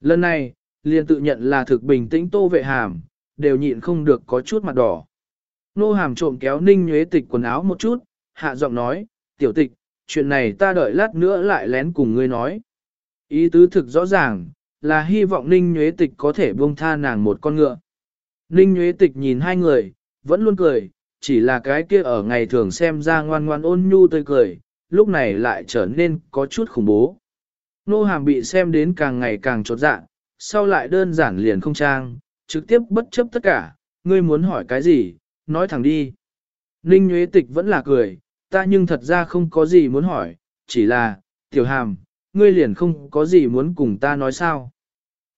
Lần này, liền tự nhận là thực bình tĩnh tô vệ hàm, đều nhịn không được có chút mặt đỏ. Nô hàm trộm kéo ninh nhuế tịch quần áo một chút, hạ giọng nói, tiểu tịch, chuyện này ta đợi lát nữa lại lén cùng ngươi nói. Ý tứ thực rõ ràng, là hy vọng ninh nhuế tịch có thể buông tha nàng một con ngựa. Ninh nhuế tịch nhìn hai người, vẫn luôn cười, chỉ là cái kia ở ngày thường xem ra ngoan ngoan ôn nhu tươi cười, lúc này lại trở nên có chút khủng bố. Nô hàm bị xem đến càng ngày càng trột dạ, sau lại đơn giản liền không trang, trực tiếp bất chấp tất cả, ngươi muốn hỏi cái gì, nói thẳng đi. Ninh Nguyễn Tịch vẫn là cười, ta nhưng thật ra không có gì muốn hỏi, chỉ là, tiểu hàm, ngươi liền không có gì muốn cùng ta nói sao.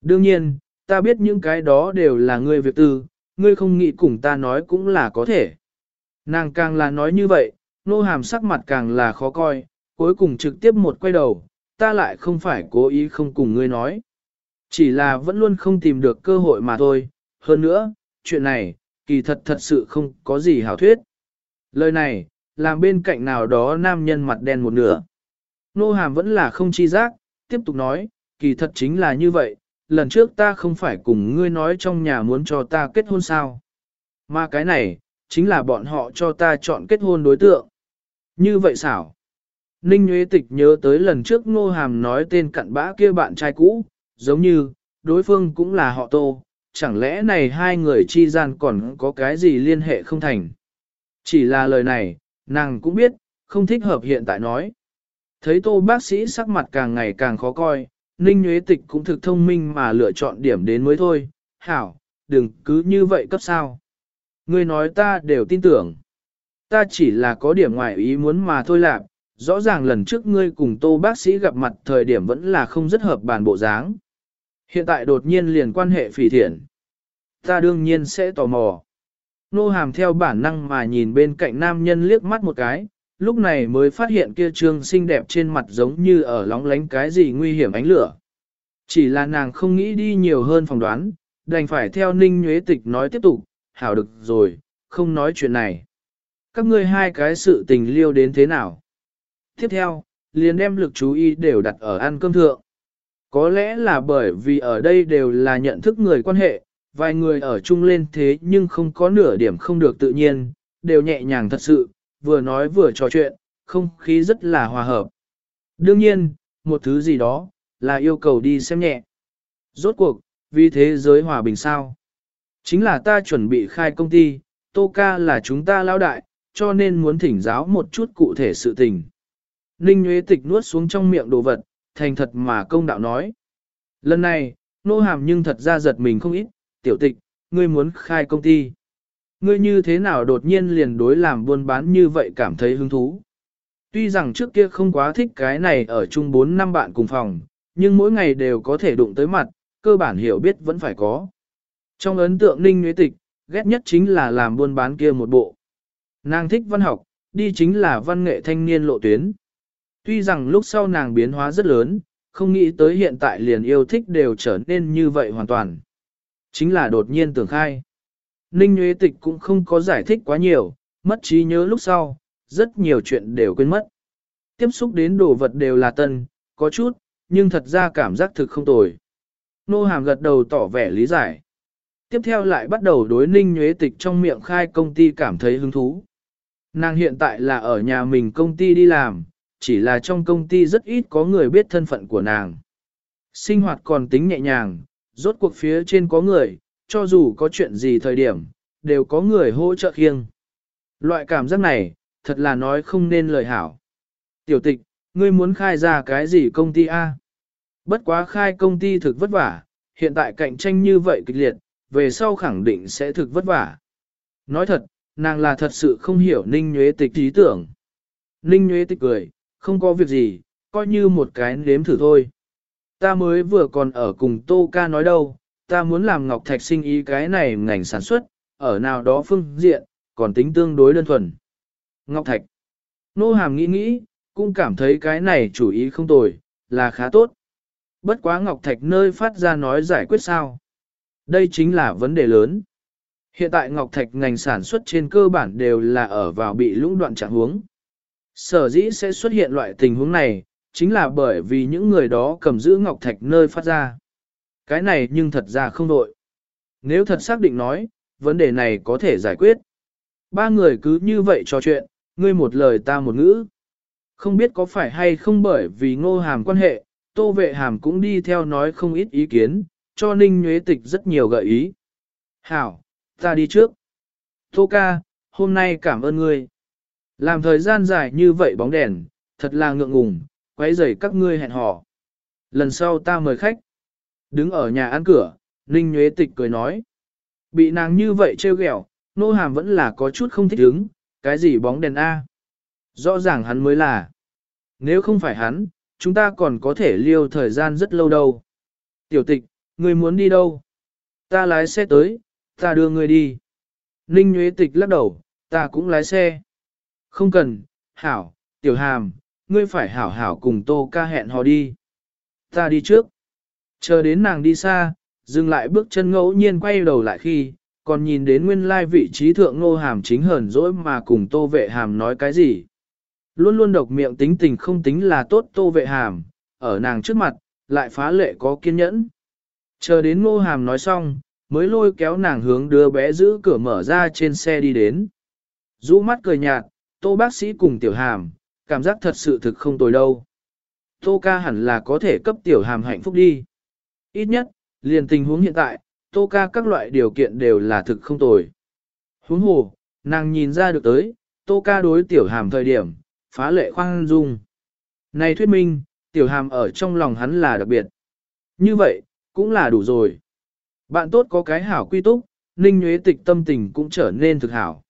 Đương nhiên, ta biết những cái đó đều là ngươi việc tư, ngươi không nghĩ cùng ta nói cũng là có thể. Nàng càng là nói như vậy, nô hàm sắc mặt càng là khó coi, cuối cùng trực tiếp một quay đầu, ta lại không phải cố ý không cùng ngươi nói. Chỉ là vẫn luôn không tìm được cơ hội mà thôi, hơn nữa, chuyện này, kỳ thật thật sự không có gì hảo thuyết. Lời này, làm bên cạnh nào đó nam nhân mặt đen một nửa. Nô hàm vẫn là không chi giác, tiếp tục nói, kỳ thật chính là như vậy, lần trước ta không phải cùng ngươi nói trong nhà muốn cho ta kết hôn sao. Mà cái này, chính là bọn họ cho ta chọn kết hôn đối tượng. Như vậy xảo. Ninh Nguyễn Tịch nhớ tới lần trước Ngô Hàm nói tên cặn bã kia bạn trai cũ, giống như, đối phương cũng là họ tô, chẳng lẽ này hai người chi gian còn có cái gì liên hệ không thành. Chỉ là lời này, nàng cũng biết, không thích hợp hiện tại nói. Thấy tô bác sĩ sắc mặt càng ngày càng khó coi, Ninh Nguyễn Tịch cũng thực thông minh mà lựa chọn điểm đến mới thôi. Hảo, đừng cứ như vậy cấp sao. Ngươi nói ta đều tin tưởng. Ta chỉ là có điểm ngoại ý muốn mà thôi lạc, rõ ràng lần trước ngươi cùng tô bác sĩ gặp mặt thời điểm vẫn là không rất hợp bàn bộ dáng. Hiện tại đột nhiên liền quan hệ phỉ thiện. Ta đương nhiên sẽ tò mò. Nô hàm theo bản năng mà nhìn bên cạnh nam nhân liếc mắt một cái, lúc này mới phát hiện kia trương xinh đẹp trên mặt giống như ở lóng lánh cái gì nguy hiểm ánh lửa. Chỉ là nàng không nghĩ đi nhiều hơn phỏng đoán, đành phải theo ninh nhuế tịch nói tiếp tục, hảo được rồi, không nói chuyện này. Các ngươi hai cái sự tình liêu đến thế nào? Tiếp theo, liền đem lực chú ý đều đặt ở ăn cơm thượng. Có lẽ là bởi vì ở đây đều là nhận thức người quan hệ, vài người ở chung lên thế nhưng không có nửa điểm không được tự nhiên, đều nhẹ nhàng thật sự, vừa nói vừa trò chuyện, không khí rất là hòa hợp. Đương nhiên, một thứ gì đó, là yêu cầu đi xem nhẹ. Rốt cuộc, vì thế giới hòa bình sao? Chính là ta chuẩn bị khai công ty, Tô Ca là chúng ta lao đại, cho nên muốn thỉnh giáo một chút cụ thể sự tình. Ninh Nguyễn Tịch nuốt xuống trong miệng đồ vật, thành thật mà công đạo nói. Lần này, nô hàm nhưng thật ra giật mình không ít, tiểu tịch, ngươi muốn khai công ty. Ngươi như thế nào đột nhiên liền đối làm buôn bán như vậy cảm thấy hứng thú. Tuy rằng trước kia không quá thích cái này ở chung 4 năm bạn cùng phòng, nhưng mỗi ngày đều có thể đụng tới mặt, cơ bản hiểu biết vẫn phải có. Trong ấn tượng ninh nguyễn tịch, ghét nhất chính là làm buôn bán kia một bộ. Nàng thích văn học, đi chính là văn nghệ thanh niên lộ tuyến. Tuy rằng lúc sau nàng biến hóa rất lớn, không nghĩ tới hiện tại liền yêu thích đều trở nên như vậy hoàn toàn. Chính là đột nhiên tưởng khai. Ninh Nguyễn Tịch cũng không có giải thích quá nhiều, mất trí nhớ lúc sau, rất nhiều chuyện đều quên mất. Tiếp xúc đến đồ vật đều là tân, có chút, nhưng thật ra cảm giác thực không tồi. Nô Hàm gật đầu tỏ vẻ lý giải. Tiếp theo lại bắt đầu đối Ninh Nguyễn Tịch trong miệng khai công ty cảm thấy hứng thú. Nàng hiện tại là ở nhà mình công ty đi làm, chỉ là trong công ty rất ít có người biết thân phận của nàng. Sinh hoạt còn tính nhẹ nhàng, rốt cuộc phía trên có người, cho dù có chuyện gì thời điểm, đều có người hỗ trợ khiêng. Loại cảm giác này, thật là nói không nên lời hảo. Tiểu tịch, ngươi muốn khai ra cái gì công ty A? Bất quá khai công ty thực vất vả, hiện tại cạnh tranh như vậy kịch liệt, về sau khẳng định sẽ thực vất vả. Nói thật, nàng là thật sự không hiểu Ninh Nhuế Tịch ý tưởng. Ninh Nhuế Tịch cười, không có việc gì, coi như một cái nếm thử thôi. Ta mới vừa còn ở cùng Tô Ca nói đâu, ta muốn làm Ngọc Thạch sinh ý cái này ngành sản xuất, ở nào đó phương diện, còn tính tương đối đơn thuần. Ngọc Thạch. Nô Hàm nghĩ nghĩ, cũng cảm thấy cái này chủ ý không tồi, là khá tốt. Bất quá Ngọc Thạch nơi phát ra nói giải quyết sao. Đây chính là vấn đề lớn. Hiện tại Ngọc Thạch ngành sản xuất trên cơ bản đều là ở vào bị lũng đoạn trạng huống. Sở dĩ sẽ xuất hiện loại tình huống này, chính là bởi vì những người đó cầm giữ Ngọc Thạch nơi phát ra. cái này nhưng thật ra không đội. Nếu thật xác định nói, vấn đề này có thể giải quyết. Ba người cứ như vậy trò chuyện, ngươi một lời ta một ngữ. Không biết có phải hay không bởi vì ngô hàm quan hệ, tô vệ hàm cũng đi theo nói không ít ý kiến, cho ninh nhuế tịch rất nhiều gợi ý. Hảo, ta đi trước. Tô ca, hôm nay cảm ơn ngươi. Làm thời gian dài như vậy bóng đèn, thật là ngượng ngùng, quấy rầy các ngươi hẹn hò. Lần sau ta mời khách. Đứng ở nhà ăn cửa, Ninh Nhuế Tịch cười nói. Bị nàng như vậy trêu ghẹo, nô hàm vẫn là có chút không thích ứng, cái gì bóng đèn A. Rõ ràng hắn mới là. Nếu không phải hắn, chúng ta còn có thể liêu thời gian rất lâu đâu. Tiểu tịch, người muốn đi đâu? Ta lái xe tới, ta đưa người đi. Ninh Nhuế Tịch lắc đầu, ta cũng lái xe. Không cần, hảo, tiểu hàm, ngươi phải hảo hảo cùng tô ca hẹn hò đi. Ta đi trước. Chờ đến nàng đi xa, dừng lại bước chân ngẫu nhiên quay đầu lại khi, còn nhìn đến nguyên lai vị trí thượng nô hàm chính hờn dỗi mà cùng tô vệ hàm nói cái gì. Luôn luôn độc miệng tính tình không tính là tốt tô vệ hàm, ở nàng trước mặt, lại phá lệ có kiên nhẫn. Chờ đến ngô hàm nói xong, mới lôi kéo nàng hướng đứa bé giữ cửa mở ra trên xe đi đến. Rũ mắt cười nhạt, tô bác sĩ cùng tiểu hàm, cảm giác thật sự thực không tồi đâu. Tô ca hẳn là có thể cấp tiểu hàm hạnh phúc đi. Ít nhất, liền tình huống hiện tại, tô ca các loại điều kiện đều là thực không tồi. Huống hồ, nàng nhìn ra được tới, tô ca đối tiểu hàm thời điểm, phá lệ khoan dung. Này thuyết minh, tiểu hàm ở trong lòng hắn là đặc biệt. Như vậy, cũng là đủ rồi. Bạn tốt có cái hảo quy túc, ninh nhuế tịch tâm tình cũng trở nên thực hảo.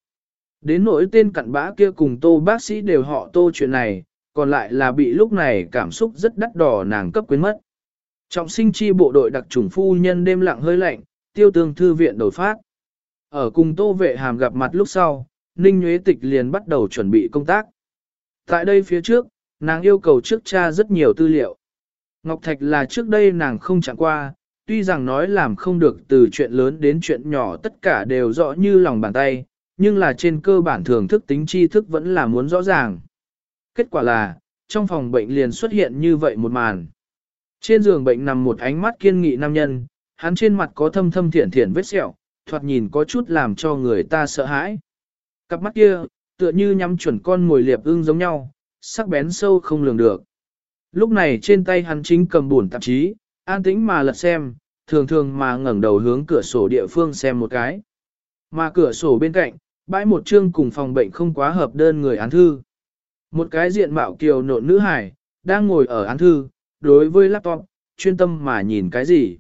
Đến nỗi tên cặn bã kia cùng tô bác sĩ đều họ tô chuyện này, còn lại là bị lúc này cảm xúc rất đắt đỏ nàng cấp quyến mất. Trọng sinh chi bộ đội đặc trùng phu nhân đêm lặng hơi lạnh, tiêu tương thư viện đổi phát. Ở cùng tô vệ hàm gặp mặt lúc sau, Ninh Nguyễn Tịch liền bắt đầu chuẩn bị công tác. Tại đây phía trước, nàng yêu cầu trước cha rất nhiều tư liệu. Ngọc Thạch là trước đây nàng không chẳng qua, tuy rằng nói làm không được từ chuyện lớn đến chuyện nhỏ tất cả đều rõ như lòng bàn tay, nhưng là trên cơ bản thường thức tính tri thức vẫn là muốn rõ ràng. Kết quả là, trong phòng bệnh liền xuất hiện như vậy một màn. Trên giường bệnh nằm một ánh mắt kiên nghị nam nhân, hắn trên mặt có thâm thâm thiển thiển vết sẹo, thoạt nhìn có chút làm cho người ta sợ hãi. Cặp mắt kia, tựa như nhắm chuẩn con mồi liệp ưng giống nhau, sắc bén sâu không lường được. Lúc này trên tay hắn chính cầm buồn tạp chí, an tĩnh mà lật xem, thường thường mà ngẩng đầu hướng cửa sổ địa phương xem một cái. Mà cửa sổ bên cạnh, bãi một chương cùng phòng bệnh không quá hợp đơn người án thư. Một cái diện mạo kiều nộn nữ hải, đang ngồi ở án thư, đối với laptop, chuyên tâm mà nhìn cái gì.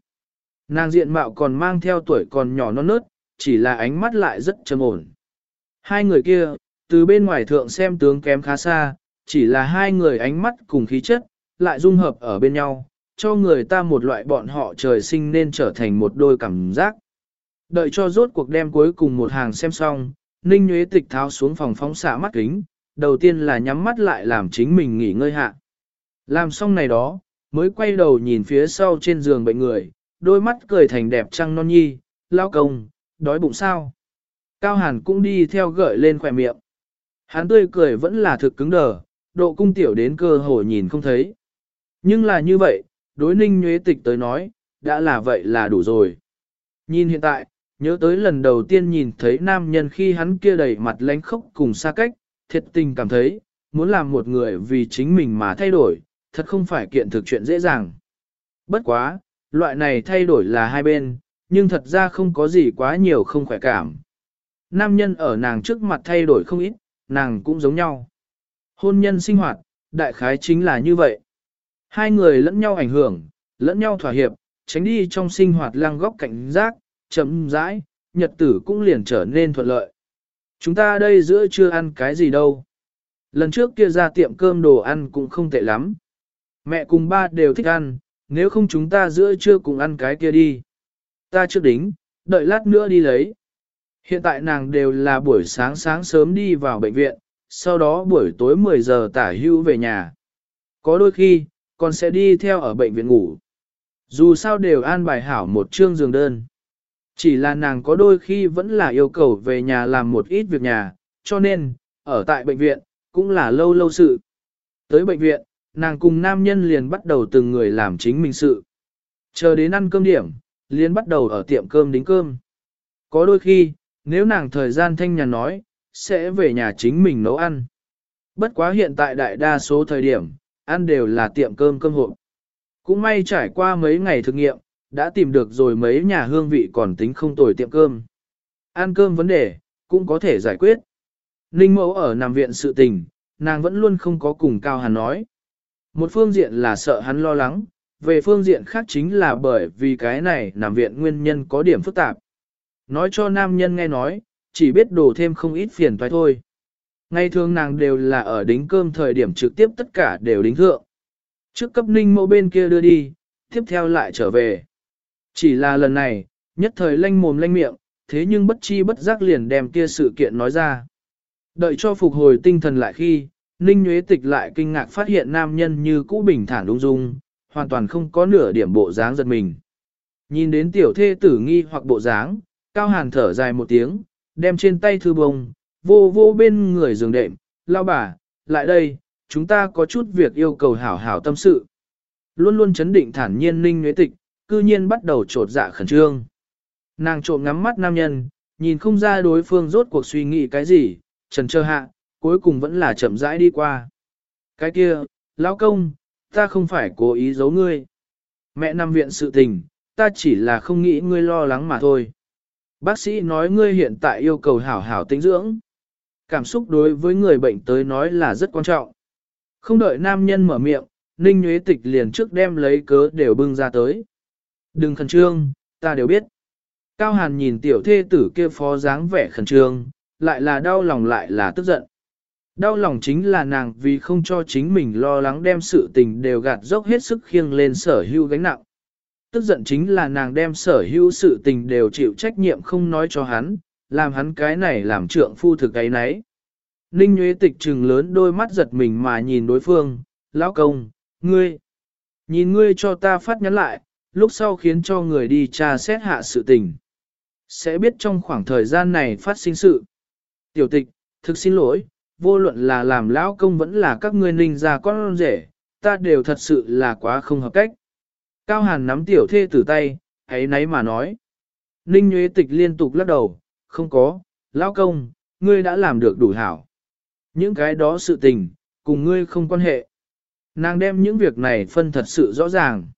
Nàng diện mạo còn mang theo tuổi còn nhỏ non nớt, chỉ là ánh mắt lại rất trầm ổn. Hai người kia, từ bên ngoài thượng xem tướng kém khá xa, chỉ là hai người ánh mắt cùng khí chất, lại dung hợp ở bên nhau, cho người ta một loại bọn họ trời sinh nên trở thành một đôi cảm giác. Đợi cho rốt cuộc đem cuối cùng một hàng xem xong, Ninh Nguyễn Tịch tháo xuống phòng phóng xạ mắt kính, đầu tiên là nhắm mắt lại làm chính mình nghỉ ngơi hạ. Làm xong này đó, mới quay đầu nhìn phía sau trên giường bệnh người, đôi mắt cười thành đẹp trăng non nhi, lao công, đói bụng sao. Cao Hàn cũng đi theo gợi lên khỏe miệng. Hắn tươi cười vẫn là thực cứng đờ, độ cung tiểu đến cơ hồ nhìn không thấy. Nhưng là như vậy, đối ninh nhuế tịch tới nói, đã là vậy là đủ rồi. Nhìn hiện tại, nhớ tới lần đầu tiên nhìn thấy nam nhân khi hắn kia đầy mặt lánh khóc cùng xa cách, thiệt tình cảm thấy, muốn làm một người vì chính mình mà thay đổi, thật không phải kiện thực chuyện dễ dàng. Bất quá, loại này thay đổi là hai bên, nhưng thật ra không có gì quá nhiều không khỏe cảm. Nam nhân ở nàng trước mặt thay đổi không ít, nàng cũng giống nhau. Hôn nhân sinh hoạt, đại khái chính là như vậy. Hai người lẫn nhau ảnh hưởng, lẫn nhau thỏa hiệp, tránh đi trong sinh hoạt lăng góc cảnh giác, chậm rãi, nhật tử cũng liền trở nên thuận lợi. Chúng ta đây giữa chưa ăn cái gì đâu. Lần trước kia ra tiệm cơm đồ ăn cũng không tệ lắm. Mẹ cùng ba đều thích ăn, nếu không chúng ta giữa trưa cùng ăn cái kia đi. Ta chưa đính, đợi lát nữa đi lấy. Hiện tại nàng đều là buổi sáng sáng sớm đi vào bệnh viện, sau đó buổi tối 10 giờ tả hưu về nhà. Có đôi khi, còn sẽ đi theo ở bệnh viện ngủ. Dù sao đều an bài hảo một chương giường đơn. Chỉ là nàng có đôi khi vẫn là yêu cầu về nhà làm một ít việc nhà, cho nên, ở tại bệnh viện, cũng là lâu lâu sự. Tới bệnh viện, nàng cùng nam nhân liền bắt đầu từng người làm chính mình sự. Chờ đến ăn cơm điểm, liền bắt đầu ở tiệm cơm đính cơm. Có đôi khi, nếu nàng thời gian thanh nhàn nói, sẽ về nhà chính mình nấu ăn. Bất quá hiện tại đại đa số thời điểm, ăn đều là tiệm cơm cơm hộp. Cũng may trải qua mấy ngày thực nghiệm, đã tìm được rồi mấy nhà hương vị còn tính không tồi tiệm cơm. Ăn cơm vấn đề, cũng có thể giải quyết. Ninh mẫu ở nằm viện sự tình, nàng vẫn luôn không có cùng Cao Hàn nói. Một phương diện là sợ hắn lo lắng, về phương diện khác chính là bởi vì cái này nằm viện nguyên nhân có điểm phức tạp. Nói cho nam nhân nghe nói, chỉ biết đổ thêm không ít phiền toái thôi. Ngày thường nàng đều là ở đính cơm thời điểm trực tiếp tất cả đều đính thượng. Trước cấp ninh mẫu bên kia đưa đi, tiếp theo lại trở về. Chỉ là lần này, nhất thời lanh mồm lanh miệng, thế nhưng bất chi bất giác liền đem kia sự kiện nói ra. Đợi cho phục hồi tinh thần lại khi, Ninh Nguyễn Tịch lại kinh ngạc phát hiện nam nhân như cũ bình thản đúng dung, hoàn toàn không có nửa điểm bộ dáng giật mình. Nhìn đến tiểu thê tử nghi hoặc bộ dáng, Cao Hàn thở dài một tiếng, đem trên tay thư bông, vô vô bên người giường đệm, lao bà, lại đây, chúng ta có chút việc yêu cầu hảo hảo tâm sự. Luôn luôn chấn định thản nhiên Ninh Nguyễn Tịch, cư nhiên bắt đầu trột dạ khẩn trương. Nàng trộm ngắm mắt nam nhân, nhìn không ra đối phương rốt cuộc suy nghĩ cái gì, trần trơ hạ, cuối cùng vẫn là chậm rãi đi qua. Cái kia, lão công, ta không phải cố ý giấu ngươi. Mẹ nằm viện sự tình, ta chỉ là không nghĩ ngươi lo lắng mà thôi. Bác sĩ nói ngươi hiện tại yêu cầu hảo hảo tinh dưỡng. Cảm xúc đối với người bệnh tới nói là rất quan trọng. Không đợi nam nhân mở miệng, Ninh Nguyễn Tịch liền trước đem lấy cớ đều bưng ra tới. Đừng khẩn trương, ta đều biết. Cao Hàn nhìn tiểu thê tử kia phó dáng vẻ khẩn trương, lại là đau lòng lại là tức giận. Đau lòng chính là nàng vì không cho chính mình lo lắng đem sự tình đều gạt dốc hết sức khiêng lên sở hữu gánh nặng. Tức giận chính là nàng đem sở hữu sự tình đều chịu trách nhiệm không nói cho hắn, làm hắn cái này làm trượng phu thực ấy nấy. Ninh Nguyễn Tịch trừng lớn đôi mắt giật mình mà nhìn đối phương, lão công, ngươi, nhìn ngươi cho ta phát nhắn lại, lúc sau khiến cho người đi tra xét hạ sự tình. Sẽ biết trong khoảng thời gian này phát sinh sự. Tiểu tịch, thực xin lỗi, vô luận là làm lão công vẫn là các ngươi ninh ra con rể, ta đều thật sự là quá không hợp cách. Cao Hàn nắm tiểu thê tử tay, ấy nấy mà nói. Ninh Nguyễn Tịch liên tục lắc đầu, không có, lão công, ngươi đã làm được đủ hảo. Những cái đó sự tình, cùng ngươi không quan hệ. Nàng đem những việc này phân thật sự rõ ràng.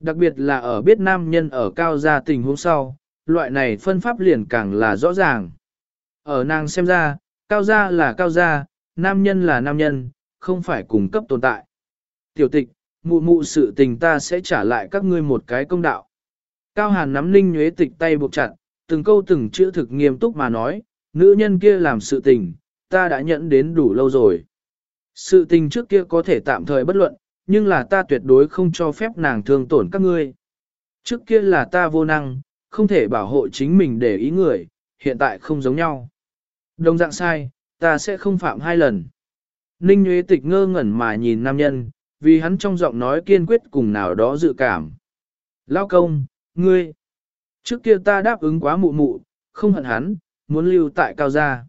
Đặc biệt là ở biết nam nhân ở cao gia tình huống sau, loại này phân pháp liền càng là rõ ràng. Ở nàng xem ra, cao gia là cao gia, nam nhân là nam nhân, không phải cùng cấp tồn tại. Tiểu tịch, mụ mụ sự tình ta sẽ trả lại các ngươi một cái công đạo. Cao hàn nắm ninh nhuế tịch tay buộc chặt, từng câu từng chữ thực nghiêm túc mà nói, nữ nhân kia làm sự tình, ta đã nhận đến đủ lâu rồi. Sự tình trước kia có thể tạm thời bất luận, nhưng là ta tuyệt đối không cho phép nàng thương tổn các ngươi. Trước kia là ta vô năng, không thể bảo hộ chính mình để ý người, hiện tại không giống nhau. Đồng dạng sai, ta sẽ không phạm hai lần. Ninh Nguyễn Tịch ngơ ngẩn mà nhìn nam nhân, vì hắn trong giọng nói kiên quyết cùng nào đó dự cảm. Lao công, ngươi, trước kia ta đáp ứng quá mụ mụ, không hận hắn, muốn lưu tại cao gia.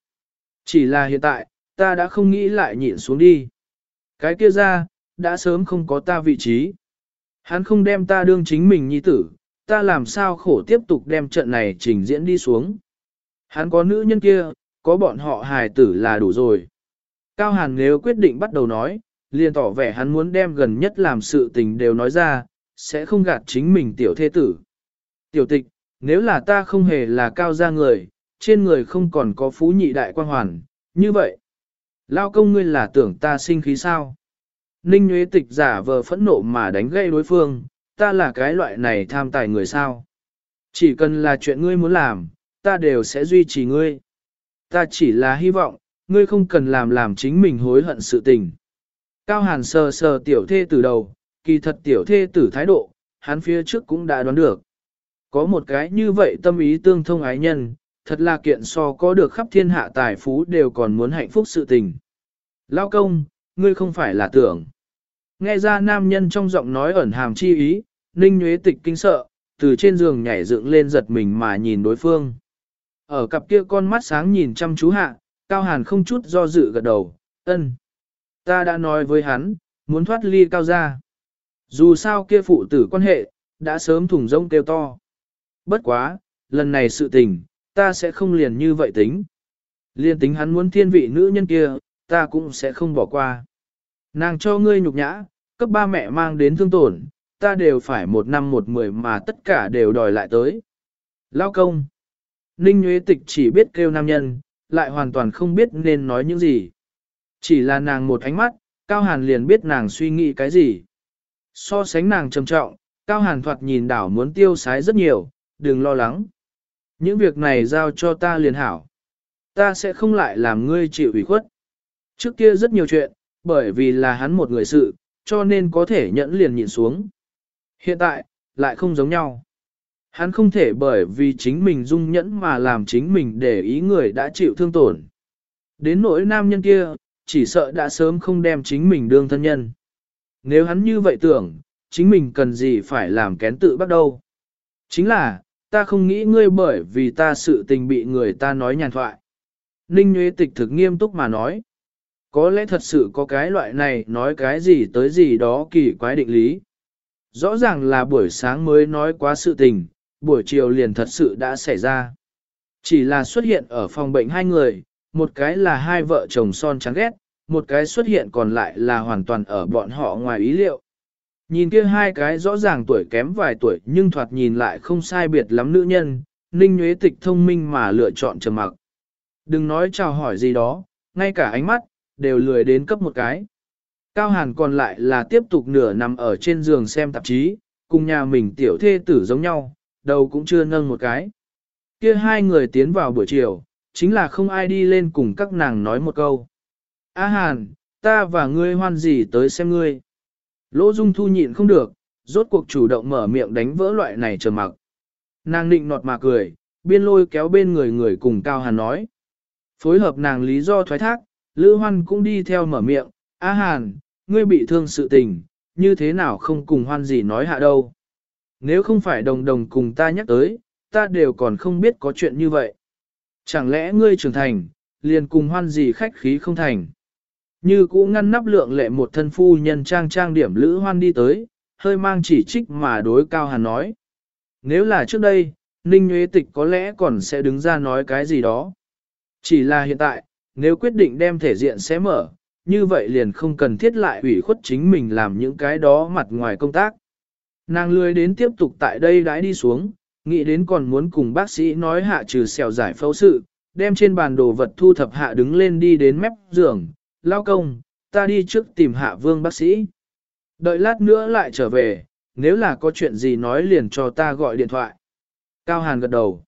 Chỉ là hiện tại, ta đã không nghĩ lại nhịn xuống đi. Cái kia ra, đã sớm không có ta vị trí. Hắn không đem ta đương chính mình nhi tử, ta làm sao khổ tiếp tục đem trận này trình diễn đi xuống. Hắn có nữ nhân kia, có bọn họ hài tử là đủ rồi. Cao Hàn nếu quyết định bắt đầu nói, liền tỏ vẻ hắn muốn đem gần nhất làm sự tình đều nói ra, sẽ không gạt chính mình tiểu thế tử. Tiểu tịch, nếu là ta không hề là cao gia người, trên người không còn có phú nhị đại quan hoàn, như vậy. Lao công ngươi là tưởng ta sinh khí sao? Ninh Nguyễn Tịch giả vờ phẫn nộ mà đánh gây đối phương, ta là cái loại này tham tài người sao. Chỉ cần là chuyện ngươi muốn làm, ta đều sẽ duy trì ngươi. Ta chỉ là hy vọng, ngươi không cần làm làm chính mình hối hận sự tình. Cao Hàn sờ sờ tiểu thê từ đầu, kỳ thật tiểu thê tử thái độ, hắn phía trước cũng đã đoán được. Có một cái như vậy tâm ý tương thông ái nhân, thật là kiện so có được khắp thiên hạ tài phú đều còn muốn hạnh phúc sự tình. Lao công, ngươi không phải là tưởng. Nghe ra nam nhân trong giọng nói ẩn hàm chi ý, ninh nhuế tịch kinh sợ, từ trên giường nhảy dựng lên giật mình mà nhìn đối phương. Ở cặp kia con mắt sáng nhìn chăm chú hạ, cao hàn không chút do dự gật đầu, ân. Ta đã nói với hắn, muốn thoát ly cao ra. Dù sao kia phụ tử quan hệ, đã sớm thủng rông kêu to. Bất quá, lần này sự tình, ta sẽ không liền như vậy tính. Liên tính hắn muốn thiên vị nữ nhân kia, ta cũng sẽ không bỏ qua. Nàng cho ngươi nhục nhã, cấp ba mẹ mang đến thương tổn, ta đều phải một năm một mười mà tất cả đều đòi lại tới. Lao công. Ninh Nguyễn Tịch chỉ biết kêu nam nhân, lại hoàn toàn không biết nên nói những gì. Chỉ là nàng một ánh mắt, Cao Hàn liền biết nàng suy nghĩ cái gì. So sánh nàng trầm trọng, Cao Hàn thoạt nhìn đảo muốn tiêu sái rất nhiều, đừng lo lắng. Những việc này giao cho ta liền hảo. Ta sẽ không lại làm ngươi chịu ủy khuất. Trước kia rất nhiều chuyện, bởi vì là hắn một người sự, cho nên có thể nhẫn liền nhìn xuống. Hiện tại, lại không giống nhau. Hắn không thể bởi vì chính mình dung nhẫn mà làm chính mình để ý người đã chịu thương tổn. Đến nỗi nam nhân kia, chỉ sợ đã sớm không đem chính mình đương thân nhân. Nếu hắn như vậy tưởng, chính mình cần gì phải làm kén tự bắt đầu. Chính là, ta không nghĩ ngươi bởi vì ta sự tình bị người ta nói nhàn thoại. Ninh Nguyễn Tịch thực nghiêm túc mà nói. Có lẽ thật sự có cái loại này nói cái gì tới gì đó kỳ quái định lý. Rõ ràng là buổi sáng mới nói quá sự tình, buổi chiều liền thật sự đã xảy ra. Chỉ là xuất hiện ở phòng bệnh hai người, một cái là hai vợ chồng son trắng ghét, một cái xuất hiện còn lại là hoàn toàn ở bọn họ ngoài ý liệu. Nhìn kia hai cái rõ ràng tuổi kém vài tuổi nhưng thoạt nhìn lại không sai biệt lắm nữ nhân, Ninh nhuế Tịch thông minh mà lựa chọn trầm mặc. Đừng nói chào hỏi gì đó, ngay cả ánh mắt, đều lười đến cấp một cái. Cao Hàn còn lại là tiếp tục nửa nằm ở trên giường xem tạp chí, cùng nhà mình tiểu thê tử giống nhau, đầu cũng chưa nâng một cái. Kia hai người tiến vào buổi chiều, chính là không ai đi lên cùng các nàng nói một câu. A Hàn, ta và ngươi hoan gì tới xem ngươi. Lỗ Dung Thu nhịn không được, rốt cuộc chủ động mở miệng đánh vỡ loại này trầm mặc. Nàng định nọt mà cười, biên lôi kéo bên người người cùng Cao Hàn nói. Phối hợp nàng lý do thoái thác, Lữ Hoan cũng đi theo mở miệng, A Hàn, ngươi bị thương sự tình, như thế nào không cùng hoan gì nói hạ đâu. Nếu không phải đồng đồng cùng ta nhắc tới, ta đều còn không biết có chuyện như vậy. Chẳng lẽ ngươi trưởng thành, liền cùng hoan gì khách khí không thành. Như cũ ngăn nắp lượng lệ một thân phu nhân trang trang điểm lữ hoan đi tới, hơi mang chỉ trích mà đối cao hàn nói. Nếu là trước đây, Ninh Nguyễn Tịch có lẽ còn sẽ đứng ra nói cái gì đó. Chỉ là hiện tại, nếu quyết định đem thể diện sẽ mở, như vậy liền không cần thiết lại ủy khuất chính mình làm những cái đó mặt ngoài công tác. Nàng lười đến tiếp tục tại đây đãi đi xuống, nghĩ đến còn muốn cùng bác sĩ nói hạ trừ xèo giải phẫu sự, đem trên bàn đồ vật thu thập hạ đứng lên đi đến mép giường, lao công, ta đi trước tìm hạ vương bác sĩ. Đợi lát nữa lại trở về, nếu là có chuyện gì nói liền cho ta gọi điện thoại. Cao Hàn gật đầu.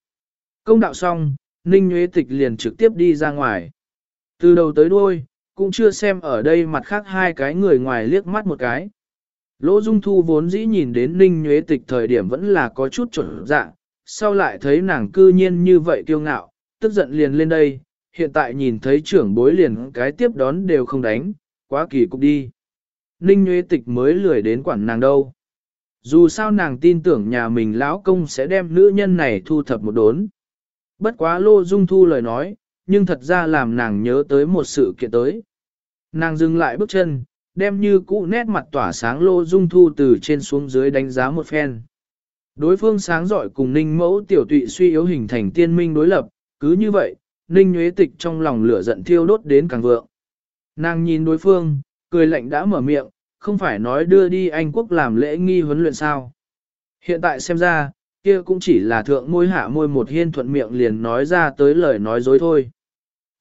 Công đạo xong, Ninh Nguyễn Tịch liền trực tiếp đi ra ngoài. Từ đầu tới đuôi, cũng chưa xem ở đây mặt khác hai cái người ngoài liếc mắt một cái. Lỗ Dung Thu vốn dĩ nhìn đến Ninh Nhuế Tịch thời điểm vẫn là có chút chuẩn dạ, sau lại thấy nàng cư nhiên như vậy kiêu ngạo, tức giận liền lên đây, hiện tại nhìn thấy trưởng bối liền cái tiếp đón đều không đánh, quá kỳ cục đi. Ninh Nhuế Tịch mới lười đến quản nàng đâu. Dù sao nàng tin tưởng nhà mình lão công sẽ đem nữ nhân này thu thập một đốn. Bất quá Lô Dung Thu lời nói, nhưng thật ra làm nàng nhớ tới một sự kiện tới. Nàng dừng lại bước chân, đem như cũ nét mặt tỏa sáng lô dung thu từ trên xuống dưới đánh giá một phen. Đối phương sáng giỏi cùng ninh mẫu tiểu tụy suy yếu hình thành tiên minh đối lập, cứ như vậy, ninh nhuế tịch trong lòng lửa giận thiêu đốt đến càng vượng. Nàng nhìn đối phương, cười lạnh đã mở miệng, không phải nói đưa đi Anh quốc làm lễ nghi huấn luyện sao. Hiện tại xem ra, kia cũng chỉ là thượng môi hạ môi một hiên thuận miệng liền nói ra tới lời nói dối thôi.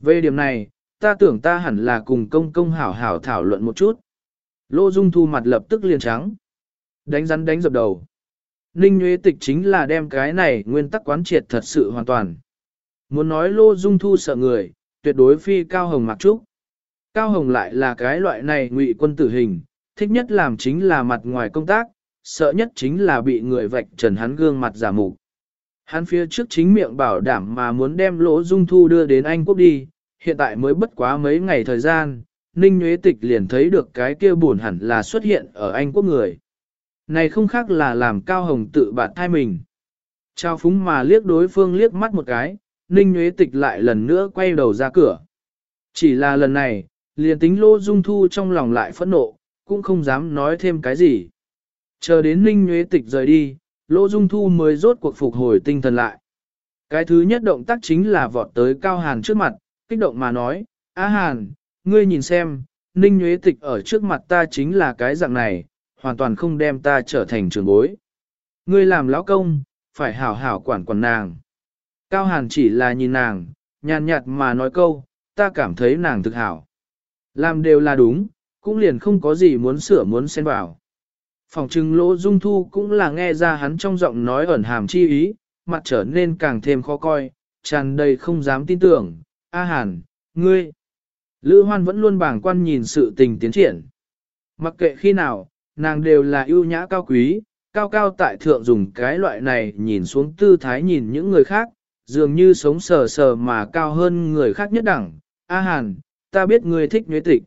Về điểm này, ta tưởng ta hẳn là cùng công công hảo hảo thảo luận một chút. Lô Dung Thu mặt lập tức liền trắng. Đánh rắn đánh dập đầu. Ninh Nguyễn Tịch chính là đem cái này nguyên tắc quán triệt thật sự hoàn toàn. Muốn nói Lô Dung Thu sợ người, tuyệt đối phi Cao Hồng mặc trúc. Cao Hồng lại là cái loại này ngụy quân tử hình, thích nhất làm chính là mặt ngoài công tác, sợ nhất chính là bị người vạch trần hắn gương mặt giả mục. Hắn phía trước chính miệng bảo đảm mà muốn đem lỗ dung thu đưa đến Anh quốc đi, hiện tại mới bất quá mấy ngày thời gian, Ninh Nguyễn Tịch liền thấy được cái kia buồn hẳn là xuất hiện ở Anh quốc người. Này không khác là làm Cao Hồng tự bạn thai mình. Trao phúng mà liếc đối phương liếc mắt một cái, Ninh Nguyễn Tịch lại lần nữa quay đầu ra cửa. Chỉ là lần này, liền tính lô dung thu trong lòng lại phẫn nộ, cũng không dám nói thêm cái gì. Chờ đến Ninh Nhuế Tịch rời đi, Lô Dung Thu mới rốt cuộc phục hồi tinh thần lại. Cái thứ nhất động tác chính là vọt tới Cao Hàn trước mặt, kích động mà nói, Á Hàn, ngươi nhìn xem, Ninh Nguyễn Tịch ở trước mặt ta chính là cái dạng này, hoàn toàn không đem ta trở thành trường bối. Ngươi làm lão công, phải hảo hảo quản quản nàng. Cao Hàn chỉ là nhìn nàng, nhàn nhạt mà nói câu, ta cảm thấy nàng thực hảo. Làm đều là đúng, cũng liền không có gì muốn sửa muốn xen vào. Phòng trừng lỗ dung thu cũng là nghe ra hắn trong giọng nói ẩn hàm chi ý, mặt trở nên càng thêm khó coi, tràn đầy không dám tin tưởng. A Hàn, ngươi. Lữ Hoan vẫn luôn bảng quan nhìn sự tình tiến triển. Mặc kệ khi nào, nàng đều là ưu nhã cao quý, cao cao tại thượng dùng cái loại này nhìn xuống tư thái nhìn những người khác, dường như sống sờ sờ mà cao hơn người khác nhất đẳng. A Hàn, ta biết ngươi thích nhuế tịch.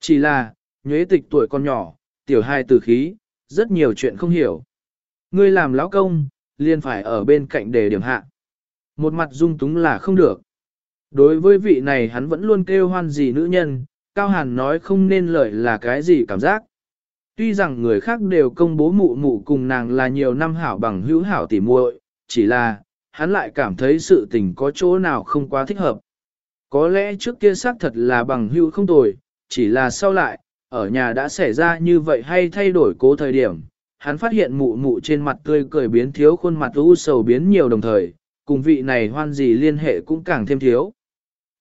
Chỉ là, nhuế tịch tuổi còn nhỏ, tiểu hai tử khí, rất nhiều chuyện không hiểu. Ngươi làm lão công, liền phải ở bên cạnh đề điểm hạ. Một mặt dung túng là không được. Đối với vị này hắn vẫn luôn kêu hoan gì nữ nhân, Cao Hàn nói không nên lời là cái gì cảm giác. Tuy rằng người khác đều công bố mụ mụ cùng nàng là nhiều năm hảo bằng hữu hảo tỉ muội, chỉ là, hắn lại cảm thấy sự tình có chỗ nào không quá thích hợp. Có lẽ trước kia xác thật là bằng hữu không tồi, chỉ là sau lại, ở nhà đã xảy ra như vậy hay thay đổi cố thời điểm, hắn phát hiện mụ mụ trên mặt tươi cười biến thiếu khuôn mặt u sầu biến nhiều đồng thời, cùng vị này hoan gì liên hệ cũng càng thêm thiếu.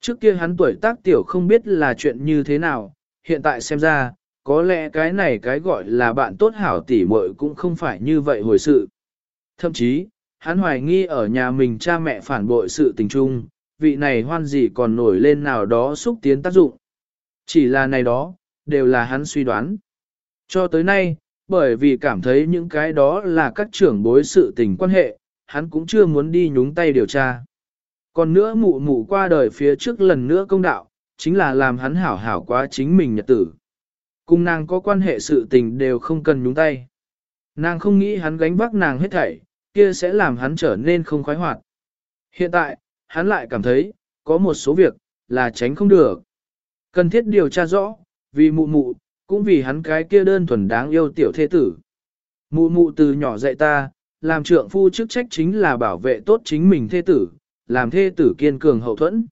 Trước kia hắn tuổi tác tiểu không biết là chuyện như thế nào, hiện tại xem ra, có lẽ cái này cái gọi là bạn tốt hảo tỉ muội cũng không phải như vậy hồi sự. Thậm chí, hắn hoài nghi ở nhà mình cha mẹ phản bội sự tình trung, vị này hoan gì còn nổi lên nào đó xúc tiến tác dụng. Chỉ là này đó, đều là hắn suy đoán. Cho tới nay, bởi vì cảm thấy những cái đó là các trưởng bối sự tình quan hệ, hắn cũng chưa muốn đi nhúng tay điều tra. Còn nữa mụ mụ qua đời phía trước lần nữa công đạo, chính là làm hắn hảo hảo quá chính mình nhật tử. Cùng nàng có quan hệ sự tình đều không cần nhúng tay. Nàng không nghĩ hắn gánh vác nàng hết thảy, kia sẽ làm hắn trở nên không khoái hoạt. Hiện tại, hắn lại cảm thấy, có một số việc, là tránh không được. Cần thiết điều tra rõ, vì mụ mụ, cũng vì hắn cái kia đơn thuần đáng yêu tiểu thế tử. Mụ mụ từ nhỏ dạy ta, làm trượng phu chức trách chính là bảo vệ tốt chính mình thế tử, làm thế tử kiên cường hậu thuẫn.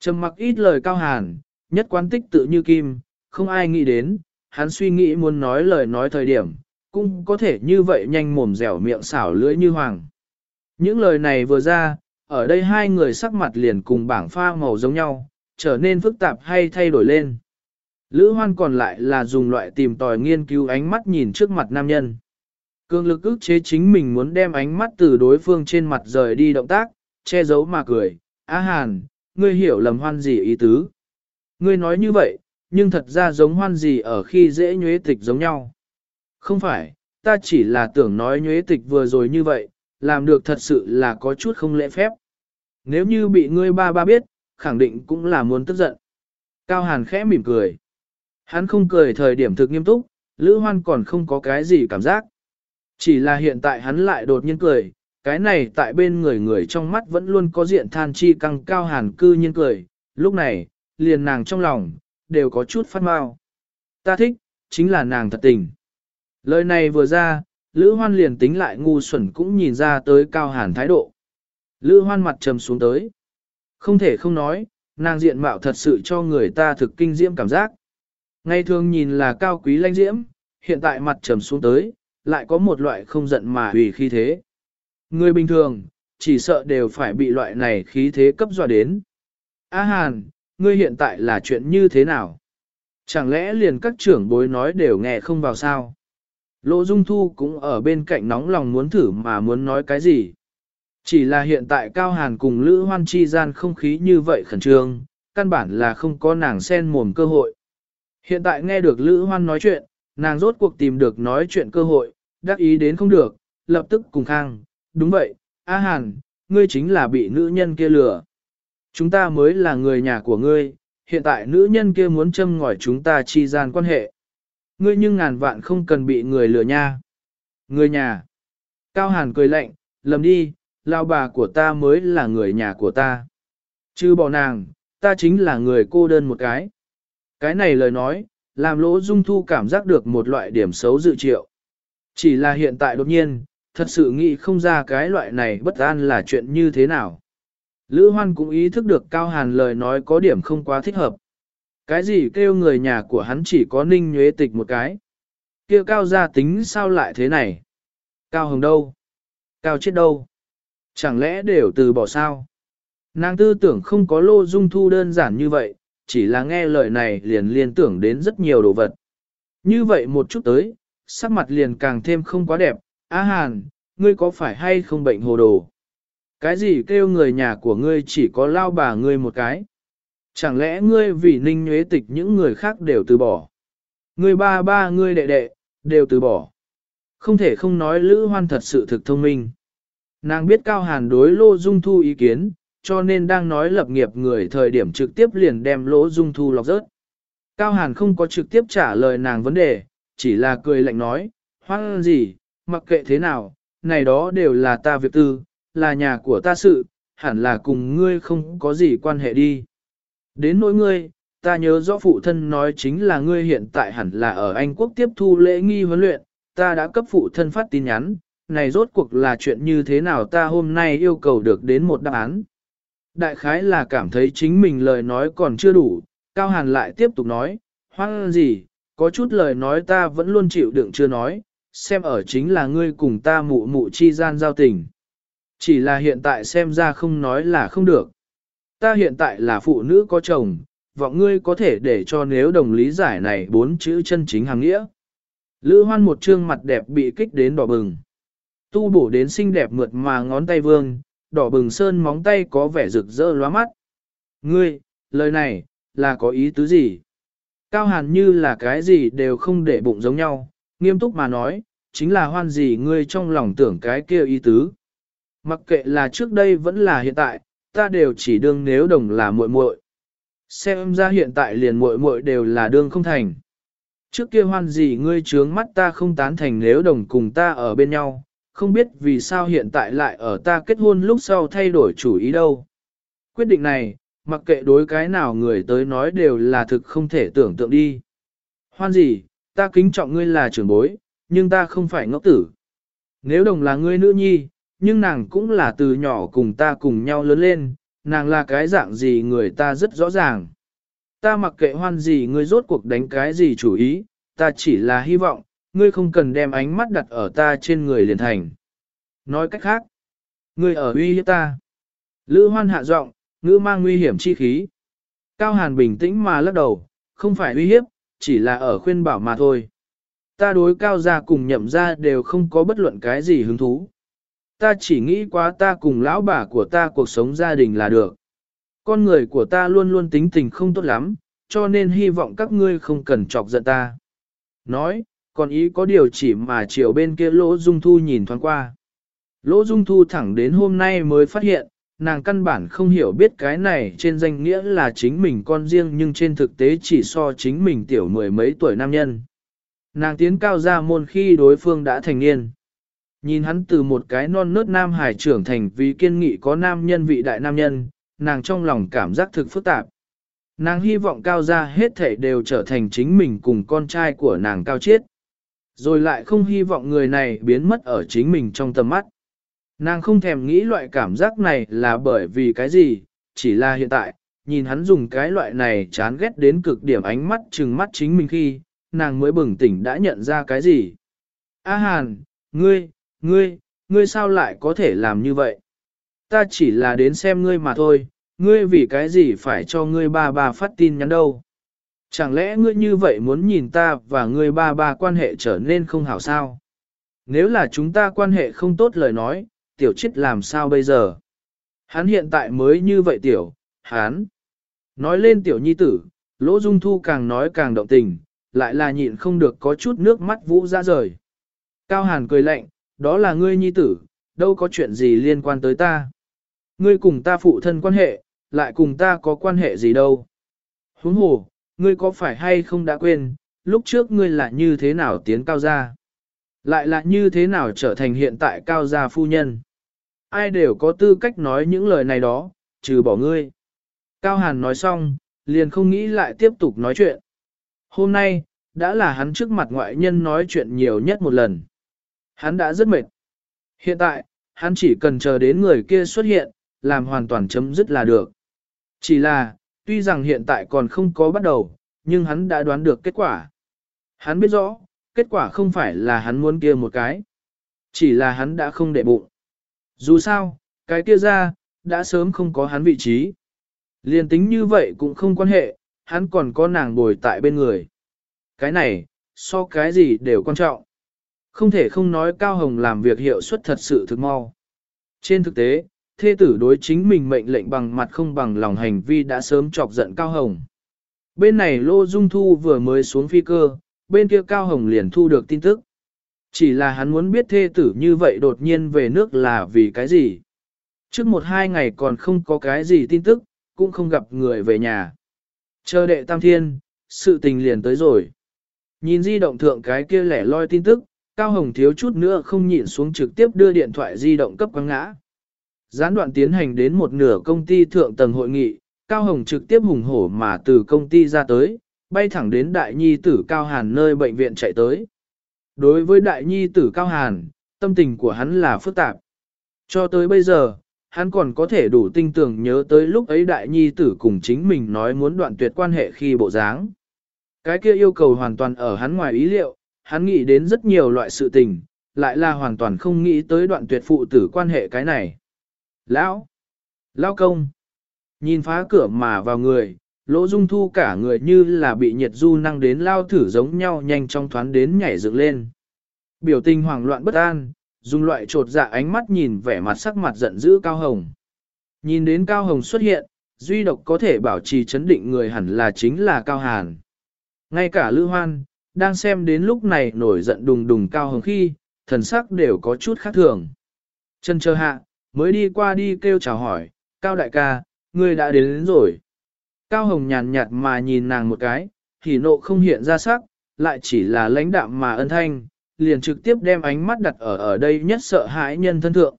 Trầm mặc ít lời cao hàn, nhất quán tích tự như kim, không ai nghĩ đến, hắn suy nghĩ muốn nói lời nói thời điểm, cũng có thể như vậy nhanh mồm dẻo miệng xảo lưỡi như hoàng. Những lời này vừa ra, ở đây hai người sắc mặt liền cùng bảng pha màu giống nhau, trở nên phức tạp hay thay đổi lên. Lữ hoan còn lại là dùng loại tìm tòi nghiên cứu ánh mắt nhìn trước mặt nam nhân. Cương lực ức chế chính mình muốn đem ánh mắt từ đối phương trên mặt rời đi động tác, che giấu mà cười. Á hàn, ngươi hiểu lầm hoan gì ý tứ. Ngươi nói như vậy, nhưng thật ra giống hoan gì ở khi dễ nhuế tịch giống nhau. Không phải, ta chỉ là tưởng nói nhuế tịch vừa rồi như vậy, làm được thật sự là có chút không lễ phép. Nếu như bị ngươi ba ba biết, khẳng định cũng là muốn tức giận. Cao Hàn khẽ mỉm cười. Hắn không cười thời điểm thực nghiêm túc, Lữ Hoan còn không có cái gì cảm giác. Chỉ là hiện tại hắn lại đột nhiên cười, cái này tại bên người người trong mắt vẫn luôn có diện than chi căng Cao Hàn cư nhiên cười, lúc này, liền nàng trong lòng, đều có chút phát mau. Ta thích, chính là nàng thật tình. Lời này vừa ra, Lữ Hoan liền tính lại ngu xuẩn cũng nhìn ra tới Cao Hàn thái độ. Lữ Hoan mặt trầm xuống tới. Không thể không nói, nàng diện mạo thật sự cho người ta thực kinh diễm cảm giác. Ngày thường nhìn là cao quý lanh diễm, hiện tại mặt trầm xuống tới, lại có một loại không giận mà hủy khí thế. Người bình thường, chỉ sợ đều phải bị loại này khí thế cấp dọa đến. A Hàn, ngươi hiện tại là chuyện như thế nào? Chẳng lẽ liền các trưởng bối nói đều nghe không vào sao? Lỗ Dung Thu cũng ở bên cạnh nóng lòng muốn thử mà muốn nói cái gì. Chỉ là hiện tại Cao Hàn cùng Lữ Hoan chi gian không khí như vậy khẩn trương, căn bản là không có nàng sen mồm cơ hội. Hiện tại nghe được Lữ Hoan nói chuyện, nàng rốt cuộc tìm được nói chuyện cơ hội, đắc ý đến không được, lập tức cùng khang, đúng vậy, A Hàn, ngươi chính là bị nữ nhân kia lừa. Chúng ta mới là người nhà của ngươi, hiện tại nữ nhân kia muốn châm ngòi chúng ta chi gian quan hệ. Ngươi nhưng ngàn vạn không cần bị người lừa nha. Người nhà. Cao Hàn cười lạnh, lầm đi, lao bà của ta mới là người nhà của ta. Chứ bỏ nàng, ta chính là người cô đơn một cái. Cái này lời nói, làm lỗ dung thu cảm giác được một loại điểm xấu dự triệu. Chỉ là hiện tại đột nhiên, thật sự nghĩ không ra cái loại này bất an là chuyện như thế nào. Lữ Hoan cũng ý thức được Cao Hàn lời nói có điểm không quá thích hợp. Cái gì kêu người nhà của hắn chỉ có ninh nhuế tịch một cái. kia Cao gia tính sao lại thế này? Cao Hồng đâu? Cao chết đâu? Chẳng lẽ đều từ bỏ sao? Nàng tư tưởng không có lô dung thu đơn giản như vậy, chỉ là nghe lời này liền liên tưởng đến rất nhiều đồ vật. Như vậy một chút tới, sắc mặt liền càng thêm không quá đẹp, Á Hàn, ngươi có phải hay không bệnh hồ đồ? Cái gì kêu người nhà của ngươi chỉ có lao bà ngươi một cái? Chẳng lẽ ngươi vì ninh nhuế tịch những người khác đều từ bỏ? Ngươi ba ba ngươi đệ đệ, đều từ bỏ. Không thể không nói Lữ Hoan thật sự thực thông minh. Nàng biết Cao Hàn đối Lô Dung Thu ý kiến, cho nên đang nói lập nghiệp người thời điểm trực tiếp liền đem Lỗ Dung Thu lọc rớt. Cao Hàn không có trực tiếp trả lời nàng vấn đề, chỉ là cười lạnh nói, hoang gì, mặc kệ thế nào, này đó đều là ta việc tư, là nhà của ta sự, hẳn là cùng ngươi không có gì quan hệ đi. Đến nỗi ngươi, ta nhớ rõ phụ thân nói chính là ngươi hiện tại hẳn là ở Anh Quốc tiếp thu lễ nghi huấn luyện, ta đã cấp phụ thân phát tin nhắn, này rốt cuộc là chuyện như thế nào ta hôm nay yêu cầu được đến một đáp án. Đại khái là cảm thấy chính mình lời nói còn chưa đủ, Cao Hàn lại tiếp tục nói, hoang gì, có chút lời nói ta vẫn luôn chịu đựng chưa nói, xem ở chính là ngươi cùng ta mụ mụ chi gian giao tình. Chỉ là hiện tại xem ra không nói là không được. Ta hiện tại là phụ nữ có chồng, vọng ngươi có thể để cho nếu đồng lý giải này bốn chữ chân chính hàng nghĩa. Lữ hoan một trương mặt đẹp bị kích đến đỏ bừng. Tu bổ đến xinh đẹp mượt mà ngón tay vương, đỏ bừng sơn móng tay có vẻ rực rỡ lóa mắt. Ngươi, lời này, là có ý tứ gì? Cao hàn như là cái gì đều không để bụng giống nhau, nghiêm túc mà nói, chính là hoan gì ngươi trong lòng tưởng cái kia ý tứ. Mặc kệ là trước đây vẫn là hiện tại, ta đều chỉ đương nếu đồng là muội muội. Xem ra hiện tại liền muội muội đều là đương không thành. Trước kia hoan gì ngươi trướng mắt ta không tán thành nếu đồng cùng ta ở bên nhau, không biết vì sao hiện tại lại ở ta kết hôn lúc sau thay đổi chủ ý đâu. Quyết định này, mặc kệ đối cái nào người tới nói đều là thực không thể tưởng tượng đi. Hoan gì, ta kính trọng ngươi là trưởng bối, nhưng ta không phải ngốc tử. Nếu đồng là ngươi nữ nhi, nhưng nàng cũng là từ nhỏ cùng ta cùng nhau lớn lên, nàng là cái dạng gì người ta rất rõ ràng. Ta mặc kệ hoan gì ngươi rốt cuộc đánh cái gì chủ ý, ta chỉ là hy vọng, ngươi không cần đem ánh mắt đặt ở ta trên người liền thành. Nói cách khác, ngươi ở uy hiếp ta. Lữ hoan hạ giọng, ngữ mang nguy hiểm chi khí. Cao Hàn bình tĩnh mà lắc đầu, không phải uy hiếp, chỉ là ở khuyên bảo mà thôi. Ta đối cao gia cùng nhậm gia đều không có bất luận cái gì hứng thú. Ta chỉ nghĩ quá ta cùng lão bà của ta cuộc sống gia đình là được. Con người của ta luôn luôn tính tình không tốt lắm, cho nên hy vọng các ngươi không cần chọc giận ta. Nói, còn ý có điều chỉ mà chiều bên kia lỗ dung thu nhìn thoáng qua. Lỗ dung thu thẳng đến hôm nay mới phát hiện, nàng căn bản không hiểu biết cái này trên danh nghĩa là chính mình con riêng nhưng trên thực tế chỉ so chính mình tiểu mười mấy tuổi nam nhân. Nàng tiến cao ra môn khi đối phương đã thành niên. Nhìn hắn từ một cái non nớt nam hải trưởng thành vì kiên nghị có nam nhân vị đại nam nhân, nàng trong lòng cảm giác thực phức tạp. Nàng hy vọng cao gia hết thể đều trở thành chính mình cùng con trai của nàng cao chiết. Rồi lại không hy vọng người này biến mất ở chính mình trong tầm mắt. Nàng không thèm nghĩ loại cảm giác này là bởi vì cái gì, chỉ là hiện tại, nhìn hắn dùng cái loại này chán ghét đến cực điểm ánh mắt trừng mắt chính mình khi, nàng mới bừng tỉnh đã nhận ra cái gì. A Hàn, ngươi, ngươi, ngươi sao lại có thể làm như vậy? Ta chỉ là đến xem ngươi mà thôi, ngươi vì cái gì phải cho ngươi ba ba phát tin nhắn đâu? Chẳng lẽ ngươi như vậy muốn nhìn ta và ngươi ba ba quan hệ trở nên không hảo sao? Nếu là chúng ta quan hệ không tốt lời nói, tiểu chết làm sao bây giờ? Hắn hiện tại mới như vậy tiểu, hắn. Nói lên tiểu nhi tử, lỗ dung thu càng nói càng động tình, lại là nhịn không được có chút nước mắt vũ ra rời. Cao hàn cười lạnh, đó là ngươi nhi tử, đâu có chuyện gì liên quan tới ta. Ngươi cùng ta phụ thân quan hệ, lại cùng ta có quan hệ gì đâu. Huống hồ, ngươi có phải hay không đã quên, lúc trước ngươi là như thế nào tiến cao gia? Lại là như thế nào trở thành hiện tại cao gia phu nhân? Ai đều có tư cách nói những lời này đó, trừ bỏ ngươi. Cao Hàn nói xong, liền không nghĩ lại tiếp tục nói chuyện. Hôm nay, đã là hắn trước mặt ngoại nhân nói chuyện nhiều nhất một lần. Hắn đã rất mệt. Hiện tại, hắn chỉ cần chờ đến người kia xuất hiện, làm hoàn toàn chấm dứt là được. Chỉ là, tuy rằng hiện tại còn không có bắt đầu, nhưng hắn đã đoán được kết quả. Hắn biết rõ, kết quả không phải là hắn muốn kia một cái. Chỉ là hắn đã không để bụng. Dù sao, cái kia ra, đã sớm không có hắn vị trí. Liên tính như vậy cũng không quan hệ, hắn còn có nàng bồi tại bên người. Cái này, so cái gì đều quan trọng. Không thể không nói Cao Hồng làm việc hiệu suất thật sự thực mau. Trên thực tế, thê tử đối chính mình mệnh lệnh bằng mặt không bằng lòng hành vi đã sớm chọc giận Cao Hồng. Bên này Lô Dung Thu vừa mới xuống phi cơ, bên kia Cao Hồng liền thu được tin tức. Chỉ là hắn muốn biết thê tử như vậy đột nhiên về nước là vì cái gì. Trước một hai ngày còn không có cái gì tin tức, cũng không gặp người về nhà. Chờ đệ tam thiên, sự tình liền tới rồi. Nhìn di động thượng cái kia lẻ loi tin tức, Cao Hồng thiếu chút nữa không nhịn xuống trực tiếp đưa điện thoại di động cấp quăng ngã. Gián đoạn tiến hành đến một nửa công ty thượng tầng hội nghị, Cao Hồng trực tiếp hùng hổ mà từ công ty ra tới, bay thẳng đến đại nhi tử Cao Hàn nơi bệnh viện chạy tới. Đối với đại nhi tử Cao Hàn, tâm tình của hắn là phức tạp. Cho tới bây giờ, hắn còn có thể đủ tinh tưởng nhớ tới lúc ấy đại nhi tử cùng chính mình nói muốn đoạn tuyệt quan hệ khi bộ dáng. Cái kia yêu cầu hoàn toàn ở hắn ngoài ý liệu, hắn nghĩ đến rất nhiều loại sự tình, lại là hoàn toàn không nghĩ tới đoạn tuyệt phụ tử quan hệ cái này. Lão! Lão công! Nhìn phá cửa mà vào người, lỗ dung thu cả người như là bị nhiệt du năng đến lao thử giống nhau nhanh trong thoáng đến nhảy dựng lên. Biểu tình hoảng loạn bất an, dùng loại trột dạ ánh mắt nhìn vẻ mặt sắc mặt giận dữ Cao Hồng. Nhìn đến Cao Hồng xuất hiện, duy độc có thể bảo trì chấn định người hẳn là chính là Cao Hàn. Ngay cả Lữ Hoan, đang xem đến lúc này nổi giận đùng đùng Cao Hồng khi, thần sắc đều có chút khác thường. Chân chờ hạ, mới đi qua đi kêu chào hỏi, Cao đại ca, ngươi đã đến, đến rồi. Cao Hồng nhàn nhạt mà nhìn nàng một cái, thì nộ không hiện ra sắc, lại chỉ là lãnh đạm mà ân thanh, liền trực tiếp đem ánh mắt đặt ở ở đây nhất sợ hãi nhân thân thượng.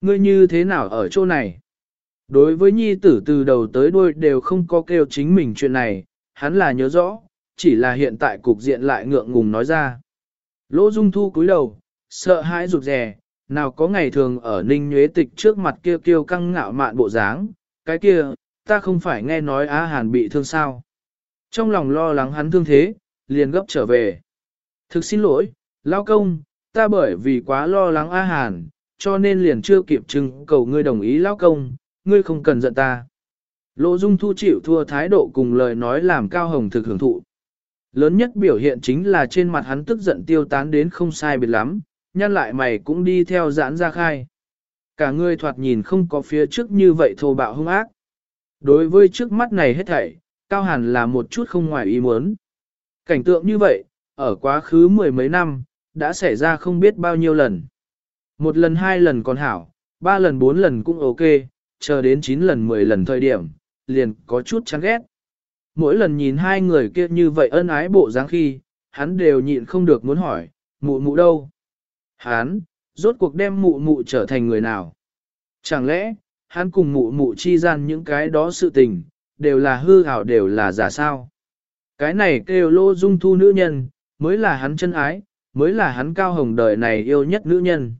Ngươi như thế nào ở chỗ này? Đối với nhi tử từ đầu tới đuôi đều không có kêu chính mình chuyện này, hắn là nhớ rõ, chỉ là hiện tại cục diện lại ngượng ngùng nói ra. Lỗ Dung Thu cúi đầu, sợ hãi rụt rè, nào có ngày thường ở ninh nhuế tịch trước mặt kia kêu căng ngạo mạn bộ dáng, cái kia, ta không phải nghe nói Á Hàn bị thương sao. Trong lòng lo lắng hắn thương thế, liền gấp trở về. Thực xin lỗi, lao công, ta bởi vì quá lo lắng A Hàn, cho nên liền chưa kịp trưng cầu ngươi đồng ý lao công, ngươi không cần giận ta. Lộ Dung thu chịu thua thái độ cùng lời nói làm Cao Hồng thực hưởng thụ. Lớn nhất biểu hiện chính là trên mặt hắn tức giận tiêu tán đến không sai biệt lắm, nhăn lại mày cũng đi theo giãn ra khai. Cả người thoạt nhìn không có phía trước như vậy thô bạo hung ác. Đối với trước mắt này hết thảy, Cao Hàn là một chút không ngoài ý muốn. Cảnh tượng như vậy, ở quá khứ mười mấy năm, đã xảy ra không biết bao nhiêu lần. Một lần hai lần còn hảo, ba lần bốn lần cũng ok, chờ đến chín lần mười lần thời điểm, liền có chút chán ghét. Mỗi lần nhìn hai người kia như vậy ân ái bộ dáng khi, hắn đều nhịn không được muốn hỏi, mụ mụ đâu? Hắn, rốt cuộc đem mụ mụ trở thành người nào? Chẳng lẽ, hắn cùng mụ mụ chi gian những cái đó sự tình, đều là hư hảo đều là giả sao? Cái này kêu lô dung thu nữ nhân, mới là hắn chân ái, mới là hắn cao hồng đời này yêu nhất nữ nhân.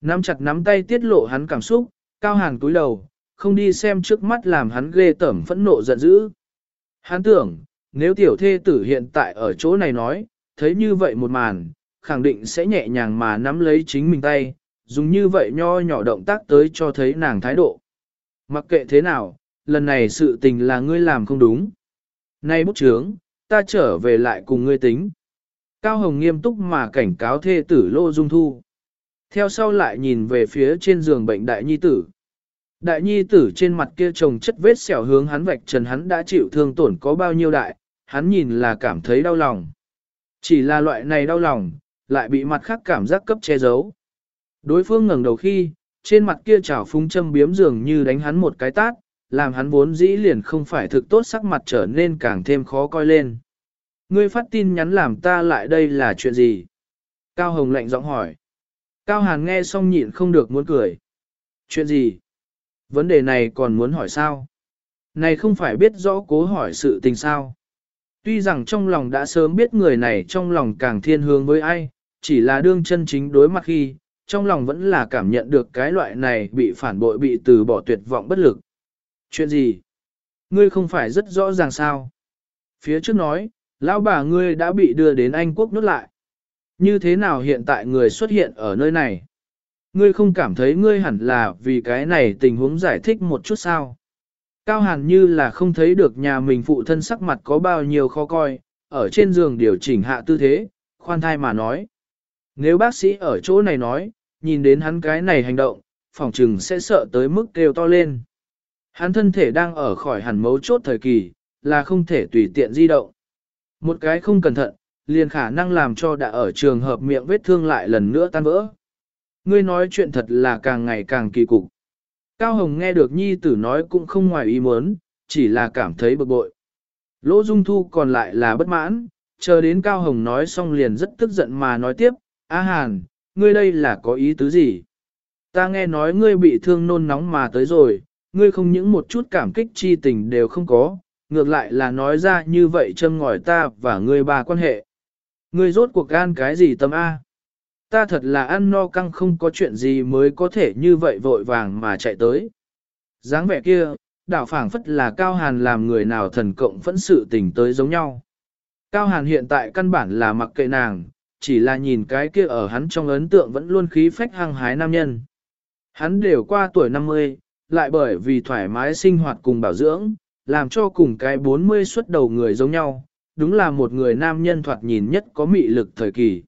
Nắm chặt nắm tay tiết lộ hắn cảm xúc, cao hàn cúi đầu, không đi xem trước mắt làm hắn ghê tởm phẫn nộ giận dữ. Hắn tưởng, nếu tiểu thê tử hiện tại ở chỗ này nói, thấy như vậy một màn, khẳng định sẽ nhẹ nhàng mà nắm lấy chính mình tay, dùng như vậy nho nhỏ động tác tới cho thấy nàng thái độ. Mặc kệ thế nào, lần này sự tình là ngươi làm không đúng. Nay bút trướng, ta trở về lại cùng ngươi tính. Cao Hồng nghiêm túc mà cảnh cáo thê tử Lô Dung Thu. Theo sau lại nhìn về phía trên giường bệnh đại nhi tử. Đại nhi tử trên mặt kia trồng chất vết sẹo hướng hắn vạch trần hắn đã chịu thương tổn có bao nhiêu đại, hắn nhìn là cảm thấy đau lòng. Chỉ là loại này đau lòng, lại bị mặt khác cảm giác cấp che giấu. Đối phương ngẩng đầu khi, trên mặt kia trào phúng châm biếm dường như đánh hắn một cái tát, làm hắn vốn dĩ liền không phải thực tốt sắc mặt trở nên càng thêm khó coi lên. Ngươi phát tin nhắn làm ta lại đây là chuyện gì? Cao Hồng lạnh giọng hỏi. Cao Hàn nghe xong nhịn không được muốn cười. Chuyện gì? Vấn đề này còn muốn hỏi sao? Này không phải biết rõ cố hỏi sự tình sao? Tuy rằng trong lòng đã sớm biết người này trong lòng càng thiên hướng với ai, chỉ là đương chân chính đối mặt khi, trong lòng vẫn là cảm nhận được cái loại này bị phản bội bị từ bỏ tuyệt vọng bất lực. Chuyện gì? Ngươi không phải rất rõ ràng sao? Phía trước nói, lão bà ngươi đã bị đưa đến Anh quốc nước lại. Như thế nào hiện tại người xuất hiện ở nơi này? Ngươi không cảm thấy ngươi hẳn là vì cái này tình huống giải thích một chút sao? Cao Hàn như là không thấy được nhà mình phụ thân sắc mặt có bao nhiêu khó coi, ở trên giường điều chỉnh hạ tư thế, khoan thai mà nói. Nếu bác sĩ ở chỗ này nói, nhìn đến hắn cái này hành động, phòng trừng sẽ sợ tới mức kêu to lên. Hắn thân thể đang ở khỏi hẳn mấu chốt thời kỳ, là không thể tùy tiện di động. Một cái không cẩn thận, liền khả năng làm cho đã ở trường hợp miệng vết thương lại lần nữa tan vỡ. Ngươi nói chuyện thật là càng ngày càng kỳ cục. Cao Hồng nghe được nhi tử nói cũng không ngoài ý muốn, chỉ là cảm thấy bực bội. Lỗ Dung Thu còn lại là bất mãn, chờ đến Cao Hồng nói xong liền rất tức giận mà nói tiếp, A Hàn, ngươi đây là có ý tứ gì? Ta nghe nói ngươi bị thương nôn nóng mà tới rồi, ngươi không những một chút cảm kích chi tình đều không có, ngược lại là nói ra như vậy châm ngòi ta và ngươi bà quan hệ. Ngươi rốt cuộc gan cái gì tâm A? Ta thật là ăn no căng không có chuyện gì mới có thể như vậy vội vàng mà chạy tới. dáng vẻ kia, đảo phảng phất là Cao Hàn làm người nào thần cộng phẫn sự tình tới giống nhau. Cao Hàn hiện tại căn bản là mặc kệ nàng, chỉ là nhìn cái kia ở hắn trong ấn tượng vẫn luôn khí phách hăng hái nam nhân. Hắn đều qua tuổi 50, lại bởi vì thoải mái sinh hoạt cùng bảo dưỡng, làm cho cùng cái 40 xuất đầu người giống nhau, đúng là một người nam nhân thoạt nhìn nhất có mị lực thời kỳ.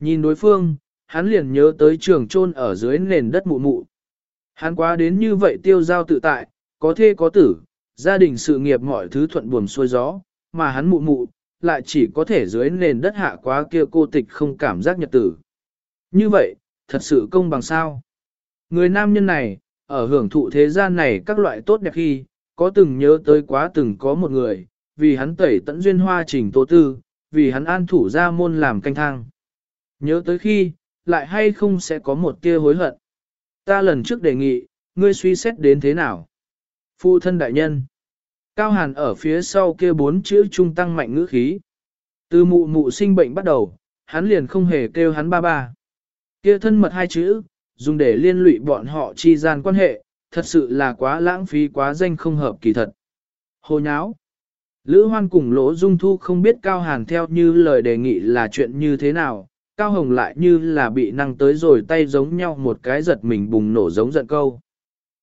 Nhìn đối phương, hắn liền nhớ tới trường trôn ở dưới nền đất mụ mụ. Hắn quá đến như vậy tiêu giao tự tại, có thê có tử, gia đình sự nghiệp mọi thứ thuận buồm xuôi gió, mà hắn mụ mụ, lại chỉ có thể dưới nền đất hạ quá kia cô tịch không cảm giác nhật tử. Như vậy, thật sự công bằng sao? Người nam nhân này, ở hưởng thụ thế gian này các loại tốt đẹp khi, có từng nhớ tới quá từng có một người, vì hắn tẩy tận duyên hoa trình tố tư, vì hắn an thủ ra môn làm canh thang. Nhớ tới khi, lại hay không sẽ có một tia hối hận. Ta lần trước đề nghị, ngươi suy xét đến thế nào? Phụ thân đại nhân. Cao hàn ở phía sau kia bốn chữ trung tăng mạnh ngữ khí. Từ mụ mụ sinh bệnh bắt đầu, hắn liền không hề kêu hắn ba ba. Kia thân mật hai chữ, dùng để liên lụy bọn họ chi gian quan hệ, thật sự là quá lãng phí quá danh không hợp kỳ thật. Hồ nháo. Lữ hoan cùng lỗ dung thu không biết Cao Hàn theo như lời đề nghị là chuyện như thế nào, Cao Hồng lại như là bị năng tới rồi tay giống nhau một cái giật mình bùng nổ giống giận câu.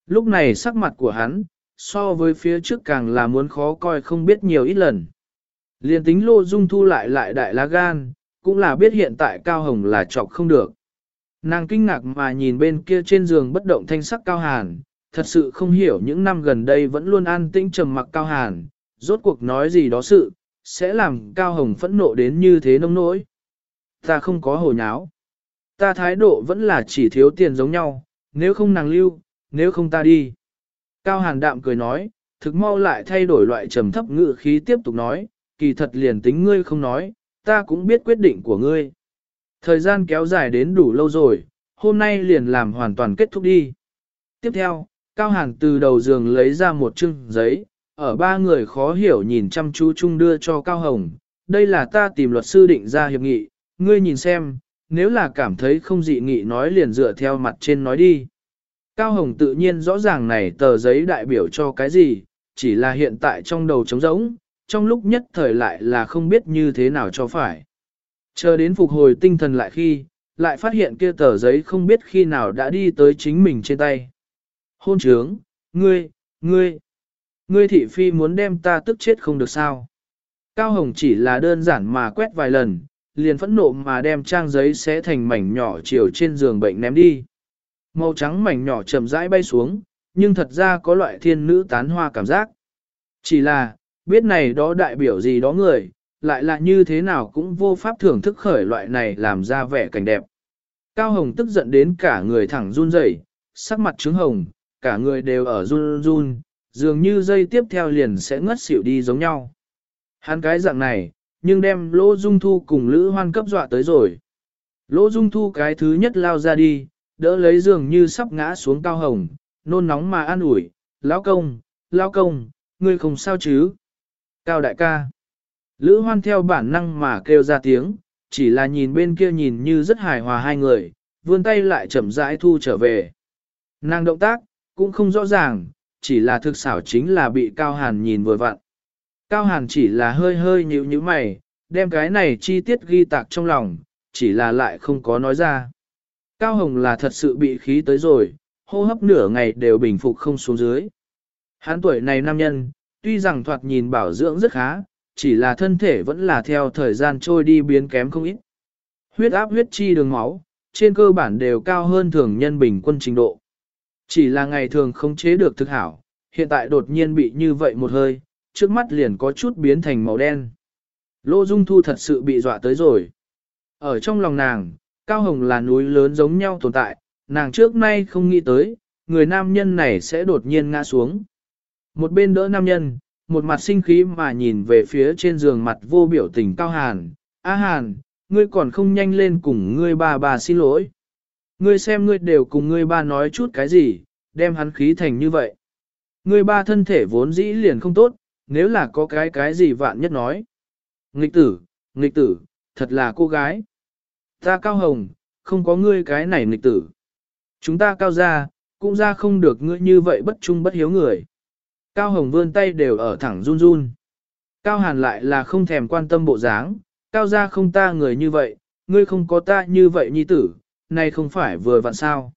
Lúc này sắc mặt của hắn, so với phía trước càng là muốn khó coi không biết nhiều ít lần. Liên tính lô dung thu lại lại đại lá gan, cũng là biết hiện tại Cao Hồng là chọc không được. Nàng kinh ngạc mà nhìn bên kia trên giường bất động thanh sắc Cao Hàn, thật sự không hiểu những năm gần đây vẫn luôn an tĩnh trầm mặc Cao Hàn, rốt cuộc nói gì đó sự, sẽ làm Cao Hồng phẫn nộ đến như thế nông nỗi. Ta không có hồ nháo. Ta thái độ vẫn là chỉ thiếu tiền giống nhau, nếu không nàng lưu, nếu không ta đi. Cao Hàn đạm cười nói, thực mau lại thay đổi loại trầm thấp ngự khí tiếp tục nói, kỳ thật liền tính ngươi không nói, ta cũng biết quyết định của ngươi. Thời gian kéo dài đến đủ lâu rồi, hôm nay liền làm hoàn toàn kết thúc đi. Tiếp theo, Cao Hàn từ đầu giường lấy ra một chưng giấy, ở ba người khó hiểu nhìn chăm chú chung đưa cho Cao Hồng. Đây là ta tìm luật sư định ra hiệp nghị, ngươi nhìn xem, nếu là cảm thấy không dị nghị nói liền dựa theo mặt trên nói đi. Cao Hồng tự nhiên rõ ràng này tờ giấy đại biểu cho cái gì, chỉ là hiện tại trong đầu trống rỗng, trong lúc nhất thời lại là không biết như thế nào cho phải. Chờ đến phục hồi tinh thần lại khi, lại phát hiện kia tờ giấy không biết khi nào đã đi tới chính mình trên tay. Hôn trướng, ngươi, ngươi, ngươi thị phi muốn đem ta tức chết không được sao. Cao Hồng chỉ là đơn giản mà quét vài lần, liền phẫn nộ mà đem trang giấy xé thành mảnh nhỏ chiều trên giường bệnh ném đi. Màu trắng mảnh nhỏ chậm rãi bay xuống, nhưng thật ra có loại thiên nữ tán hoa cảm giác. Chỉ là, biết này đó đại biểu gì đó người, lại là như thế nào cũng vô pháp thưởng thức khởi loại này làm ra vẻ cảnh đẹp. Cao Hồng tức giận đến cả người thẳng run rẩy, sắc mặt trứng hồng, cả người đều ở run run, dường như dây tiếp theo liền sẽ ngất xỉu đi giống nhau. Hắn cái dạng này, nhưng đem Lỗ Dung Thu cùng Lữ Hoan cấp dọa tới rồi. Lỗ Dung Thu cái thứ nhất lao ra đi, đỡ lấy giường như sắp ngã xuống cao hồng, nôn nóng mà an ủi, lão công, lão công, ngươi không sao chứ? Cao đại ca. Lữ Hoan theo bản năng mà kêu ra tiếng, chỉ là nhìn bên kia nhìn như rất hài hòa hai người, vươn tay lại chậm rãi thu trở về. Nàng động tác, cũng không rõ ràng, chỉ là thực xảo chính là bị Cao Hàn nhìn vừa vặn. Cao Hàn chỉ là hơi hơi nhíu nhíu mày, đem cái này chi tiết ghi tạc trong lòng, chỉ là lại không có nói ra. Cao Hồng là thật sự bị khí tới rồi, hô hấp nửa ngày đều bình phục không xuống dưới. Hán tuổi này nam nhân, tuy rằng thoạt nhìn bảo dưỡng rất khá, chỉ là thân thể vẫn là theo thời gian trôi đi biến kém không ít. Huyết áp huyết chi đường máu, trên cơ bản đều cao hơn thường nhân bình quân trình độ. Chỉ là ngày thường không chế được thực hảo, hiện tại đột nhiên bị như vậy một hơi, trước mắt liền có chút biến thành màu đen. Lô Dung Thu thật sự bị dọa tới rồi. Ở trong lòng nàng, Cao Hồng là núi lớn giống nhau tồn tại, nàng trước nay không nghĩ tới, người nam nhân này sẽ đột nhiên ngã xuống. Một bên đỡ nam nhân, một mặt sinh khí mà nhìn về phía trên giường mặt vô biểu tình Cao Hàn. A Hàn, ngươi còn không nhanh lên cùng ngươi bà bà xin lỗi. Ngươi xem ngươi đều cùng ngươi ba nói chút cái gì, đem hắn khí thành như vậy. Ngươi ba thân thể vốn dĩ liền không tốt, nếu là có cái cái gì vạn nhất nói. Nghịch tử, nghịch tử, thật là cô gái. Ta cao hồng, không có ngươi cái này nghịch tử. Chúng ta cao ra, cũng ra không được ngươi như vậy bất trung bất hiếu người. Cao hồng vươn tay đều ở thẳng run run. Cao hàn lại là không thèm quan tâm bộ dáng, cao ra không ta người như vậy, ngươi không có ta như vậy nhi tử, này không phải vừa vặn sao.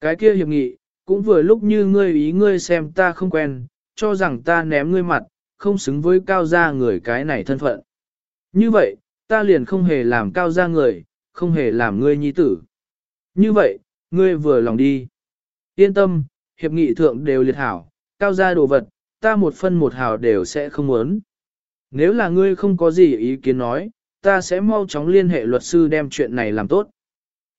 Cái kia hiệp nghị, cũng vừa lúc như ngươi ý ngươi xem ta không quen, cho rằng ta ném ngươi mặt, không xứng với cao gia người cái này thân phận. Như vậy, ta liền không hề làm cao gia người, không hề làm ngươi nhi tử. Như vậy, ngươi vừa lòng đi. Yên tâm, hiệp nghị thượng đều liệt hảo, cao gia đồ vật, ta một phân một hào đều sẽ không muốn. Nếu là ngươi không có gì ý kiến nói, ta sẽ mau chóng liên hệ luật sư đem chuyện này làm tốt.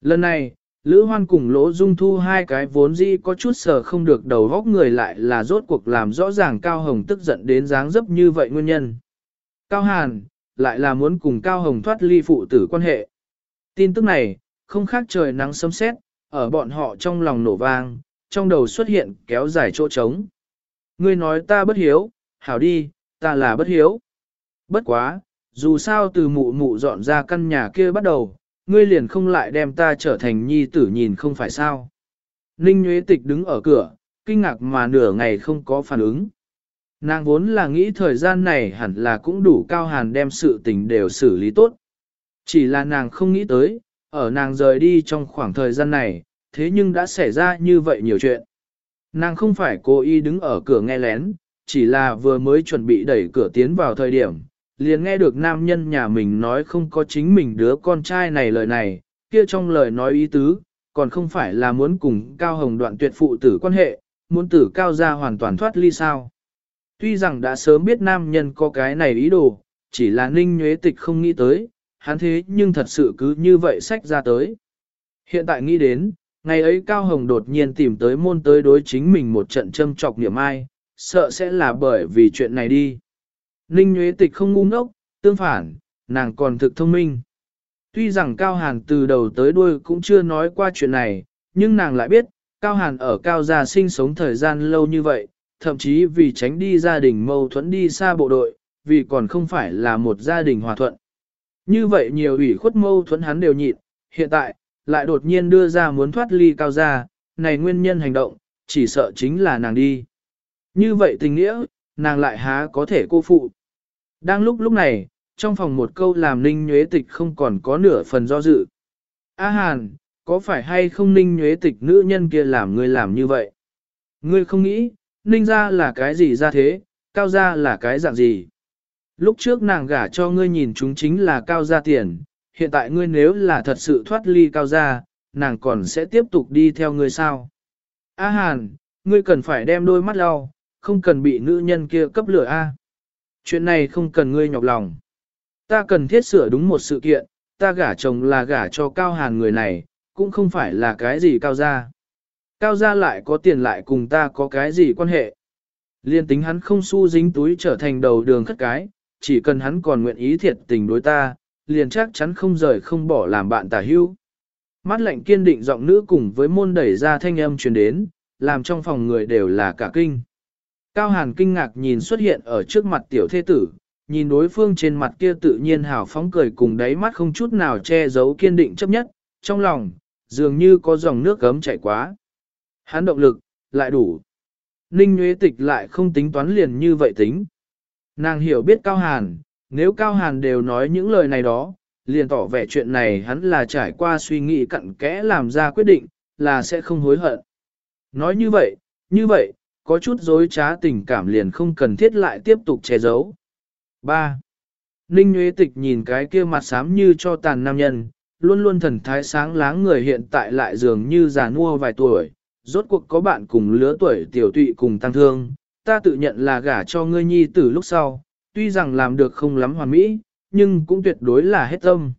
Lần này, Lữ Hoan cùng Lỗ Dung Thu hai cái vốn dĩ có chút sờ không được đầu góc người lại là rốt cuộc làm rõ ràng Cao Hồng tức giận đến dáng dấp như vậy nguyên nhân. Cao Hàn, lại là muốn cùng Cao Hồng thoát ly phụ tử quan hệ. Tin tức này, không khác trời nắng sấm sét, ở bọn họ trong lòng nổ vang, trong đầu xuất hiện kéo dài chỗ trống. Ngươi nói ta bất hiếu, hảo đi, ta là bất hiếu. Bất quá, dù sao từ mụ mụ dọn ra căn nhà kia bắt đầu, ngươi liền không lại đem ta trở thành nhi tử nhìn không phải sao. Ninh Nguyễn Tịch đứng ở cửa, kinh ngạc mà nửa ngày không có phản ứng. Nàng vốn là nghĩ thời gian này hẳn là cũng đủ cao hàn đem sự tình đều xử lý tốt. Chỉ là nàng không nghĩ tới, ở nàng rời đi trong khoảng thời gian này, thế nhưng đã xảy ra như vậy nhiều chuyện. Nàng không phải cố ý đứng ở cửa nghe lén, chỉ là vừa mới chuẩn bị đẩy cửa tiến vào thời điểm, liền nghe được nam nhân nhà mình nói không có chính mình đứa con trai này lời này, kia trong lời nói ý tứ, còn không phải là muốn cùng Cao Hồng đoạn tuyệt phụ tử quan hệ, muốn tử Cao ra hoàn toàn thoát ly sao. Tuy rằng đã sớm biết nam nhân có cái này ý đồ, chỉ là ninh nhuế tịch không nghĩ tới, hắn thế nhưng thật sự cứ như vậy sách ra tới. Hiện tại nghĩ đến, ngày ấy Cao Hồng đột nhiên tìm tới môn tới đối chính mình một trận châm trọc niệm ai, sợ sẽ là bởi vì chuyện này đi. Ninh Nguyễn Tịch không ngu ngốc, tương phản, nàng còn thực thông minh. Tuy rằng Cao Hàn từ đầu tới đuôi cũng chưa nói qua chuyện này, nhưng nàng lại biết, Cao Hàn ở Cao Gia sinh sống thời gian lâu như vậy, thậm chí vì tránh đi gia đình mâu thuẫn đi xa bộ đội, vì còn không phải là một gia đình hòa thuận. Như vậy nhiều ủy khuất mâu thuẫn hắn đều nhịn, hiện tại, lại đột nhiên đưa ra muốn thoát ly Cao Gia, này nguyên nhân hành động, chỉ sợ chính là nàng đi. Như vậy tình nghĩa, nàng lại há có thể cô phụ. Đang lúc lúc này, trong phòng một câu làm ninh nhuế tịch không còn có nửa phần do dự. A Hàn, có phải hay không ninh nhuế tịch nữ nhân kia làm ngươi làm như vậy? Ngươi không nghĩ, ninh ra là cái gì ra thế, cao ra là cái dạng gì? Lúc trước nàng gả cho ngươi nhìn chúng chính là cao gia tiền, hiện tại ngươi nếu là thật sự thoát ly cao gia, nàng còn sẽ tiếp tục đi theo ngươi sao? A Hàn, ngươi cần phải đem đôi mắt lau, không cần bị nữ nhân kia cấp lửa A. Chuyện này không cần ngươi nhọc lòng. Ta cần thiết sửa đúng một sự kiện, ta gả chồng là gả cho cao hàn người này, cũng không phải là cái gì cao gia. Cao gia lại có tiền lại cùng ta có cái gì quan hệ. Liên tính hắn không su dính túi trở thành đầu đường khất cái, chỉ cần hắn còn nguyện ý thiệt tình đối ta, liền chắc chắn không rời không bỏ làm bạn tả hữu. Mắt lạnh kiên định giọng nữ cùng với môn đẩy ra thanh âm truyền đến, làm trong phòng người đều là cả kinh. Cao Hàn kinh ngạc nhìn xuất hiện ở trước mặt tiểu thế tử, nhìn đối phương trên mặt kia tự nhiên hào phóng cười cùng đáy mắt không chút nào che giấu kiên định chấp nhất, trong lòng, dường như có dòng nước gấm chảy quá. Hắn động lực, lại đủ. Ninh Nguyễn Tịch lại không tính toán liền như vậy tính. Nàng hiểu biết Cao Hàn, nếu Cao Hàn đều nói những lời này đó, liền tỏ vẻ chuyện này hắn là trải qua suy nghĩ cặn kẽ làm ra quyết định, là sẽ không hối hận. Nói như vậy, như vậy, có chút dối trá tình cảm liền không cần thiết lại tiếp tục che giấu. 3. Ninh Nguyễn Tịch nhìn cái kia mặt xám như cho tàn nam nhân, luôn luôn thần thái sáng láng người hiện tại lại dường như già nua vài tuổi, rốt cuộc có bạn cùng lứa tuổi tiểu tụy cùng tăng thương, ta tự nhận là gả cho ngươi nhi tử lúc sau, tuy rằng làm được không lắm hoàn mỹ, nhưng cũng tuyệt đối là hết tâm.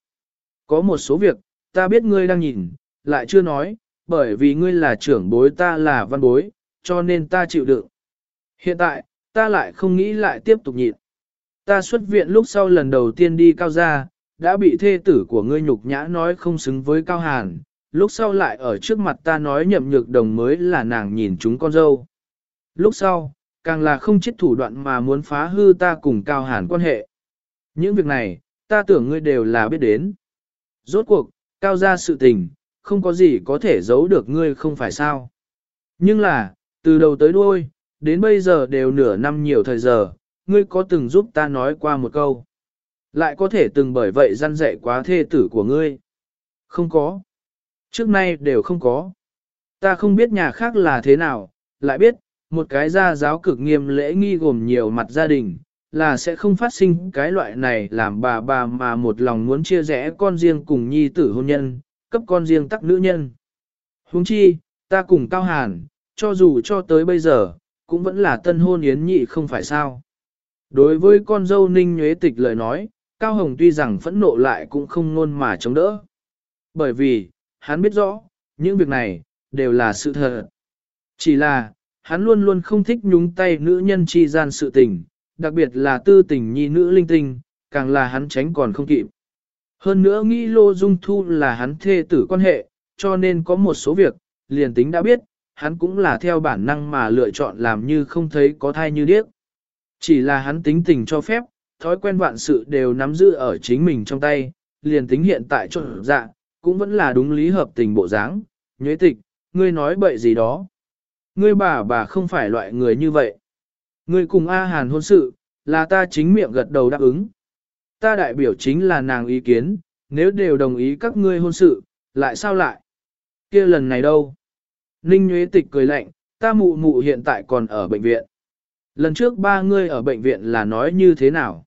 Có một số việc, ta biết ngươi đang nhìn, lại chưa nói, bởi vì ngươi là trưởng bối ta là văn bối, cho nên ta chịu đựng. Hiện tại, ta lại không nghĩ lại tiếp tục nhịn. Ta xuất viện lúc sau lần đầu tiên đi cao gia, đã bị thê tử của ngươi nhục nhã nói không xứng với cao hàn, lúc sau lại ở trước mặt ta nói nhậm nhược đồng mới là nàng nhìn chúng con dâu. Lúc sau, càng là không chết thủ đoạn mà muốn phá hư ta cùng cao hàn quan hệ. Những việc này, ta tưởng ngươi đều là biết đến. Rốt cuộc, cao ra sự tình, không có gì có thể giấu được ngươi không phải sao. Nhưng là, từ đầu tới đuôi, đến bây giờ đều nửa năm nhiều thời giờ, ngươi có từng giúp ta nói qua một câu. Lại có thể từng bởi vậy gian dạy quá thê tử của ngươi. Không có. Trước nay đều không có. Ta không biết nhà khác là thế nào, lại biết, một cái gia giáo cực nghiêm lễ nghi gồm nhiều mặt gia đình, là sẽ không phát sinh cái loại này làm bà bà mà một lòng muốn chia rẽ con riêng cùng nhi tử hôn nhân, cấp con riêng tắc nữ nhân. Huống chi, ta cùng Cao Hàn, cho dù cho tới bây giờ, cũng vẫn là tân hôn yến nhị không phải sao. Đối với con dâu ninh nhuế tịch lời nói, Cao Hồng tuy rằng phẫn nộ lại cũng không ngôn mà chống đỡ. Bởi vì, hắn biết rõ, những việc này, đều là sự thật. Chỉ là, hắn luôn luôn không thích nhúng tay nữ nhân chi gian sự tình, đặc biệt là tư tình nhi nữ linh tinh, càng là hắn tránh còn không kịp. Hơn nữa nghĩ Lô Dung Thu là hắn thê tử quan hệ, cho nên có một số việc, liền tính đã biết, hắn cũng là theo bản năng mà lựa chọn làm như không thấy có thai như điếc. Chỉ là hắn tính tình cho phép, thói quen vạn sự đều nắm giữ ở chính mình trong tay, liền tính hiện tại trộn dạ, cũng vẫn là đúng lý hợp tình bộ dáng. Nhuế tịch, ngươi nói bậy gì đó. Ngươi bà bà không phải loại người như vậy. Ngươi cùng A Hàn hôn sự, là ta chính miệng gật đầu đáp ứng. Ta đại biểu chính là nàng ý kiến, nếu đều đồng ý các ngươi hôn sự, lại sao lại? kia lần này đâu? Ninh Nguyễn Tịch cười lạnh, ta mụ mụ hiện tại còn ở bệnh viện. Lần trước ba ngươi ở bệnh viện là nói như thế nào?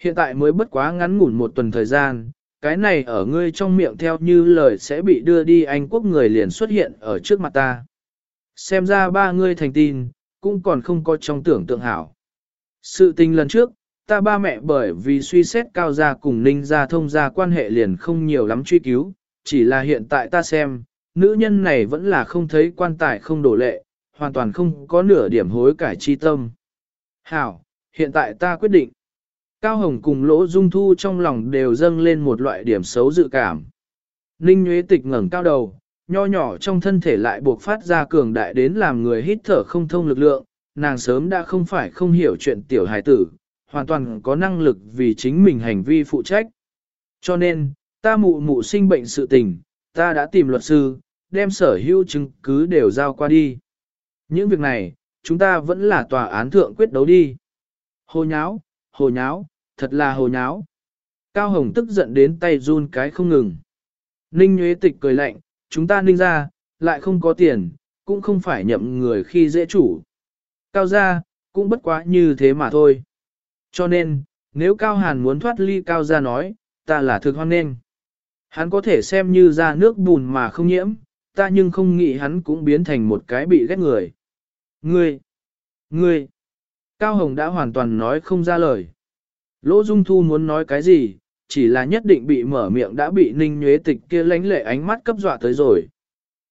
Hiện tại mới bất quá ngắn ngủn một tuần thời gian, cái này ở ngươi trong miệng theo như lời sẽ bị đưa đi Anh quốc người liền xuất hiện ở trước mặt ta. Xem ra ba ngươi thành tin, cũng còn không có trong tưởng tượng hảo. Sự tình lần trước, ta ba mẹ bởi vì suy xét cao gia cùng ninh gia thông gia quan hệ liền không nhiều lắm truy cứu, chỉ là hiện tại ta xem, nữ nhân này vẫn là không thấy quan tài không đổ lệ, hoàn toàn không có nửa điểm hối cải chi tâm. Hảo, hiện tại ta quyết định. Cao Hồng cùng Lỗ Dung Thu trong lòng đều dâng lên một loại điểm xấu dự cảm. Ninh Nguyễn Tịch ngẩng cao đầu, nho nhỏ trong thân thể lại buộc phát ra cường đại đến làm người hít thở không thông lực lượng, nàng sớm đã không phải không hiểu chuyện tiểu hài tử, hoàn toàn có năng lực vì chính mình hành vi phụ trách. Cho nên, ta mụ mụ sinh bệnh sự tình, ta đã tìm luật sư, đem sở hữu chứng cứ đều giao qua đi. Những việc này, chúng ta vẫn là tòa án thượng quyết đấu đi. Hồ nháo, hồ nháo, thật là hồ nháo. Cao Hồng tức giận đến tay run cái không ngừng. Ninh Nguyễn Tịch cười lạnh, chúng ta ninh ra, lại không có tiền, cũng không phải nhậm người khi dễ chủ. Cao ra, cũng bất quá như thế mà thôi. Cho nên, nếu Cao Hàn muốn thoát ly Cao ra nói, ta là thực hoan nên. Hắn có thể xem như ra nước bùn mà không nhiễm, ta nhưng không nghĩ hắn cũng biến thành một cái bị ghét người. Ngươi! Ngươi! Cao Hồng đã hoàn toàn nói không ra lời. Lỗ Dung Thu muốn nói cái gì, chỉ là nhất định bị mở miệng đã bị ninh nhuế tịch kia lánh lệ ánh mắt cấp dọa tới rồi.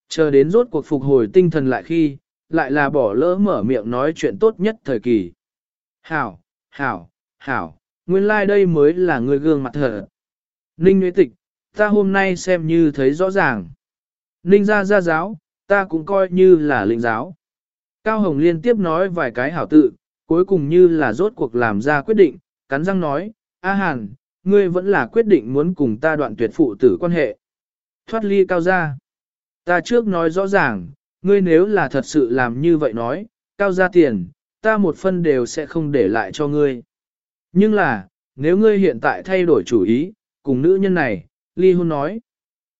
Chờ đến rốt cuộc phục hồi tinh thần lại khi, lại là bỏ lỡ mở miệng nói chuyện tốt nhất thời kỳ. Hảo, hảo, hảo, nguyên lai like đây mới là người gương mặt thở. Ninh nhuế tịch, ta hôm nay xem như thấy rõ ràng. Ninh ra ra giáo, ta cũng coi như là linh giáo. Cao Hồng liên tiếp nói vài cái hảo tự, cuối cùng như là rốt cuộc làm ra quyết định, cắn răng nói, A Hàn, ngươi vẫn là quyết định muốn cùng ta đoạn tuyệt phụ tử quan hệ. Thoát ly cao gia. Ta trước nói rõ ràng, ngươi nếu là thật sự làm như vậy nói, cao gia tiền, ta một phân đều sẽ không để lại cho ngươi. Nhưng là, nếu ngươi hiện tại thay đổi chủ ý, cùng nữ nhân này, ly hôn nói.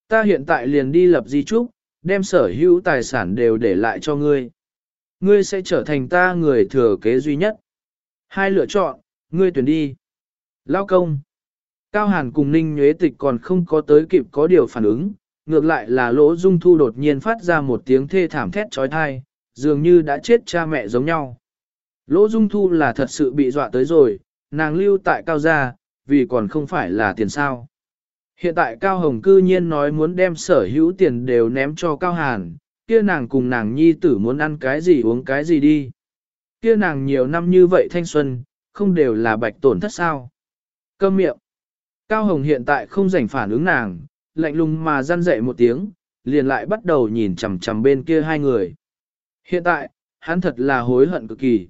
Ta hiện tại liền đi lập di trúc, đem sở hữu tài sản đều để lại cho ngươi. Ngươi sẽ trở thành ta người thừa kế duy nhất. Hai lựa chọn, ngươi tuyển đi. Lao công. Cao Hàn cùng Ninh Nhuế Tịch còn không có tới kịp có điều phản ứng, ngược lại là lỗ dung thu đột nhiên phát ra một tiếng thê thảm thét trói thai, dường như đã chết cha mẹ giống nhau. Lỗ dung thu là thật sự bị dọa tới rồi, nàng lưu tại cao gia, vì còn không phải là tiền sao. Hiện tại Cao Hồng cư nhiên nói muốn đem sở hữu tiền đều ném cho Cao Hàn, kia nàng cùng nàng nhi tử muốn ăn cái gì uống cái gì đi. Kia nàng nhiều năm như vậy thanh xuân, không đều là bạch tổn thất sao. Câm miệng. Cao Hồng hiện tại không rảnh phản ứng nàng, lạnh lùng mà răn dậy một tiếng, liền lại bắt đầu nhìn chằm chằm bên kia hai người. Hiện tại, hắn thật là hối hận cực kỳ.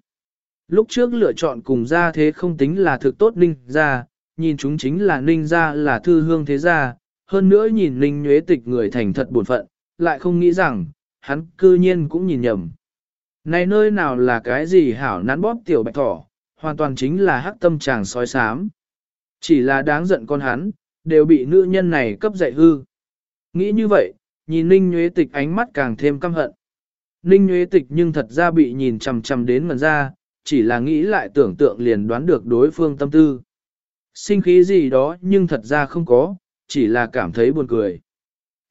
Lúc trước lựa chọn cùng ra thế không tính là thực tốt ninh ra, nhìn chúng chính là ninh ra là thư hương thế gia, hơn nữa nhìn ninh nhuế tịch người thành thật buồn phận, lại không nghĩ rằng, hắn cư nhiên cũng nhìn nhầm. Này nơi nào là cái gì hảo nắn bóp tiểu bạch thỏ, hoàn toàn chính là hắc tâm chàng sói sám. Chỉ là đáng giận con hắn, đều bị nữ nhân này cấp dạy hư. Nghĩ như vậy, nhìn Ninh Nhuế Tịch ánh mắt càng thêm căm hận. Ninh Nhuế Tịch nhưng thật ra bị nhìn chằm chằm đến ngần ra, chỉ là nghĩ lại tưởng tượng liền đoán được đối phương tâm tư. Sinh khí gì đó nhưng thật ra không có, chỉ là cảm thấy buồn cười.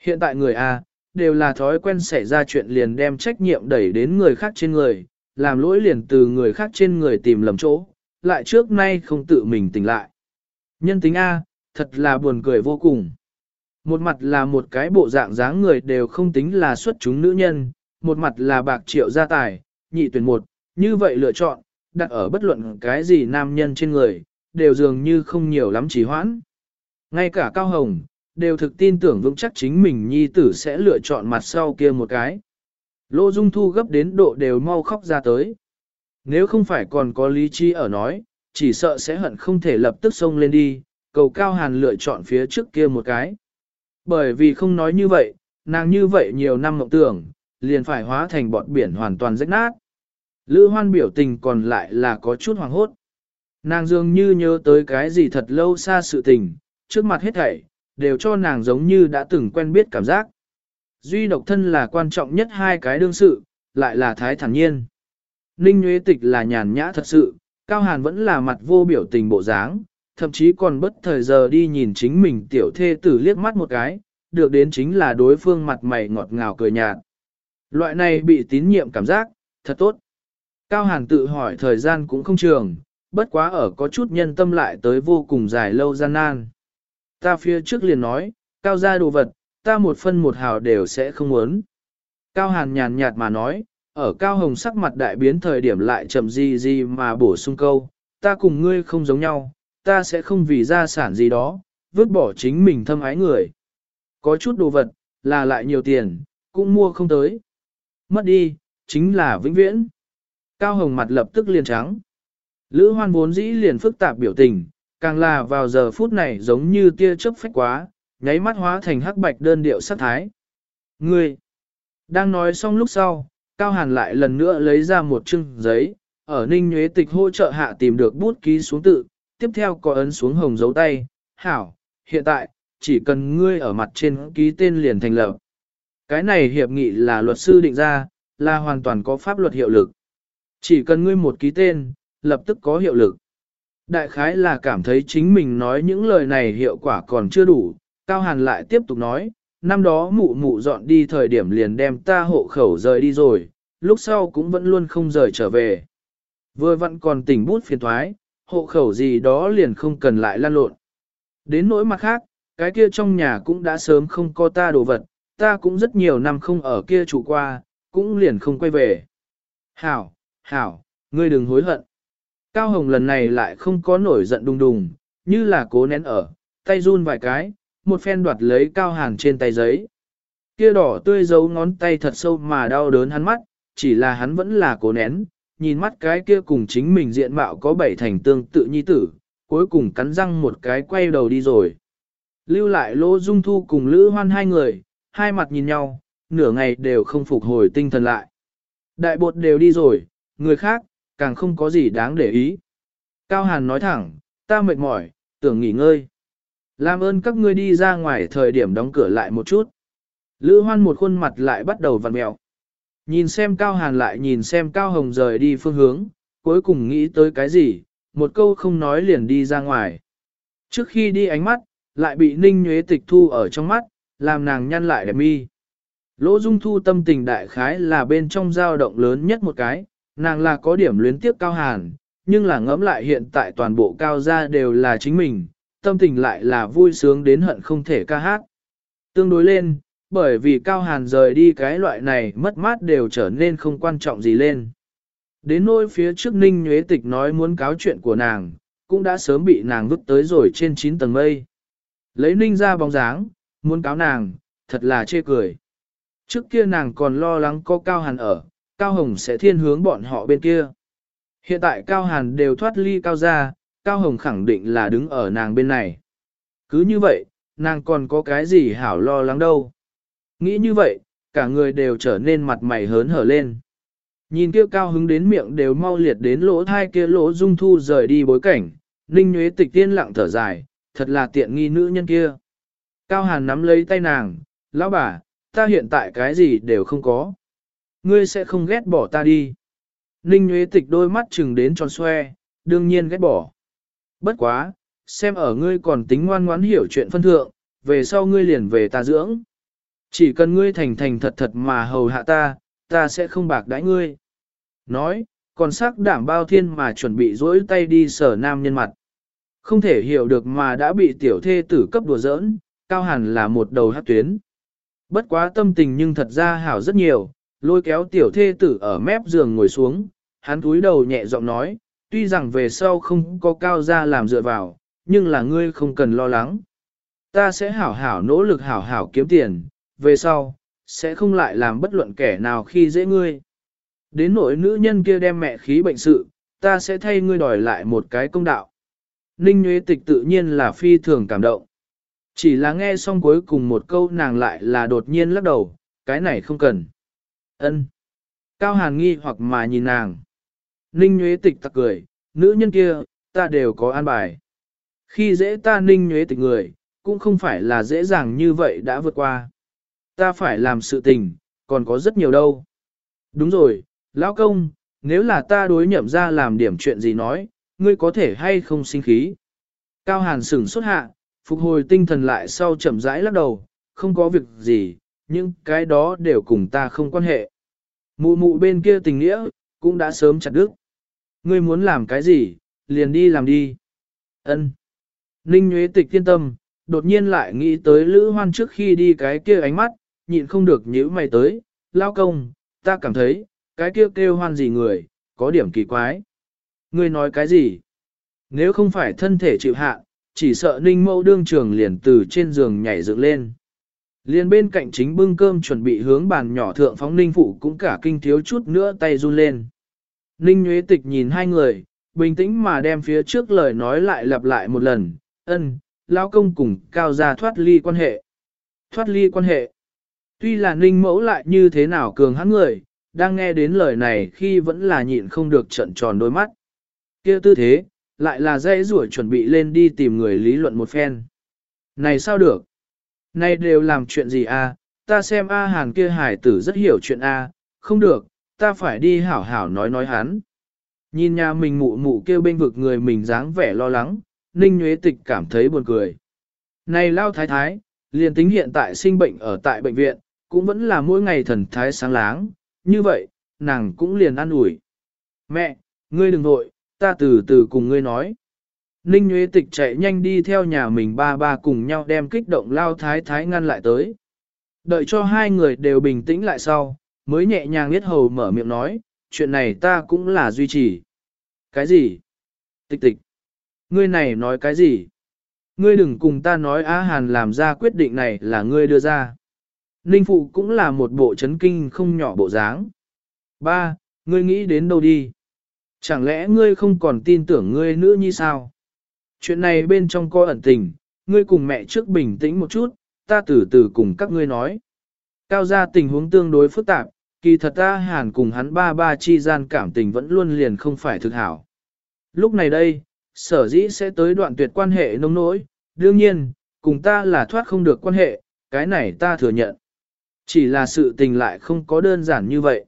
Hiện tại người A, đều là thói quen xảy ra chuyện liền đem trách nhiệm đẩy đến người khác trên người, làm lỗi liền từ người khác trên người tìm lầm chỗ, lại trước nay không tự mình tỉnh lại. Nhân tính A, thật là buồn cười vô cùng. Một mặt là một cái bộ dạng dáng người đều không tính là xuất chúng nữ nhân, một mặt là bạc triệu gia tài, nhị tuyển một, như vậy lựa chọn, đặt ở bất luận cái gì nam nhân trên người, đều dường như không nhiều lắm chỉ hoãn. Ngay cả Cao Hồng, đều thực tin tưởng vững chắc chính mình nhi tử sẽ lựa chọn mặt sau kia một cái. Lô Dung Thu gấp đến độ đều mau khóc ra tới. Nếu không phải còn có lý trí ở nói, chỉ sợ sẽ hận không thể lập tức xông lên đi, cầu Cao Hàn lựa chọn phía trước kia một cái. Bởi vì không nói như vậy, nàng như vậy nhiều năm mộng tưởng, liền phải hóa thành bọt biển hoàn toàn rách nát. Lữ hoan biểu tình còn lại là có chút hoàng hốt. Nàng dường như nhớ tới cái gì thật lâu xa sự tình, trước mặt hết thảy, đều cho nàng giống như đã từng quen biết cảm giác. Duy độc thân là quan trọng nhất hai cái đương sự, lại là thái thản nhiên. Ninh Nguyễn Tịch là nhàn nhã thật sự, Cao Hàn vẫn là mặt vô biểu tình bộ dáng, thậm chí còn bất thời giờ đi nhìn chính mình tiểu thê tử liếc mắt một cái, được đến chính là đối phương mặt mày ngọt ngào cười nhạt. Loại này bị tín nhiệm cảm giác, thật tốt. Cao Hàn tự hỏi thời gian cũng không trường, bất quá ở có chút nhân tâm lại tới vô cùng dài lâu gian nan. Ta phía trước liền nói, cao gia đồ vật, ta một phân một hào đều sẽ không muốn. Cao Hàn nhàn nhạt mà nói, ở Cao Hồng sắc mặt đại biến thời điểm lại chậm gì gì mà bổ sung câu, ta cùng ngươi không giống nhau, ta sẽ không vì gia sản gì đó, vứt bỏ chính mình thâm ái người. Có chút đồ vật, là lại nhiều tiền, cũng mua không tới. Mất đi, chính là vĩnh viễn. Cao Hồng mặt lập tức liền trắng. Lữ hoan vốn dĩ liền phức tạp biểu tình, càng là vào giờ phút này giống như tia chớp phách quá, nháy mắt hóa thành hắc bạch đơn điệu sát thái. Ngươi! Đang nói xong lúc sau, Cao Hàn lại lần nữa lấy ra một chương giấy, ở Ninh Nhuế Tịch hỗ trợ hạ tìm được bút ký xuống tự, tiếp theo có ấn xuống hồng dấu tay, hảo, hiện tại, chỉ cần ngươi ở mặt trên ký tên liền thành lập. Cái này hiệp nghị là luật sư định ra, là hoàn toàn có pháp luật hiệu lực. Chỉ cần ngươi một ký tên, lập tức có hiệu lực. Đại khái là cảm thấy chính mình nói những lời này hiệu quả còn chưa đủ, Cao Hàn lại tiếp tục nói, năm đó mụ mụ dọn đi thời điểm liền đem ta hộ khẩu rời đi rồi, lúc sau cũng vẫn luôn không rời trở về. Vừa vẫn còn tỉnh bút phiền thoái, hộ khẩu gì đó liền không cần lại lan lộn. Đến nỗi mặt khác, cái kia trong nhà cũng đã sớm không có ta đồ vật, ta cũng rất nhiều năm không ở kia trụ qua, cũng liền không quay về. Hảo, hảo, ngươi đừng hối hận. Cao Hồng lần này lại không có nổi giận đùng đùng, như là cố nén ở, tay run vài cái, một phen đoạt lấy Cao Hàn trên tay giấy. Kia đỏ tươi giấu ngón tay thật sâu mà đau đớn hắn mắt, chỉ là hắn vẫn là cố nén, nhìn mắt cái kia cùng chính mình diện mạo có bảy thành tương tự nhi tử, cuối cùng cắn răng một cái quay đầu đi rồi. Lưu lại Lỗ Dung Thu cùng Lữ Hoan hai người, hai mặt nhìn nhau, nửa ngày đều không phục hồi tinh thần lại. Đại bột đều đi rồi, người khác, càng không có gì đáng để ý. Cao Hàn nói thẳng, ta mệt mỏi, tưởng nghỉ ngơi. Làm ơn các ngươi đi ra ngoài thời điểm đóng cửa lại một chút. Lữ hoan một khuôn mặt lại bắt đầu vặn mẹo. Nhìn xem Cao Hàn lại nhìn xem Cao Hồng rời đi phương hướng, cuối cùng nghĩ tới cái gì, một câu không nói liền đi ra ngoài. Trước khi đi ánh mắt, lại bị ninh nhuế tịch thu ở trong mắt, làm nàng nhăn lại đẹp mi. Lỗ dung thu tâm tình đại khái là bên trong dao động lớn nhất một cái, nàng là có điểm luyến tiếp Cao Hàn, nhưng là ngẫm lại hiện tại toàn bộ Cao gia đều là chính mình, tâm tình lại là vui sướng đến hận không thể ca hát. Tương đối lên, bởi vì Cao Hàn rời đi cái loại này mất mát đều trở nên không quan trọng gì lên. Đến nỗi phía trước Ninh Nhuế Tịch nói muốn cáo chuyện của nàng, cũng đã sớm bị nàng vứt tới rồi trên 9 tầng mây. Lấy Ninh ra bóng dáng, muốn cáo nàng, thật là chê cười. Trước kia nàng còn lo lắng có Cao Hàn ở, Cao Hồng sẽ thiên hướng bọn họ bên kia. Hiện tại Cao Hàn đều thoát ly Cao ra, Cao Hồng khẳng định là đứng ở nàng bên này. Cứ như vậy, nàng còn có cái gì hảo lo lắng đâu. Nghĩ như vậy, cả người đều trở nên mặt mày hớn hở lên. Nhìn kia cao hứng đến miệng đều mau liệt đến lỗ thai kia lỗ dung thu rời đi bối cảnh, ninh nhuế tịch tiên lặng thở dài, thật là tiện nghi nữ nhân kia. Cao hàn nắm lấy tay nàng, lão bà, ta hiện tại cái gì đều không có. Ngươi sẽ không ghét bỏ ta đi. Ninh nhuế tịch đôi mắt chừng đến tròn xoe, đương nhiên ghét bỏ. Bất quá, xem ở ngươi còn tính ngoan ngoãn hiểu chuyện phân thượng, về sau ngươi liền về ta dưỡng. Chỉ cần ngươi thành thành thật thật mà hầu hạ ta, ta sẽ không bạc đãi ngươi. Nói, còn sắc đảm bao thiên mà chuẩn bị dỗi tay đi sở nam nhân mặt. Không thể hiểu được mà đã bị tiểu thê tử cấp đùa giỡn, cao hẳn là một đầu hát tuyến. Bất quá tâm tình nhưng thật ra hảo rất nhiều, lôi kéo tiểu thê tử ở mép giường ngồi xuống, hắn cúi đầu nhẹ giọng nói, tuy rằng về sau không có cao ra làm dựa vào, nhưng là ngươi không cần lo lắng. Ta sẽ hảo hảo nỗ lực hảo hảo kiếm tiền, về sau, sẽ không lại làm bất luận kẻ nào khi dễ ngươi. Đến nỗi nữ nhân kia đem mẹ khí bệnh sự, ta sẽ thay ngươi đòi lại một cái công đạo. Ninh Nguyễn Tịch tự nhiên là phi thường cảm động. Chỉ là nghe xong cuối cùng một câu nàng lại là đột nhiên lắc đầu, cái này không cần. ân Cao Hàn nghi hoặc mà nhìn nàng. Ninh Nguyễn Tịch tặc cười, nữ nhân kia, ta đều có an bài. Khi dễ ta Ninh Nguyễn Tịch người, cũng không phải là dễ dàng như vậy đã vượt qua. Ta phải làm sự tình, còn có rất nhiều đâu. Đúng rồi, lão công, nếu là ta đối nhậm ra làm điểm chuyện gì nói, ngươi có thể hay không sinh khí. Cao Hàn sửng xuất hạ, phục hồi tinh thần lại sau chậm rãi lắc đầu, không có việc gì, nhưng cái đó đều cùng ta không quan hệ. Mụ mụ bên kia tình nghĩa, cũng đã sớm chặt đứt. Ngươi muốn làm cái gì, liền đi làm đi. Ân. Ninh Nguyễn Tịch yên tâm, đột nhiên lại nghĩ tới Lữ Hoan trước khi đi cái kia ánh mắt, nhịn không được nhíu mày tới, lao công, ta cảm thấy, cái kia kêu, kêu hoan gì người, có điểm kỳ quái. Ngươi nói cái gì? Nếu không phải thân thể chịu hạ, chỉ sợ ninh mẫu đương trường liền từ trên giường nhảy dựng lên. Liền bên cạnh chính bưng cơm chuẩn bị hướng bàn nhỏ thượng phóng ninh phụ cũng cả kinh thiếu chút nữa tay run lên. Ninh nhuế Tịch nhìn hai người, bình tĩnh mà đem phía trước lời nói lại lặp lại một lần, ân, lao công cùng cao gia thoát ly quan hệ. Thoát ly quan hệ. Tuy là ninh mẫu lại như thế nào cường hắn người, đang nghe đến lời này khi vẫn là nhịn không được trận tròn đôi mắt. kia tư thế, lại là dây rủa chuẩn bị lên đi tìm người lý luận một phen. Này sao được? Này đều làm chuyện gì a? À? Ta xem A Hàn kia hải tử rất hiểu chuyện A, không được, ta phải đi hảo hảo nói nói hắn. Nhìn nhà mình mụ mụ kêu bên vực người mình dáng vẻ lo lắng, Ninh Nguyễn Tịch cảm thấy buồn cười. Này lao thái thái, liền tính hiện tại sinh bệnh ở tại bệnh viện, cũng vẫn là mỗi ngày thần thái sáng láng, như vậy, nàng cũng liền ăn ủi. Mẹ, ngươi đừng nội, ta từ từ cùng ngươi nói. Ninh Nguyễn Tịch chạy nhanh đi theo nhà mình ba ba cùng nhau đem kích động lao thái thái ngăn lại tới. Đợi cho hai người đều bình tĩnh lại sau, mới nhẹ nhàng biết hầu mở miệng nói, chuyện này ta cũng là duy trì. Cái gì? Tịch tịch. Ngươi này nói cái gì? Ngươi đừng cùng ta nói Á Hàn làm ra quyết định này là ngươi đưa ra. Ninh Phụ cũng là một bộ chấn kinh không nhỏ bộ dáng. Ba, ngươi nghĩ đến đâu đi? Chẳng lẽ ngươi không còn tin tưởng ngươi nữ như sao? Chuyện này bên trong có ẩn tình, ngươi cùng mẹ trước bình tĩnh một chút, ta từ từ cùng các ngươi nói. Cao gia tình huống tương đối phức tạp, kỳ thật ta hàn cùng hắn ba ba chi gian cảm tình vẫn luôn liền không phải thực hảo. Lúc này đây, sở dĩ sẽ tới đoạn tuyệt quan hệ nông nỗi, đương nhiên, cùng ta là thoát không được quan hệ, cái này ta thừa nhận. Chỉ là sự tình lại không có đơn giản như vậy.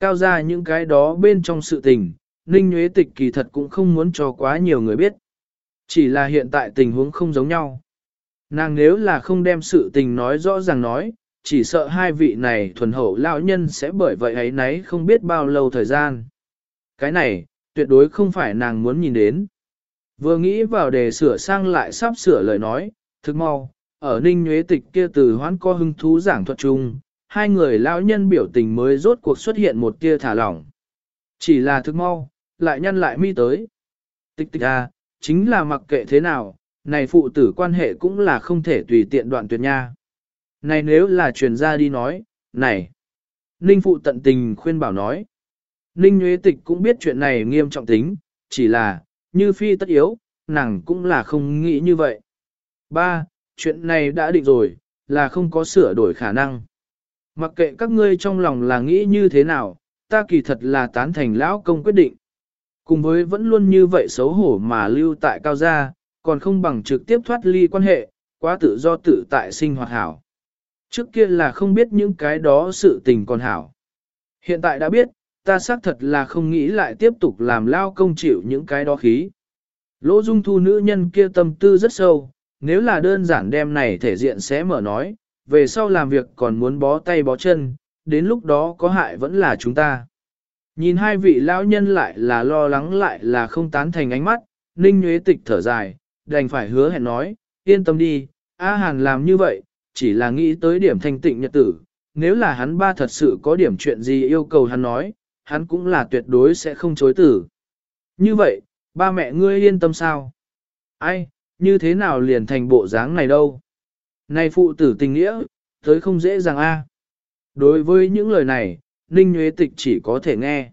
Cao ra những cái đó bên trong sự tình, Ninh Nguyễn Tịch kỳ thật cũng không muốn cho quá nhiều người biết. Chỉ là hiện tại tình huống không giống nhau. Nàng nếu là không đem sự tình nói rõ ràng nói, chỉ sợ hai vị này thuần hậu lão nhân sẽ bởi vậy ấy nấy không biết bao lâu thời gian. Cái này, tuyệt đối không phải nàng muốn nhìn đến. Vừa nghĩ vào đề sửa sang lại sắp sửa lời nói, thực mau, ở ninh nhuế tịch kia từ hoán co hưng thú giảng thuật chung, hai người lão nhân biểu tình mới rốt cuộc xuất hiện một tia thả lỏng. Chỉ là thức mau, lại nhăn lại mi tới. Tịch tịch à, chính là mặc kệ thế nào, này phụ tử quan hệ cũng là không thể tùy tiện đoạn tuyệt nha. Này nếu là truyền ra đi nói, này. Ninh phụ tận tình khuyên bảo nói. Ninh nhuế Tịch cũng biết chuyện này nghiêm trọng tính, chỉ là, như phi tất yếu, nàng cũng là không nghĩ như vậy. Ba, chuyện này đã định rồi, là không có sửa đổi khả năng. Mặc kệ các ngươi trong lòng là nghĩ như thế nào, ta kỳ thật là tán thành lão công quyết định. Cùng với vẫn luôn như vậy xấu hổ mà lưu tại cao gia, còn không bằng trực tiếp thoát ly quan hệ, quá tự do tự tại sinh hoạt hảo. Trước kia là không biết những cái đó sự tình còn hảo. Hiện tại đã biết, ta xác thật là không nghĩ lại tiếp tục làm lao công chịu những cái đó khí. Lỗ dung thu nữ nhân kia tâm tư rất sâu, nếu là đơn giản đem này thể diện sẽ mở nói, về sau làm việc còn muốn bó tay bó chân, đến lúc đó có hại vẫn là chúng ta. Nhìn hai vị lão nhân lại là lo lắng lại là không tán thành ánh mắt, Ninh Nguyễn Tịch thở dài, đành phải hứa hẹn nói, yên tâm đi, A Hàn làm như vậy, chỉ là nghĩ tới điểm thanh tịnh nhật tử, nếu là hắn ba thật sự có điểm chuyện gì yêu cầu hắn nói, hắn cũng là tuyệt đối sẽ không chối tử. Như vậy, ba mẹ ngươi yên tâm sao? Ai, như thế nào liền thành bộ dáng này đâu? Này phụ tử tình nghĩa, tới không dễ dàng a. Đối với những lời này, Ninh Nguyễn Tịch chỉ có thể nghe.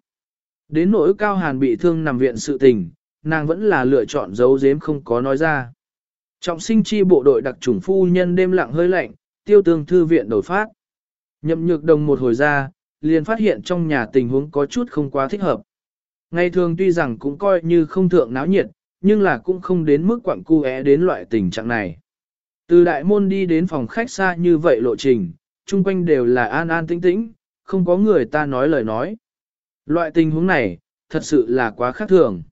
Đến nỗi Cao Hàn bị thương nằm viện sự tình, nàng vẫn là lựa chọn giấu giếm không có nói ra. Trọng sinh chi bộ đội đặc chủng phu nhân đêm lặng hơi lạnh, tiêu tương thư viện đổi phát. Nhậm nhược đồng một hồi ra, liền phát hiện trong nhà tình huống có chút không quá thích hợp. Ngày thường tuy rằng cũng coi như không thượng náo nhiệt, nhưng là cũng không đến mức quặng cu é đến loại tình trạng này. Từ đại môn đi đến phòng khách xa như vậy lộ trình, chung quanh đều là an an tĩnh tĩnh, không có người ta nói lời nói. Loại tình huống này, thật sự là quá khác thường.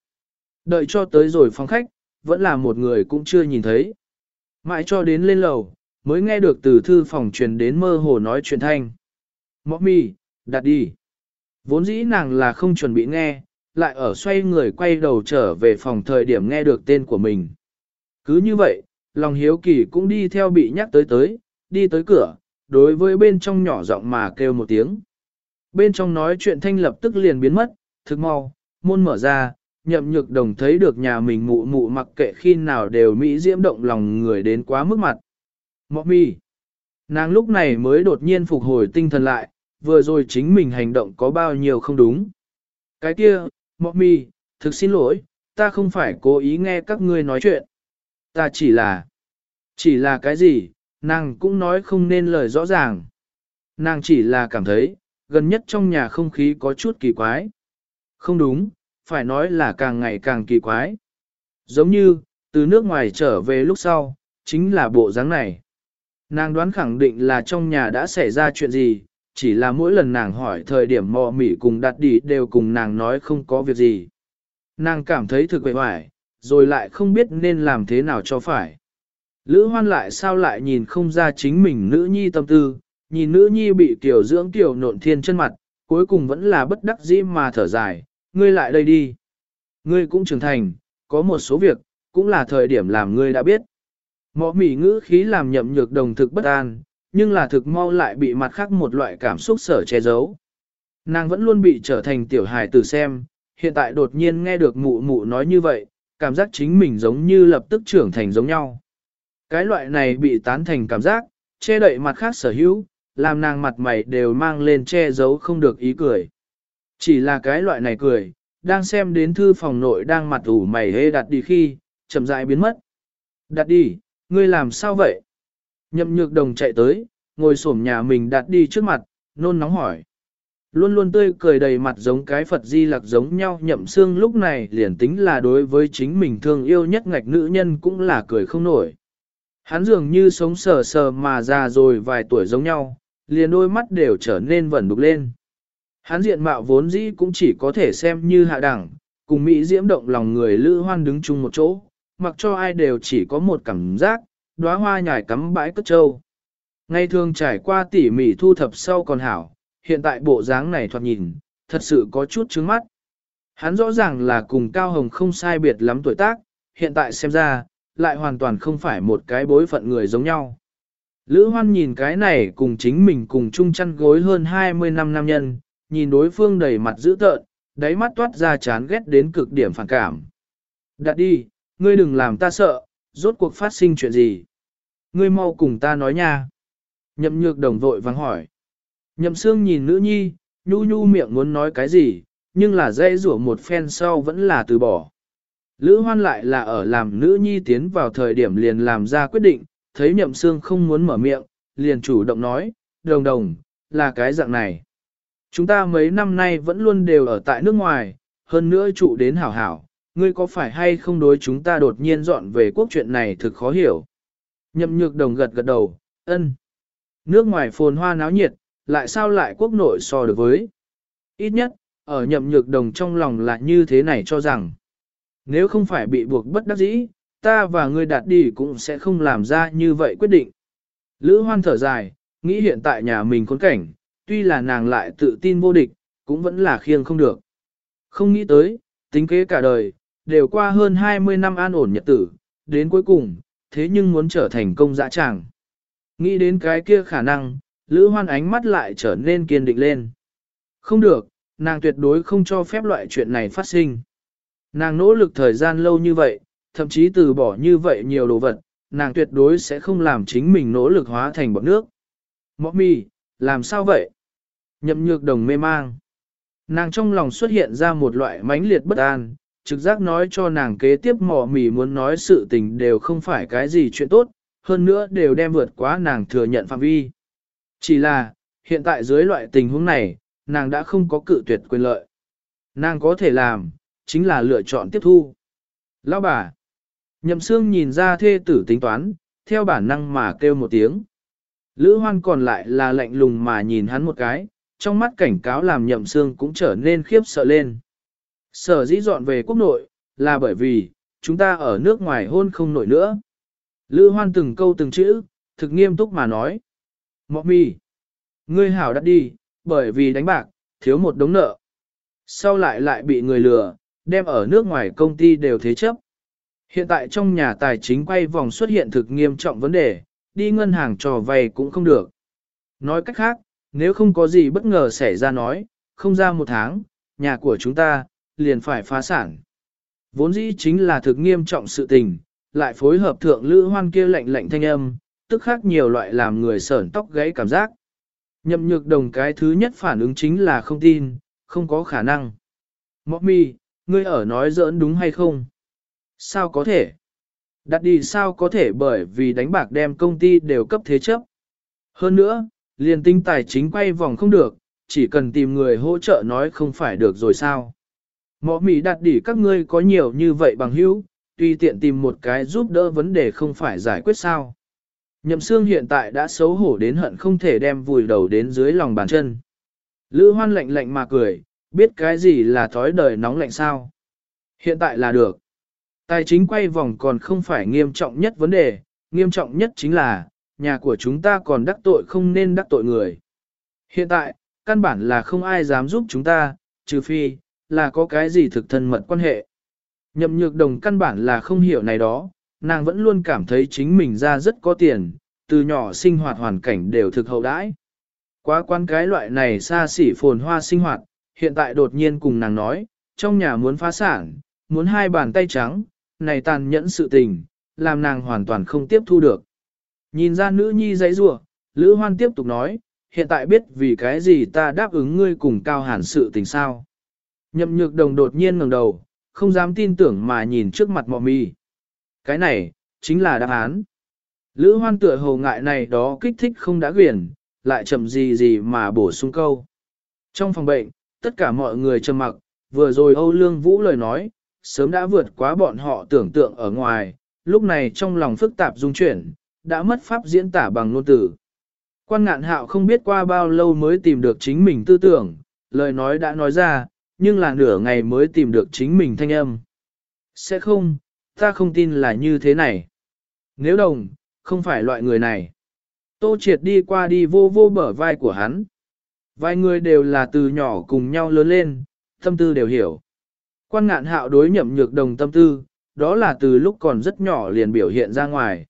Đợi cho tới rồi phòng khách, vẫn là một người cũng chưa nhìn thấy. Mãi cho đến lên lầu, mới nghe được từ thư phòng truyền đến mơ hồ nói chuyện thanh. Mọ mì, đặt đi. Vốn dĩ nàng là không chuẩn bị nghe, lại ở xoay người quay đầu trở về phòng thời điểm nghe được tên của mình. Cứ như vậy, lòng hiếu kỳ cũng đi theo bị nhắc tới tới, đi tới cửa, đối với bên trong nhỏ giọng mà kêu một tiếng. Bên trong nói chuyện thanh lập tức liền biến mất, thực mau, môn mở ra, nhậm nhược đồng thấy được nhà mình mụ mụ mặc kệ khi nào đều mỹ diễm động lòng người đến quá mức mặt. Mọ mi. Nàng lúc này mới đột nhiên phục hồi tinh thần lại, vừa rồi chính mình hành động có bao nhiêu không đúng. Cái kia, mọ mi, thực xin lỗi, ta không phải cố ý nghe các ngươi nói chuyện. Ta chỉ là, chỉ là cái gì, nàng cũng nói không nên lời rõ ràng. Nàng chỉ là cảm thấy, gần nhất trong nhà không khí có chút kỳ quái. Không đúng, phải nói là càng ngày càng kỳ quái. Giống như, từ nước ngoài trở về lúc sau, chính là bộ dáng này. Nàng đoán khẳng định là trong nhà đã xảy ra chuyện gì, chỉ là mỗi lần nàng hỏi thời điểm mò mỉ cùng đặt đi đều cùng nàng nói không có việc gì. Nàng cảm thấy thực vệ hoài, rồi lại không biết nên làm thế nào cho phải. Lữ hoan lại sao lại nhìn không ra chính mình nữ nhi tâm tư, nhìn nữ nhi bị tiểu dưỡng tiểu nộn thiên chân mặt, cuối cùng vẫn là bất đắc dĩ mà thở dài, ngươi lại đây đi. Ngươi cũng trưởng thành, có một số việc, cũng là thời điểm làm ngươi đã biết. Mọ mỉ ngữ khí làm nhậm nhược đồng thực bất an, nhưng là thực mau lại bị mặt khác một loại cảm xúc sở che giấu. Nàng vẫn luôn bị trở thành tiểu hài tử xem, hiện tại đột nhiên nghe được mụ mụ nói như vậy, cảm giác chính mình giống như lập tức trưởng thành giống nhau. Cái loại này bị tán thành cảm giác, che đậy mặt khác sở hữu, làm nàng mặt mày đều mang lên che giấu không được ý cười. Chỉ là cái loại này cười, đang xem đến thư phòng nội đang mặt ủ mày hê đặt đi khi, chậm rãi biến mất. Đặt đi, ngươi làm sao vậy? Nhậm nhược đồng chạy tới, ngồi xổm nhà mình đặt đi trước mặt, nôn nóng hỏi. Luôn luôn tươi cười đầy mặt giống cái Phật di lạc giống nhau nhậm xương lúc này liền tính là đối với chính mình thương yêu nhất ngạch nữ nhân cũng là cười không nổi. Hắn dường như sống sờ sờ mà già rồi vài tuổi giống nhau, liền đôi mắt đều trở nên vẩn đục lên. Hắn diện mạo vốn dĩ cũng chỉ có thể xem như hạ đẳng, cùng Mỹ diễm động lòng người lữ hoan đứng chung một chỗ, mặc cho ai đều chỉ có một cảm giác, đóa hoa nhài cắm bãi cất trâu. Ngày thường trải qua tỉ mỉ thu thập sau còn hảo, hiện tại bộ dáng này thoạt nhìn, thật sự có chút trứng mắt. Hắn rõ ràng là cùng Cao Hồng không sai biệt lắm tuổi tác, hiện tại xem ra, lại hoàn toàn không phải một cái bối phận người giống nhau. Lữ hoan nhìn cái này cùng chính mình cùng chung chăn gối hơn 20 năm nam nhân, nhìn đối phương đầy mặt dữ tợn, đáy mắt toát ra chán ghét đến cực điểm phản cảm. Đặt đi, ngươi đừng làm ta sợ, rốt cuộc phát sinh chuyện gì. Ngươi mau cùng ta nói nha. Nhậm nhược đồng vội vắng hỏi. Nhậm xương nhìn nữ nhi, nhu nhu miệng muốn nói cái gì, nhưng là dây rủa một phen sau vẫn là từ bỏ. Lữ hoan lại là ở làm nữ nhi tiến vào thời điểm liền làm ra quyết định, thấy nhậm xương không muốn mở miệng, liền chủ động nói, đồng đồng, là cái dạng này. Chúng ta mấy năm nay vẫn luôn đều ở tại nước ngoài, hơn nữa trụ đến hảo hảo, ngươi có phải hay không đối chúng ta đột nhiên dọn về quốc chuyện này thực khó hiểu. Nhậm nhược đồng gật gật đầu, ân. Nước ngoài phồn hoa náo nhiệt, lại sao lại quốc nội so được với. Ít nhất, ở nhậm nhược đồng trong lòng là như thế này cho rằng, nếu không phải bị buộc bất đắc dĩ, ta và ngươi đạt đi cũng sẽ không làm ra như vậy quyết định. Lữ hoan thở dài, nghĩ hiện tại nhà mình khốn cảnh, tuy là nàng lại tự tin vô địch, cũng vẫn là khiêng không được. Không nghĩ tới, tính kế cả đời, đều qua hơn 20 năm an ổn nhật tử, đến cuối cùng, thế nhưng muốn trở thành công dã tràng. Nghĩ đến cái kia khả năng, Lữ Hoan ánh mắt lại trở nên kiên định lên. Không được, nàng tuyệt đối không cho phép loại chuyện này phát sinh. Nàng nỗ lực thời gian lâu như vậy, thậm chí từ bỏ như vậy nhiều đồ vật, nàng tuyệt đối sẽ không làm chính mình nỗ lực hóa thành bọt nước. Mọ mì, làm sao vậy? Nhậm nhược đồng mê mang. Nàng trong lòng xuất hiện ra một loại mãnh liệt bất an, trực giác nói cho nàng kế tiếp mò mì muốn nói sự tình đều không phải cái gì chuyện tốt, hơn nữa đều đem vượt quá nàng thừa nhận phạm vi. Chỉ là, hiện tại dưới loại tình huống này, nàng đã không có cự tuyệt quyền lợi. Nàng có thể làm, chính là lựa chọn tiếp thu. Lão bà, nhậm xương nhìn ra thê tử tính toán, theo bản năng mà kêu một tiếng. Lữ hoan còn lại là lạnh lùng mà nhìn hắn một cái, trong mắt cảnh cáo làm nhậm xương cũng trở nên khiếp sợ lên. Sở dĩ dọn về quốc nội, là bởi vì, chúng ta ở nước ngoài hôn không nổi nữa. Lữ hoan từng câu từng chữ, thực nghiêm túc mà nói. Mọ mì, ngươi hảo đắt đi, bởi vì đánh bạc, thiếu một đống nợ. Sau lại lại bị người lừa, đem ở nước ngoài công ty đều thế chấp. Hiện tại trong nhà tài chính quay vòng xuất hiện thực nghiêm trọng vấn đề, đi ngân hàng trò vay cũng không được. Nói cách khác, nếu không có gì bất ngờ xảy ra nói, không ra một tháng, nhà của chúng ta, liền phải phá sản. Vốn dĩ chính là thực nghiêm trọng sự tình, lại phối hợp thượng lữ hoan kia lạnh lạnh thanh âm, tức khác nhiều loại làm người sởn tóc gãy cảm giác. Nhậm nhược đồng cái thứ nhất phản ứng chính là không tin, không có khả năng. Mọc mi, ngươi ở nói giỡn đúng hay không? Sao có thể? Đặt đi sao có thể bởi vì đánh bạc đem công ty đều cấp thế chấp. Hơn nữa, liền tinh tài chính quay vòng không được, chỉ cần tìm người hỗ trợ nói không phải được rồi sao. Mọ mỉ đặt đỉ các ngươi có nhiều như vậy bằng hữu, tùy tiện tìm một cái giúp đỡ vấn đề không phải giải quyết sao. Nhậm xương hiện tại đã xấu hổ đến hận không thể đem vùi đầu đến dưới lòng bàn chân. Lữ hoan lạnh lạnh mà cười, biết cái gì là thói đời nóng lạnh sao. Hiện tại là được. Tài chính quay vòng còn không phải nghiêm trọng nhất vấn đề, nghiêm trọng nhất chính là, nhà của chúng ta còn đắc tội không nên đắc tội người. Hiện tại, căn bản là không ai dám giúp chúng ta, trừ phi, là có cái gì thực thân mật quan hệ. Nhậm nhược đồng căn bản là không hiểu này đó, nàng vẫn luôn cảm thấy chính mình ra rất có tiền, từ nhỏ sinh hoạt hoàn cảnh đều thực hậu đãi. Quá quan cái loại này xa xỉ phồn hoa sinh hoạt, hiện tại đột nhiên cùng nàng nói, trong nhà muốn phá sản, muốn hai bàn tay trắng, này tàn nhẫn sự tình, làm nàng hoàn toàn không tiếp thu được. Nhìn ra nữ nhi giấy rủa Lữ Hoan tiếp tục nói, hiện tại biết vì cái gì ta đáp ứng ngươi cùng cao hẳn sự tình sao. Nhậm nhược đồng đột nhiên ngẩng đầu, không dám tin tưởng mà nhìn trước mặt mọ mì. Cái này, chính là đáp án. Lữ hoan tựa hồ ngại này đó kích thích không đã quyển, lại chậm gì gì mà bổ sung câu. Trong phòng bệnh, tất cả mọi người trầm mặc, vừa rồi Âu Lương Vũ lời nói, sớm đã vượt quá bọn họ tưởng tượng ở ngoài, lúc này trong lòng phức tạp dung chuyển, đã mất pháp diễn tả bằng ngôn từ. Quan ngạn hạo không biết qua bao lâu mới tìm được chính mình tư tưởng, lời nói đã nói ra, nhưng là nửa ngày mới tìm được chính mình thanh âm. Sẽ không, ta không tin là như thế này. Nếu đồng, không phải loại người này. Tô triệt đi qua đi vô vô bở vai của hắn. Vài người đều là từ nhỏ cùng nhau lớn lên, tâm tư đều hiểu. Quan ngạn hạo đối nhậm nhược đồng tâm tư, đó là từ lúc còn rất nhỏ liền biểu hiện ra ngoài.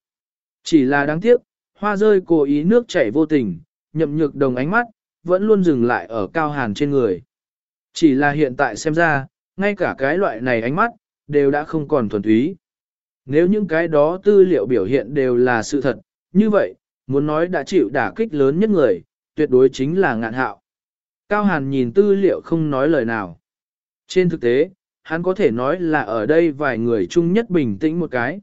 Chỉ là đáng tiếc, hoa rơi cố ý nước chảy vô tình, nhậm nhược đồng ánh mắt, vẫn luôn dừng lại ở cao hàn trên người. Chỉ là hiện tại xem ra, ngay cả cái loại này ánh mắt, đều đã không còn thuần túy. Nếu những cái đó tư liệu biểu hiện đều là sự thật, như vậy, muốn nói đã chịu đả kích lớn nhất người, tuyệt đối chính là ngạn hạo. Cao Hàn nhìn tư liệu không nói lời nào. Trên thực tế, hắn có thể nói là ở đây vài người chung nhất bình tĩnh một cái.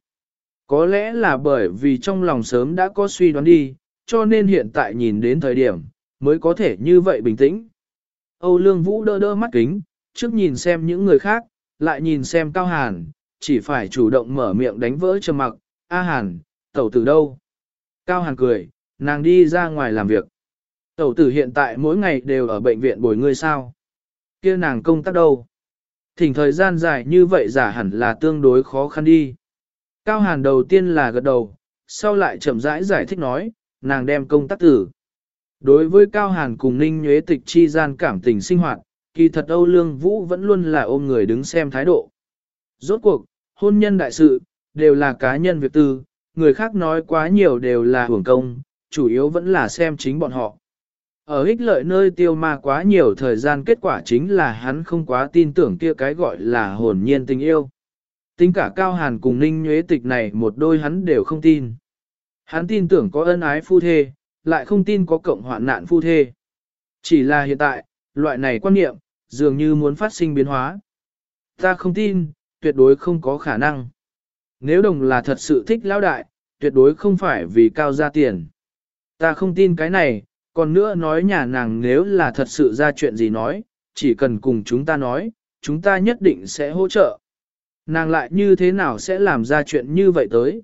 Có lẽ là bởi vì trong lòng sớm đã có suy đoán đi, cho nên hiện tại nhìn đến thời điểm, mới có thể như vậy bình tĩnh. Âu Lương Vũ đơ đơ mắt kính, trước nhìn xem những người khác, lại nhìn xem Cao Hàn, chỉ phải chủ động mở miệng đánh vỡ trầm mặc, A Hàn, tẩu tử đâu? Cao Hàn cười, nàng đi ra ngoài làm việc. Tẩu tử hiện tại mỗi ngày đều ở bệnh viện bồi ngươi sao? kia nàng công tác đâu? Thỉnh thời gian dài như vậy giả hẳn là tương đối khó khăn đi. Cao Hàn đầu tiên là gật đầu, sau lại chậm rãi giải, giải thích nói, nàng đem công tác tử. Đối với Cao Hàn cùng Ninh Nhuế Tịch chi gian cảm tình sinh hoạt, kỳ thật Âu Lương Vũ vẫn luôn là ôm người đứng xem thái độ. Rốt cuộc, hôn nhân đại sự, đều là cá nhân việc tư, người khác nói quá nhiều đều là hưởng công, chủ yếu vẫn là xem chính bọn họ. Ở ích lợi nơi tiêu ma quá nhiều thời gian kết quả chính là hắn không quá tin tưởng kia cái gọi là hồn nhiên tình yêu. Tính cả Cao Hàn cùng Ninh Nhuế Tịch này một đôi hắn đều không tin. Hắn tin tưởng có ân ái phu thê, lại không tin có cộng hoạn nạn phu thê. Chỉ là hiện tại, loại này quan niệm, dường như muốn phát sinh biến hóa. Ta không tin, tuyệt đối không có khả năng. Nếu đồng là thật sự thích lão đại, tuyệt đối không phải vì cao ra tiền. Ta không tin cái này, còn nữa nói nhà nàng nếu là thật sự ra chuyện gì nói, chỉ cần cùng chúng ta nói, chúng ta nhất định sẽ hỗ trợ. Nàng lại như thế nào sẽ làm ra chuyện như vậy tới?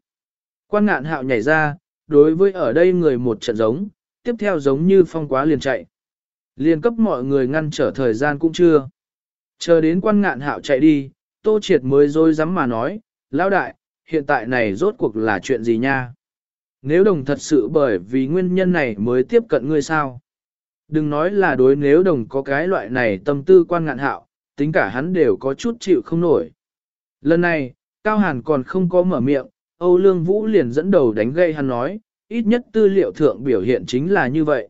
Quan ngạn hạo nhảy ra, đối với ở đây người một trận giống, tiếp theo giống như phong quá liền chạy. Liền cấp mọi người ngăn trở thời gian cũng chưa. Chờ đến quan ngạn hạo chạy đi, tô triệt mới dối dám mà nói, lão đại, hiện tại này rốt cuộc là chuyện gì nha? Nếu đồng thật sự bởi vì nguyên nhân này mới tiếp cận ngươi sao? Đừng nói là đối nếu đồng có cái loại này tâm tư quan ngạn hạo, tính cả hắn đều có chút chịu không nổi. Lần này, Cao Hàn còn không có mở miệng, Âu Lương Vũ liền dẫn đầu đánh gây hắn nói, ít nhất tư liệu thượng biểu hiện chính là như vậy.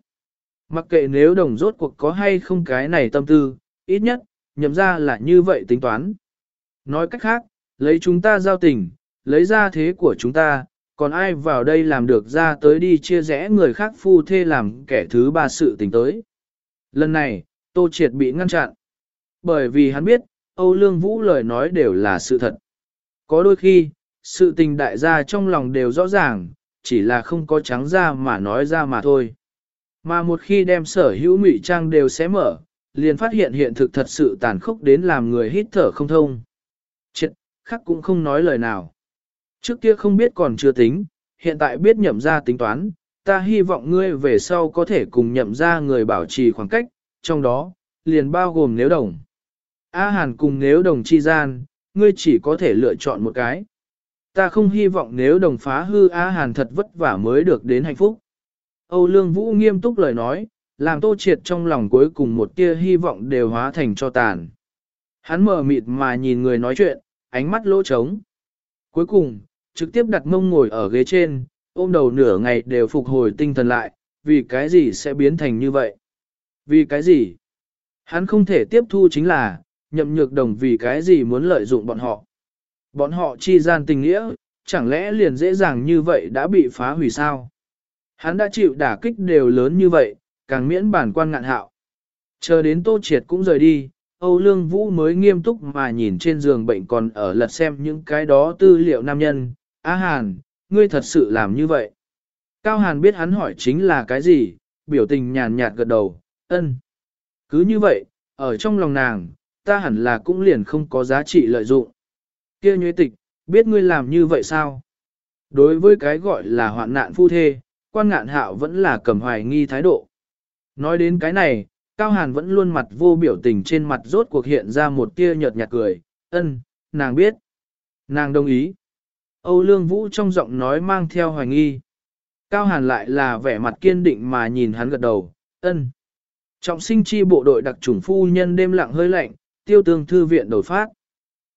Mặc kệ nếu đồng rốt cuộc có hay không cái này tâm tư, ít nhất, nhậm ra là như vậy tính toán. Nói cách khác, lấy chúng ta giao tình, lấy ra thế của chúng ta, còn ai vào đây làm được ra tới đi chia rẽ người khác phu thê làm kẻ thứ ba sự tình tới. Lần này, Tô Triệt bị ngăn chặn. Bởi vì hắn biết, Âu Lương Vũ lời nói đều là sự thật. Có đôi khi, sự tình đại gia trong lòng đều rõ ràng, chỉ là không có trắng ra mà nói ra mà thôi. Mà một khi đem sở hữu ngụy trang đều xé mở, liền phát hiện hiện thực thật sự tàn khốc đến làm người hít thở không thông. Chết, khắc cũng không nói lời nào. Trước kia không biết còn chưa tính, hiện tại biết nhậm ra tính toán, ta hy vọng ngươi về sau có thể cùng nhậm ra người bảo trì khoảng cách, trong đó, liền bao gồm nếu đồng. A Hàn cùng nếu đồng chi gian, ngươi chỉ có thể lựa chọn một cái. Ta không hy vọng nếu đồng phá hư A Hàn thật vất vả mới được đến hạnh phúc. Âu Lương Vũ nghiêm túc lời nói, làm tô triệt trong lòng cuối cùng một tia hy vọng đều hóa thành cho tàn. Hắn mở mịt mà nhìn người nói chuyện, ánh mắt lỗ trống. Cuối cùng, trực tiếp đặt mông ngồi ở ghế trên, ôm đầu nửa ngày đều phục hồi tinh thần lại, vì cái gì sẽ biến thành như vậy? Vì cái gì? Hắn không thể tiếp thu chính là, nhậm nhược đồng vì cái gì muốn lợi dụng bọn họ. Bọn họ chi gian tình nghĩa, chẳng lẽ liền dễ dàng như vậy đã bị phá hủy sao? Hắn đã chịu đả kích đều lớn như vậy, càng miễn bản quan ngạn hạo. Chờ đến Tô Triệt cũng rời đi, Âu Lương Vũ mới nghiêm túc mà nhìn trên giường bệnh còn ở lật xem những cái đó tư liệu nam nhân, Á Hàn, ngươi thật sự làm như vậy. Cao Hàn biết hắn hỏi chính là cái gì, biểu tình nhàn nhạt gật đầu, ân. Cứ như vậy, ở trong lòng nàng, ta hẳn là cũng liền không có giá trị lợi dụng. Kia nhuế tịch, biết ngươi làm như vậy sao? Đối với cái gọi là hoạn nạn phu thê, quan ngạn hạo vẫn là cầm hoài nghi thái độ. Nói đến cái này, Cao Hàn vẫn luôn mặt vô biểu tình trên mặt rốt cuộc hiện ra một tia nhợt nhạt cười, ân, nàng biết. Nàng đồng ý. Âu Lương Vũ trong giọng nói mang theo hoài nghi. Cao Hàn lại là vẻ mặt kiên định mà nhìn hắn gật đầu, ân. Trọng sinh chi bộ đội đặc chủng phu nhân đêm lặng hơi lạnh, tiêu tương thư viện đổi phát.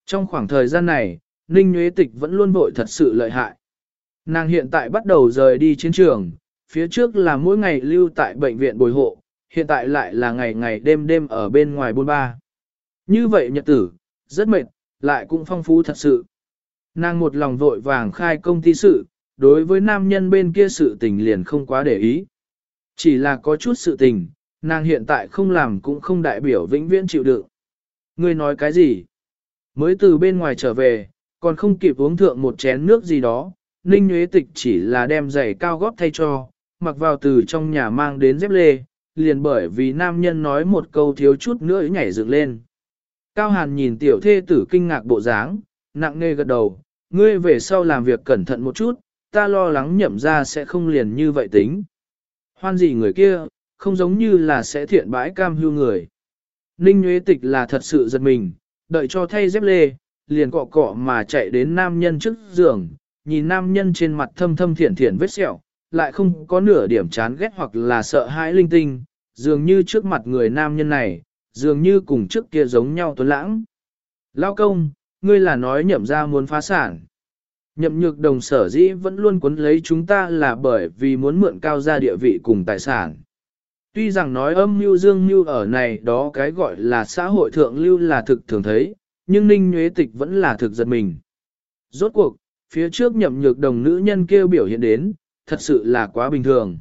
Trong khoảng thời gian này, Ninh Nguyễn Tịch vẫn luôn vội thật sự lợi hại. Nàng hiện tại bắt đầu rời đi chiến trường, phía trước là mỗi ngày lưu tại bệnh viện bồi hộ, hiện tại lại là ngày ngày đêm đêm ở bên ngoài bôn ba. Như vậy nhật tử, rất mệt, lại cũng phong phú thật sự. Nàng một lòng vội vàng khai công ty sự, đối với nam nhân bên kia sự tình liền không quá để ý. Chỉ là có chút sự tình, nàng hiện tại không làm cũng không đại biểu vĩnh viễn chịu đựng. Ngươi nói cái gì? Mới từ bên ngoài trở về, còn không kịp uống thượng một chén nước gì đó, Ninh Nguyễn Tịch chỉ là đem giày cao gót thay cho, mặc vào từ trong nhà mang đến dép lê, liền bởi vì nam nhân nói một câu thiếu chút nữa nhảy dựng lên. Cao Hàn nhìn tiểu thê tử kinh ngạc bộ dáng, nặng nề gật đầu, ngươi về sau làm việc cẩn thận một chút, ta lo lắng nhậm ra sẽ không liền như vậy tính. Hoan gì người kia, không giống như là sẽ thiện bãi cam hưu người. Ninh Nguyễn Tịch là thật sự giật mình, đợi cho thay dép lê, liền cọ cọ mà chạy đến nam nhân trước giường, nhìn nam nhân trên mặt thâm thâm thiện thiện vết sẹo, lại không có nửa điểm chán ghét hoặc là sợ hãi linh tinh, dường như trước mặt người nam nhân này, dường như cùng trước kia giống nhau tuấn lãng. Lao công, ngươi là nói nhậm ra muốn phá sản. Nhậm nhược đồng sở dĩ vẫn luôn cuốn lấy chúng ta là bởi vì muốn mượn cao gia địa vị cùng tài sản. Tuy rằng nói âm mưu dương mưu ở này đó cái gọi là xã hội thượng lưu là thực thường thấy, nhưng ninh nhuế tịch vẫn là thực giật mình. Rốt cuộc, phía trước nhậm nhược đồng nữ nhân kêu biểu hiện đến, thật sự là quá bình thường.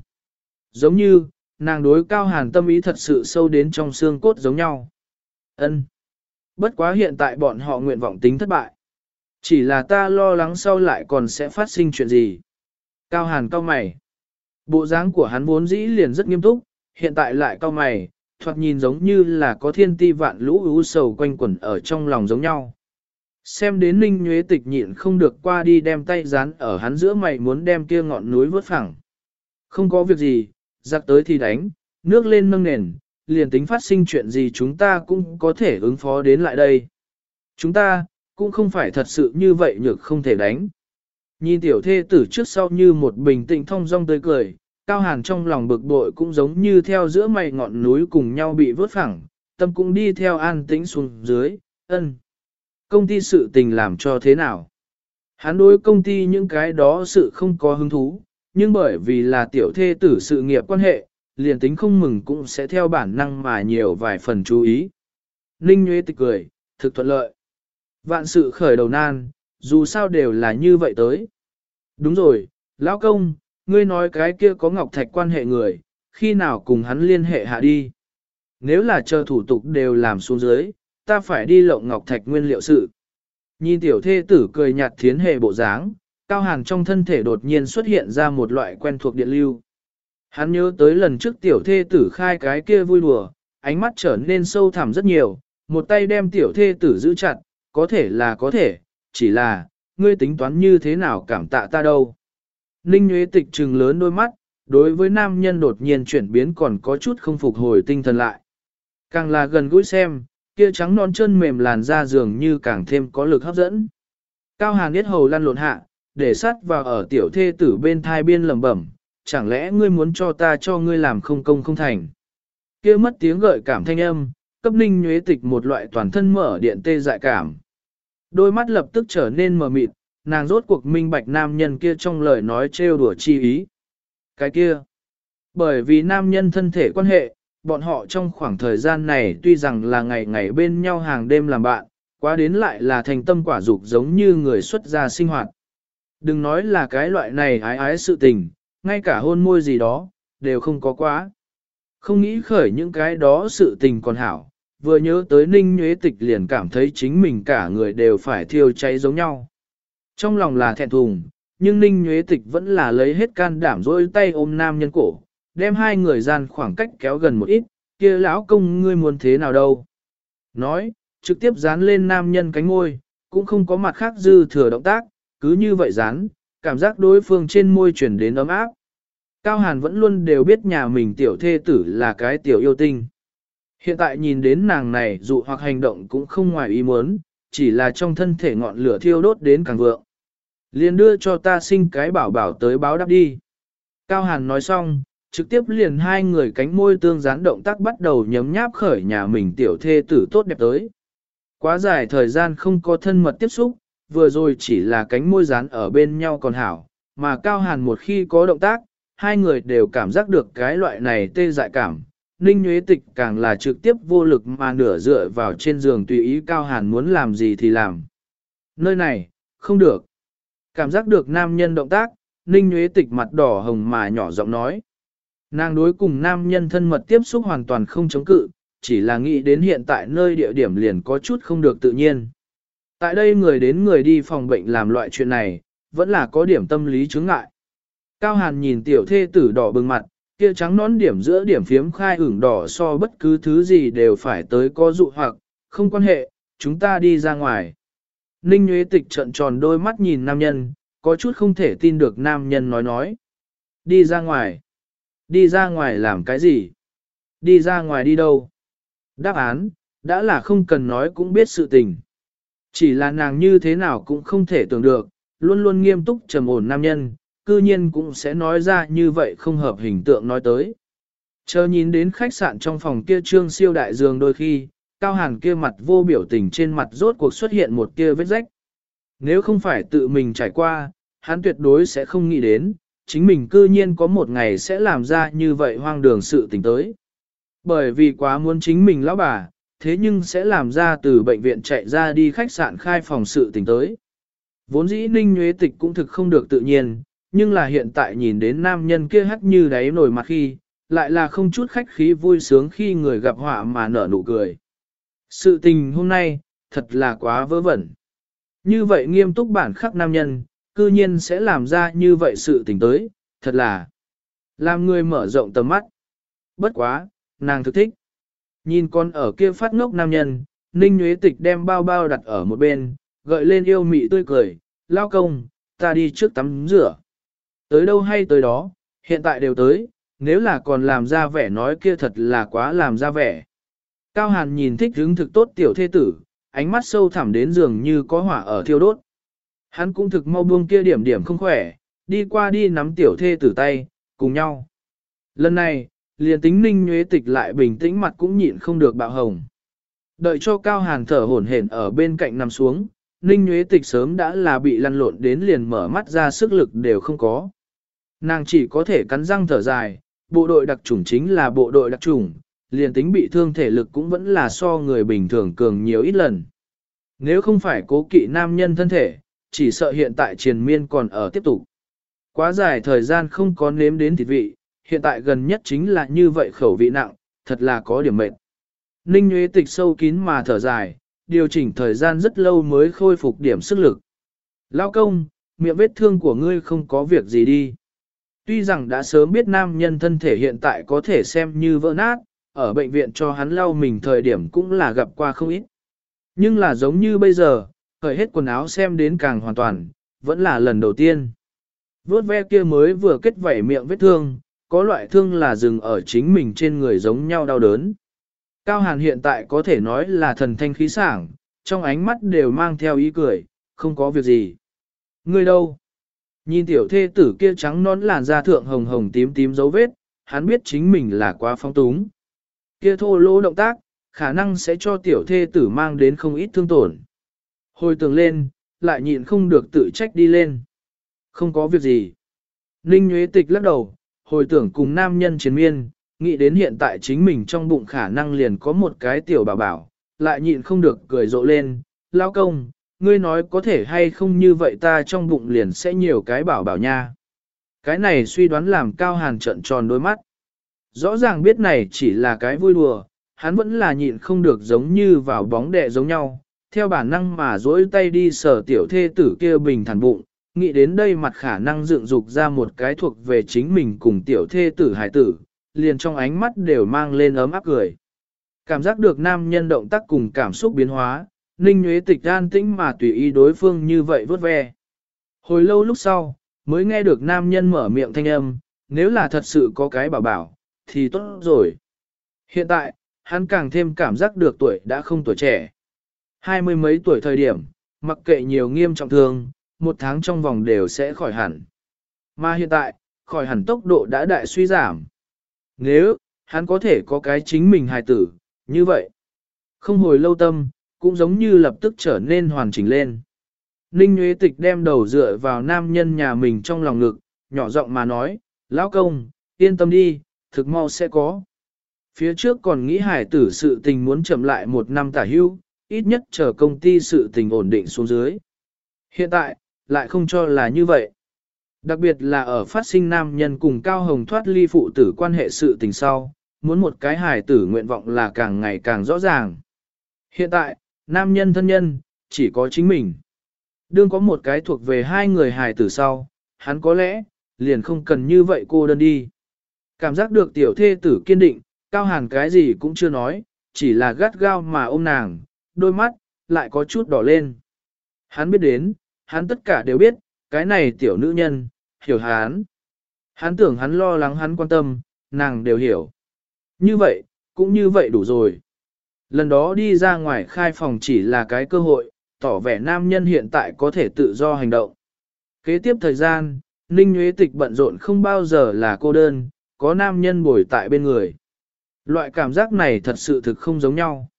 Giống như, nàng đối cao hàn tâm ý thật sự sâu đến trong xương cốt giống nhau. ân Bất quá hiện tại bọn họ nguyện vọng tính thất bại. Chỉ là ta lo lắng sau lại còn sẽ phát sinh chuyện gì. Cao hàn cao mày. Bộ dáng của hắn vốn dĩ liền rất nghiêm túc, hiện tại lại cao mày, thoạt nhìn giống như là có thiên ti vạn lũ ưu sầu quanh quẩn ở trong lòng giống nhau. Xem đến Ninh Nhuế Tịch nhịn không được qua đi đem tay dán ở hắn giữa mày muốn đem kia ngọn núi vớt phẳng. Không có việc gì, giặc tới thì đánh, nước lên nâng nền, liền tính phát sinh chuyện gì chúng ta cũng có thể ứng phó đến lại đây. Chúng ta, cũng không phải thật sự như vậy nhược không thể đánh. Nhìn tiểu thê tử trước sau như một bình tĩnh thông dong tươi cười, cao hàn trong lòng bực bội cũng giống như theo giữa mày ngọn núi cùng nhau bị vớt phẳng, tâm cũng đi theo an tĩnh xuống dưới, ân. Công ty sự tình làm cho thế nào? Hắn đối công ty những cái đó sự không có hứng thú, nhưng bởi vì là tiểu thê tử sự nghiệp quan hệ, liền tính không mừng cũng sẽ theo bản năng mà nhiều vài phần chú ý. Ninh Nguyễn tịch cười, thực thuận lợi. Vạn sự khởi đầu nan, dù sao đều là như vậy tới. Đúng rồi, lão công, ngươi nói cái kia có ngọc thạch quan hệ người, khi nào cùng hắn liên hệ hạ đi. Nếu là chờ thủ tục đều làm xuống dưới, ta phải đi lộng ngọc thạch nguyên liệu sự. Nhìn tiểu thê tử cười nhạt thiến hề bộ dáng, cao hàn trong thân thể đột nhiên xuất hiện ra một loại quen thuộc điện lưu. Hắn nhớ tới lần trước tiểu thê tử khai cái kia vui đùa, ánh mắt trở nên sâu thẳm rất nhiều, một tay đem tiểu thê tử giữ chặt, có thể là có thể, chỉ là, ngươi tính toán như thế nào cảm tạ ta đâu. Ninh Nguyễn Tịch trừng lớn đôi mắt, đối với nam nhân đột nhiên chuyển biến còn có chút không phục hồi tinh thần lại. Càng là gần gũi xem, kia trắng non chân mềm làn da dường như càng thêm có lực hấp dẫn. Cao Hàn biết hầu lăn lộn hạ, để sắt vào ở tiểu thê tử bên thai biên lẩm bẩm, chẳng lẽ ngươi muốn cho ta cho ngươi làm không công không thành. kia mất tiếng gợi cảm thanh âm, cấp ninh nhuế tịch một loại toàn thân mở điện tê dại cảm. Đôi mắt lập tức trở nên mờ mịt, nàng rốt cuộc minh bạch nam nhân kia trong lời nói trêu đùa chi ý. Cái kia, bởi vì nam nhân thân thể quan hệ, bọn họ trong khoảng thời gian này tuy rằng là ngày ngày bên nhau hàng đêm làm bạn, quá đến lại là thành tâm quả dục giống như người xuất gia sinh hoạt. Đừng nói là cái loại này ái ái sự tình, ngay cả hôn môi gì đó, đều không có quá. Không nghĩ khởi những cái đó sự tình còn hảo, vừa nhớ tới ninh nhuế tịch liền cảm thấy chính mình cả người đều phải thiêu cháy giống nhau. Trong lòng là thẹn thùng, nhưng Ninh Nhuế Tịch vẫn là lấy hết can đảm dôi tay ôm nam nhân cổ, đem hai người gian khoảng cách kéo gần một ít, kia lão công ngươi muốn thế nào đâu. Nói, trực tiếp dán lên nam nhân cánh môi, cũng không có mặt khác dư thừa động tác, cứ như vậy dán, cảm giác đối phương trên môi chuyển đến ấm áp. Cao Hàn vẫn luôn đều biết nhà mình tiểu thê tử là cái tiểu yêu tinh. Hiện tại nhìn đến nàng này dụ hoặc hành động cũng không ngoài ý muốn, chỉ là trong thân thể ngọn lửa thiêu đốt đến càng vượng. Liền đưa cho ta sinh cái bảo bảo tới báo đáp đi. Cao Hàn nói xong, trực tiếp liền hai người cánh môi tương gián động tác bắt đầu nhấm nháp khởi nhà mình tiểu thê tử tốt đẹp tới. Quá dài thời gian không có thân mật tiếp xúc, vừa rồi chỉ là cánh môi dán ở bên nhau còn hảo, mà Cao Hàn một khi có động tác, hai người đều cảm giác được cái loại này tê dại cảm. Ninh Nguyễn Tịch càng là trực tiếp vô lực mà nửa dựa vào trên giường tùy ý Cao Hàn muốn làm gì thì làm. Nơi này, không được. Cảm giác được nam nhân động tác, Ninh Nguyễn Tịch mặt đỏ hồng mà nhỏ giọng nói. Nàng đối cùng nam nhân thân mật tiếp xúc hoàn toàn không chống cự, chỉ là nghĩ đến hiện tại nơi địa điểm liền có chút không được tự nhiên. Tại đây người đến người đi phòng bệnh làm loại chuyện này, vẫn là có điểm tâm lý chứng ngại. Cao Hàn nhìn tiểu thê tử đỏ bừng mặt, kia trắng nón điểm giữa điểm phiếm khai ửng đỏ so bất cứ thứ gì đều phải tới có dụ hoặc, không quan hệ, chúng ta đi ra ngoài. Ninh Nguyễn Tịch trận tròn đôi mắt nhìn nam nhân, có chút không thể tin được nam nhân nói nói. Đi ra ngoài. Đi ra ngoài làm cái gì? Đi ra ngoài đi đâu? Đáp án, đã là không cần nói cũng biết sự tình. Chỉ là nàng như thế nào cũng không thể tưởng được, luôn luôn nghiêm túc trầm ổn nam nhân, cư nhiên cũng sẽ nói ra như vậy không hợp hình tượng nói tới. Chờ nhìn đến khách sạn trong phòng kia trương siêu đại giường đôi khi, cao hàn kia mặt vô biểu tình trên mặt rốt cuộc xuất hiện một kia vết rách. Nếu không phải tự mình trải qua, hắn tuyệt đối sẽ không nghĩ đến, chính mình cư nhiên có một ngày sẽ làm ra như vậy hoang đường sự tình tới. Bởi vì quá muốn chính mình lão bà, thế nhưng sẽ làm ra từ bệnh viện chạy ra đi khách sạn khai phòng sự tình tới. Vốn dĩ ninh nhuế tịch cũng thực không được tự nhiên, nhưng là hiện tại nhìn đến nam nhân kia hắt như đáy nổi mặt khi, lại là không chút khách khí vui sướng khi người gặp họa mà nở nụ cười. Sự tình hôm nay, thật là quá vớ vẩn. Như vậy nghiêm túc bản khắc nam nhân, cư nhiên sẽ làm ra như vậy sự tình tới, thật là làm người mở rộng tầm mắt. Bất quá, nàng thực thích. Nhìn con ở kia phát ngốc nam nhân, Ninh Nguyễn Tịch đem bao bao đặt ở một bên, gợi lên yêu mị tươi cười, lao công, ta đi trước tắm rửa. Tới đâu hay tới đó, hiện tại đều tới, nếu là còn làm ra vẻ nói kia thật là quá làm ra vẻ. Cao Hàn nhìn thích hứng thực tốt tiểu thê tử, ánh mắt sâu thẳm đến giường như có hỏa ở thiêu đốt. Hắn cũng thực mau buông kia điểm điểm không khỏe, đi qua đi nắm tiểu thê tử tay, cùng nhau. Lần này, liền tính ninh nhuế tịch lại bình tĩnh mặt cũng nhịn không được bạo hồng. Đợi cho cao hàn thở hổn hển ở bên cạnh nằm xuống, ninh nhuế tịch sớm đã là bị lăn lộn đến liền mở mắt ra sức lực đều không có. Nàng chỉ có thể cắn răng thở dài, bộ đội đặc chủng chính là bộ đội đặc chủng, liền tính bị thương thể lực cũng vẫn là so người bình thường cường nhiều ít lần. Nếu không phải cố kỵ nam nhân thân thể, chỉ sợ hiện tại triền miên còn ở tiếp tục. Quá dài thời gian không có nếm đến thịt vị, hiện tại gần nhất chính là như vậy khẩu vị nặng, thật là có điểm mệt. Ninh Nguyễn Tịch sâu kín mà thở dài, điều chỉnh thời gian rất lâu mới khôi phục điểm sức lực. Lao công, miệng vết thương của ngươi không có việc gì đi. Tuy rằng đã sớm biết nam nhân thân thể hiện tại có thể xem như vỡ nát, ở bệnh viện cho hắn lau mình thời điểm cũng là gặp qua không ít. Nhưng là giống như bây giờ, khởi hết quần áo xem đến càng hoàn toàn, vẫn là lần đầu tiên. Vốt ve kia mới vừa kết vảy miệng vết thương, có loại thương là dừng ở chính mình trên người giống nhau đau đớn. Cao Hàn hiện tại có thể nói là thần thanh khí sảng, trong ánh mắt đều mang theo ý cười, không có việc gì. Người đâu? Nhìn tiểu thê tử kia trắng nón làn da thượng hồng hồng tím tím dấu vết, hắn biết chính mình là quá phong túng. Kia thô lỗ động tác, khả năng sẽ cho tiểu thê tử mang đến không ít thương tổn. Hồi tưởng lên, lại nhịn không được tự trách đi lên. Không có việc gì. Ninh Nguyễn Tịch lắc đầu, hồi tưởng cùng nam nhân chiến miên, nghĩ đến hiện tại chính mình trong bụng khả năng liền có một cái tiểu bảo bảo, lại nhịn không được cười rộ lên, lao công, ngươi nói có thể hay không như vậy ta trong bụng liền sẽ nhiều cái bảo bảo nha. Cái này suy đoán làm cao hàn trận tròn đôi mắt. Rõ ràng biết này chỉ là cái vui đùa, hắn vẫn là nhịn không được giống như vào bóng đệ giống nhau, theo bản năng mà dỗi tay đi sở tiểu thê tử kia bình thản bụng, nghĩ đến đây mặt khả năng dựng dục ra một cái thuộc về chính mình cùng tiểu thê tử hải tử, liền trong ánh mắt đều mang lên ấm áp cười. Cảm giác được nam nhân động tác cùng cảm xúc biến hóa, Ninh Nguyễn Tịch an tĩnh mà tùy ý đối phương như vậy vớt ve. Hồi lâu lúc sau, mới nghe được nam nhân mở miệng thanh âm, nếu là thật sự có cái bảo bảo, thì tốt rồi. Hiện tại, hắn càng thêm cảm giác được tuổi đã không tuổi trẻ. Hai mươi mấy tuổi thời điểm, mặc kệ nhiều nghiêm trọng thương, một tháng trong vòng đều sẽ khỏi hẳn. Mà hiện tại, khỏi hẳn tốc độ đã đại suy giảm. Nếu, hắn có thể có cái chính mình hài tử, như vậy. Không hồi lâu tâm, cũng giống như lập tức trở nên hoàn chỉnh lên. Ninh Nguyễn Tịch đem đầu dựa vào nam nhân nhà mình trong lòng ngực, nhỏ giọng mà nói, lão công, yên tâm đi, thực mau sẽ có. Phía trước còn nghĩ hải tử sự tình muốn chậm lại một năm tả hưu, ít nhất chờ công ty sự tình ổn định xuống dưới. Hiện tại, lại không cho là như vậy. Đặc biệt là ở phát sinh nam nhân cùng Cao Hồng thoát ly phụ tử quan hệ sự tình sau, muốn một cái hài tử nguyện vọng là càng ngày càng rõ ràng. Hiện tại, nam nhân thân nhân, chỉ có chính mình. Đương có một cái thuộc về hai người hài tử sau, hắn có lẽ, liền không cần như vậy cô đơn đi. Cảm giác được tiểu thê tử kiên định, Cao Hàn cái gì cũng chưa nói, chỉ là gắt gao mà ôm nàng, đôi mắt, lại có chút đỏ lên. Hắn biết đến, hắn tất cả đều biết, cái này tiểu nữ nhân, hiểu hắn. Hắn tưởng hắn lo lắng hắn quan tâm, nàng đều hiểu. Như vậy, cũng như vậy đủ rồi. Lần đó đi ra ngoài khai phòng chỉ là cái cơ hội, tỏ vẻ nam nhân hiện tại có thể tự do hành động. Kế tiếp thời gian, Ninh Nguyễn Tịch bận rộn không bao giờ là cô đơn, có nam nhân bồi tại bên người. Loại cảm giác này thật sự thực không giống nhau.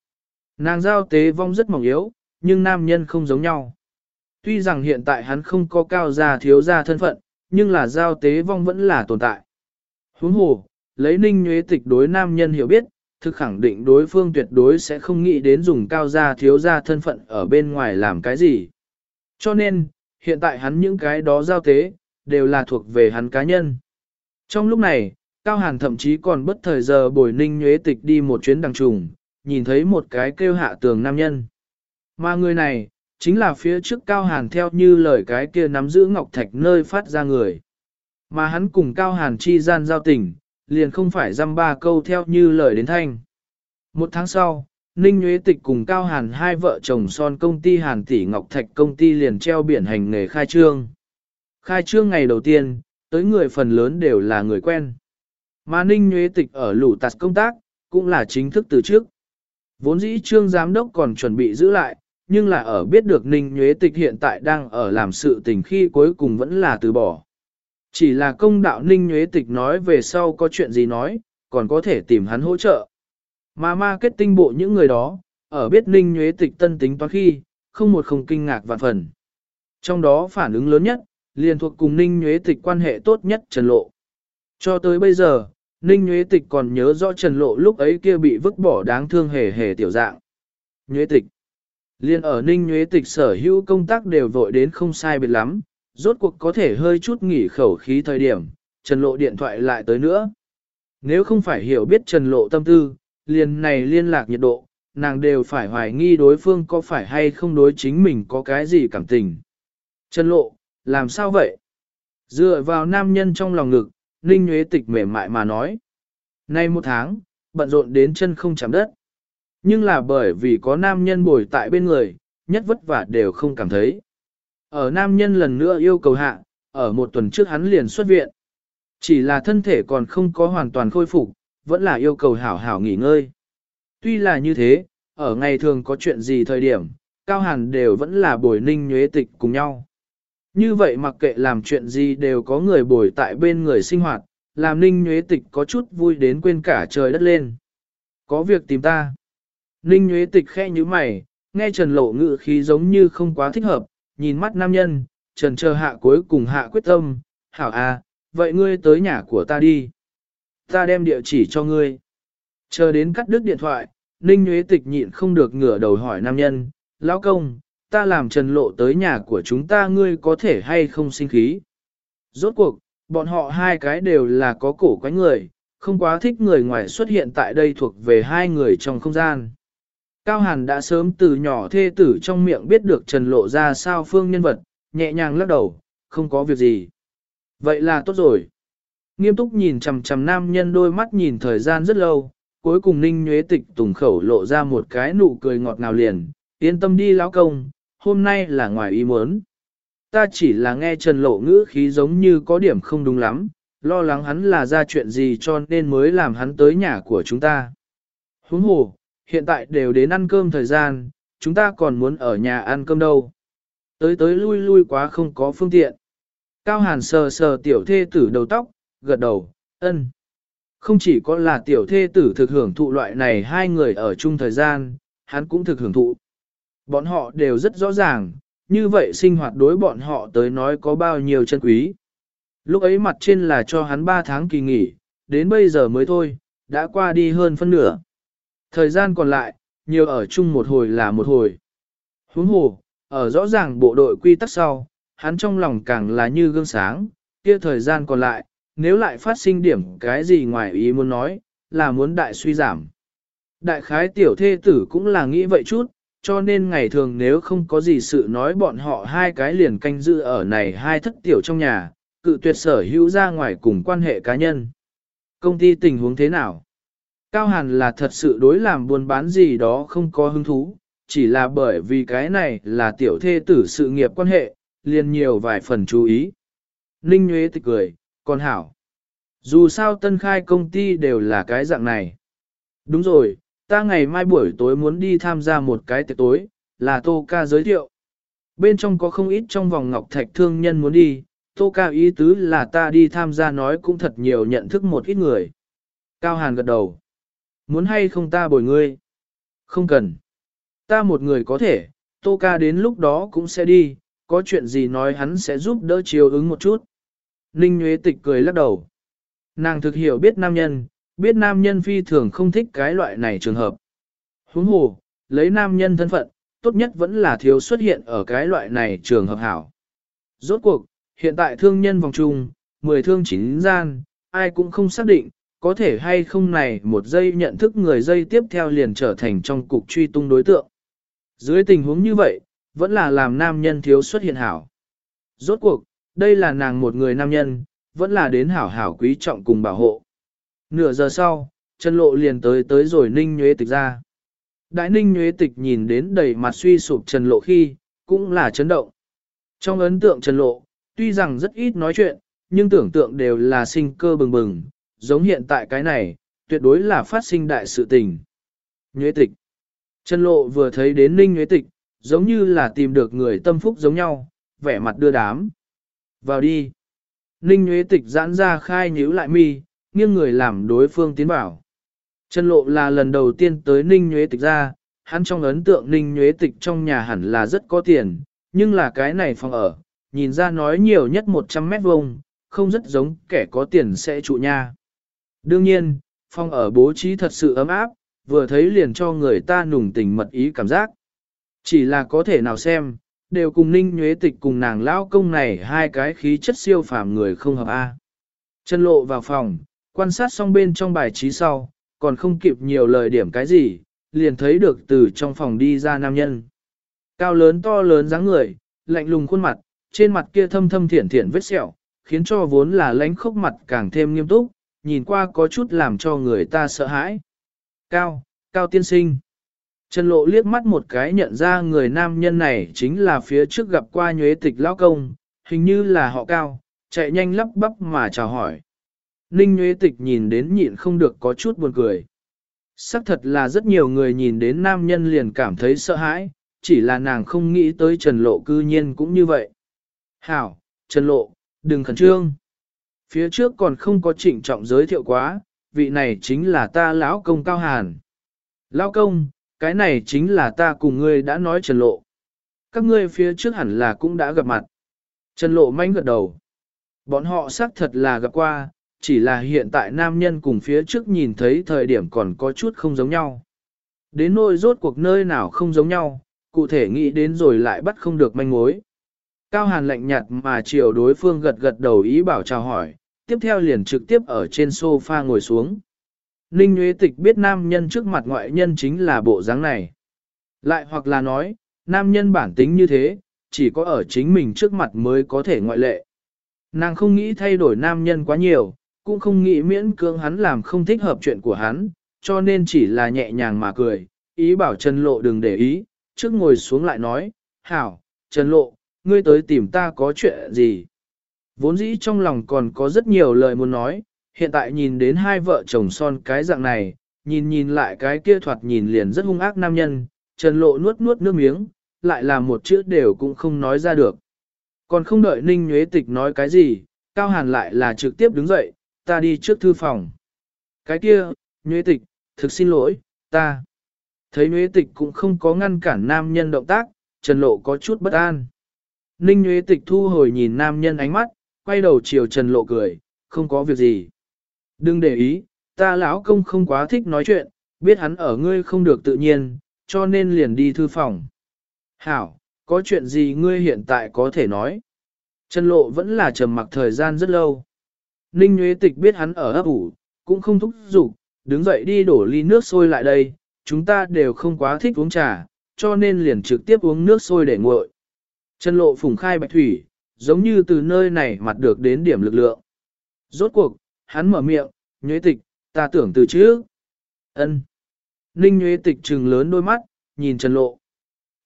Nàng giao tế vong rất mỏng yếu, nhưng nam nhân không giống nhau. Tuy rằng hiện tại hắn không có cao gia thiếu gia thân phận, nhưng là giao tế vong vẫn là tồn tại. Huống hồ, lấy ninh nhuế tịch đối nam nhân hiểu biết, thực khẳng định đối phương tuyệt đối sẽ không nghĩ đến dùng cao gia thiếu gia thân phận ở bên ngoài làm cái gì. Cho nên, hiện tại hắn những cái đó giao tế, đều là thuộc về hắn cá nhân. Trong lúc này, Cao Hàn thậm chí còn bất thời giờ bồi ninh nhuế tịch đi một chuyến đằng trùng, nhìn thấy một cái kêu hạ tường nam nhân. Mà người này, chính là phía trước Cao Hàn theo như lời cái kia nắm giữ Ngọc Thạch nơi phát ra người. Mà hắn cùng Cao Hàn chi gian giao tình, liền không phải dăm ba câu theo như lời đến thanh. Một tháng sau, Ninh Nguyễn Tịch cùng Cao Hàn hai vợ chồng son công ty Hàn Tỷ Ngọc Thạch công ty liền treo biển hành nghề khai trương. Khai trương ngày đầu tiên, tới người phần lớn đều là người quen. Mà Ninh Nguyễn Tịch ở lũ tạt công tác, cũng là chính thức từ trước. Vốn dĩ trương giám đốc còn chuẩn bị giữ lại, nhưng là ở biết được Ninh Nguyễn Tịch hiện tại đang ở làm sự tình khi cuối cùng vẫn là từ bỏ. Chỉ là công đạo Ninh Nguyễn Tịch nói về sau có chuyện gì nói, còn có thể tìm hắn hỗ trợ. Mà marketing bộ những người đó, ở biết Ninh Nguyễn Tịch tân tính toán khi, không một không kinh ngạc vạn phần. Trong đó phản ứng lớn nhất, liền thuộc cùng Ninh Nguyễn Tịch quan hệ tốt nhất Trần Lộ. Cho tới bây giờ, Ninh Nguyễn Tịch còn nhớ rõ Trần Lộ lúc ấy kia bị vứt bỏ đáng thương hề hề tiểu dạng. Nguyễn Tịch Liên ở Ninh Nguyễn Tịch sở hữu công tác đều vội đến không sai biệt lắm, rốt cuộc có thể hơi chút nghỉ khẩu khí thời điểm, Trần Lộ điện thoại lại tới nữa. Nếu không phải hiểu biết Trần Lộ tâm tư, liền này liên lạc nhiệt độ, nàng đều phải hoài nghi đối phương có phải hay không đối chính mình có cái gì cảm tình. Trần Lộ, làm sao vậy? Dựa vào nam nhân trong lòng ngực, Ninh Nguyễn Tịch mềm mại mà nói. Nay một tháng, bận rộn đến chân không chạm đất. Nhưng là bởi vì có nam nhân bồi tại bên người, nhất vất vả đều không cảm thấy. Ở nam nhân lần nữa yêu cầu hạ, ở một tuần trước hắn liền xuất viện. Chỉ là thân thể còn không có hoàn toàn khôi phục, vẫn là yêu cầu hảo hảo nghỉ ngơi. Tuy là như thế, ở ngày thường có chuyện gì thời điểm, Cao Hàn đều vẫn là bồi ninh nhuế tịch cùng nhau. Như vậy mặc kệ làm chuyện gì đều có người bồi tại bên người sinh hoạt, làm ninh nhuế tịch có chút vui đến quên cả trời đất lên. Có việc tìm ta. Ninh Nguyễn Tịch khe như mày, nghe Trần Lộ ngự khí giống như không quá thích hợp, nhìn mắt nam nhân, Trần chờ hạ cuối cùng hạ quyết tâm, hảo à, vậy ngươi tới nhà của ta đi. Ta đem địa chỉ cho ngươi. Chờ đến cắt đứt điện thoại, Ninh Nguyễn Tịch nhịn không được ngửa đầu hỏi nam nhân, lão công, ta làm Trần Lộ tới nhà của chúng ta ngươi có thể hay không sinh khí. Rốt cuộc, bọn họ hai cái đều là có cổ quái người, không quá thích người ngoài xuất hiện tại đây thuộc về hai người trong không gian. Cao Hàn đã sớm từ nhỏ thê tử trong miệng biết được Trần Lộ ra sao phương nhân vật, nhẹ nhàng lắc đầu, không có việc gì. Vậy là tốt rồi. Nghiêm túc nhìn chằm chằm nam nhân đôi mắt nhìn thời gian rất lâu, cuối cùng ninh nhuế tịch tùng khẩu lộ ra một cái nụ cười ngọt ngào liền, yên tâm đi lão công, hôm nay là ngoài ý muốn. Ta chỉ là nghe Trần Lộ ngữ khí giống như có điểm không đúng lắm, lo lắng hắn là ra chuyện gì cho nên mới làm hắn tới nhà của chúng ta. Huống hồ, hiện tại đều đến ăn cơm thời gian, chúng ta còn muốn ở nhà ăn cơm đâu. Tới tới lui lui quá không có phương tiện. Cao Hàn sờ sờ tiểu thê tử đầu tóc, gật đầu, ân. Không chỉ có là tiểu thê tử thực hưởng thụ loại này hai người ở chung thời gian, hắn cũng thực hưởng thụ. Bọn họ đều rất rõ ràng, như vậy sinh hoạt đối bọn họ tới nói có bao nhiêu chân quý. Lúc ấy mặt trên là cho hắn 3 tháng kỳ nghỉ, đến bây giờ mới thôi, đã qua đi hơn phân nửa. Thời gian còn lại, nhiều ở chung một hồi là một hồi. Huống hồ, ở rõ ràng bộ đội quy tắc sau, hắn trong lòng càng là như gương sáng, kia thời gian còn lại, nếu lại phát sinh điểm cái gì ngoài ý muốn nói, là muốn đại suy giảm. Đại khái tiểu thê tử cũng là nghĩ vậy chút, cho nên ngày thường nếu không có gì sự nói bọn họ hai cái liền canh giữ ở này hai thất tiểu trong nhà, cự tuyệt sở hữu ra ngoài cùng quan hệ cá nhân. Công ty tình huống thế nào? Cao Hàn là thật sự đối làm buôn bán gì đó không có hứng thú, chỉ là bởi vì cái này là tiểu thê tử sự nghiệp quan hệ, liền nhiều vài phần chú ý. Ninh Nguyễn tịch cười, còn hảo. Dù sao tân khai công ty đều là cái dạng này. Đúng rồi, ta ngày mai buổi tối muốn đi tham gia một cái tiệc tối, là Tô Ca giới thiệu. Bên trong có không ít trong vòng ngọc thạch thương nhân muốn đi, Tô Ca ý tứ là ta đi tham gia nói cũng thật nhiều nhận thức một ít người. Cao Hàn gật đầu. Muốn hay không ta bồi ngươi? Không cần. Ta một người có thể, Tô Ca đến lúc đó cũng sẽ đi, có chuyện gì nói hắn sẽ giúp đỡ chiều ứng một chút. Ninh Nguyễn Tịch cười lắc đầu. Nàng thực hiểu biết nam nhân, biết nam nhân phi thường không thích cái loại này trường hợp. Huống hồ, lấy nam nhân thân phận, tốt nhất vẫn là thiếu xuất hiện ở cái loại này trường hợp hảo. Rốt cuộc, hiện tại thương nhân vòng chung, 10 thương chín gian, ai cũng không xác định, có thể hay không này một giây nhận thức người dây tiếp theo liền trở thành trong cục truy tung đối tượng. Dưới tình huống như vậy, vẫn là làm nam nhân thiếu xuất hiện hảo. Rốt cuộc, đây là nàng một người nam nhân, vẫn là đến hảo hảo quý trọng cùng bảo hộ. Nửa giờ sau, Trần Lộ liền tới tới rồi Ninh Nhuế Tịch ra. Đại Ninh Nhuế Tịch nhìn đến đầy mặt suy sụp Trần Lộ khi, cũng là chấn động. Trong ấn tượng Trần Lộ, tuy rằng rất ít nói chuyện, nhưng tưởng tượng đều là sinh cơ bừng bừng, giống hiện tại cái này, tuyệt đối là phát sinh đại sự tình. Nhuế Tịch Trần Lộ vừa thấy đến Ninh Nhuế Tịch, giống như là tìm được người tâm phúc giống nhau, vẻ mặt đưa đám. Vào đi. Ninh Nhuế Tịch giãn ra khai nhíu lại mi, nghiêng người làm đối phương tiến bảo. Trần Lộ là lần đầu tiên tới Ninh nhuế Tịch ra, hắn trong ấn tượng Ninh nhuế Tịch trong nhà hẳn là rất có tiền, nhưng là cái này phòng ở, nhìn ra nói nhiều nhất 100 mét vuông, không rất giống kẻ có tiền sẽ trụ nha. Đương nhiên, phòng ở bố trí thật sự ấm áp, vừa thấy liền cho người ta nùng tình mật ý cảm giác. Chỉ là có thể nào xem, đều cùng ninh nhuế tịch cùng nàng lão công này hai cái khí chất siêu phàm người không hợp A. Chân lộ vào phòng, quan sát xong bên trong bài trí sau, còn không kịp nhiều lời điểm cái gì, liền thấy được từ trong phòng đi ra nam nhân. Cao lớn to lớn dáng người, lạnh lùng khuôn mặt, trên mặt kia thâm thâm thiển thiển vết sẹo, khiến cho vốn là lánh khốc mặt càng thêm nghiêm túc, nhìn qua có chút làm cho người ta sợ hãi. Cao, Cao tiên sinh. Trần Lộ liếc mắt một cái nhận ra người nam nhân này chính là phía trước gặp qua nhuế tịch lão công, hình như là họ cao, chạy nhanh lắp bắp mà chào hỏi. Ninh Nguyễn tịch nhìn đến nhịn không được có chút buồn cười. Sắc thật là rất nhiều người nhìn đến nam nhân liền cảm thấy sợ hãi, chỉ là nàng không nghĩ tới Trần Lộ cư nhiên cũng như vậy. Hảo, Trần Lộ, đừng khẩn trương. Phía trước còn không có trịnh trọng giới thiệu quá, vị này chính là ta lão công Cao Hàn. Lão công, cái này chính là ta cùng ngươi đã nói Trần Lộ. Các ngươi phía trước hẳn là cũng đã gặp mặt. Trần Lộ manh gật đầu. Bọn họ xác thật là gặp qua, chỉ là hiện tại nam nhân cùng phía trước nhìn thấy thời điểm còn có chút không giống nhau. Đến nỗi rốt cuộc nơi nào không giống nhau, cụ thể nghĩ đến rồi lại bắt không được manh mối. Cao Hàn lạnh nhạt mà chiều đối phương gật gật đầu ý bảo chào hỏi, tiếp theo liền trực tiếp ở trên sofa ngồi xuống. Ninh Nguyễn Tịch biết nam nhân trước mặt ngoại nhân chính là bộ dáng này. Lại hoặc là nói, nam nhân bản tính như thế, chỉ có ở chính mình trước mặt mới có thể ngoại lệ. Nàng không nghĩ thay đổi nam nhân quá nhiều, cũng không nghĩ miễn cưỡng hắn làm không thích hợp chuyện của hắn, cho nên chỉ là nhẹ nhàng mà cười, ý bảo Trần Lộ đừng để ý, trước ngồi xuống lại nói, Hảo, Trần Lộ, ngươi tới tìm ta có chuyện gì? Vốn dĩ trong lòng còn có rất nhiều lời muốn nói, hiện tại nhìn đến hai vợ chồng son cái dạng này, nhìn nhìn lại cái kia thoạt nhìn liền rất hung ác nam nhân, Trần Lộ nuốt nuốt nước miếng, lại là một chữ đều cũng không nói ra được. Còn không đợi Ninh Nhuế Tịch nói cái gì, Cao Hàn lại là trực tiếp đứng dậy, ta đi trước thư phòng. Cái kia, Nhuế Tịch, thực xin lỗi, ta. Thấy Nhuế Tịch cũng không có ngăn cản nam nhân động tác, Trần Lộ có chút bất an. Ninh Nhuế Tịch thu hồi nhìn nam nhân ánh mắt, quay đầu chiều Trần Lộ cười, không có việc gì. Đừng để ý, ta lão công không quá thích nói chuyện, biết hắn ở ngươi không được tự nhiên, cho nên liền đi thư phòng. Hảo, có chuyện gì ngươi hiện tại có thể nói? Trần Lộ vẫn là trầm mặc thời gian rất lâu. Ninh Nguyễn Tịch biết hắn ở ấp ủ, cũng không thúc giục, đứng dậy đi đổ ly nước sôi lại đây, chúng ta đều không quá thích uống trà, cho nên liền trực tiếp uống nước sôi để nguội. Trần Lộ phùng khai bạch thủy, giống như từ nơi này mặt được đến điểm lực lượng. Rốt cuộc, hắn mở miệng, Nguyễn Tịch, ta tưởng từ trước. ân Ninh Nguyễn Tịch trừng lớn đôi mắt, nhìn Trần Lộ.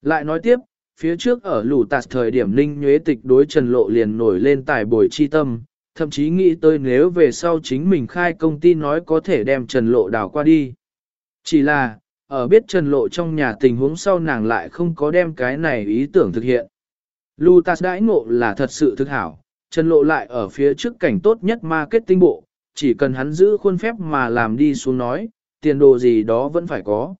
Lại nói tiếp, phía trước ở lũ tạt thời điểm Ninh Nguyễn Tịch đối Trần Lộ liền nổi lên tài bồi chi tâm, thậm chí nghĩ tới nếu về sau chính mình khai công ty nói có thể đem Trần Lộ đào qua đi. Chỉ là, ở biết Trần Lộ trong nhà tình huống sau nàng lại không có đem cái này ý tưởng thực hiện. Lutas đãi ngộ là thật sự thực hảo, Trần Lộ lại ở phía trước cảnh tốt nhất marketing bộ, chỉ cần hắn giữ khuôn phép mà làm đi xuống nói, tiền đồ gì đó vẫn phải có.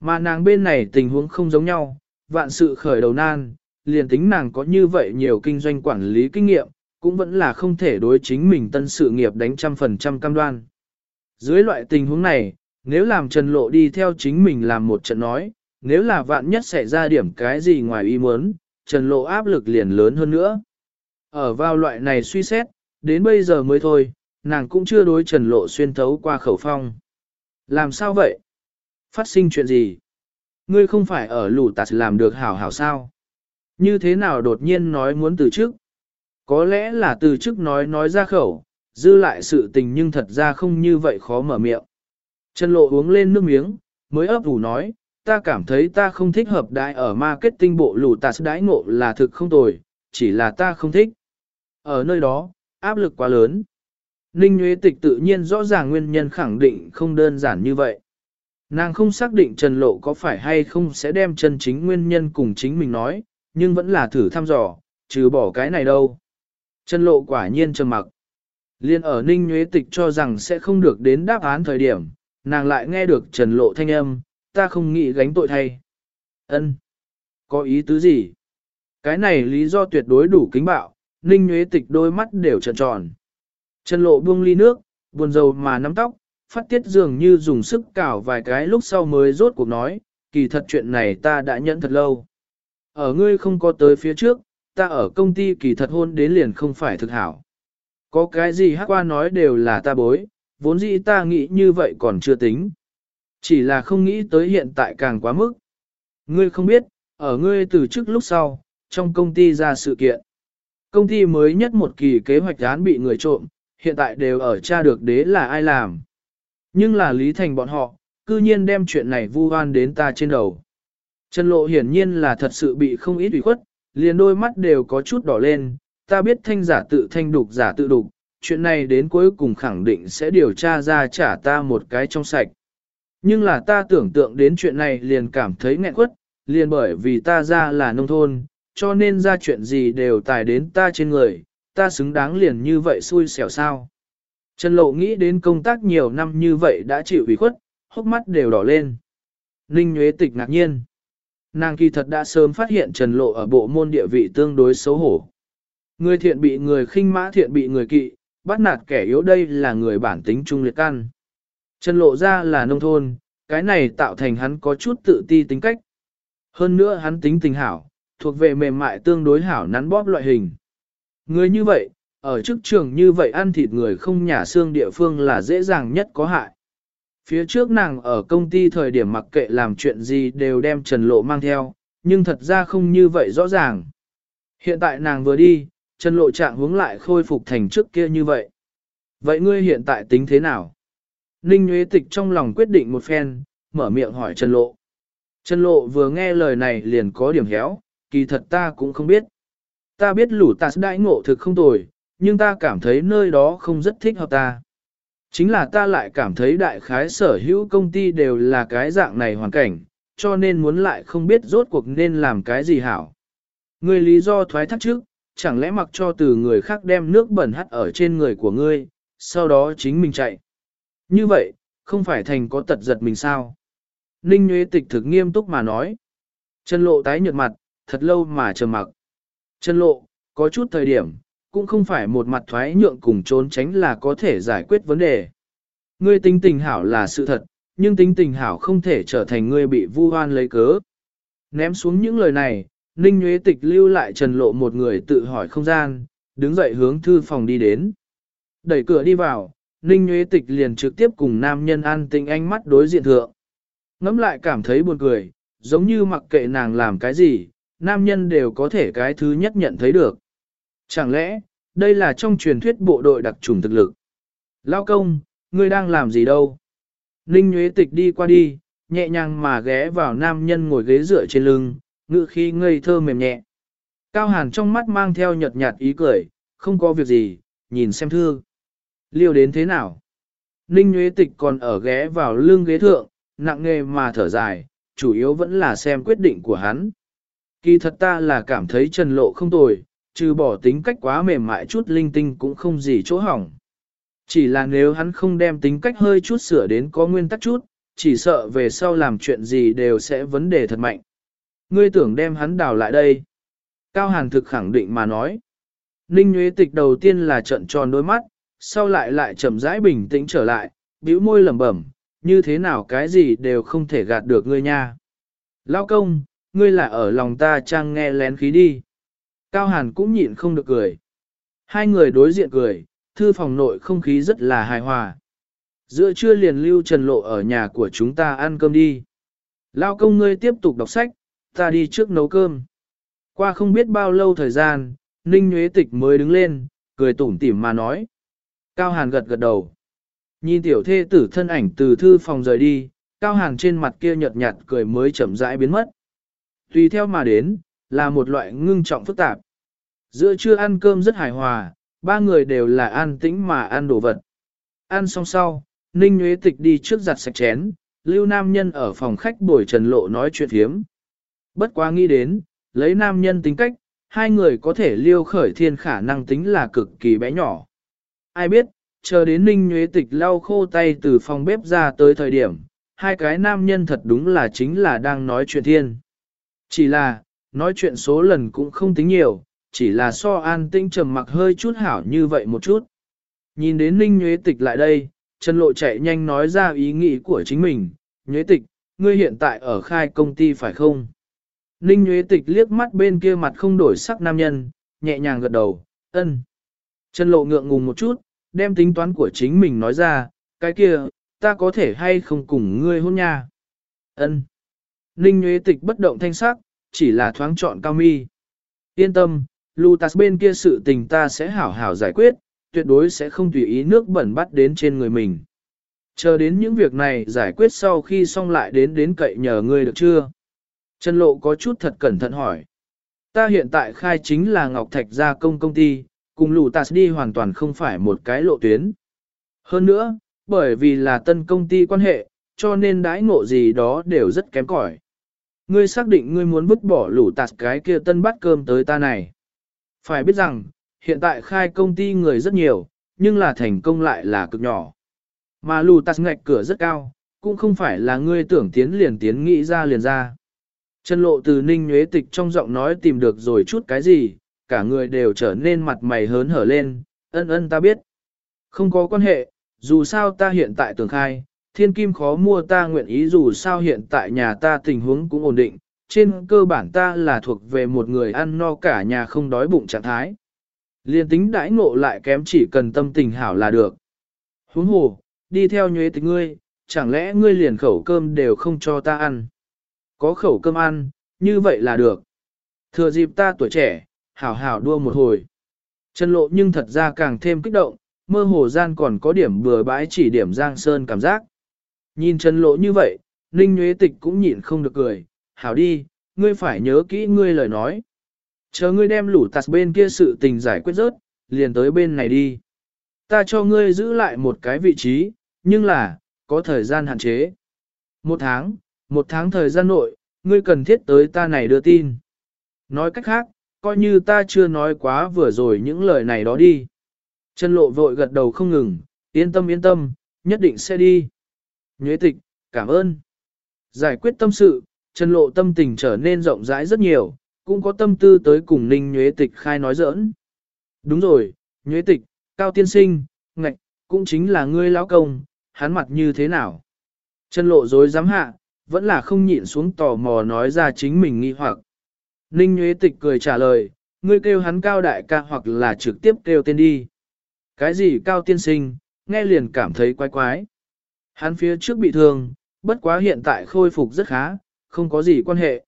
Mà nàng bên này tình huống không giống nhau, vạn sự khởi đầu nan, liền tính nàng có như vậy nhiều kinh doanh quản lý kinh nghiệm, cũng vẫn là không thể đối chính mình tân sự nghiệp đánh trăm phần trăm cam đoan. Dưới loại tình huống này, nếu làm Trần Lộ đi theo chính mình làm một trận nói, nếu là vạn nhất xảy ra điểm cái gì ngoài ý muốn, Trần Lộ áp lực liền lớn hơn nữa. Ở vào loại này suy xét, đến bây giờ mới thôi, nàng cũng chưa đối Trần Lộ xuyên thấu qua khẩu phong. Làm sao vậy? Phát sinh chuyện gì? Ngươi không phải ở lũ tạt làm được hảo hảo sao? Như thế nào đột nhiên nói muốn từ trước? Có lẽ là từ trước nói nói ra khẩu, dư lại sự tình nhưng thật ra không như vậy khó mở miệng. Trần Lộ uống lên nước miếng, mới ấp ủ nói, ta cảm thấy ta không thích hợp đại ở marketing bộ lù tạt đãi ngộ là thực không tồi, chỉ là ta không thích. Ở nơi đó, áp lực quá lớn. Ninh Nguyễn Tịch tự nhiên rõ ràng nguyên nhân khẳng định không đơn giản như vậy. Nàng không xác định Trần Lộ có phải hay không sẽ đem chân chính nguyên nhân cùng chính mình nói, nhưng vẫn là thử thăm dò, trừ bỏ cái này đâu. Trần Lộ quả nhiên trầm mặc. Liên ở Ninh Nhuế Tịch cho rằng sẽ không được đến đáp án thời điểm, nàng lại nghe được Trần Lộ thanh âm, ta không nghĩ gánh tội thay. Ân, Có ý tứ gì? Cái này lý do tuyệt đối đủ kính bạo, Ninh Nhuế Tịch đôi mắt đều tròn tròn. Trần Lộ buông ly nước, buồn rầu mà nắm tóc, phát tiết dường như dùng sức cào vài cái lúc sau mới rốt cuộc nói, kỳ thật chuyện này ta đã nhẫn thật lâu. Ở ngươi không có tới phía trước, ta ở công ty kỳ thật hôn đến liền không phải thực hảo. Có cái gì hát qua nói đều là ta bối, vốn dĩ ta nghĩ như vậy còn chưa tính. Chỉ là không nghĩ tới hiện tại càng quá mức. Ngươi không biết, ở ngươi từ trước lúc sau, trong công ty ra sự kiện. Công ty mới nhất một kỳ kế hoạch án bị người trộm, hiện tại đều ở tra được đế là ai làm. Nhưng là Lý Thành bọn họ, cư nhiên đem chuyện này vu oan đến ta trên đầu. Trần Lộ hiển nhiên là thật sự bị không ít ủy khuất, liền đôi mắt đều có chút đỏ lên, ta biết thanh giả tự thanh đục giả tự đục, chuyện này đến cuối cùng khẳng định sẽ điều tra ra trả ta một cái trong sạch. Nhưng là ta tưởng tượng đến chuyện này liền cảm thấy nghẹn quất, liền bởi vì ta ra là nông thôn, cho nên ra chuyện gì đều tài đến ta trên người, ta xứng đáng liền như vậy xui xẻo sao. Trần Lộ nghĩ đến công tác nhiều năm như vậy đã chịu ủy khuất, hốc mắt đều đỏ lên. Ninh Nguyễn Tịch ngạc nhiên. Nàng kỳ thật đã sớm phát hiện Trần Lộ ở bộ môn địa vị tương đối xấu hổ. Người thiện bị người khinh mã thiện bị người kỵ, bắt nạt kẻ yếu đây là người bản tính trung liệt căn. Trần Lộ ra là nông thôn, cái này tạo thành hắn có chút tự ti tính cách. Hơn nữa hắn tính tình hảo, thuộc về mềm mại tương đối hảo nắn bóp loại hình. Người như vậy, ở chức trường như vậy ăn thịt người không nhà xương địa phương là dễ dàng nhất có hại. Phía trước nàng ở công ty thời điểm mặc kệ làm chuyện gì đều đem Trần Lộ mang theo, nhưng thật ra không như vậy rõ ràng. Hiện tại nàng vừa đi, Trần Lộ trạng hướng lại khôi phục thành trước kia như vậy. Vậy ngươi hiện tại tính thế nào? Ninh Nguyễn Tịch trong lòng quyết định một phen, mở miệng hỏi Trần Lộ. Trần Lộ vừa nghe lời này liền có điểm héo, kỳ thật ta cũng không biết. Ta biết lũ tạt đại ngộ thực không tồi, nhưng ta cảm thấy nơi đó không rất thích hợp ta. Chính là ta lại cảm thấy đại khái sở hữu công ty đều là cái dạng này hoàn cảnh, cho nên muốn lại không biết rốt cuộc nên làm cái gì hảo. Người lý do thoái thác trước, chẳng lẽ mặc cho từ người khác đem nước bẩn hắt ở trên người của ngươi, sau đó chính mình chạy. Như vậy, không phải thành có tật giật mình sao? Ninh Nguyễn Tịch thực nghiêm túc mà nói. Trần Lộ tái nhợt mặt, thật lâu mà chờ mặc. Trần Lộ, có chút thời điểm, cũng không phải một mặt thoái nhượng cùng trốn tránh là có thể giải quyết vấn đề. Ngươi tính tình hảo là sự thật, nhưng tính tình hảo không thể trở thành ngươi bị vu hoan lấy cớ. Ném xuống những lời này, Ninh Nguyễn Tịch lưu lại Trần Lộ một người tự hỏi không gian, đứng dậy hướng thư phòng đi đến. Đẩy cửa đi vào, Ninh Nguyễn Tịch liền trực tiếp cùng nam nhân an tình ánh mắt đối diện thượng. Ngắm lại cảm thấy buồn cười, giống như mặc kệ nàng làm cái gì, nam nhân đều có thể cái thứ nhất nhận thấy được. Chẳng lẽ, đây là trong truyền thuyết bộ đội đặc trùng thực lực? Lao công, ngươi đang làm gì đâu? Ninh Nguyễn Tịch đi qua đi, nhẹ nhàng mà ghé vào nam nhân ngồi ghế dựa trên lưng, ngự khi ngây thơ mềm nhẹ. Cao Hàn trong mắt mang theo nhợt nhạt ý cười, không có việc gì, nhìn xem thư. Liêu đến thế nào? Ninh Nguyễn Tịch còn ở ghé vào lưng ghế thượng, nặng nghề mà thở dài, chủ yếu vẫn là xem quyết định của hắn. Kỳ thật ta là cảm thấy trần lộ không tồi, trừ bỏ tính cách quá mềm mại chút linh tinh cũng không gì chỗ hỏng. Chỉ là nếu hắn không đem tính cách hơi chút sửa đến có nguyên tắc chút, chỉ sợ về sau làm chuyện gì đều sẽ vấn đề thật mạnh. Ngươi tưởng đem hắn đào lại đây. Cao Hàn thực khẳng định mà nói. Ninh Nguyễn Tịch đầu tiên là trận tròn đôi mắt, sau lại lại chậm rãi bình tĩnh trở lại, bĩu môi lẩm bẩm, như thế nào cái gì đều không thể gạt được ngươi nha. Lao công, ngươi là ở lòng ta trang nghe lén khí đi. Cao Hàn cũng nhịn không được cười. Hai người đối diện cười, thư phòng nội không khí rất là hài hòa. Giữa trưa liền lưu trần lộ ở nhà của chúng ta ăn cơm đi. Lao công ngươi tiếp tục đọc sách, ta đi trước nấu cơm. Qua không biết bao lâu thời gian, Ninh Nhuế Tịch mới đứng lên, cười tủm tỉm mà nói. Cao Hàn gật gật đầu. Nhìn tiểu thê tử thân ảnh từ thư phòng rời đi, Cao Hàn trên mặt kia nhợt nhạt cười mới chậm rãi biến mất. Tùy theo mà đến, là một loại ngưng trọng phức tạp. Giữa trưa ăn cơm rất hài hòa, ba người đều là an tĩnh mà ăn đồ vật. Ăn xong sau, Ninh Nguyễn Tịch đi trước giặt sạch chén, lưu nam nhân ở phòng khách bồi trần lộ nói chuyện hiếm. Bất quá nghĩ đến, lấy nam nhân tính cách, hai người có thể liêu khởi thiên khả năng tính là cực kỳ bé nhỏ. Ai biết, chờ đến Ninh Nguyễn Tịch lau khô tay từ phòng bếp ra tới thời điểm, hai cái nam nhân thật đúng là chính là đang nói chuyện thiên. Chỉ là, nói chuyện số lần cũng không tính nhiều, chỉ là so an tinh trầm mặc hơi chút hảo như vậy một chút. Nhìn đến Ninh Nhuế Tịch lại đây, Trần Lộ chạy nhanh nói ra ý nghĩ của chính mình, Nhuế Tịch, ngươi hiện tại ở khai công ty phải không? Ninh Nhuế Tịch liếc mắt bên kia mặt không đổi sắc nam nhân, nhẹ nhàng gật đầu, ân. Trần Lộ ngượng ngùng một chút, đem tính toán của chính mình nói ra, cái kia, ta có thể hay không cùng ngươi hôn nha? Ân. Ninh Nhuế Tịch bất động thanh sắc, chỉ là thoáng chọn cao mi. Yên tâm, Lutas bên kia sự tình ta sẽ hảo hảo giải quyết, tuyệt đối sẽ không tùy ý nước bẩn bắt đến trên người mình. Chờ đến những việc này giải quyết sau khi xong lại đến đến cậy nhờ ngươi được chưa? Trần Lộ có chút thật cẩn thận hỏi. Ta hiện tại khai chính là Ngọc Thạch gia công công ty, cùng Lutas đi hoàn toàn không phải một cái lộ tuyến. Hơn nữa, bởi vì là tân công ty quan hệ, cho nên đãi ngộ gì đó đều rất kém cỏi. Ngươi xác định ngươi muốn vứt bỏ lũ tạt cái kia tân bắt cơm tới ta này. Phải biết rằng, hiện tại khai công ty người rất nhiều, nhưng là thành công lại là cực nhỏ. Mà lù tạt ngạch cửa rất cao, cũng không phải là ngươi tưởng tiến liền tiến nghĩ ra liền ra. Chân lộ từ ninh nhuế tịch trong giọng nói tìm được rồi chút cái gì, cả người đều trở nên mặt mày hớn hở lên, ân ân ta biết. Không có quan hệ, dù sao ta hiện tại tưởng khai, thiên kim khó mua ta nguyện ý dù sao hiện tại nhà ta tình huống cũng ổn định, trên cơ bản ta là thuộc về một người ăn no cả nhà không đói bụng trạng thái. Liên tính đãi ngộ lại kém chỉ cần tâm tình hảo là được. Huống hồ, đi theo nhuế tính ngươi, chẳng lẽ ngươi liền khẩu cơm đều không cho ta ăn. Có khẩu cơm ăn, như vậy là được. Thừa dịp ta tuổi trẻ, hảo hảo đua một hồi. Trần lộ nhưng thật ra càng thêm kích động, mơ hồ gian còn có điểm bừa bãi chỉ điểm Giang Sơn cảm giác. Nhìn Trần lộ như vậy, Ninh Nguyễn Tịch cũng nhịn không được cười, hảo đi, ngươi phải nhớ kỹ ngươi lời nói. Chờ ngươi đem lũ tạt bên kia sự tình giải quyết rớt, liền tới bên này đi. Ta cho ngươi giữ lại một cái vị trí, nhưng là, có thời gian hạn chế. Một tháng, một tháng thời gian nội, ngươi cần thiết tới ta này đưa tin. Nói cách khác, coi như ta chưa nói quá vừa rồi những lời này đó đi. Trần lộ vội gật đầu không ngừng, yên tâm yên tâm, nhất định sẽ đi. Nhuế tịch, cảm ơn. Giải quyết tâm sự, Trần lộ tâm tình trở nên rộng rãi rất nhiều, cũng có tâm tư tới cùng ninh nhuế tịch khai nói giỡn. Đúng rồi, nhuế tịch, cao tiên sinh, ngạch, cũng chính là ngươi lão công, hắn mặt như thế nào? Trần lộ dối dám hạ, vẫn là không nhịn xuống tò mò nói ra chính mình nghi hoặc. Ninh Nhuế Tịch cười trả lời, ngươi kêu hắn cao đại ca hoặc là trực tiếp kêu tên đi. Cái gì cao tiên sinh, nghe liền cảm thấy quái quái. Hắn phía trước bị thương, bất quá hiện tại khôi phục rất khá, không có gì quan hệ.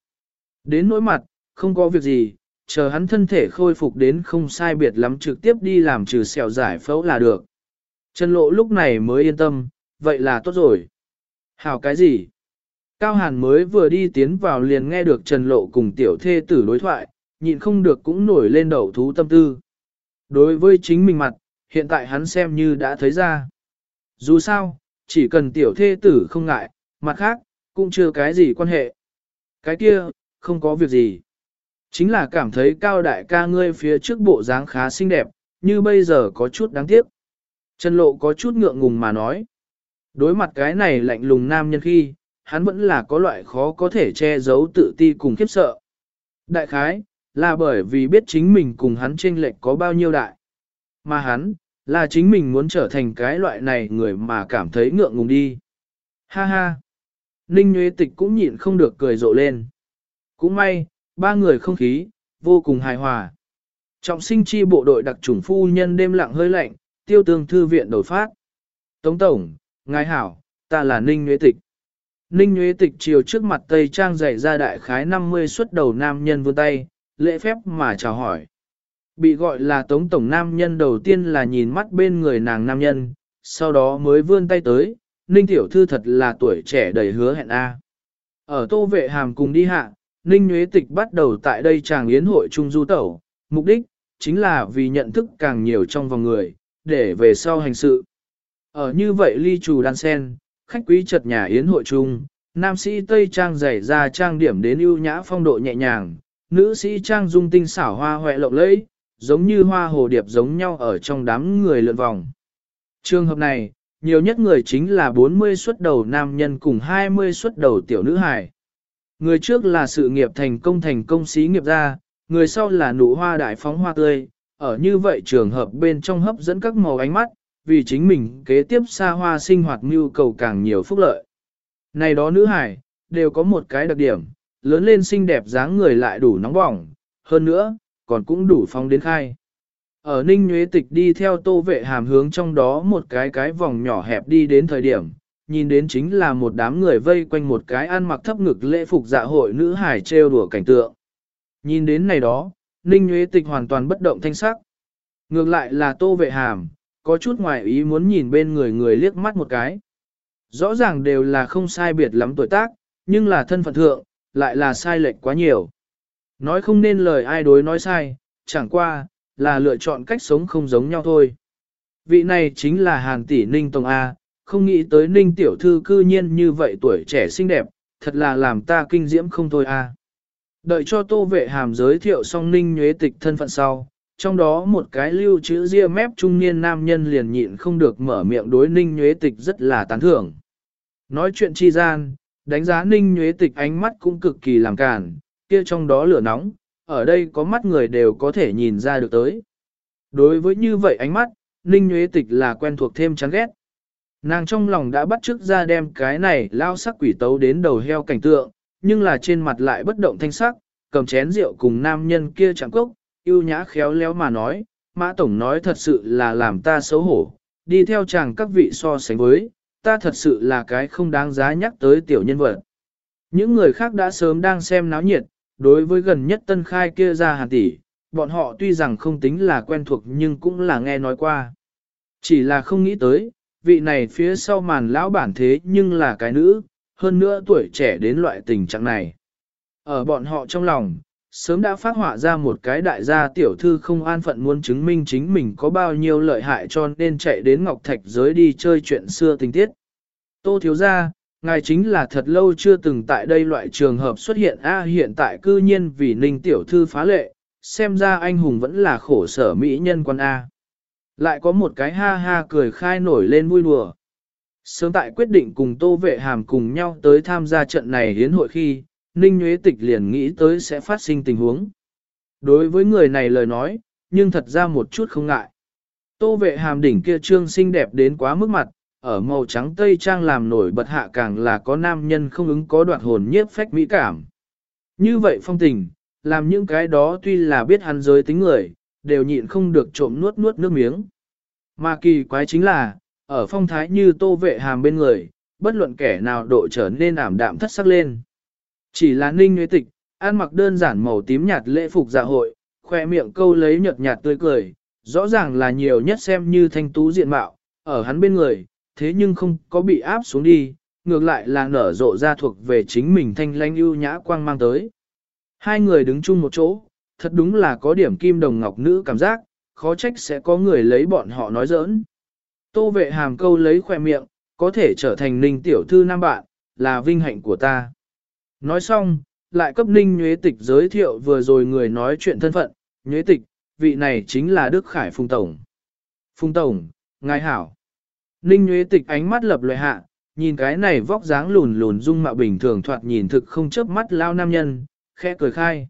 Đến nỗi mặt, không có việc gì, chờ hắn thân thể khôi phục đến không sai biệt lắm trực tiếp đi làm trừ sẹo giải phẫu là được. Trần lộ lúc này mới yên tâm, vậy là tốt rồi. Hảo cái gì? Cao Hàn mới vừa đi tiến vào liền nghe được Trần Lộ cùng tiểu thê tử đối thoại, nhịn không được cũng nổi lên đầu thú tâm tư. Đối với chính mình mặt, hiện tại hắn xem như đã thấy ra. Dù sao, chỉ cần tiểu thê tử không ngại, mặt khác, cũng chưa cái gì quan hệ. Cái kia, không có việc gì. Chính là cảm thấy cao đại ca ngươi phía trước bộ dáng khá xinh đẹp, như bây giờ có chút đáng tiếc. Trần Lộ có chút ngượng ngùng mà nói. Đối mặt cái này lạnh lùng nam nhân khi, hắn vẫn là có loại khó có thể che giấu tự ti cùng khiếp sợ. Đại khái, là bởi vì biết chính mình cùng hắn chênh lệch có bao nhiêu đại. Mà hắn, là chính mình muốn trở thành cái loại này người mà cảm thấy ngượng ngùng đi. Ha ha! Ninh Nguyễn Tịch cũng nhịn không được cười rộ lên. Cũng may, ba người không khí, vô cùng hài hòa. Trọng sinh chi bộ đội đặc chủng phu nhân đêm lặng hơi lạnh, tiêu tương thư viện đổi phát. Tống Tổng, Ngài Hảo, ta là Ninh Nguyễn Tịch. Ninh Nguyễn Tịch chiều trước mặt Tây Trang dạy ra đại khái 50 xuất đầu nam nhân vươn tay, lễ phép mà chào hỏi. Bị gọi là Tống Tổng Nam nhân đầu tiên là nhìn mắt bên người nàng nam nhân, sau đó mới vươn tay tới, Ninh Tiểu Thư thật là tuổi trẻ đầy hứa hẹn A. Ở tô vệ hàm cùng đi hạ, Ninh Nguyễn Tịch bắt đầu tại đây chàng yến hội trung du tẩu, mục đích, chính là vì nhận thức càng nhiều trong vòng người, để về sau hành sự. Ở như vậy ly trù đan sen, khách quý chật nhà yến hội chung, nam sĩ Tây Trang dày ra trang điểm đến ưu nhã phong độ nhẹ nhàng, nữ sĩ Trang dung tinh xảo hoa hoẹ lộng lẫy, giống như hoa hồ điệp giống nhau ở trong đám người lượn vòng. Trường hợp này, nhiều nhất người chính là 40 xuất đầu nam nhân cùng 20 xuất đầu tiểu nữ hài. Người trước là sự nghiệp thành công thành công xí nghiệp gia, người sau là nụ hoa đại phóng hoa tươi, ở như vậy trường hợp bên trong hấp dẫn các màu ánh mắt, vì chính mình kế tiếp xa hoa sinh hoạt nhu cầu càng nhiều phúc lợi. Này đó nữ hải, đều có một cái đặc điểm, lớn lên xinh đẹp dáng người lại đủ nóng bỏng, hơn nữa, còn cũng đủ phong đến khai. Ở Ninh Nguyễn Tịch đi theo tô vệ hàm hướng trong đó một cái cái vòng nhỏ hẹp đi đến thời điểm, nhìn đến chính là một đám người vây quanh một cái ăn mặc thấp ngực lễ phục dạ hội nữ hải trêu đùa cảnh tượng. Nhìn đến này đó, Ninh Nguyễn Tịch hoàn toàn bất động thanh sắc. Ngược lại là tô vệ hàm, có chút ngoài ý muốn nhìn bên người người liếc mắt một cái. Rõ ràng đều là không sai biệt lắm tuổi tác, nhưng là thân phận thượng, lại là sai lệch quá nhiều. Nói không nên lời ai đối nói sai, chẳng qua, là lựa chọn cách sống không giống nhau thôi. Vị này chính là Hàn tỷ Ninh Tông A, không nghĩ tới Ninh tiểu thư cư nhiên như vậy tuổi trẻ xinh đẹp, thật là làm ta kinh diễm không thôi A. Đợi cho tô vệ hàm giới thiệu xong Ninh nhuế tịch thân phận sau, trong đó một cái lưu chữ ria mép trung niên nam nhân liền nhịn không được mở miệng đối ninh nhuế tịch rất là tán thưởng. Nói chuyện chi gian, đánh giá ninh nhuế tịch ánh mắt cũng cực kỳ làm cản, kia trong đó lửa nóng, ở đây có mắt người đều có thể nhìn ra được tới. Đối với như vậy ánh mắt, ninh Nguyễn tịch là quen thuộc thêm chán ghét. Nàng trong lòng đã bắt chước ra đem cái này lao sắc quỷ tấu đến đầu heo cảnh tượng, nhưng là trên mặt lại bất động thanh sắc, cầm chén rượu cùng nam nhân kia chẳng cốc, yêu nhã khéo léo mà nói, Mã Tổng nói thật sự là làm ta xấu hổ, đi theo chàng các vị so sánh với, ta thật sự là cái không đáng giá nhắc tới tiểu nhân vật. Những người khác đã sớm đang xem náo nhiệt, đối với gần nhất tân khai kia ra hàn tỷ, bọn họ tuy rằng không tính là quen thuộc nhưng cũng là nghe nói qua. Chỉ là không nghĩ tới, vị này phía sau màn lão bản thế nhưng là cái nữ, hơn nữa tuổi trẻ đến loại tình trạng này. Ở bọn họ trong lòng, sớm đã phát họa ra một cái đại gia tiểu thư không an phận muốn chứng minh chính mình có bao nhiêu lợi hại cho nên chạy đến Ngọc Thạch giới đi chơi chuyện xưa tình tiết. Tô thiếu gia, ngài chính là thật lâu chưa từng tại đây loại trường hợp xuất hiện a hiện tại cư nhiên vì ninh tiểu thư phá lệ, xem ra anh hùng vẫn là khổ sở mỹ nhân quan A. Lại có một cái ha ha cười khai nổi lên vui đùa. Sớm tại quyết định cùng Tô Vệ Hàm cùng nhau tới tham gia trận này hiến hội khi, Ninh Nguyễn Tịch liền nghĩ tới sẽ phát sinh tình huống. Đối với người này lời nói, nhưng thật ra một chút không ngại. Tô Vệ Hàm đỉnh kia trương xinh đẹp đến quá mức mặt, ở màu trắng tây trang làm nổi bật hạ càng là có nam nhân không ứng có đoạt hồn nhiếp phách mỹ cảm. Như vậy phong tình, làm những cái đó tuy là biết hắn giới tính người, đều nhịn không được trộm nuốt nuốt nước miếng. Mà kỳ quái chính là, ở phong thái như tô vệ hàm bên người, bất luận kẻ nào độ trở nên ảm đạm thất sắc lên. Chỉ là ninh nguyên tịch, ăn mặc đơn giản màu tím nhạt lễ phục dạ hội, khoe miệng câu lấy nhợt nhạt tươi cười, rõ ràng là nhiều nhất xem như thanh tú diện mạo, ở hắn bên người, thế nhưng không có bị áp xuống đi, ngược lại là nở rộ ra thuộc về chính mình thanh lanh ưu nhã quang mang tới. Hai người đứng chung một chỗ, thật đúng là có điểm kim đồng ngọc nữ cảm giác, khó trách sẽ có người lấy bọn họ nói giỡn. Tô vệ hàm câu lấy khoe miệng, có thể trở thành ninh tiểu thư nam bạn, là vinh hạnh của ta. Nói xong, lại cấp ninh nhuế tịch giới thiệu vừa rồi người nói chuyện thân phận, nhuế tịch, vị này chính là Đức Khải Phùng Tổng. Phùng Tổng, ngài hảo. Ninh Nguyễn tịch ánh mắt lập loại hạ, nhìn cái này vóc dáng lùn lùn dung mạo bình thường thoạt nhìn thực không chớp mắt lao nam nhân, khẽ cười khai.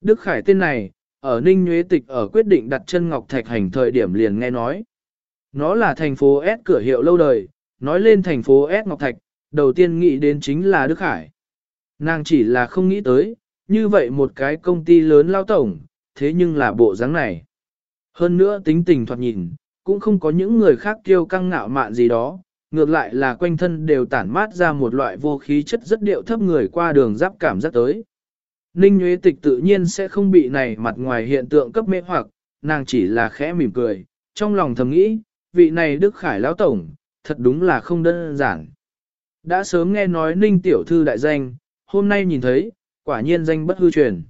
Đức Khải tên này, ở Ninh Nguyễn Tịch ở quyết định đặt chân Ngọc Thạch hành thời điểm liền nghe nói. Nó là thành phố S cửa hiệu lâu đời, nói lên thành phố S Ngọc Thạch, đầu tiên nghĩ đến chính là Đức Khải. Nàng chỉ là không nghĩ tới, như vậy một cái công ty lớn lao tổng, thế nhưng là bộ dáng này. Hơn nữa tính tình thoạt nhìn, cũng không có những người khác kiêu căng ngạo mạn gì đó, ngược lại là quanh thân đều tản mát ra một loại vô khí chất rất điệu thấp người qua đường giáp cảm giác tới. Ninh Nguyễn Tịch tự nhiên sẽ không bị này mặt ngoài hiện tượng cấp mê hoặc, nàng chỉ là khẽ mỉm cười, trong lòng thầm nghĩ, vị này Đức Khải Lão Tổng, thật đúng là không đơn giản. Đã sớm nghe nói Ninh Tiểu Thư đại danh, hôm nay nhìn thấy, quả nhiên danh bất hư truyền.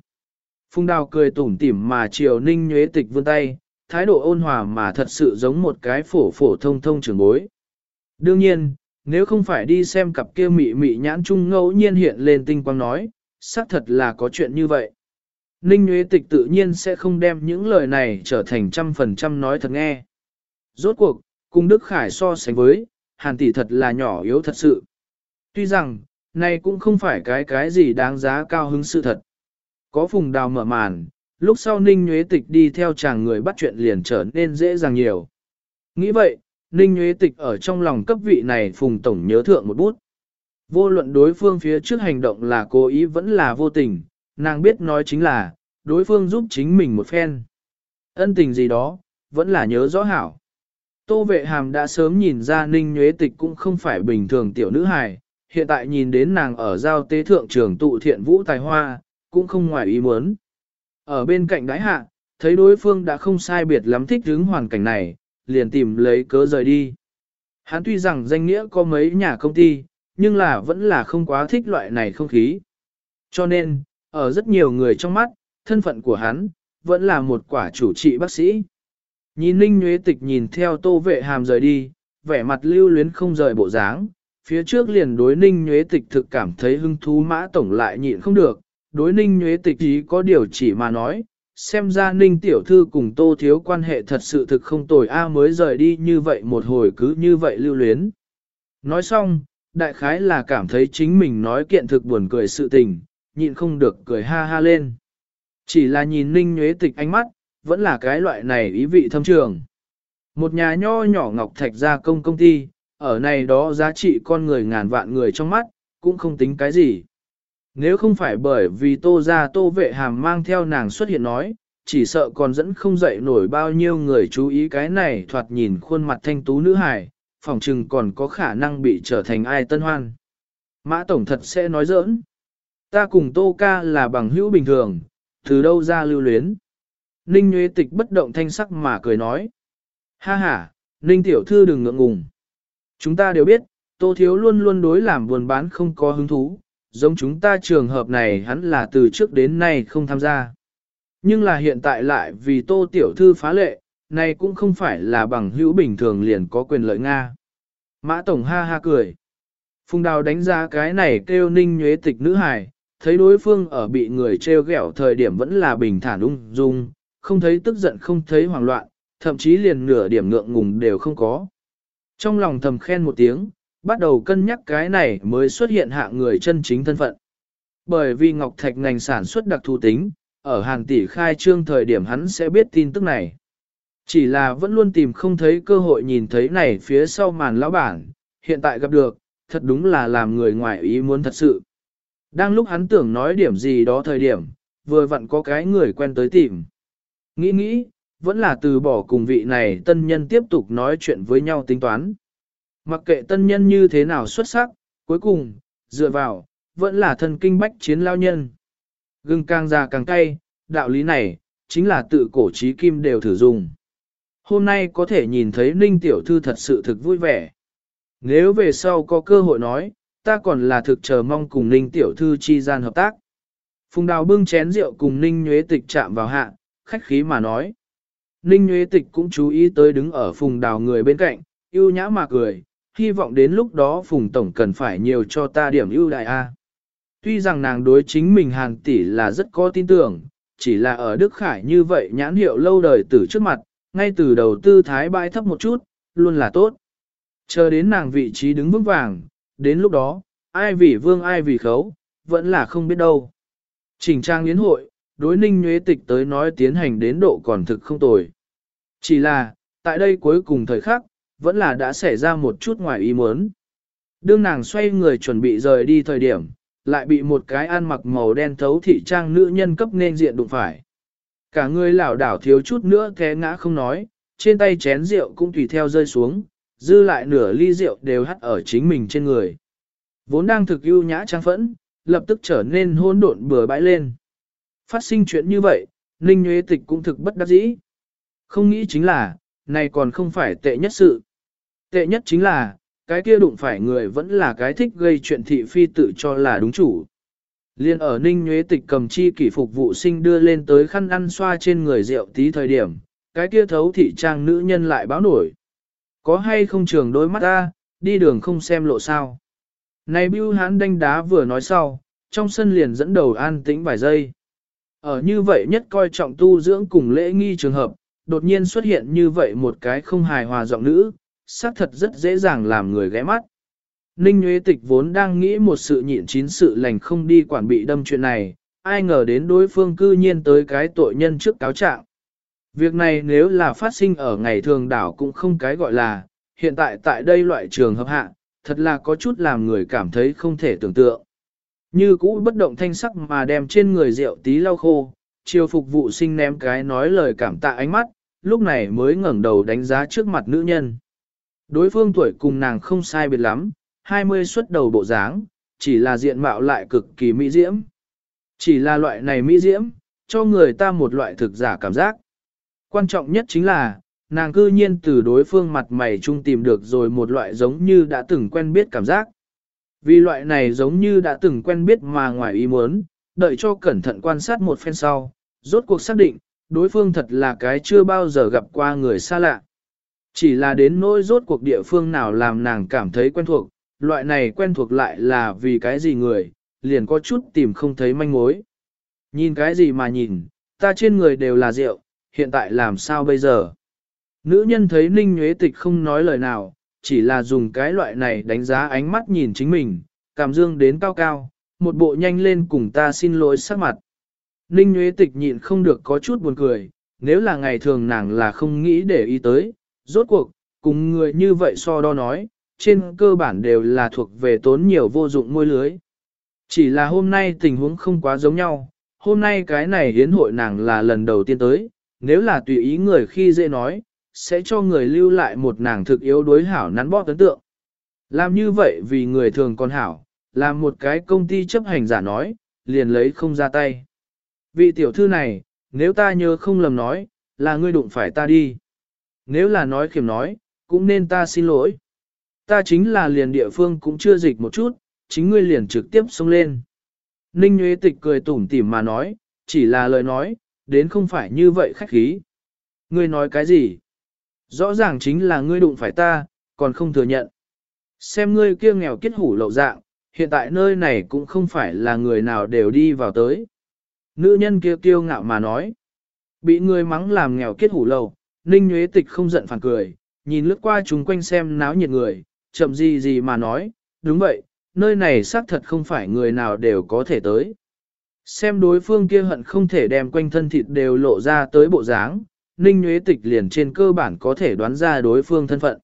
Phung Đào cười tủm tỉm mà chiều Ninh Nguyễn Tịch vươn tay, thái độ ôn hòa mà thật sự giống một cái phổ phổ thông thông trưởng bối. Đương nhiên, nếu không phải đi xem cặp kia mị mị nhãn trung ngẫu nhiên hiện lên tinh quang nói, xác thật là có chuyện như vậy. Ninh Nguyễn Tịch tự nhiên sẽ không đem những lời này trở thành trăm phần trăm nói thật nghe. Rốt cuộc, cùng Đức Khải so sánh với, Hàn tỷ thật là nhỏ yếu thật sự. Tuy rằng, này cũng không phải cái cái gì đáng giá cao hứng sự thật. Có phùng đào mở màn, lúc sau Ninh Nhuế Tịch đi theo chàng người bắt chuyện liền trở nên dễ dàng nhiều. Nghĩ vậy, Ninh Nhuế Tịch ở trong lòng cấp vị này phùng tổng nhớ thượng một bút. Vô luận đối phương phía trước hành động là cố ý vẫn là vô tình, nàng biết nói chính là, đối phương giúp chính mình một phen. Ân tình gì đó, vẫn là nhớ rõ hảo. Tô vệ hàm đã sớm nhìn ra ninh nhuế tịch cũng không phải bình thường tiểu nữ hài, hiện tại nhìn đến nàng ở giao tế thượng trường tụ thiện vũ tài hoa, cũng không ngoài ý muốn. Ở bên cạnh đái hạ, thấy đối phương đã không sai biệt lắm thích hứng hoàn cảnh này, liền tìm lấy cớ rời đi. Hắn tuy rằng danh nghĩa có mấy nhà công ty, nhưng là vẫn là không quá thích loại này không khí. Cho nên, ở rất nhiều người trong mắt, thân phận của hắn, vẫn là một quả chủ trị bác sĩ. Nhìn Ninh Nguyễn Tịch nhìn theo tô vệ hàm rời đi, vẻ mặt lưu luyến không rời bộ dáng, phía trước liền đối Ninh Nguyễn Tịch thực cảm thấy hưng thú mã tổng lại nhịn không được, đối Ninh nhuế Tịch ý có điều chỉ mà nói, xem ra Ninh Tiểu Thư cùng Tô Thiếu quan hệ thật sự thực không tồi A mới rời đi như vậy một hồi cứ như vậy lưu luyến. Nói xong, đại khái là cảm thấy chính mình nói kiện thực buồn cười sự tình, nhịn không được cười ha ha lên. Chỉ là nhìn Ninh Nhuế Tịch ánh mắt, vẫn là cái loại này ý vị thâm trường. Một nhà nho nhỏ ngọc thạch gia công công ty, ở này đó giá trị con người ngàn vạn người trong mắt, cũng không tính cái gì. Nếu không phải bởi vì tô ra tô vệ hàm mang theo nàng xuất hiện nói, chỉ sợ còn dẫn không dậy nổi bao nhiêu người chú ý cái này thoạt nhìn khuôn mặt thanh tú nữ hài, phòng trừng còn có khả năng bị trở thành ai tân hoan. Mã Tổng thật sẽ nói giỡn. Ta cùng Tô Ca là bằng hữu bình thường, từ đâu ra lưu luyến. Ninh Nguyễn Tịch bất động thanh sắc mà cười nói. Ha ha, Ninh Tiểu Thư đừng ngượng ngùng. Chúng ta đều biết, Tô Thiếu luôn luôn đối làm buồn bán không có hứng thú, giống chúng ta trường hợp này hắn là từ trước đến nay không tham gia. Nhưng là hiện tại lại vì Tô Tiểu Thư phá lệ, này cũng không phải là bằng hữu bình thường liền có quyền lợi Nga. Mã Tổng ha ha cười. Phùng Đào đánh giá cái này kêu ninh nhuế tịch nữ hài, thấy đối phương ở bị người treo ghẹo thời điểm vẫn là bình thản ung dung, không thấy tức giận không thấy hoảng loạn, thậm chí liền nửa điểm ngượng ngùng đều không có. Trong lòng thầm khen một tiếng, bắt đầu cân nhắc cái này mới xuất hiện hạng người chân chính thân phận. Bởi vì Ngọc Thạch ngành sản xuất đặc thù tính, ở hàng tỷ khai trương thời điểm hắn sẽ biết tin tức này. Chỉ là vẫn luôn tìm không thấy cơ hội nhìn thấy này phía sau màn lão bản, hiện tại gặp được, thật đúng là làm người ngoài ý muốn thật sự. Đang lúc hắn tưởng nói điểm gì đó thời điểm, vừa vặn có cái người quen tới tìm. Nghĩ nghĩ, vẫn là từ bỏ cùng vị này tân nhân tiếp tục nói chuyện với nhau tính toán. Mặc kệ tân nhân như thế nào xuất sắc, cuối cùng, dựa vào, vẫn là thần kinh bách chiến lao nhân. Gừng càng già càng cay, đạo lý này, chính là tự cổ trí kim đều thử dùng. Hôm nay có thể nhìn thấy Ninh Tiểu Thư thật sự thực vui vẻ. Nếu về sau có cơ hội nói, ta còn là thực chờ mong cùng Ninh Tiểu Thư chi gian hợp tác. Phùng Đào bưng chén rượu cùng Ninh Nhuế Tịch chạm vào hạ, khách khí mà nói. Ninh Nhuế Tịch cũng chú ý tới đứng ở Phùng Đào người bên cạnh, yêu nhã mà cười, hy vọng đến lúc đó Phùng Tổng cần phải nhiều cho ta điểm ưu đại A. Tuy rằng nàng đối chính mình hàng tỷ là rất có tin tưởng, chỉ là ở Đức Khải như vậy nhãn hiệu lâu đời từ trước mặt, ngay từ đầu tư thái bãi thấp một chút, luôn là tốt. Chờ đến nàng vị trí đứng vững vàng, đến lúc đó, ai vì vương ai vì khấu, vẫn là không biết đâu. Trình trang yến hội, đối ninh nhuế tịch tới nói tiến hành đến độ còn thực không tồi. Chỉ là, tại đây cuối cùng thời khắc, vẫn là đã xảy ra một chút ngoài ý muốn. Đương nàng xoay người chuẩn bị rời đi thời điểm, lại bị một cái ăn mặc màu đen thấu thị trang nữ nhân cấp nên diện đụng phải. Cả người lảo đảo thiếu chút nữa té ngã không nói, trên tay chén rượu cũng tùy theo rơi xuống, dư lại nửa ly rượu đều hắt ở chính mình trên người. Vốn đang thực ưu nhã trang phẫn, lập tức trở nên hôn độn bừa bãi lên. Phát sinh chuyện như vậy, Ninh Nguyễn Tịch cũng thực bất đắc dĩ. Không nghĩ chính là, này còn không phải tệ nhất sự. Tệ nhất chính là, cái kia đụng phải người vẫn là cái thích gây chuyện thị phi tự cho là đúng chủ. Liên ở Ninh Nhuế Tịch cầm chi kỷ phục vụ sinh đưa lên tới khăn ăn xoa trên người rượu tí thời điểm, cái kia thấu thị trang nữ nhân lại báo nổi. Có hay không trường đôi mắt ta, đi đường không xem lộ sao. Này bưu hán đánh đá vừa nói sau, trong sân liền dẫn đầu an tĩnh vài giây. Ở như vậy nhất coi trọng tu dưỡng cùng lễ nghi trường hợp, đột nhiên xuất hiện như vậy một cái không hài hòa giọng nữ, xác thật rất dễ dàng làm người ghé mắt. Ninh Nguyễn Tịch vốn đang nghĩ một sự nhịn chín sự lành không đi quản bị đâm chuyện này, ai ngờ đến đối phương cư nhiên tới cái tội nhân trước cáo trạng. Việc này nếu là phát sinh ở ngày thường đảo cũng không cái gọi là, hiện tại tại đây loại trường hợp hạ, thật là có chút làm người cảm thấy không thể tưởng tượng. Như cũ bất động thanh sắc mà đem trên người rượu tí lau khô, chiều phục vụ sinh ném cái nói lời cảm tạ ánh mắt, lúc này mới ngẩng đầu đánh giá trước mặt nữ nhân. Đối phương tuổi cùng nàng không sai biệt lắm, 20 xuất đầu bộ dáng, chỉ là diện mạo lại cực kỳ mỹ diễm. Chỉ là loại này mỹ diễm, cho người ta một loại thực giả cảm giác. Quan trọng nhất chính là, nàng cư nhiên từ đối phương mặt mày chung tìm được rồi một loại giống như đã từng quen biết cảm giác. Vì loại này giống như đã từng quen biết mà ngoài ý muốn, đợi cho cẩn thận quan sát một phen sau, rốt cuộc xác định, đối phương thật là cái chưa bao giờ gặp qua người xa lạ. Chỉ là đến nỗi rốt cuộc địa phương nào làm nàng cảm thấy quen thuộc, loại này quen thuộc lại là vì cái gì người, liền có chút tìm không thấy manh mối. Nhìn cái gì mà nhìn, ta trên người đều là rượu, hiện tại làm sao bây giờ? Nữ nhân thấy Ninh Nhuế Tịch không nói lời nào, chỉ là dùng cái loại này đánh giá ánh mắt nhìn chính mình, cảm dương đến cao cao, một bộ nhanh lên cùng ta xin lỗi sắc mặt. Ninh Nguyễn Tịch nhịn không được có chút buồn cười, nếu là ngày thường nàng là không nghĩ để ý tới, rốt cuộc, cùng người như vậy so đo nói, trên cơ bản đều là thuộc về tốn nhiều vô dụng môi lưới. Chỉ là hôm nay tình huống không quá giống nhau, hôm nay cái này hiến hội nàng là lần đầu tiên tới, nếu là tùy ý người khi dễ nói, sẽ cho người lưu lại một nàng thực yếu đối hảo nắn bóp ấn tượng. Làm như vậy vì người thường còn hảo, là một cái công ty chấp hành giả nói, liền lấy không ra tay. Vị tiểu thư này, nếu ta nhớ không lầm nói, là ngươi đụng phải ta đi. Nếu là nói khiểm nói, cũng nên ta xin lỗi. Ta chính là liền địa phương cũng chưa dịch một chút, chính ngươi liền trực tiếp xông lên. Ninh Nguyễn Tịch cười tủm tỉm mà nói, chỉ là lời nói, đến không phải như vậy khách khí. Ngươi nói cái gì? Rõ ràng chính là ngươi đụng phải ta, còn không thừa nhận. Xem ngươi kia nghèo kết hủ lậu dạng, hiện tại nơi này cũng không phải là người nào đều đi vào tới. Nữ nhân kia kiêu ngạo mà nói. Bị người mắng làm nghèo kết hủ lầu, Ninh Nguyễn Tịch không giận phản cười, nhìn lướt qua chúng quanh xem náo nhiệt người, chậm gì gì mà nói, đúng vậy, nơi này xác thật không phải người nào đều có thể tới. Xem đối phương kia hận không thể đem quanh thân thịt đều lộ ra tới bộ dáng, Ninh Nguyễn Tịch liền trên cơ bản có thể đoán ra đối phương thân phận.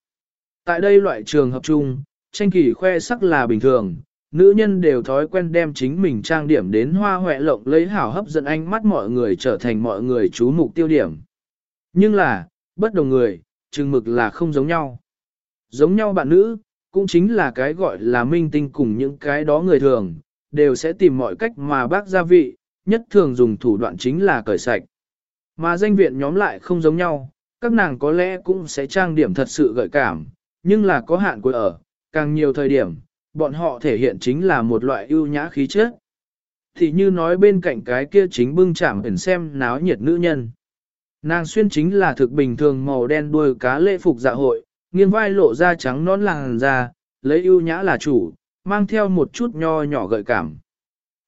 Tại đây loại trường hợp chung, tranh kỳ khoe sắc là bình thường, nữ nhân đều thói quen đem chính mình trang điểm đến hoa hoẹ lộng lấy hảo hấp dẫn ánh mắt mọi người trở thành mọi người chú mục tiêu điểm. Nhưng là, bất đồng người, chừng mực là không giống nhau. Giống nhau bạn nữ, cũng chính là cái gọi là minh tinh cùng những cái đó người thường, đều sẽ tìm mọi cách mà bác gia vị, nhất thường dùng thủ đoạn chính là cởi sạch. Mà danh viện nhóm lại không giống nhau, các nàng có lẽ cũng sẽ trang điểm thật sự gợi cảm, nhưng là có hạn của ở, càng nhiều thời điểm, bọn họ thể hiện chính là một loại ưu nhã khí chất. Thì như nói bên cạnh cái kia chính bưng chạm ẩn xem náo nhiệt nữ nhân. Nàng xuyên chính là thực bình thường màu đen đuôi cá lễ phục dạ hội, nghiêng vai lộ ra trắng nón làng ra, lấy ưu nhã là chủ, mang theo một chút nho nhỏ gợi cảm.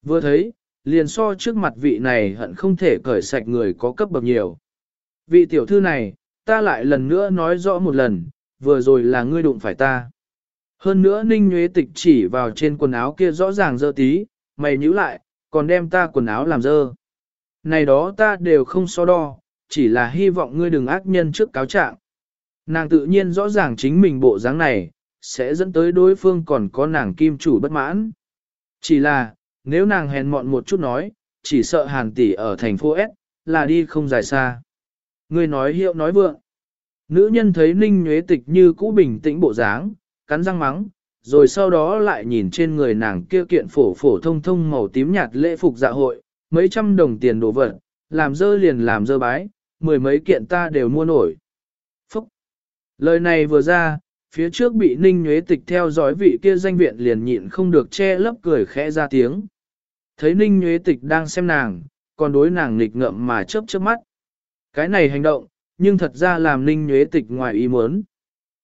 Vừa thấy, liền so trước mặt vị này hận không thể cởi sạch người có cấp bậc nhiều. Vị tiểu thư này, ta lại lần nữa nói rõ một lần, vừa rồi là ngươi đụng phải ta. Hơn nữa Ninh Nguyễn Tịch chỉ vào trên quần áo kia rõ ràng dơ tí, mày nhíu lại, còn đem ta quần áo làm dơ. Này đó ta đều không so đo, chỉ là hy vọng ngươi đừng ác nhân trước cáo trạng. Nàng tự nhiên rõ ràng chính mình bộ dáng này, sẽ dẫn tới đối phương còn có nàng kim chủ bất mãn. Chỉ là, nếu nàng hèn mọn một chút nói, chỉ sợ hàn tỷ ở thành phố S, là đi không dài xa. Ngươi nói hiệu nói vượng. Nữ nhân thấy Ninh Nhuế Tịch như cũ bình tĩnh bộ dáng, cắn răng mắng, rồi sau đó lại nhìn trên người nàng kia kiện phổ phổ thông thông màu tím nhạt lễ phục dạ hội, mấy trăm đồng tiền đồ vật, làm dơ liền làm dơ bái, mười mấy kiện ta đều mua nổi. Phúc! Lời này vừa ra, phía trước bị ninh nhuế tịch theo dõi vị kia danh viện liền nhịn không được che lấp cười khẽ ra tiếng. Thấy ninh nhuế tịch đang xem nàng, còn đối nàng nghịch ngợm mà chớp chớp mắt. Cái này hành động, nhưng thật ra làm ninh nhuế tịch ngoài ý muốn.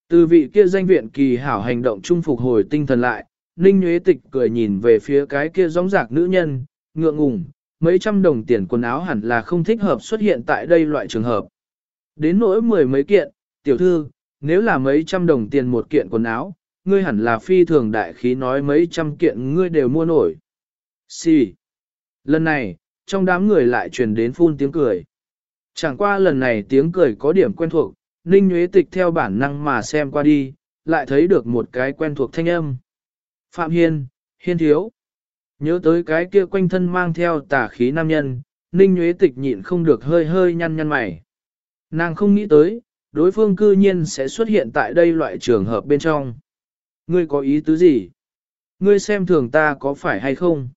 Từ vị kia danh viện kỳ hảo hành động trung phục hồi tinh thần lại, ninh nhuế tịch cười nhìn về phía cái kia gióng giạc nữ nhân, ngượng ngùng, mấy trăm đồng tiền quần áo hẳn là không thích hợp xuất hiện tại đây loại trường hợp. Đến nỗi mười mấy kiện, tiểu thư, nếu là mấy trăm đồng tiền một kiện quần áo, ngươi hẳn là phi thường đại khí nói mấy trăm kiện ngươi đều mua nổi. Xì. Lần này, trong đám người lại truyền đến phun tiếng cười. Chẳng qua lần này tiếng cười có điểm quen thuộc, Ninh Nguyễn Tịch theo bản năng mà xem qua đi, lại thấy được một cái quen thuộc thanh âm. Phạm Hiên, Hiên Thiếu. Nhớ tới cái kia quanh thân mang theo tà khí nam nhân, Ninh Nguyễn Tịch nhịn không được hơi hơi nhăn nhăn mày. Nàng không nghĩ tới, đối phương cư nhiên sẽ xuất hiện tại đây loại trường hợp bên trong. Ngươi có ý tứ gì? Ngươi xem thường ta có phải hay không?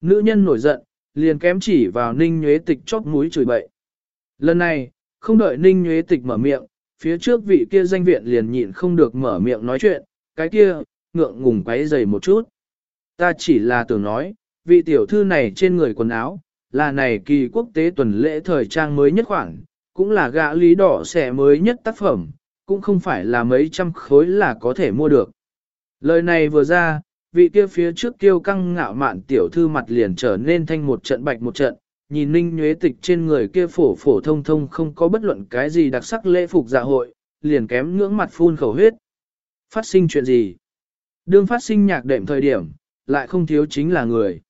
Nữ nhân nổi giận, liền kém chỉ vào Ninh Nguyễn Tịch chót mũi chửi bậy. Lần này, không đợi Ninh Nguyễn Tịch mở miệng, phía trước vị kia danh viện liền nhịn không được mở miệng nói chuyện, cái kia, ngượng ngùng quấy dày một chút. Ta chỉ là tưởng nói, vị tiểu thư này trên người quần áo, là này kỳ quốc tế tuần lễ thời trang mới nhất khoảng, cũng là gã lý đỏ xẻ mới nhất tác phẩm, cũng không phải là mấy trăm khối là có thể mua được. Lời này vừa ra, vị kia phía trước kiêu căng ngạo mạn tiểu thư mặt liền trở nên thanh một trận bạch một trận, nhìn ninh nhuế tịch trên người kia phổ phổ thông thông không có bất luận cái gì đặc sắc lễ phục dạ hội, liền kém ngưỡng mặt phun khẩu huyết. Phát sinh chuyện gì? Đương phát sinh nhạc đệm thời điểm, lại không thiếu chính là người.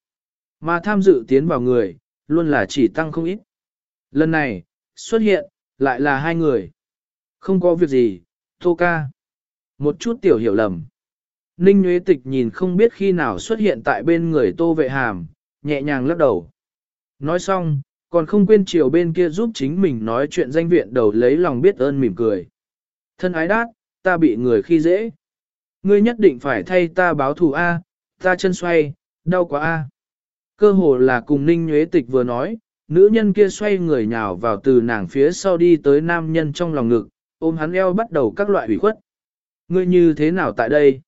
Mà tham dự tiến vào người, luôn là chỉ tăng không ít. Lần này, xuất hiện, lại là hai người. Không có việc gì, Tô ca. Một chút tiểu hiểu lầm. Ninh Nguyễn Tịch nhìn không biết khi nào xuất hiện tại bên người Tô Vệ Hàm, nhẹ nhàng lắc đầu. Nói xong, còn không quên chiều bên kia giúp chính mình nói chuyện danh viện đầu lấy lòng biết ơn mỉm cười. Thân ái đát, ta bị người khi dễ. Ngươi nhất định phải thay ta báo thù A, ta chân xoay, đau quá A. Cơ hồ là cùng Ninh nhuế Tịch vừa nói, nữ nhân kia xoay người nhào vào từ nàng phía sau đi tới nam nhân trong lòng ngực, ôm hắn eo bắt đầu các loại ủy khuất. Ngươi như thế nào tại đây?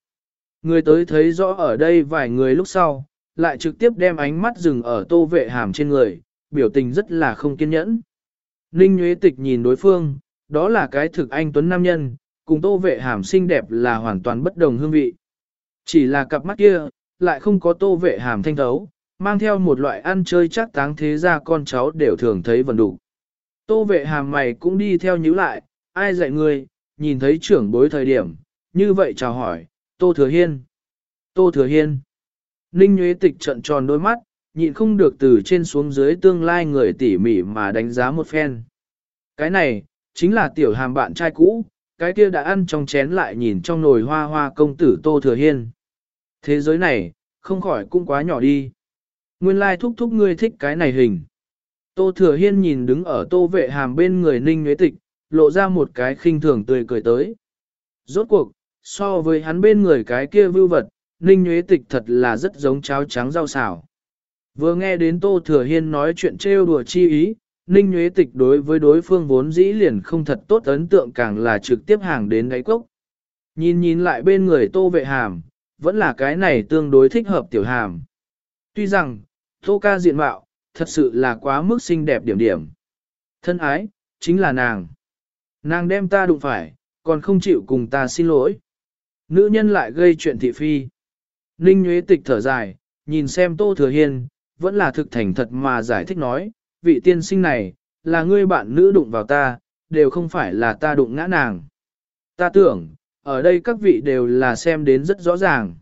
Ngươi tới thấy rõ ở đây vài người lúc sau, lại trực tiếp đem ánh mắt dừng ở tô vệ hàm trên người, biểu tình rất là không kiên nhẫn. Ninh Nguyễn Tịch nhìn đối phương, đó là cái thực anh tuấn nam nhân, cùng tô vệ hàm xinh đẹp là hoàn toàn bất đồng hương vị. Chỉ là cặp mắt kia, lại không có tô vệ hàm thanh thấu, mang theo một loại ăn chơi chắc táng thế ra con cháu đều thường thấy vần đủ. Tô vệ hàm mày cũng đi theo nhíu lại, ai dạy người, nhìn thấy trưởng bối thời điểm, như vậy chào hỏi, Tô Thừa Hiên. Tô Thừa Hiên. Ninh Nguyễn Tịch trận tròn đôi mắt, nhịn không được từ trên xuống dưới tương lai người tỉ mỉ mà đánh giá một phen. Cái này, chính là tiểu hàm bạn trai cũ, cái kia đã ăn trong chén lại nhìn trong nồi hoa hoa công tử Tô Thừa Hiên. Thế giới này, không khỏi cũng quá nhỏ đi. Nguyên lai thúc thúc ngươi thích cái này hình. Tô Thừa Hiên nhìn đứng ở tô vệ hàm bên người ninh nhuế tịch, lộ ra một cái khinh thường tươi cười tới. Rốt cuộc, so với hắn bên người cái kia vưu vật, ninh Nguyễn tịch thật là rất giống cháo trắng rau xào. Vừa nghe đến Tô Thừa Hiên nói chuyện trêu đùa chi ý, ninh Nguyễn tịch đối với đối phương vốn dĩ liền không thật tốt ấn tượng càng là trực tiếp hàng đến đáy cốc. Nhìn nhìn lại bên người Tô vệ hàm, vẫn là cái này tương đối thích hợp tiểu hàm. Tuy rằng, Tô ca diện mạo, thật sự là quá mức xinh đẹp điểm điểm. Thân ái, chính là nàng. Nàng đem ta đụng phải, còn không chịu cùng ta xin lỗi. Nữ nhân lại gây chuyện thị phi. Ninh Nguyễn Tịch thở dài, nhìn xem Tô Thừa Hiên, vẫn là thực thành thật mà giải thích nói, vị tiên sinh này, là ngươi bạn nữ đụng vào ta, đều không phải là ta đụng ngã nàng. Ta tưởng, ở đây các vị đều là xem đến rất rõ ràng.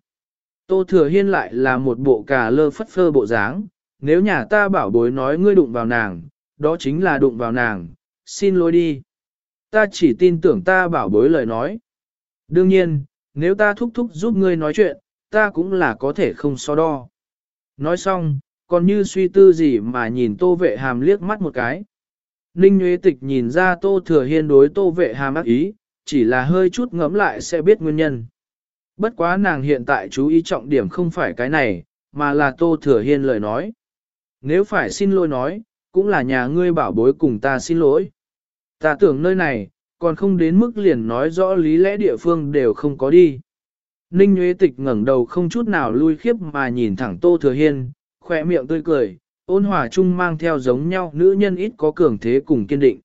Tô Thừa Hiên lại là một bộ cà lơ phất phơ bộ dáng, nếu nhà ta bảo bối nói ngươi đụng vào nàng, đó chính là đụng vào nàng, xin lỗi đi. Ta chỉ tin tưởng ta bảo bối lời nói. Đương nhiên, nếu ta thúc thúc giúp ngươi nói chuyện, ta cũng là có thể không so đo. Nói xong, còn như suy tư gì mà nhìn tô vệ hàm liếc mắt một cái. Ninh Nguyễn Tịch nhìn ra tô thừa hiên đối tô vệ hàm ác ý, chỉ là hơi chút ngẫm lại sẽ biết nguyên nhân. Bất quá nàng hiện tại chú ý trọng điểm không phải cái này, mà là tô thừa hiên lời nói. Nếu phải xin lỗi nói, cũng là nhà ngươi bảo bối cùng ta xin lỗi. Ta tưởng nơi này, còn không đến mức liền nói rõ lý lẽ địa phương đều không có đi. Ninh Nguyễn Tịch ngẩng đầu không chút nào lui khiếp mà nhìn thẳng Tô Thừa Hiên, khỏe miệng tươi cười, ôn hòa chung mang theo giống nhau nữ nhân ít có cường thế cùng kiên định.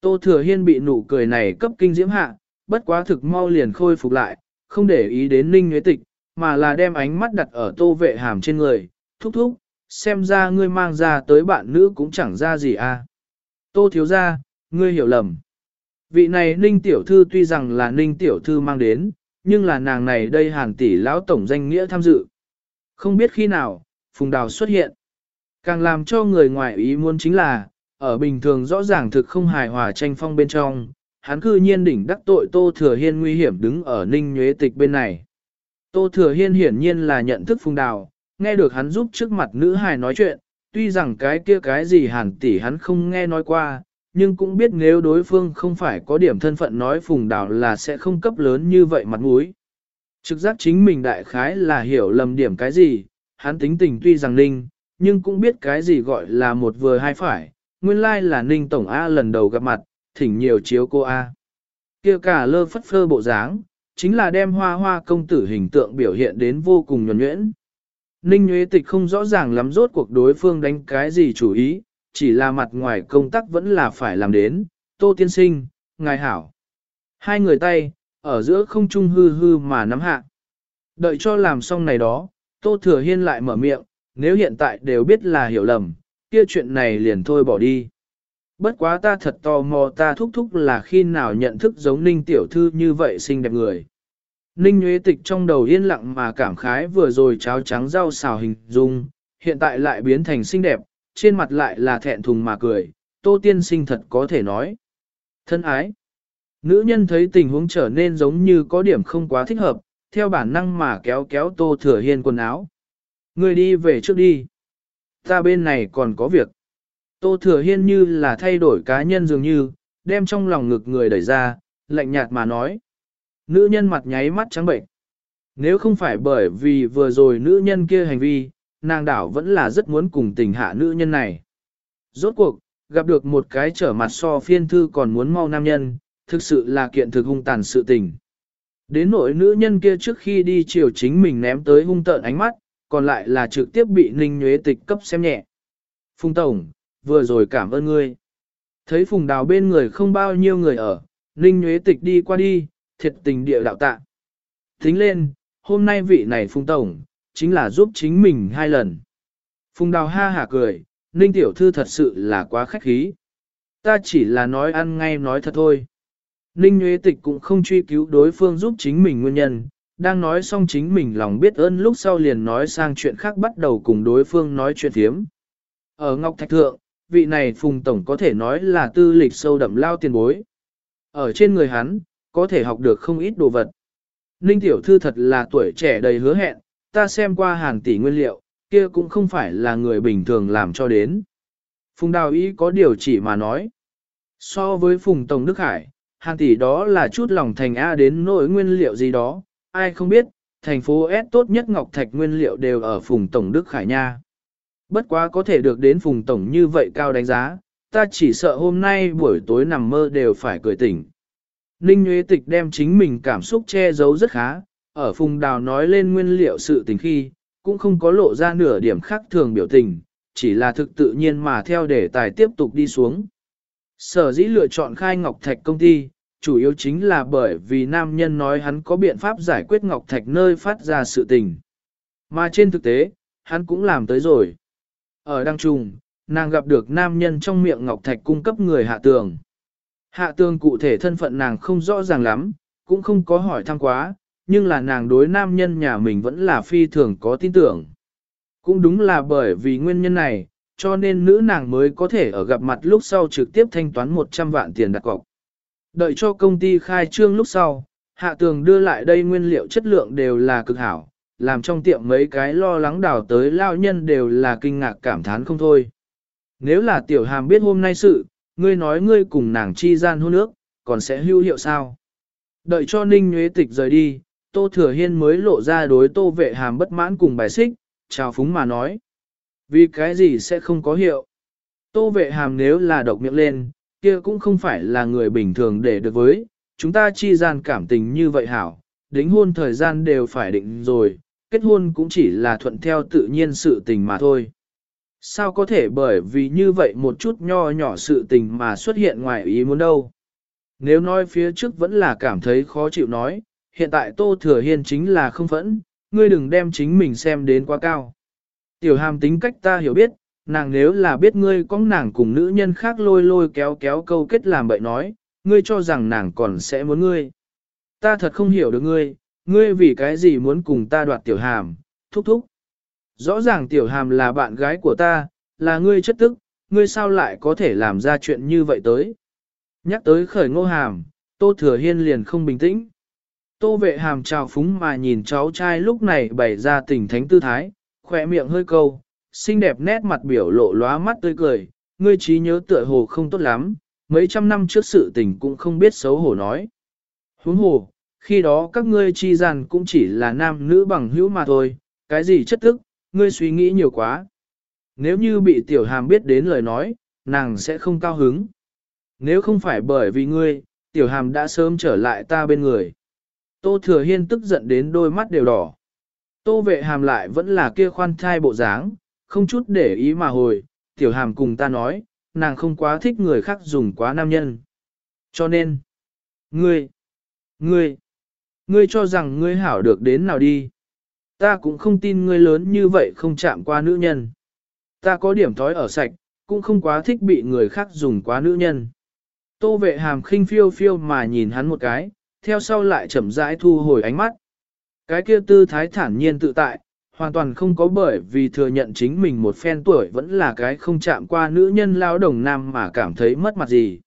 Tô Thừa Hiên bị nụ cười này cấp kinh diễm hạ, bất quá thực mau liền khôi phục lại, không để ý đến Ninh Nguyễn Tịch, mà là đem ánh mắt đặt ở Tô Vệ Hàm trên người, thúc thúc, xem ra ngươi mang ra tới bạn nữ cũng chẳng ra gì à. Tô thiếu gia, ngươi hiểu lầm. Vị này Ninh Tiểu Thư tuy rằng là Ninh Tiểu Thư mang đến, nhưng là nàng này đây hàn tỷ lão tổng danh nghĩa tham dự. Không biết khi nào, Phùng Đào xuất hiện. Càng làm cho người ngoài ý muốn chính là, ở bình thường rõ ràng thực không hài hòa tranh phong bên trong, hắn cư nhiên đỉnh đắc tội Tô Thừa Hiên nguy hiểm đứng ở Ninh Nhuế Tịch bên này. Tô Thừa Hiên hiển nhiên là nhận thức Phùng Đào, nghe được hắn giúp trước mặt nữ hài nói chuyện, tuy rằng cái kia cái gì hàn tỷ hắn không nghe nói qua, nhưng cũng biết nếu đối phương không phải có điểm thân phận nói phùng đảo là sẽ không cấp lớn như vậy mặt mũi. Trực giác chính mình đại khái là hiểu lầm điểm cái gì, hắn tính tình tuy rằng ninh, nhưng cũng biết cái gì gọi là một vừa hai phải, nguyên lai là ninh tổng A lần đầu gặp mặt, thỉnh nhiều chiếu cô A. kia cả lơ phất phơ bộ dáng, chính là đem hoa hoa công tử hình tượng biểu hiện đến vô cùng nhuẩn nhuyễn. Ninh Nguyễn Tịch không rõ ràng lắm rốt cuộc đối phương đánh cái gì chủ ý, chỉ là mặt ngoài công tác vẫn là phải làm đến, Tô Tiên Sinh, Ngài Hảo. Hai người tay, ở giữa không trung hư hư mà nắm hạ. Đợi cho làm xong này đó, Tô Thừa Hiên lại mở miệng, nếu hiện tại đều biết là hiểu lầm, kia chuyện này liền thôi bỏ đi. Bất quá ta thật tò mò ta thúc thúc là khi nào nhận thức giống Ninh Tiểu Thư như vậy xinh đẹp người. Ninh Nguyễn Tịch trong đầu yên lặng mà cảm khái vừa rồi cháo trắng rau xào hình dung, hiện tại lại biến thành xinh đẹp, trên mặt lại là thẹn thùng mà cười, tô tiên sinh thật có thể nói. Thân ái, nữ nhân thấy tình huống trở nên giống như có điểm không quá thích hợp, theo bản năng mà kéo kéo tô thừa hiên quần áo. Người đi về trước đi. Ta bên này còn có việc. Tô thừa hiên như là thay đổi cá nhân dường như, đem trong lòng ngực người đẩy ra, lạnh nhạt mà nói. Nữ nhân mặt nháy mắt trắng bệnh. Nếu không phải bởi vì vừa rồi nữ nhân kia hành vi, nàng đảo vẫn là rất muốn cùng tình hạ nữ nhân này. rốt cuộc, gặp được một cái trở mặt so phiên thư còn muốn mau nam nhân, thực sự là kiện thực hung tàn sự tình. Đến nỗi nữ nhân kia trước khi đi chiều chính mình ném tới hung tợn ánh mắt, còn lại là trực tiếp bị Ninh Nhuế Tịch cấp xem nhẹ. Phùng Tổng, vừa rồi cảm ơn ngươi. Thấy Phùng Đào bên người không bao nhiêu người ở, Ninh Nhuế Tịch đi qua đi, thiệt tình địa đạo tạ. Tính lên, hôm nay vị này Phùng Tổng, chính là giúp chính mình hai lần. Phùng Đào ha hả cười, Ninh Tiểu Thư thật sự là quá khách khí. Ta chỉ là nói ăn ngay nói thật thôi. Ninh Nguyễn Tịch cũng không truy cứu đối phương giúp chính mình nguyên nhân, đang nói xong chính mình lòng biết ơn lúc sau liền nói sang chuyện khác bắt đầu cùng đối phương nói chuyện thiếm. Ở Ngọc Thạch Thượng, vị này Phùng Tổng có thể nói là tư lịch sâu đậm lao tiền bối. Ở trên người hắn, có thể học được không ít đồ vật. Ninh Tiểu Thư thật là tuổi trẻ đầy hứa hẹn, ta xem qua hàng tỷ nguyên liệu, kia cũng không phải là người bình thường làm cho đến. Phùng Đào Ý có điều chỉ mà nói. So với Phùng Tổng Đức Hải, hàng tỷ đó là chút lòng thành A đến nỗi nguyên liệu gì đó, ai không biết, thành phố S tốt nhất Ngọc Thạch nguyên liệu đều ở Phùng Tổng Đức Khải Nha. Bất quá có thể được đến Phùng Tổng như vậy cao đánh giá, ta chỉ sợ hôm nay buổi tối nằm mơ đều phải cười tỉnh. Ninh Nguyễn Tịch đem chính mình cảm xúc che giấu rất khá, ở Phùng Đào nói lên nguyên liệu sự tình khi, cũng không có lộ ra nửa điểm khác thường biểu tình, chỉ là thực tự nhiên mà theo đề tài tiếp tục đi xuống. Sở dĩ lựa chọn khai Ngọc Thạch công ty, chủ yếu chính là bởi vì nam nhân nói hắn có biện pháp giải quyết Ngọc Thạch nơi phát ra sự tình. Mà trên thực tế, hắn cũng làm tới rồi. Ở Đăng Trung, nàng gặp được nam nhân trong miệng Ngọc Thạch cung cấp người hạ tường. Hạ tường cụ thể thân phận nàng không rõ ràng lắm, cũng không có hỏi thăm quá, nhưng là nàng đối nam nhân nhà mình vẫn là phi thường có tin tưởng. Cũng đúng là bởi vì nguyên nhân này, cho nên nữ nàng mới có thể ở gặp mặt lúc sau trực tiếp thanh toán 100 vạn tiền đặt cọc. Đợi cho công ty khai trương lúc sau, hạ tường đưa lại đây nguyên liệu chất lượng đều là cực hảo, làm trong tiệm mấy cái lo lắng đảo tới lao nhân đều là kinh ngạc cảm thán không thôi. Nếu là tiểu hàm biết hôm nay sự, ngươi nói ngươi cùng nàng chi gian hôn ước, còn sẽ hưu hiệu sao? Đợi cho Ninh Nguyễn Tịch rời đi, Tô Thừa Hiên mới lộ ra đối Tô Vệ Hàm bất mãn cùng bài xích, chào phúng mà nói. Vì cái gì sẽ không có hiệu? Tô Vệ Hàm nếu là độc miệng lên, kia cũng không phải là người bình thường để được với, chúng ta chi gian cảm tình như vậy hảo, đính hôn thời gian đều phải định rồi, kết hôn cũng chỉ là thuận theo tự nhiên sự tình mà thôi. Sao có thể bởi vì như vậy một chút nho nhỏ sự tình mà xuất hiện ngoài ý muốn đâu? Nếu nói phía trước vẫn là cảm thấy khó chịu nói, hiện tại Tô Thừa Hiên chính là không phẫn, ngươi đừng đem chính mình xem đến quá cao. Tiểu hàm tính cách ta hiểu biết, nàng nếu là biết ngươi có nàng cùng nữ nhân khác lôi lôi kéo kéo câu kết làm bậy nói, ngươi cho rằng nàng còn sẽ muốn ngươi. Ta thật không hiểu được ngươi, ngươi vì cái gì muốn cùng ta đoạt tiểu hàm, thúc thúc. Rõ ràng tiểu hàm là bạn gái của ta, là ngươi chất tức, ngươi sao lại có thể làm ra chuyện như vậy tới. Nhắc tới khởi ngô hàm, tô thừa hiên liền không bình tĩnh. Tô vệ hàm trào phúng mà nhìn cháu trai lúc này bày ra tình thánh tư thái, khỏe miệng hơi câu, xinh đẹp nét mặt biểu lộ lóa mắt tươi cười, ngươi trí nhớ tựa hồ không tốt lắm, mấy trăm năm trước sự tình cũng không biết xấu hổ nói. Huống hồ, khi đó các ngươi chi gian cũng chỉ là nam nữ bằng hữu mà thôi, cái gì chất thức, ngươi suy nghĩ nhiều quá. Nếu như bị tiểu hàm biết đến lời nói, nàng sẽ không cao hứng. Nếu không phải bởi vì ngươi, tiểu hàm đã sớm trở lại ta bên người. Tô Thừa Hiên tức giận đến đôi mắt đều đỏ. Tô vệ hàm lại vẫn là kia khoan thai bộ dáng, không chút để ý mà hồi, tiểu hàm cùng ta nói, nàng không quá thích người khác dùng quá nam nhân. Cho nên, ngươi, ngươi, ngươi cho rằng ngươi hảo được đến nào đi. Ta cũng không tin ngươi lớn như vậy không chạm qua nữ nhân. Ta có điểm thói ở sạch, cũng không quá thích bị người khác dùng quá nữ nhân. Tô vệ hàm khinh phiêu phiêu mà nhìn hắn một cái, theo sau lại chậm rãi thu hồi ánh mắt. Cái kia tư thái thản nhiên tự tại, hoàn toàn không có bởi vì thừa nhận chính mình một phen tuổi vẫn là cái không chạm qua nữ nhân lao đồng nam mà cảm thấy mất mặt gì.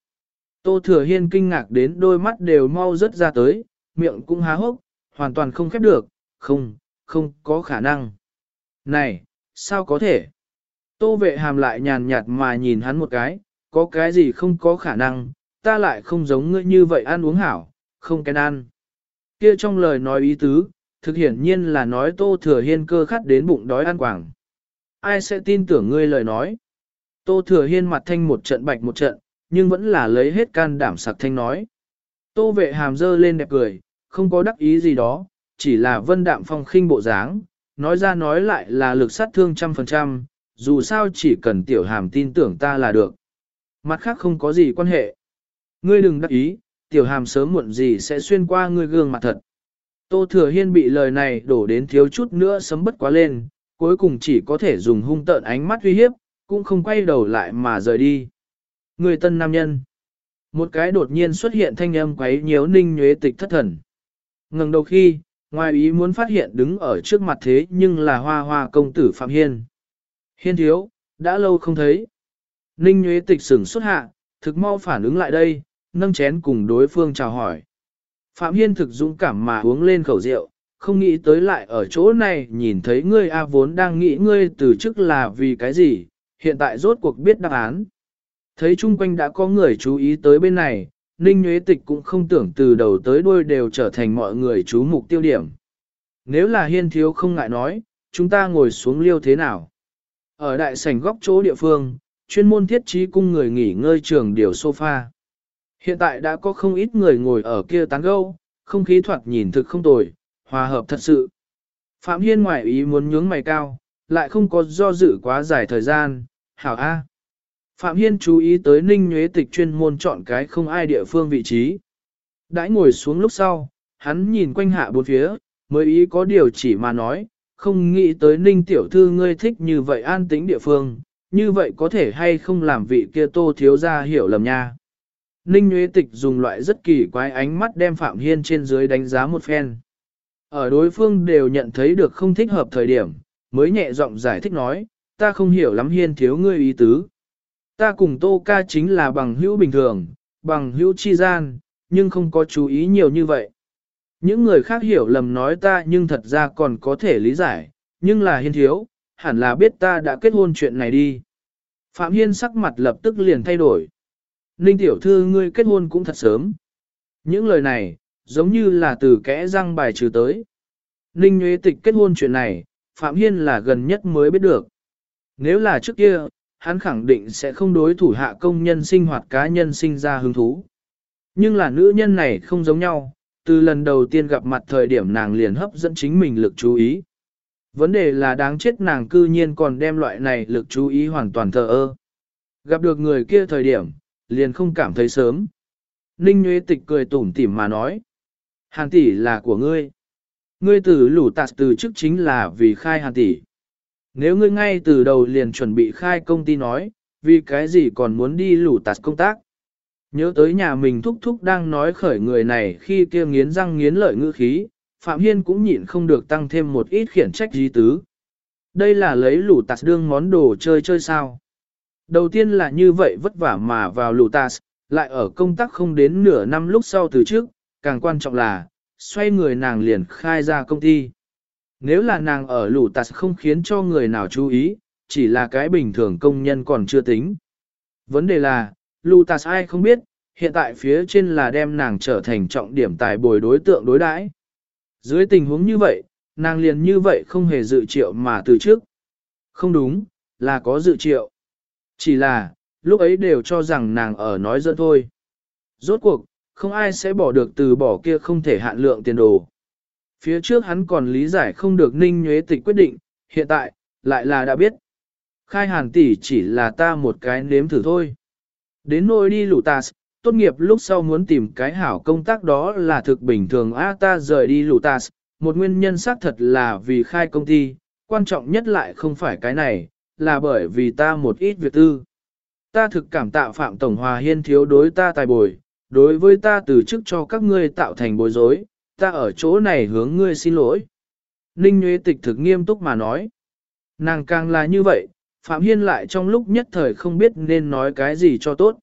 Tô Thừa Hiên kinh ngạc đến đôi mắt đều mau rớt ra tới, miệng cũng há hốc, hoàn toàn không khép được, không, không có khả năng. Này, sao có thể? Tô vệ hàm lại nhàn nhạt mà nhìn hắn một cái, có cái gì không có khả năng, ta lại không giống ngươi như vậy ăn uống hảo, không kén ăn. Kia trong lời nói ý tứ, thực hiển nhiên là nói Tô Thừa Hiên cơ khát đến bụng đói ăn quảng. Ai sẽ tin tưởng ngươi lời nói? Tô Thừa Hiên mặt thanh một trận bạch một trận, nhưng vẫn là lấy hết can đảm sặc thanh nói. Tô vệ hàm dơ lên đẹp cười, không có đắc ý gì đó, chỉ là vân đạm phong khinh bộ dáng, nói ra nói lại là lực sát thương trăm phần trăm, dù sao chỉ cần tiểu hàm tin tưởng ta là được. Mặt khác không có gì quan hệ. Ngươi đừng đắc ý, tiểu hàm sớm muộn gì sẽ xuyên qua ngươi gương mặt thật. Tô Thừa Hiên bị lời này đổ đến thiếu chút nữa sấm bất quá lên, cuối cùng chỉ có thể dùng hung tợn ánh mắt uy hiếp, cũng không quay đầu lại mà rời đi. Người tân nam nhân. Một cái đột nhiên xuất hiện thanh âm quấy nhiễu ninh nhuế tịch thất thần. Ngừng đầu khi, ngoài ý muốn phát hiện đứng ở trước mặt thế nhưng là hoa hoa công tử Phạm Hiên. Hiên thiếu, đã lâu không thấy. Ninh nhuế tịch sửng xuất hạ, thực mau phản ứng lại đây, nâng chén cùng đối phương chào hỏi. Phạm Hiên thực dũng cảm mà uống lên khẩu rượu, không nghĩ tới lại ở chỗ này nhìn thấy ngươi A vốn đang nghĩ ngươi từ chức là vì cái gì, hiện tại rốt cuộc biết đáp án. Thấy chung quanh đã có người chú ý tới bên này, Ninh Nguyễn Tịch cũng không tưởng từ đầu tới đuôi đều trở thành mọi người chú mục tiêu điểm. Nếu là hiên thiếu không ngại nói, chúng ta ngồi xuống liêu thế nào? Ở đại sảnh góc chỗ địa phương, chuyên môn thiết trí cung người nghỉ ngơi trường điều sofa. Hiện tại đã có không ít người ngồi ở kia tán gâu, không khí thoạt nhìn thực không tồi, hòa hợp thật sự. Phạm Hiên ngoại ý muốn nhướng mày cao, lại không có do dự quá dài thời gian, hảo A. Phạm Hiên chú ý tới ninh nhuế tịch chuyên môn chọn cái không ai địa phương vị trí. Đãi ngồi xuống lúc sau, hắn nhìn quanh hạ bốn phía, mới ý có điều chỉ mà nói, không nghĩ tới ninh tiểu thư ngươi thích như vậy an tĩnh địa phương, như vậy có thể hay không làm vị kia tô thiếu ra hiểu lầm nha. Ninh Nguyễn Tịch dùng loại rất kỳ quái ánh mắt đem Phạm Hiên trên dưới đánh giá một phen. Ở đối phương đều nhận thấy được không thích hợp thời điểm, mới nhẹ giọng giải thích nói, ta không hiểu lắm Hiên thiếu ngươi ý tứ. Ta cùng Tô Ca chính là bằng hữu bình thường, bằng hữu chi gian, nhưng không có chú ý nhiều như vậy. Những người khác hiểu lầm nói ta nhưng thật ra còn có thể lý giải, nhưng là Hiên thiếu, hẳn là biết ta đã kết hôn chuyện này đi. Phạm Hiên sắc mặt lập tức liền thay đổi. Ninh tiểu thư ngươi kết hôn cũng thật sớm. Những lời này, giống như là từ kẽ răng bài trừ tới. Ninh Nguyễn Tịch kết hôn chuyện này, Phạm Hiên là gần nhất mới biết được. Nếu là trước kia, hắn khẳng định sẽ không đối thủ hạ công nhân sinh hoạt cá nhân sinh ra hứng thú. Nhưng là nữ nhân này không giống nhau, từ lần đầu tiên gặp mặt thời điểm nàng liền hấp dẫn chính mình lực chú ý. Vấn đề là đáng chết nàng cư nhiên còn đem loại này lực chú ý hoàn toàn thờ ơ. Gặp được người kia thời điểm, liền không cảm thấy sớm. Ninh Nguyễn Tịch cười tủm tỉm mà nói. Hàn tỷ là của ngươi. Ngươi từ lũ tạt từ trước chính là vì khai hàn tỷ. Nếu ngươi ngay từ đầu liền chuẩn bị khai công ty nói, vì cái gì còn muốn đi lũ tạt công tác. Nhớ tới nhà mình thúc thúc đang nói khởi người này khi kia nghiến răng nghiến lợi ngữ khí, Phạm Hiên cũng nhịn không được tăng thêm một ít khiển trách di tứ. Đây là lấy lũ tạt đương món đồ chơi chơi sao. Đầu tiên là như vậy vất vả mà vào Lutas, lại ở công tác không đến nửa năm lúc sau từ trước, càng quan trọng là, xoay người nàng liền khai ra công ty. Nếu là nàng ở Lutas không khiến cho người nào chú ý, chỉ là cái bình thường công nhân còn chưa tính. Vấn đề là, Lutas ai không biết, hiện tại phía trên là đem nàng trở thành trọng điểm tài bồi đối tượng đối đãi. Dưới tình huống như vậy, nàng liền như vậy không hề dự triệu mà từ trước. Không đúng, là có dự triệu. Chỉ là, lúc ấy đều cho rằng nàng ở nói dẫn thôi. Rốt cuộc, không ai sẽ bỏ được từ bỏ kia không thể hạn lượng tiền đồ. Phía trước hắn còn lý giải không được ninh nhuế tịch quyết định, hiện tại, lại là đã biết. Khai hàn tỷ chỉ là ta một cái nếm thử thôi. Đến nỗi đi lũ tà, tốt nghiệp lúc sau muốn tìm cái hảo công tác đó là thực bình thường a ta rời đi lũ tà, một nguyên nhân xác thật là vì khai công ty, quan trọng nhất lại không phải cái này, là bởi vì ta một ít việc tư. Ta thực cảm tạ Phạm Tổng Hòa Hiên thiếu đối ta tài bồi, đối với ta từ chức cho các ngươi tạo thành bối rối, ta ở chỗ này hướng ngươi xin lỗi. Ninh Nguyễn Tịch thực nghiêm túc mà nói. Nàng càng là như vậy, Phạm Hiên lại trong lúc nhất thời không biết nên nói cái gì cho tốt.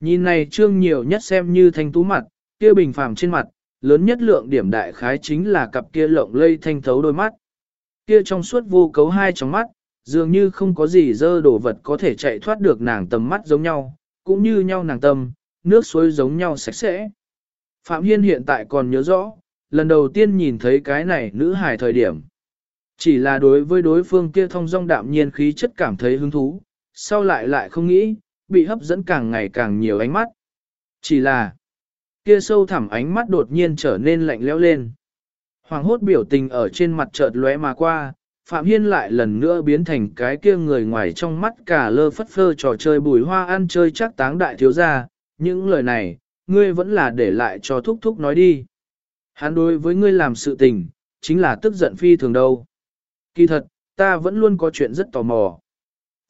Nhìn này trương nhiều nhất xem như thanh tú mặt, kia bình phàm trên mặt, lớn nhất lượng điểm đại khái chính là cặp kia lộng lây thanh thấu đôi mắt. Kia trong suốt vô cấu hai trong mắt, dường như không có gì dơ đồ vật có thể chạy thoát được nàng tầm mắt giống nhau, cũng như nhau nàng tâm, nước suối giống nhau sạch sẽ. Phạm Hiên hiện tại còn nhớ rõ, lần đầu tiên nhìn thấy cái này nữ hài thời điểm. Chỉ là đối với đối phương kia thông dong đạm nhiên khí chất cảm thấy hứng thú, sau lại lại không nghĩ, bị hấp dẫn càng ngày càng nhiều ánh mắt. Chỉ là, kia sâu thẳm ánh mắt đột nhiên trở nên lạnh lẽo lên. Hoàng hốt biểu tình ở trên mặt chợt lóe mà qua, Phạm Hiên lại lần nữa biến thành cái kia người ngoài trong mắt cả lơ phất phơ trò chơi bùi hoa ăn chơi chắc táng đại thiếu gia, những lời này, ngươi vẫn là để lại cho thúc thúc nói đi. Hắn đối với ngươi làm sự tình, chính là tức giận phi thường đâu. Kỳ thật, ta vẫn luôn có chuyện rất tò mò.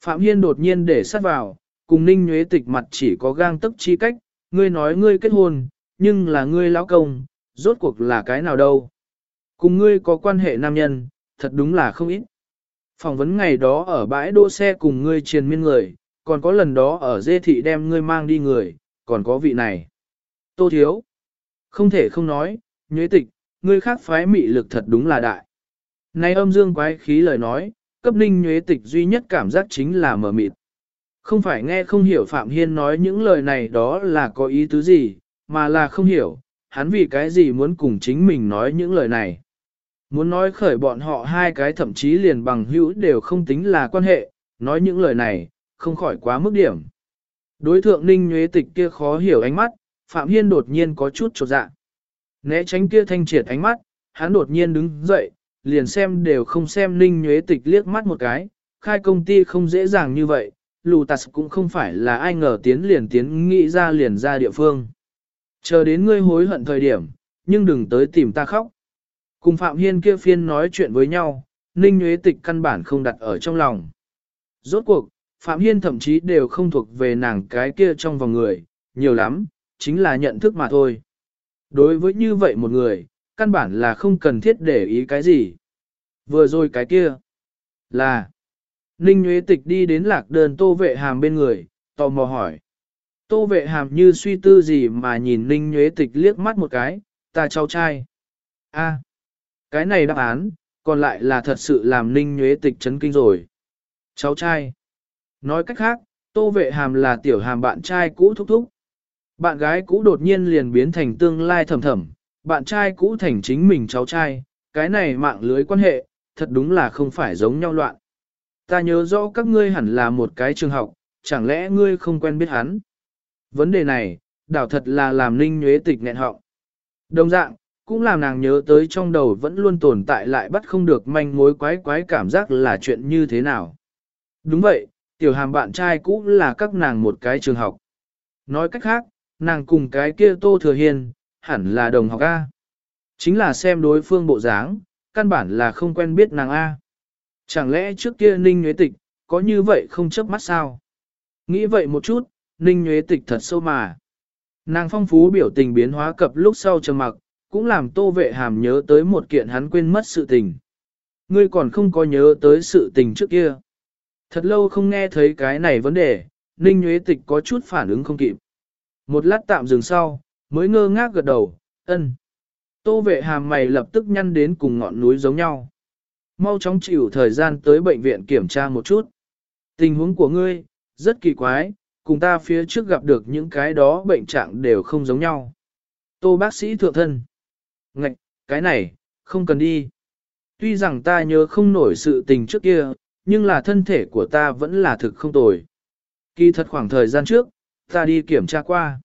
Phạm Hiên đột nhiên để sát vào, cùng ninh nhuế tịch mặt chỉ có gang tức chi cách, ngươi nói ngươi kết hôn, nhưng là ngươi lão công, rốt cuộc là cái nào đâu. Cùng ngươi có quan hệ nam nhân, thật đúng là không ít. Phỏng vấn ngày đó ở bãi đỗ xe cùng ngươi triền miên người, còn có lần đó ở dê thị đem ngươi mang đi người, còn có vị này. Tô thiếu. Không thể không nói, nhuế tịch, ngươi khác phái mị lực thật đúng là đại. Này âm dương quái khí lời nói, cấp ninh nhuế tịch duy nhất cảm giác chính là mờ mịt. Không phải nghe không hiểu Phạm Hiên nói những lời này đó là có ý tứ gì, mà là không hiểu, hắn vì cái gì muốn cùng chính mình nói những lời này. Muốn nói khởi bọn họ hai cái thậm chí liền bằng hữu đều không tính là quan hệ, nói những lời này, không khỏi quá mức điểm. Đối thượng ninh nhuế tịch kia khó hiểu ánh mắt, Phạm Hiên đột nhiên có chút trột dạ. Né tránh kia thanh triệt ánh mắt, hắn đột nhiên đứng dậy, liền xem đều không xem ninh nhuế tịch liếc mắt một cái, khai công ty không dễ dàng như vậy, lù tạt cũng không phải là ai ngờ tiến liền tiến nghĩ ra liền ra địa phương. Chờ đến ngươi hối hận thời điểm, nhưng đừng tới tìm ta khóc. Cùng Phạm Hiên kia phiên nói chuyện với nhau, Ninh Nguyễn Tịch căn bản không đặt ở trong lòng. Rốt cuộc, Phạm Hiên thậm chí đều không thuộc về nàng cái kia trong vòng người, nhiều lắm, chính là nhận thức mà thôi. Đối với như vậy một người, căn bản là không cần thiết để ý cái gì. Vừa rồi cái kia, là, Ninh Nguyễn Tịch đi đến lạc đơn tô vệ hàm bên người, tò mò hỏi. Tô vệ hàm như suy tư gì mà nhìn Ninh Nguyễn Tịch liếc mắt một cái, ta cháu trai. a cái này đáp án, còn lại là thật sự làm Ninh nhuế Tịch chấn kinh rồi. Cháu trai. Nói cách khác, tô vệ hàm là tiểu hàm bạn trai cũ thúc thúc. Bạn gái cũ đột nhiên liền biến thành tương lai thầm thầm, bạn trai cũ thành chính mình cháu trai, cái này mạng lưới quan hệ, thật đúng là không phải giống nhau loạn. Ta nhớ rõ các ngươi hẳn là một cái trường học, chẳng lẽ ngươi không quen biết hắn? Vấn đề này, đảo thật là làm ninh nhuế tịch nghẹn họng. Đồng dạng, cũng làm nàng nhớ tới trong đầu vẫn luôn tồn tại lại bắt không được manh mối quái quái cảm giác là chuyện như thế nào. Đúng vậy, tiểu hàm bạn trai cũ là các nàng một cái trường học. Nói cách khác, nàng cùng cái kia Tô Thừa hiền hẳn là đồng học A. Chính là xem đối phương bộ dáng, căn bản là không quen biết nàng A. Chẳng lẽ trước kia Ninh Nhuế Tịch, có như vậy không chớp mắt sao? Nghĩ vậy một chút, Ninh Nhuế Tịch thật sâu mà. Nàng phong phú biểu tình biến hóa cập lúc sau trầm mặc, cũng làm tô vệ hàm nhớ tới một kiện hắn quên mất sự tình. Ngươi còn không có nhớ tới sự tình trước kia. Thật lâu không nghe thấy cái này vấn đề, Ninh Nguyễn Tịch có chút phản ứng không kịp. Một lát tạm dừng sau, mới ngơ ngác gật đầu, ân. Tô vệ hàm mày lập tức nhăn đến cùng ngọn núi giống nhau. Mau chóng chịu thời gian tới bệnh viện kiểm tra một chút. Tình huống của ngươi, rất kỳ quái, cùng ta phía trước gặp được những cái đó bệnh trạng đều không giống nhau. Tô bác sĩ thượng thân. Ngạch, cái này, không cần đi. Tuy rằng ta nhớ không nổi sự tình trước kia, nhưng là thân thể của ta vẫn là thực không tồi. Kỳ thật khoảng thời gian trước, ta đi kiểm tra qua.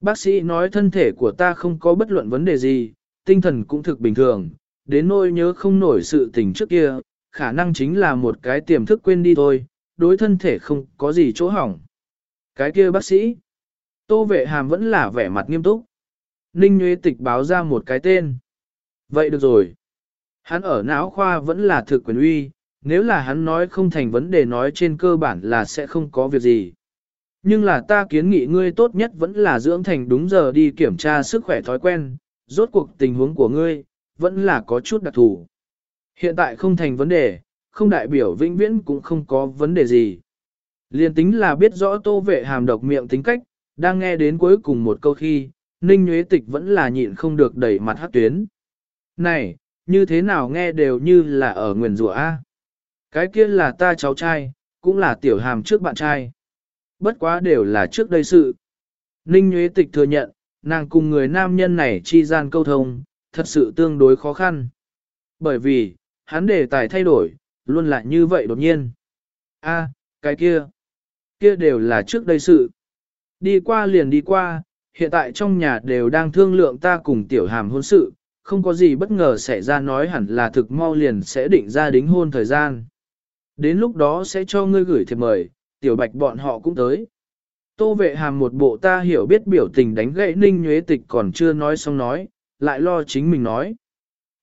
Bác sĩ nói thân thể của ta không có bất luận vấn đề gì, tinh thần cũng thực bình thường, đến nỗi nhớ không nổi sự tình trước kia, khả năng chính là một cái tiềm thức quên đi thôi, đối thân thể không có gì chỗ hỏng. Cái kia bác sĩ, tô vệ hàm vẫn là vẻ mặt nghiêm túc. Ninh Nguyễn Tịch báo ra một cái tên. Vậy được rồi. Hắn ở não khoa vẫn là thực quyền uy, nếu là hắn nói không thành vấn đề nói trên cơ bản là sẽ không có việc gì. Nhưng là ta kiến nghị ngươi tốt nhất vẫn là dưỡng thành đúng giờ đi kiểm tra sức khỏe thói quen, rốt cuộc tình huống của ngươi, vẫn là có chút đặc thù. Hiện tại không thành vấn đề, không đại biểu vĩnh viễn cũng không có vấn đề gì. Liên tính là biết rõ tô vệ hàm độc miệng tính cách, đang nghe đến cuối cùng một câu khi, Ninh Nguyễn Tịch vẫn là nhịn không được đẩy mặt hát tuyến. Này, như thế nào nghe đều như là ở nguyền rủa A. Cái kia là ta cháu trai, cũng là tiểu hàm trước bạn trai. Bất quá đều là trước đây sự. Ninh Nguyễn Tịch thừa nhận, nàng cùng người nam nhân này chi gian câu thông, thật sự tương đối khó khăn. Bởi vì, hắn đề tài thay đổi, luôn lại như vậy đột nhiên. A, cái kia. kia đều là trước đây sự. Đi qua liền đi qua, hiện tại trong nhà đều đang thương lượng ta cùng tiểu hàm hôn sự, không có gì bất ngờ xảy ra nói hẳn là thực mau liền sẽ định ra đính hôn thời gian. Đến lúc đó sẽ cho ngươi gửi thiệp mời, tiểu bạch bọn họ cũng tới. Tô vệ hàm một bộ ta hiểu biết biểu tình đánh gậy ninh nhuế tịch còn chưa nói xong nói, lại lo chính mình nói.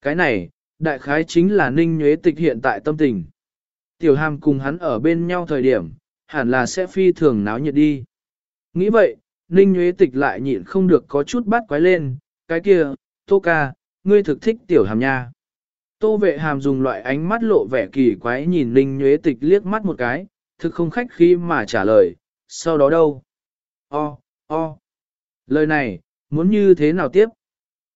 Cái này, đại khái chính là ninh nhuế tịch hiện tại tâm tình. Tiểu hàm cùng hắn ở bên nhau thời điểm, hẳn là sẽ phi thường náo nhiệt đi. Nghĩ vậy, ninh Nguyễn tịch lại nhịn không được có chút bắt quái lên, cái kia, tô ca, ngươi thực thích tiểu hàm nha. Tô vệ hàm dùng loại ánh mắt lộ vẻ kỳ quái nhìn ninh nhuế tịch liếc mắt một cái, thực không khách khi mà trả lời, sau đó đâu? O, o. Lời này, muốn như thế nào tiếp?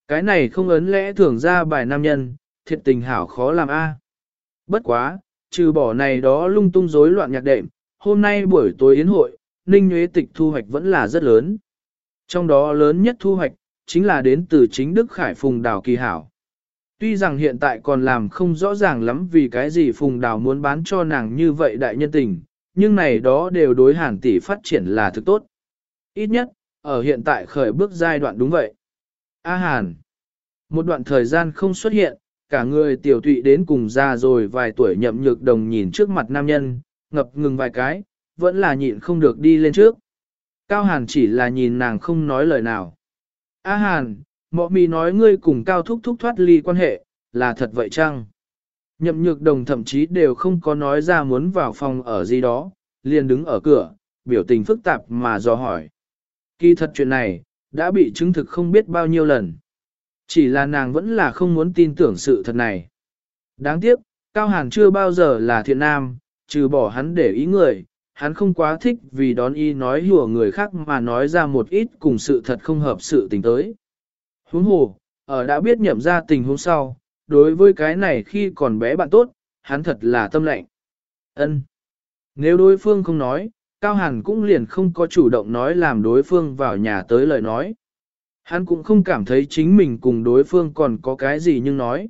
Cái này không ấn lẽ thưởng ra bài nam nhân, thiệt tình hảo khó làm a. À. Bất quá, trừ bỏ này đó lung tung rối loạn nhạc đệm, hôm nay buổi tối yến hội, Ninh Nguyễn Tịch thu hoạch vẫn là rất lớn. Trong đó lớn nhất thu hoạch, chính là đến từ chính Đức Khải Phùng Đào Kỳ Hảo. Tuy rằng hiện tại còn làm không rõ ràng lắm vì cái gì Phùng Đào muốn bán cho nàng như vậy đại nhân tình, nhưng này đó đều đối hàn tỷ phát triển là thực tốt. Ít nhất, ở hiện tại khởi bước giai đoạn đúng vậy. A Hàn. Một đoạn thời gian không xuất hiện, cả người tiểu tụy đến cùng ra rồi vài tuổi nhậm nhược đồng nhìn trước mặt nam nhân, ngập ngừng vài cái, vẫn là nhịn không được đi lên trước. Cao Hàn chỉ là nhìn nàng không nói lời nào. A Hàn, mọ mì nói ngươi cùng Cao Thúc Thúc thoát ly quan hệ, là thật vậy chăng? Nhậm nhược đồng thậm chí đều không có nói ra muốn vào phòng ở gì đó, liền đứng ở cửa, biểu tình phức tạp mà dò hỏi. Kỳ thật chuyện này, đã bị chứng thực không biết bao nhiêu lần. Chỉ là nàng vẫn là không muốn tin tưởng sự thật này. Đáng tiếc, Cao Hàn chưa bao giờ là thiện nam, trừ bỏ hắn để ý người, hắn không quá thích vì đón y nói hùa người khác mà nói ra một ít cùng sự thật không hợp sự tình tới. Huống hồ, ở đã biết nhậm ra tình huống sau, đối với cái này khi còn bé bạn tốt, hắn thật là tâm lệnh. Ân. Nếu đối phương không nói, Cao Hàn cũng liền không có chủ động nói làm đối phương vào nhà tới lời nói. Hắn cũng không cảm thấy chính mình cùng đối phương còn có cái gì nhưng nói.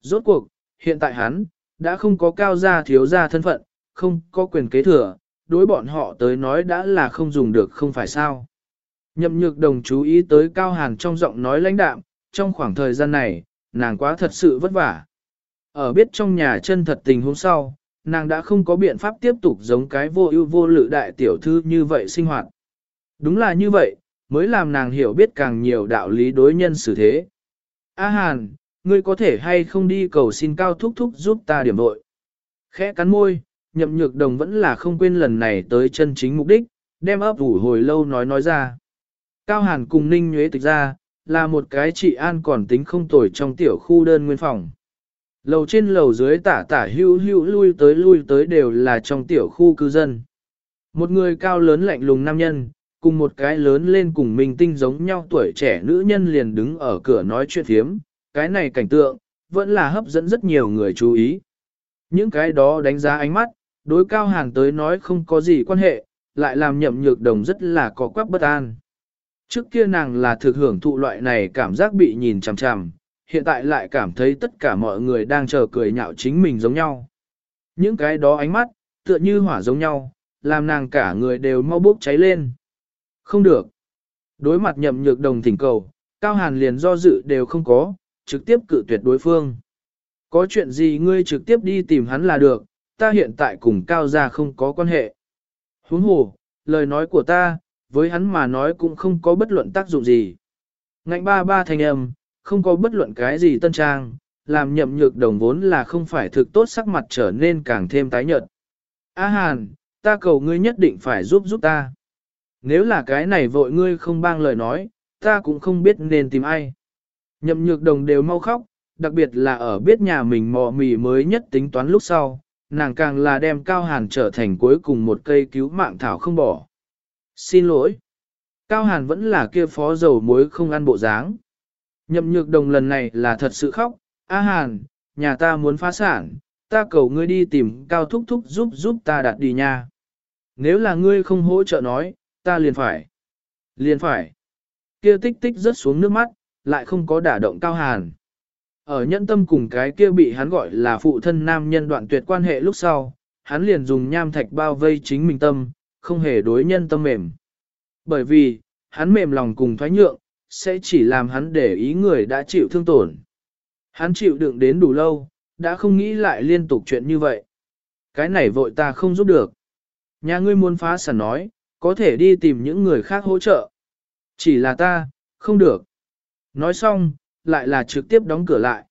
Rốt cuộc, hiện tại hắn, đã không có cao gia thiếu gia thân phận, không có quyền kế thừa, đối bọn họ tới nói đã là không dùng được không phải sao. Nhậm nhược đồng chú ý tới Cao Hàn trong giọng nói lãnh đạm, trong khoảng thời gian này, nàng quá thật sự vất vả. Ở biết trong nhà chân thật tình hôm sau, nàng đã không có biện pháp tiếp tục giống cái vô ưu vô lự đại tiểu thư như vậy sinh hoạt. Đúng là như vậy, mới làm nàng hiểu biết càng nhiều đạo lý đối nhân xử thế. A Hàn, ngươi có thể hay không đi cầu xin cao thúc thúc giúp ta điểm vội. Khẽ cắn môi, nhậm nhược đồng vẫn là không quên lần này tới chân chính mục đích, đem ấp ủ hồi lâu nói nói ra. Cao Hàn cùng Ninh Nhuế tịch ra, là một cái chị an còn tính không tồi trong tiểu khu đơn nguyên phòng. Lầu trên lầu dưới tả tả hữu hữu lui tới lui tới đều là trong tiểu khu cư dân. Một người cao lớn lạnh lùng nam nhân, cùng một cái lớn lên cùng mình tinh giống nhau tuổi trẻ nữ nhân liền đứng ở cửa nói chuyện thiếm. Cái này cảnh tượng, vẫn là hấp dẫn rất nhiều người chú ý. Những cái đó đánh giá ánh mắt, đối cao hàng tới nói không có gì quan hệ, lại làm nhậm nhược đồng rất là có quắc bất an. Trước kia nàng là thực hưởng thụ loại này cảm giác bị nhìn chằm chằm, hiện tại lại cảm thấy tất cả mọi người đang chờ cười nhạo chính mình giống nhau. Những cái đó ánh mắt, tựa như hỏa giống nhau, làm nàng cả người đều mau bốc cháy lên. Không được. Đối mặt nhậm nhược đồng thỉnh cầu, Cao Hàn liền do dự đều không có, trực tiếp cự tuyệt đối phương. Có chuyện gì ngươi trực tiếp đi tìm hắn là được, ta hiện tại cùng Cao gia không có quan hệ. Huống hồ, lời nói của ta, với hắn mà nói cũng không có bất luận tác dụng gì. Ngạnh ba ba thành âm, không có bất luận cái gì tân trang, làm nhậm nhược đồng vốn là không phải thực tốt sắc mặt trở nên càng thêm tái nhợt. A Hàn, ta cầu ngươi nhất định phải giúp giúp ta. Nếu là cái này vội ngươi không bang lời nói, ta cũng không biết nên tìm ai. Nhậm nhược đồng đều mau khóc, đặc biệt là ở biết nhà mình mò mì mới nhất tính toán lúc sau, nàng càng là đem Cao Hàn trở thành cuối cùng một cây cứu mạng thảo không bỏ. Xin lỗi. Cao Hàn vẫn là kia phó dầu muối không ăn bộ dáng. Nhậm nhược đồng lần này là thật sự khóc, A Hàn, nhà ta muốn phá sản, ta cầu ngươi đi tìm Cao Thúc Thúc giúp giúp ta đạt đi nha. Nếu là ngươi không hỗ trợ nói, ta liền phải. Liền phải. Kia tích tích rớt xuống nước mắt, lại không có đả động Cao Hàn. Ở nhẫn tâm cùng cái kia bị hắn gọi là phụ thân nam nhân đoạn tuyệt quan hệ lúc sau, hắn liền dùng nham thạch bao vây chính mình tâm, không hề đối nhân tâm mềm. Bởi vì, hắn mềm lòng cùng thoái nhượng, sẽ chỉ làm hắn để ý người đã chịu thương tổn. Hắn chịu đựng đến đủ lâu, đã không nghĩ lại liên tục chuyện như vậy. Cái này vội ta không giúp được. Nhà ngươi muốn phá sản nói, có thể đi tìm những người khác hỗ trợ. Chỉ là ta, không được. Nói xong, lại là trực tiếp đóng cửa lại.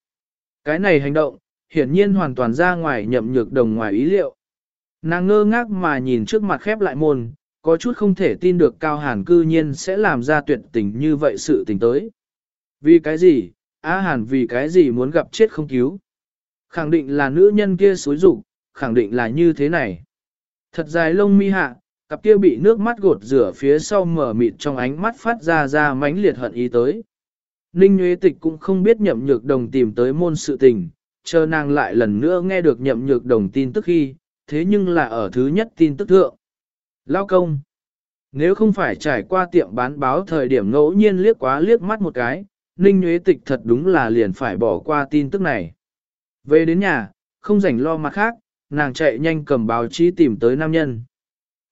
Cái này hành động, hiển nhiên hoàn toàn ra ngoài nhậm nhược đồng ngoài ý liệu. Nàng ngơ ngác mà nhìn trước mặt khép lại môn, có chút không thể tin được Cao Hàn cư nhiên sẽ làm ra tuyệt tình như vậy sự tình tới. Vì cái gì, Á Hàn vì cái gì muốn gặp chết không cứu. Khẳng định là nữ nhân kia xối rụng, khẳng định là như thế này. Thật dài lông mi hạ, cặp kia bị nước mắt gột rửa phía sau mở mịt trong ánh mắt phát ra ra mãnh liệt hận ý tới. Ninh Nguyễn Tịch cũng không biết nhậm nhược đồng tìm tới môn sự tình, chờ nàng lại lần nữa nghe được nhậm nhược đồng tin tức khi, thế nhưng là ở thứ nhất tin tức thượng. Lao công. Nếu không phải trải qua tiệm bán báo thời điểm ngẫu nhiên liếc quá liếc mắt một cái, Ninh Nguyễn Tịch thật đúng là liền phải bỏ qua tin tức này. Về đến nhà, không rảnh lo mặt khác, nàng chạy nhanh cầm báo chí tìm tới nam nhân.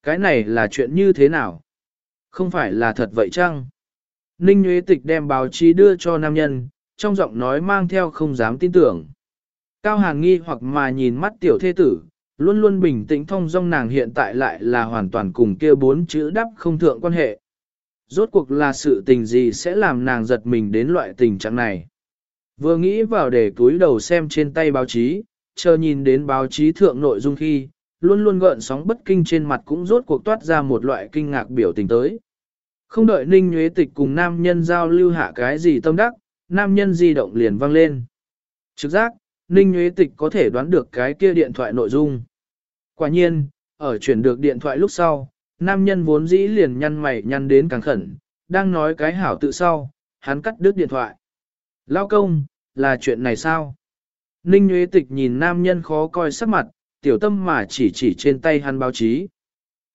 Cái này là chuyện như thế nào? Không phải là thật vậy chăng? Ninh Nguyễn Tịch đem báo chí đưa cho nam nhân, trong giọng nói mang theo không dám tin tưởng. Cao Hàn nghi hoặc mà nhìn mắt tiểu thế tử, luôn luôn bình tĩnh thông dong nàng hiện tại lại là hoàn toàn cùng kia bốn chữ đắp không thượng quan hệ. Rốt cuộc là sự tình gì sẽ làm nàng giật mình đến loại tình trạng này. Vừa nghĩ vào để túi đầu xem trên tay báo chí, chờ nhìn đến báo chí thượng nội dung khi, luôn luôn gợn sóng bất kinh trên mặt cũng rốt cuộc toát ra một loại kinh ngạc biểu tình tới. Không đợi Ninh Nhuế Tịch cùng nam nhân giao lưu hạ cái gì tâm đắc, nam nhân di động liền vang lên. Trực giác, Ninh Nhuế Tịch có thể đoán được cái kia điện thoại nội dung. Quả nhiên, ở chuyển được điện thoại lúc sau, nam nhân vốn dĩ liền nhăn mày nhăn đến càng khẩn, đang nói cái hảo tự sau, hắn cắt đứt điện thoại. Lao công, là chuyện này sao? Ninh Nguyễn Tịch nhìn nam nhân khó coi sắc mặt, tiểu tâm mà chỉ chỉ trên tay hắn báo chí.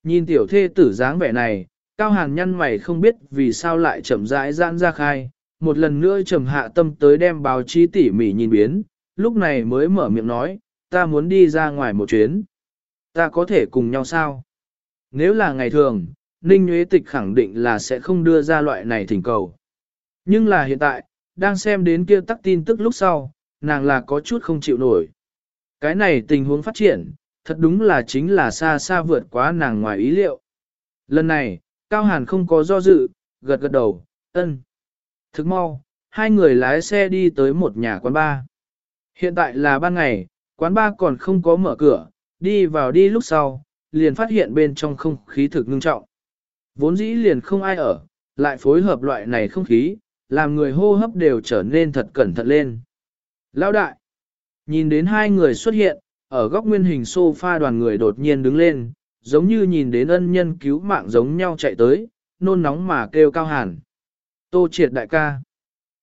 Nhìn tiểu thê tử dáng vẻ này, cao hàn nhăn mày không biết vì sao lại chậm rãi giãn ra khai, một lần nữa trầm hạ tâm tới đem báo chí tỉ mỉ nhìn biến, lúc này mới mở miệng nói, ta muốn đi ra ngoài một chuyến. Ta có thể cùng nhau sao? Nếu là ngày thường, Ninh Nguyễn Tịch khẳng định là sẽ không đưa ra loại này thỉnh cầu. Nhưng là hiện tại, đang xem đến kia tắc tin tức lúc sau, nàng là có chút không chịu nổi. Cái này tình huống phát triển, thật đúng là chính là xa xa vượt quá nàng ngoài ý liệu. Lần này, Cao Hàn không có do dự, gật gật đầu, ân. Thức mau, hai người lái xe đi tới một nhà quán bar. Hiện tại là ban ngày, quán bar còn không có mở cửa, đi vào đi lúc sau, liền phát hiện bên trong không khí thực ngưng trọng. Vốn dĩ liền không ai ở, lại phối hợp loại này không khí, làm người hô hấp đều trở nên thật cẩn thận lên. Lão đại, nhìn đến hai người xuất hiện, ở góc nguyên hình sofa đoàn người đột nhiên đứng lên, giống như nhìn đến ân nhân cứu mạng giống nhau chạy tới, nôn nóng mà kêu cao hàn. Tô triệt đại ca.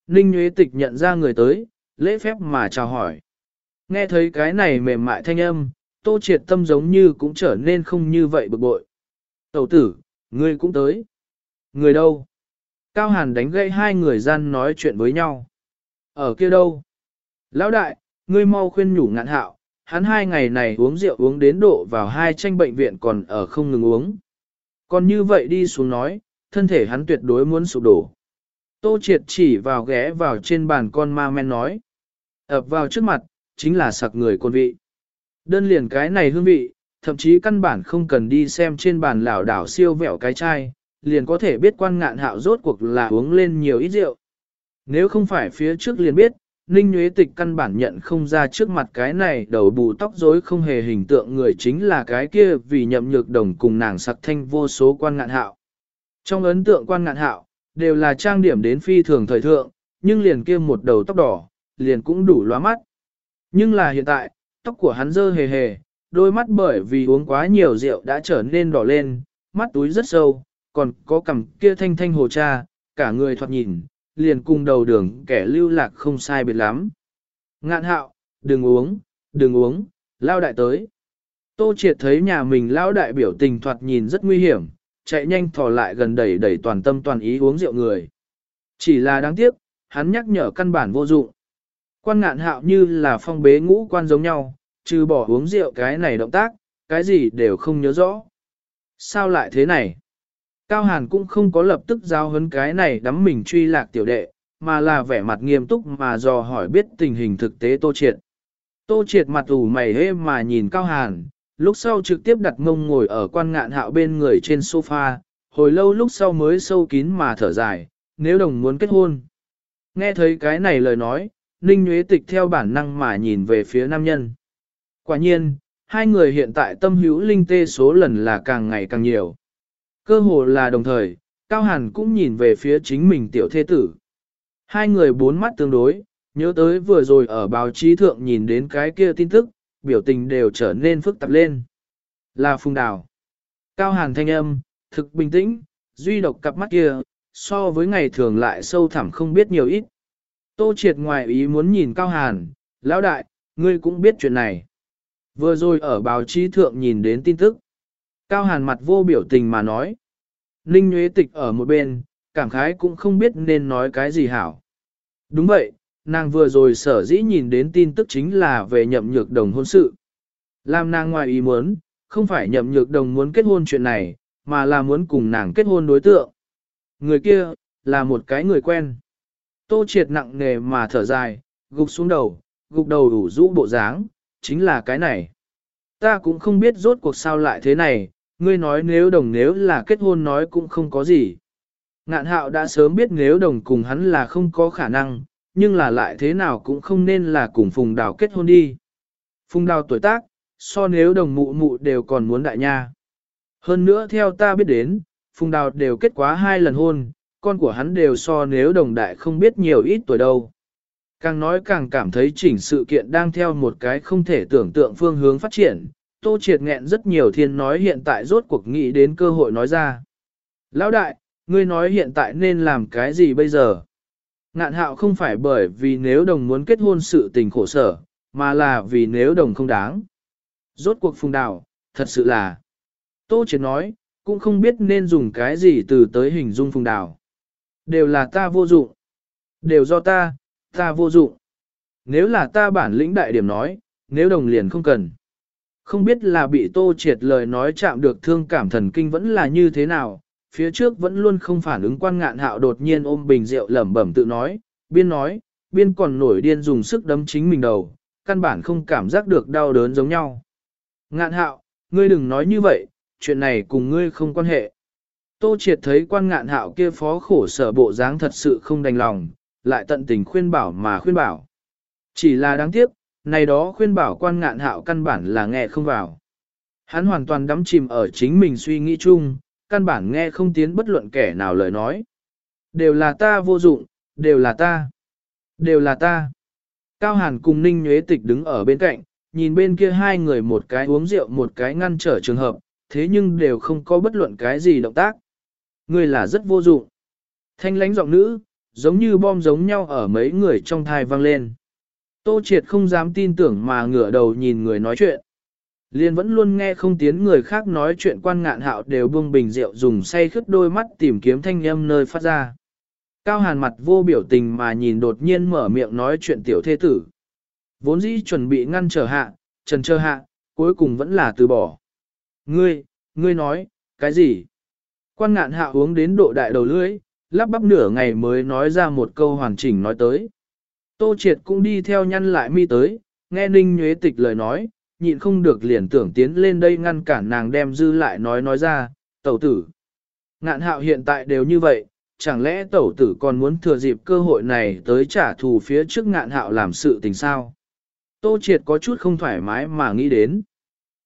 Ninh Nguyễn Tịch nhận ra người tới, lễ phép mà chào hỏi. Nghe thấy cái này mềm mại thanh âm, tô triệt tâm giống như cũng trở nên không như vậy bực bội. Tẩu tử, ngươi cũng tới. Người đâu? Cao Hàn đánh gãy hai người gian nói chuyện với nhau. Ở kia đâu? Lão đại, ngươi mau khuyên nhủ ngạn hạo, hắn hai ngày này uống rượu uống đến độ vào hai tranh bệnh viện còn ở không ngừng uống. Còn như vậy đi xuống nói, thân thể hắn tuyệt đối muốn sụp đổ. Tô triệt chỉ vào ghé vào trên bàn con ma men nói. ập vào trước mặt, chính là sặc người con vị. Đơn liền cái này hương vị, thậm chí căn bản không cần đi xem trên bàn lảo đảo siêu vẹo cái chai, liền có thể biết quan ngạn hạo rốt cuộc là uống lên nhiều ít rượu. Nếu không phải phía trước liền biết, Ninh Nguyễn Tịch căn bản nhận không ra trước mặt cái này đầu bù tóc rối không hề hình tượng người chính là cái kia vì nhậm nhược đồng cùng nàng sặc thanh vô số quan ngạn hạo. Trong ấn tượng quan ngạn hạo, đều là trang điểm đến phi thường thời thượng, nhưng liền kia một đầu tóc đỏ, liền cũng đủ lóa mắt. Nhưng là hiện tại, tóc của hắn dơ hề hề, đôi mắt bởi vì uống quá nhiều rượu đã trở nên đỏ lên, mắt túi rất sâu, còn có cằm kia thanh thanh hồ cha, cả người thoạt nhìn, liền cùng đầu đường kẻ lưu lạc không sai biệt lắm. Ngạn hạo, đừng uống, đừng uống, lao đại tới. Tô triệt thấy nhà mình lao đại biểu tình thoạt nhìn rất nguy hiểm, chạy nhanh thò lại gần đẩy đẩy toàn tâm toàn ý uống rượu người. Chỉ là đáng tiếc, hắn nhắc nhở căn bản vô dụng. Quan ngạn hạo như là phong bế ngũ quan giống nhau, trừ bỏ uống rượu cái này động tác, cái gì đều không nhớ rõ. Sao lại thế này? Cao Hàn cũng không có lập tức giao hấn cái này đắm mình truy lạc tiểu đệ, mà là vẻ mặt nghiêm túc mà dò hỏi biết tình hình thực tế Tô Triệt. Tô Triệt mặt ủ mày hê mà nhìn Cao Hàn, lúc sau trực tiếp đặt mông ngồi ở quan ngạn hạo bên người trên sofa, hồi lâu lúc sau mới sâu kín mà thở dài, nếu đồng muốn kết hôn. Nghe thấy cái này lời nói, Ninh Nguyễn Tịch theo bản năng mà nhìn về phía nam nhân. Quả nhiên, hai người hiện tại tâm hữu linh tê số lần là càng ngày càng nhiều. Cơ hồ là đồng thời, Cao Hàn cũng nhìn về phía chính mình tiểu thế tử. Hai người bốn mắt tương đối, nhớ tới vừa rồi ở báo chí thượng nhìn đến cái kia tin tức, biểu tình đều trở nên phức tạp lên. Là Phùng Đào. Cao Hàn thanh âm, thực bình tĩnh, duy độc cặp mắt kia, so với ngày thường lại sâu thẳm không biết nhiều ít. Tô triệt ngoài ý muốn nhìn Cao Hàn, lão đại, ngươi cũng biết chuyện này. Vừa rồi ở báo chí thượng nhìn đến tin tức. Cao Hàn mặt vô biểu tình mà nói. Ninh Nguyễn Tịch ở một bên, cảm khái cũng không biết nên nói cái gì hảo. Đúng vậy, nàng vừa rồi sở dĩ nhìn đến tin tức chính là về nhậm nhược đồng hôn sự. Làm nàng ngoài ý muốn, không phải nhậm nhược đồng muốn kết hôn chuyện này, mà là muốn cùng nàng kết hôn đối tượng. Người kia, là một cái người quen. Tô triệt nặng nề mà thở dài, gục xuống đầu, gục đầu đủ rũ bộ dáng, chính là cái này. Ta cũng không biết rốt cuộc sao lại thế này, ngươi nói nếu đồng nếu là kết hôn nói cũng không có gì. Ngạn hạo đã sớm biết nếu đồng cùng hắn là không có khả năng, nhưng là lại thế nào cũng không nên là cùng Phùng Đào kết hôn đi. Phùng Đào tuổi tác, so nếu đồng mụ mụ đều còn muốn đại nha. Hơn nữa theo ta biết đến, Phùng Đào đều kết quá hai lần hôn, con của hắn đều so nếu đồng đại không biết nhiều ít tuổi đâu. Càng nói càng cảm thấy chỉnh sự kiện đang theo một cái không thể tưởng tượng phương hướng phát triển, Tô Triệt nghẹn rất nhiều thiên nói hiện tại rốt cuộc nghĩ đến cơ hội nói ra. Lão đại, ngươi nói hiện tại nên làm cái gì bây giờ? Ngạn hạo không phải bởi vì nếu đồng muốn kết hôn sự tình khổ sở, mà là vì nếu đồng không đáng. Rốt cuộc phùng đảo, thật sự là. Tô Triệt nói, cũng không biết nên dùng cái gì từ tới hình dung phùng đảo. Đều là ta vô dụng. Đều do ta, ta vô dụng. Nếu là ta bản lĩnh đại điểm nói, nếu đồng liền không cần. Không biết là bị tô triệt lời nói chạm được thương cảm thần kinh vẫn là như thế nào, phía trước vẫn luôn không phản ứng quan ngạn hạo đột nhiên ôm bình rượu lẩm bẩm tự nói, biên nói, biên còn nổi điên dùng sức đấm chính mình đầu, căn bản không cảm giác được đau đớn giống nhau. Ngạn hạo, ngươi đừng nói như vậy, chuyện này cùng ngươi không quan hệ. Tô triệt thấy quan ngạn hạo kia phó khổ sở bộ dáng thật sự không đành lòng, lại tận tình khuyên bảo mà khuyên bảo. Chỉ là đáng tiếc, này đó khuyên bảo quan ngạn hạo căn bản là nghe không vào. Hắn hoàn toàn đắm chìm ở chính mình suy nghĩ chung, căn bản nghe không tiến bất luận kẻ nào lời nói. Đều là ta vô dụng, đều là ta, đều là ta. Cao Hàn cùng Ninh Nhuế Tịch đứng ở bên cạnh, nhìn bên kia hai người một cái uống rượu một cái ngăn trở trường hợp, thế nhưng đều không có bất luận cái gì động tác. Người là rất vô dụng. Thanh lánh giọng nữ, giống như bom giống nhau ở mấy người trong thai vang lên. Tô triệt không dám tin tưởng mà ngửa đầu nhìn người nói chuyện. Liên vẫn luôn nghe không tiếng người khác nói chuyện quan ngạn hạo đều buông bình rượu dùng say khướt đôi mắt tìm kiếm thanh âm nơi phát ra. Cao hàn mặt vô biểu tình mà nhìn đột nhiên mở miệng nói chuyện tiểu thế tử. Vốn dĩ chuẩn bị ngăn trở hạ, trần chờ hạ, cuối cùng vẫn là từ bỏ. Ngươi, ngươi nói, cái gì? Quan ngạn hạ uống đến độ đại đầu lưỡi, lắp bắp nửa ngày mới nói ra một câu hoàn chỉnh nói tới. Tô Triệt cũng đi theo nhăn lại mi tới, nghe Ninh Nhuế Tịch lời nói, nhịn không được liền tưởng tiến lên đây ngăn cản nàng đem dư lại nói nói ra, tẩu tử. Ngạn hạo hiện tại đều như vậy, chẳng lẽ tẩu tử còn muốn thừa dịp cơ hội này tới trả thù phía trước ngạn hạo làm sự tình sao? Tô Triệt có chút không thoải mái mà nghĩ đến.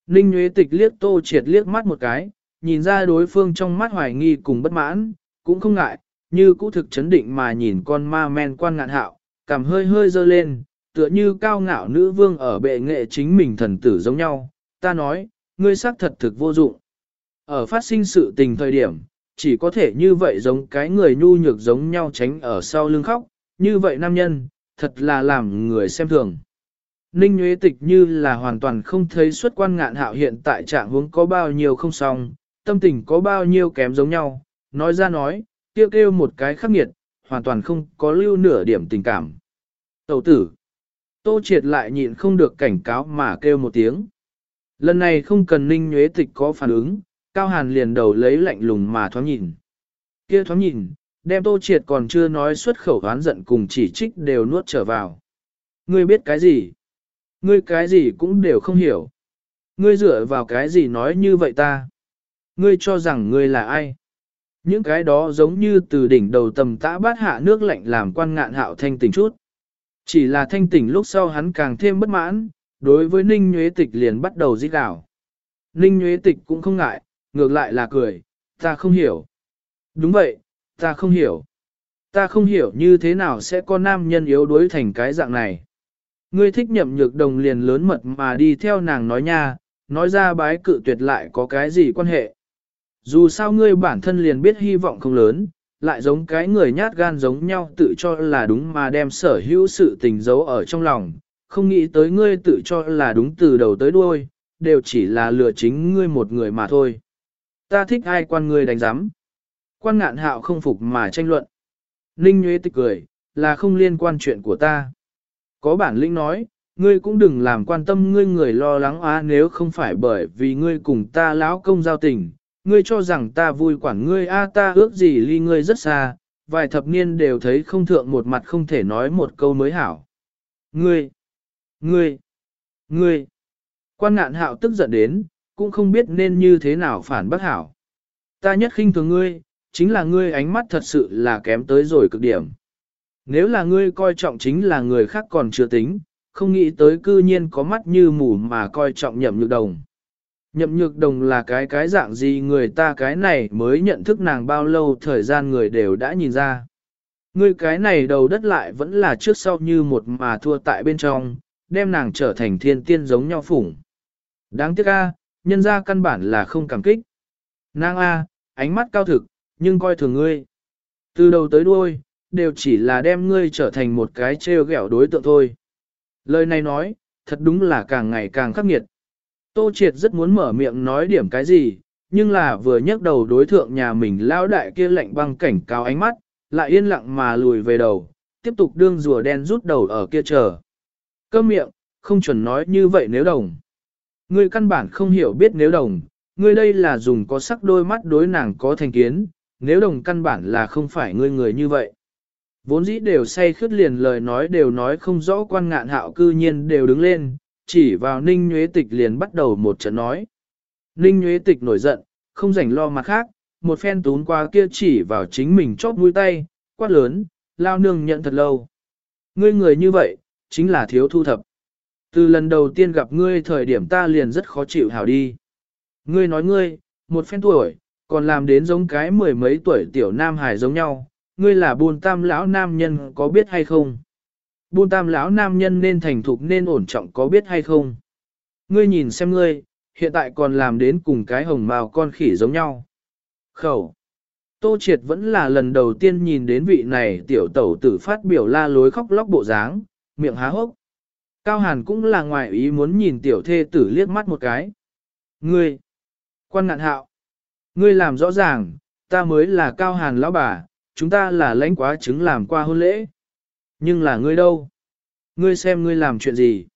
Ninh Nhuế Tịch liếc Tô Triệt liếc mắt một cái, nhìn ra đối phương trong mắt hoài nghi cùng bất mãn, cũng không ngại, như cũ thực chấn định mà nhìn con ma men quan ngạn hạo, cảm hơi hơi dơ lên, tựa như cao ngạo nữ vương ở bệ nghệ chính mình thần tử giống nhau. Ta nói, ngươi xác thật thực vô dụng. Ở phát sinh sự tình thời điểm, chỉ có thể như vậy giống cái người nhu nhược giống nhau tránh ở sau lưng khóc, như vậy nam nhân, thật là làm người xem thường. Ninh Nguyễn Tịch như là hoàn toàn không thấy xuất quan ngạn hạo hiện tại trạng huống có bao nhiêu không xong, tâm tình có bao nhiêu kém giống nhau, nói ra nói, kêu kêu một cái khắc nghiệt, hoàn toàn không có lưu nửa điểm tình cảm. Tẩu tử, tô triệt lại nhịn không được cảnh cáo mà kêu một tiếng. Lần này không cần ninh nhuế tịch có phản ứng, Cao Hàn liền đầu lấy lạnh lùng mà thoáng nhìn. Kia thoáng nhìn, đem Tô Triệt còn chưa nói xuất khẩu oán giận cùng chỉ trích đều nuốt trở vào. Ngươi biết cái gì? Ngươi cái gì cũng đều không hiểu. Ngươi dựa vào cái gì nói như vậy ta? Ngươi cho rằng ngươi là ai? Những cái đó giống như từ đỉnh đầu tầm tã bát hạ nước lạnh làm quan ngạn hạo thanh tỉnh chút. Chỉ là thanh tỉnh lúc sau hắn càng thêm bất mãn, đối với Ninh Nhuế Tịch liền bắt đầu giết đảo. Ninh Nhuế Tịch cũng không ngại, ngược lại là cười, ta không hiểu. Đúng vậy, ta không hiểu. Ta không hiểu như thế nào sẽ có nam nhân yếu đuối thành cái dạng này. Ngươi thích nhậm nhược đồng liền lớn mật mà đi theo nàng nói nha, nói ra bái cự tuyệt lại có cái gì quan hệ. Dù sao ngươi bản thân liền biết hy vọng không lớn, lại giống cái người nhát gan giống nhau tự cho là đúng mà đem sở hữu sự tình giấu ở trong lòng, không nghĩ tới ngươi tự cho là đúng từ đầu tới đuôi, đều chỉ là lừa chính ngươi một người mà thôi. Ta thích ai quan ngươi đánh giám. Quan ngạn hạo không phục mà tranh luận. Ninh Nguyễn tịch cười, là không liên quan chuyện của ta. Có bản lĩnh nói, ngươi cũng đừng làm quan tâm ngươi người lo lắng á nếu không phải bởi vì ngươi cùng ta lão công giao tình, ngươi cho rằng ta vui quản ngươi a ta ước gì ly ngươi rất xa, vài thập niên đều thấy không thượng một mặt không thể nói một câu mới hảo. Ngươi, ngươi, ngươi, quan ngạn hạo tức giận đến, cũng không biết nên như thế nào phản bác hảo. Ta nhất khinh thường ngươi, chính là ngươi ánh mắt thật sự là kém tới rồi cực điểm. Nếu là ngươi coi trọng chính là người khác còn chưa tính, không nghĩ tới cư nhiên có mắt như mù mà coi trọng nhậm nhược đồng. Nhậm nhược đồng là cái cái dạng gì người ta cái này mới nhận thức nàng bao lâu thời gian người đều đã nhìn ra. Ngươi cái này đầu đất lại vẫn là trước sau như một mà thua tại bên trong, đem nàng trở thành thiên tiên giống nhau phủng. Đáng tiếc a, nhân ra căn bản là không cảm kích. Nàng a, ánh mắt cao thực, nhưng coi thường ngươi. Từ đầu tới đuôi, đều chỉ là đem ngươi trở thành một cái trêu ghẹo đối tượng thôi. Lời này nói, thật đúng là càng ngày càng khắc nghiệt. Tô Triệt rất muốn mở miệng nói điểm cái gì, nhưng là vừa nhấc đầu đối thượng nhà mình lao đại kia lạnh băng cảnh cáo ánh mắt, lại yên lặng mà lùi về đầu, tiếp tục đương rùa đen rút đầu ở kia chờ. Cơ miệng, không chuẩn nói như vậy nếu đồng. Ngươi căn bản không hiểu biết nếu đồng, ngươi đây là dùng có sắc đôi mắt đối nàng có thành kiến, nếu đồng căn bản là không phải ngươi người như vậy. Vốn dĩ đều say khướt liền lời nói đều nói không rõ quan ngạn hạo cư nhiên đều đứng lên, chỉ vào ninh nhuế tịch liền bắt đầu một trận nói. Ninh nhuế tịch nổi giận, không rảnh lo mặt khác, một phen tún qua kia chỉ vào chính mình chóp mũi tay, quát lớn, lao nương nhận thật lâu. Ngươi người như vậy, chính là thiếu thu thập. Từ lần đầu tiên gặp ngươi thời điểm ta liền rất khó chịu hảo đi. Ngươi nói ngươi, một phen tuổi, còn làm đến giống cái mười mấy tuổi tiểu nam hải giống nhau, ngươi là buôn tam lão nam nhân có biết hay không? Buôn tam lão nam nhân nên thành thục nên ổn trọng có biết hay không? Ngươi nhìn xem ngươi, hiện tại còn làm đến cùng cái hồng màu con khỉ giống nhau. Khẩu. Tô Triệt vẫn là lần đầu tiên nhìn đến vị này tiểu tẩu tử phát biểu la lối khóc lóc bộ dáng, miệng há hốc. Cao Hàn cũng là ngoài ý muốn nhìn tiểu thê tử liếc mắt một cái. Ngươi, quan ngạn hạo, ngươi làm rõ ràng, ta mới là Cao Hàn lão bà, chúng ta là lãnh quá chứng làm qua hôn lễ. Nhưng là ngươi đâu? Ngươi xem ngươi làm chuyện gì?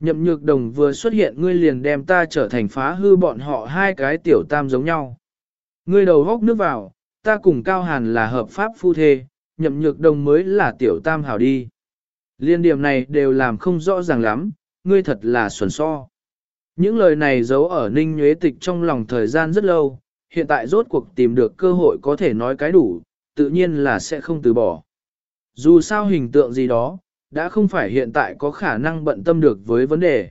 Nhậm nhược đồng vừa xuất hiện ngươi liền đem ta trở thành phá hư bọn họ hai cái tiểu tam giống nhau. Ngươi đầu góc nước vào, ta cùng Cao Hàn là hợp pháp phu thê, nhậm nhược đồng mới là tiểu tam hảo đi. Liên điểm này đều làm không rõ ràng lắm, ngươi thật là xuẩn so. Những lời này giấu ở ninh nhuế tịch trong lòng thời gian rất lâu, hiện tại rốt cuộc tìm được cơ hội có thể nói cái đủ, tự nhiên là sẽ không từ bỏ. Dù sao hình tượng gì đó, đã không phải hiện tại có khả năng bận tâm được với vấn đề.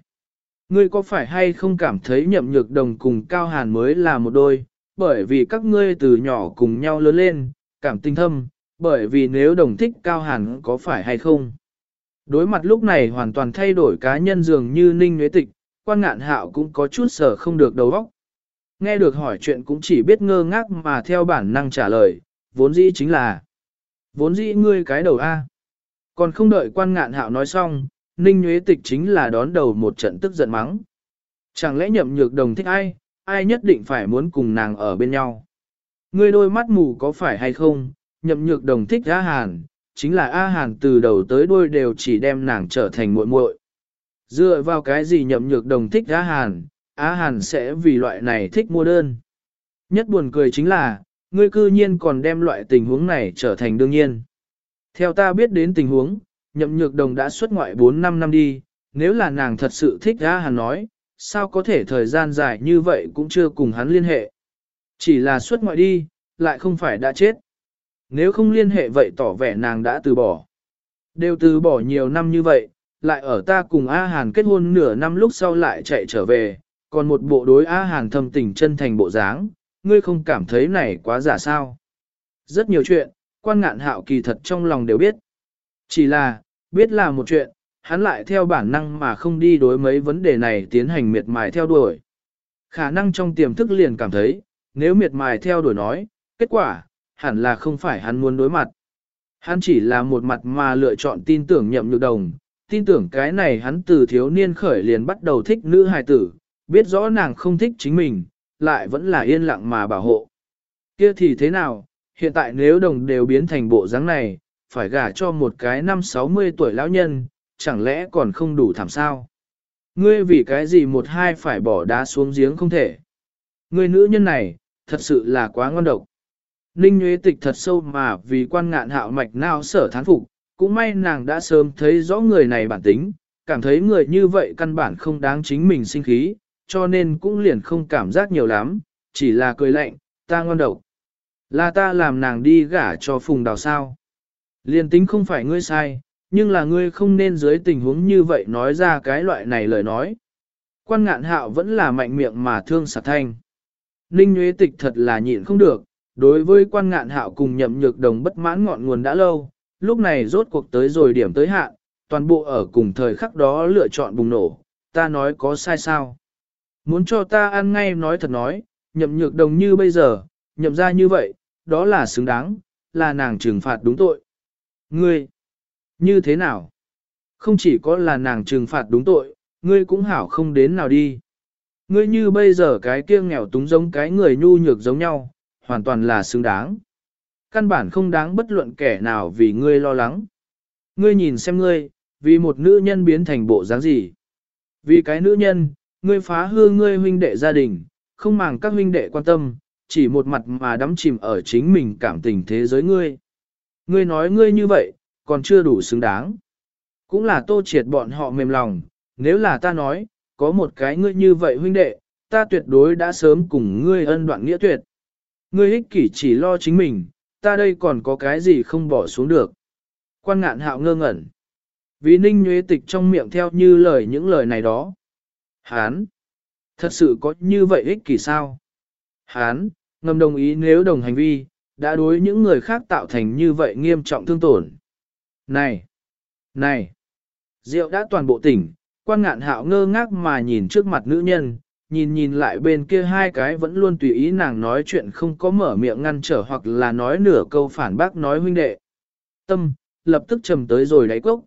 Ngươi có phải hay không cảm thấy nhậm nhược đồng cùng Cao Hàn mới là một đôi, bởi vì các ngươi từ nhỏ cùng nhau lớn lên, cảm tình thâm, bởi vì nếu đồng thích Cao Hàn có phải hay không. Đối mặt lúc này hoàn toàn thay đổi cá nhân dường như ninh nhuế tịch, quan ngạn hạo cũng có chút sở không được đầu óc. Nghe được hỏi chuyện cũng chỉ biết ngơ ngác mà theo bản năng trả lời, vốn dĩ chính là vốn dĩ ngươi cái đầu A. Còn không đợi quan ngạn hạo nói xong, ninh nhuế tịch chính là đón đầu một trận tức giận mắng. Chẳng lẽ nhậm nhược đồng thích ai, ai nhất định phải muốn cùng nàng ở bên nhau. Ngươi đôi mắt mù có phải hay không, nhậm nhược đồng thích A Hàn, chính là A Hàn từ đầu tới đuôi đều chỉ đem nàng trở thành muội muội. Dựa vào cái gì nhậm nhược đồng thích A Hàn, A Hàn sẽ vì loại này thích mua đơn. Nhất buồn cười chính là, ngươi cư nhiên còn đem loại tình huống này trở thành đương nhiên. Theo ta biết đến tình huống, nhậm nhược đồng đã xuất ngoại 4-5 năm đi, nếu là nàng thật sự thích A Hàn nói, sao có thể thời gian dài như vậy cũng chưa cùng hắn liên hệ. Chỉ là xuất ngoại đi, lại không phải đã chết. Nếu không liên hệ vậy tỏ vẻ nàng đã từ bỏ. Đều từ bỏ nhiều năm như vậy, lại ở ta cùng A Hàn kết hôn nửa năm lúc sau lại chạy trở về, còn một bộ đối A Hàn thâm tình chân thành bộ dáng, ngươi không cảm thấy này quá giả sao. Rất nhiều chuyện, quan ngạn hạo kỳ thật trong lòng đều biết. Chỉ là, biết là một chuyện, hắn lại theo bản năng mà không đi đối mấy vấn đề này tiến hành miệt mài theo đuổi. Khả năng trong tiềm thức liền cảm thấy, nếu miệt mài theo đuổi nói, kết quả, hẳn là không phải hắn muốn đối mặt. Hắn chỉ là một mặt mà lựa chọn tin tưởng nhậm nhược đồng, tin tưởng cái này hắn từ thiếu niên khởi liền bắt đầu thích nữ hài tử, biết rõ nàng không thích chính mình, lại vẫn là yên lặng mà bảo hộ. Kia thì thế nào, hiện tại nếu đồng đều biến thành bộ dáng này, phải gả cho một cái năm 60 tuổi lão nhân, chẳng lẽ còn không đủ thảm sao? Ngươi vì cái gì một hai phải bỏ đá xuống giếng không thể? Ngươi nữ nhân này, thật sự là quá ngon độc. Ninh Nguyễn Tịch thật sâu mà vì quan ngạn hạo mạch nào sở thán phục, cũng may nàng đã sớm thấy rõ người này bản tính, cảm thấy người như vậy căn bản không đáng chính mình sinh khí, cho nên cũng liền không cảm giác nhiều lắm, chỉ là cười lạnh, ta ngon độc. Là ta làm nàng đi gả cho phùng đào sao. Liền tính không phải ngươi sai, nhưng là ngươi không nên dưới tình huống như vậy nói ra cái loại này lời nói. Quan ngạn hạo vẫn là mạnh miệng mà thương sạc thanh. Ninh Nguyễn Tịch thật là nhịn không được, đối với quan ngạn hạo cùng nhậm nhược đồng bất mãn ngọn nguồn đã lâu, lúc này rốt cuộc tới rồi điểm tới hạn, toàn bộ ở cùng thời khắc đó lựa chọn bùng nổ, ta nói có sai sao. Muốn cho ta ăn ngay nói thật nói, nhậm nhược đồng như bây giờ, nhậm ra như vậy, đó là xứng đáng, là nàng trừng phạt đúng tội. Ngươi, như thế nào? Không chỉ có là nàng trừng phạt đúng tội, ngươi cũng hảo không đến nào đi. Ngươi như bây giờ cái kia nghèo túng giống cái người nhu nhược giống nhau, hoàn toàn là xứng đáng. Căn bản không đáng bất luận kẻ nào vì ngươi lo lắng. Ngươi nhìn xem ngươi, vì một nữ nhân biến thành bộ dáng gì. Vì cái nữ nhân, ngươi phá hư ngươi huynh đệ gia đình, không màng các huynh đệ quan tâm, chỉ một mặt mà đắm chìm ở chính mình cảm tình thế giới ngươi. Ngươi nói ngươi như vậy, còn chưa đủ xứng đáng. Cũng là tô triệt bọn họ mềm lòng, nếu là ta nói, có một cái ngươi như vậy huynh đệ, ta tuyệt đối đã sớm cùng ngươi ân đoạn nghĩa tuyệt. Ngươi ích kỷ chỉ lo chính mình, ta đây còn có cái gì không bỏ xuống được. Quan ngạn hạo ngơ ngẩn. Vì ninh nhuế tịch trong miệng theo như lời những lời này đó. Hán! Thật sự có như vậy ích kỷ sao? Hán, ngầm đồng ý nếu đồng hành vi, đã đối những người khác tạo thành như vậy nghiêm trọng thương tổn. Này! Này! Diệu đã toàn bộ tỉnh, quan ngạn hạo ngơ ngác mà nhìn trước mặt nữ nhân, nhìn nhìn lại bên kia hai cái vẫn luôn tùy ý nàng nói chuyện không có mở miệng ngăn trở hoặc là nói nửa câu phản bác nói huynh đệ. Tâm, lập tức trầm tới rồi đáy cốc.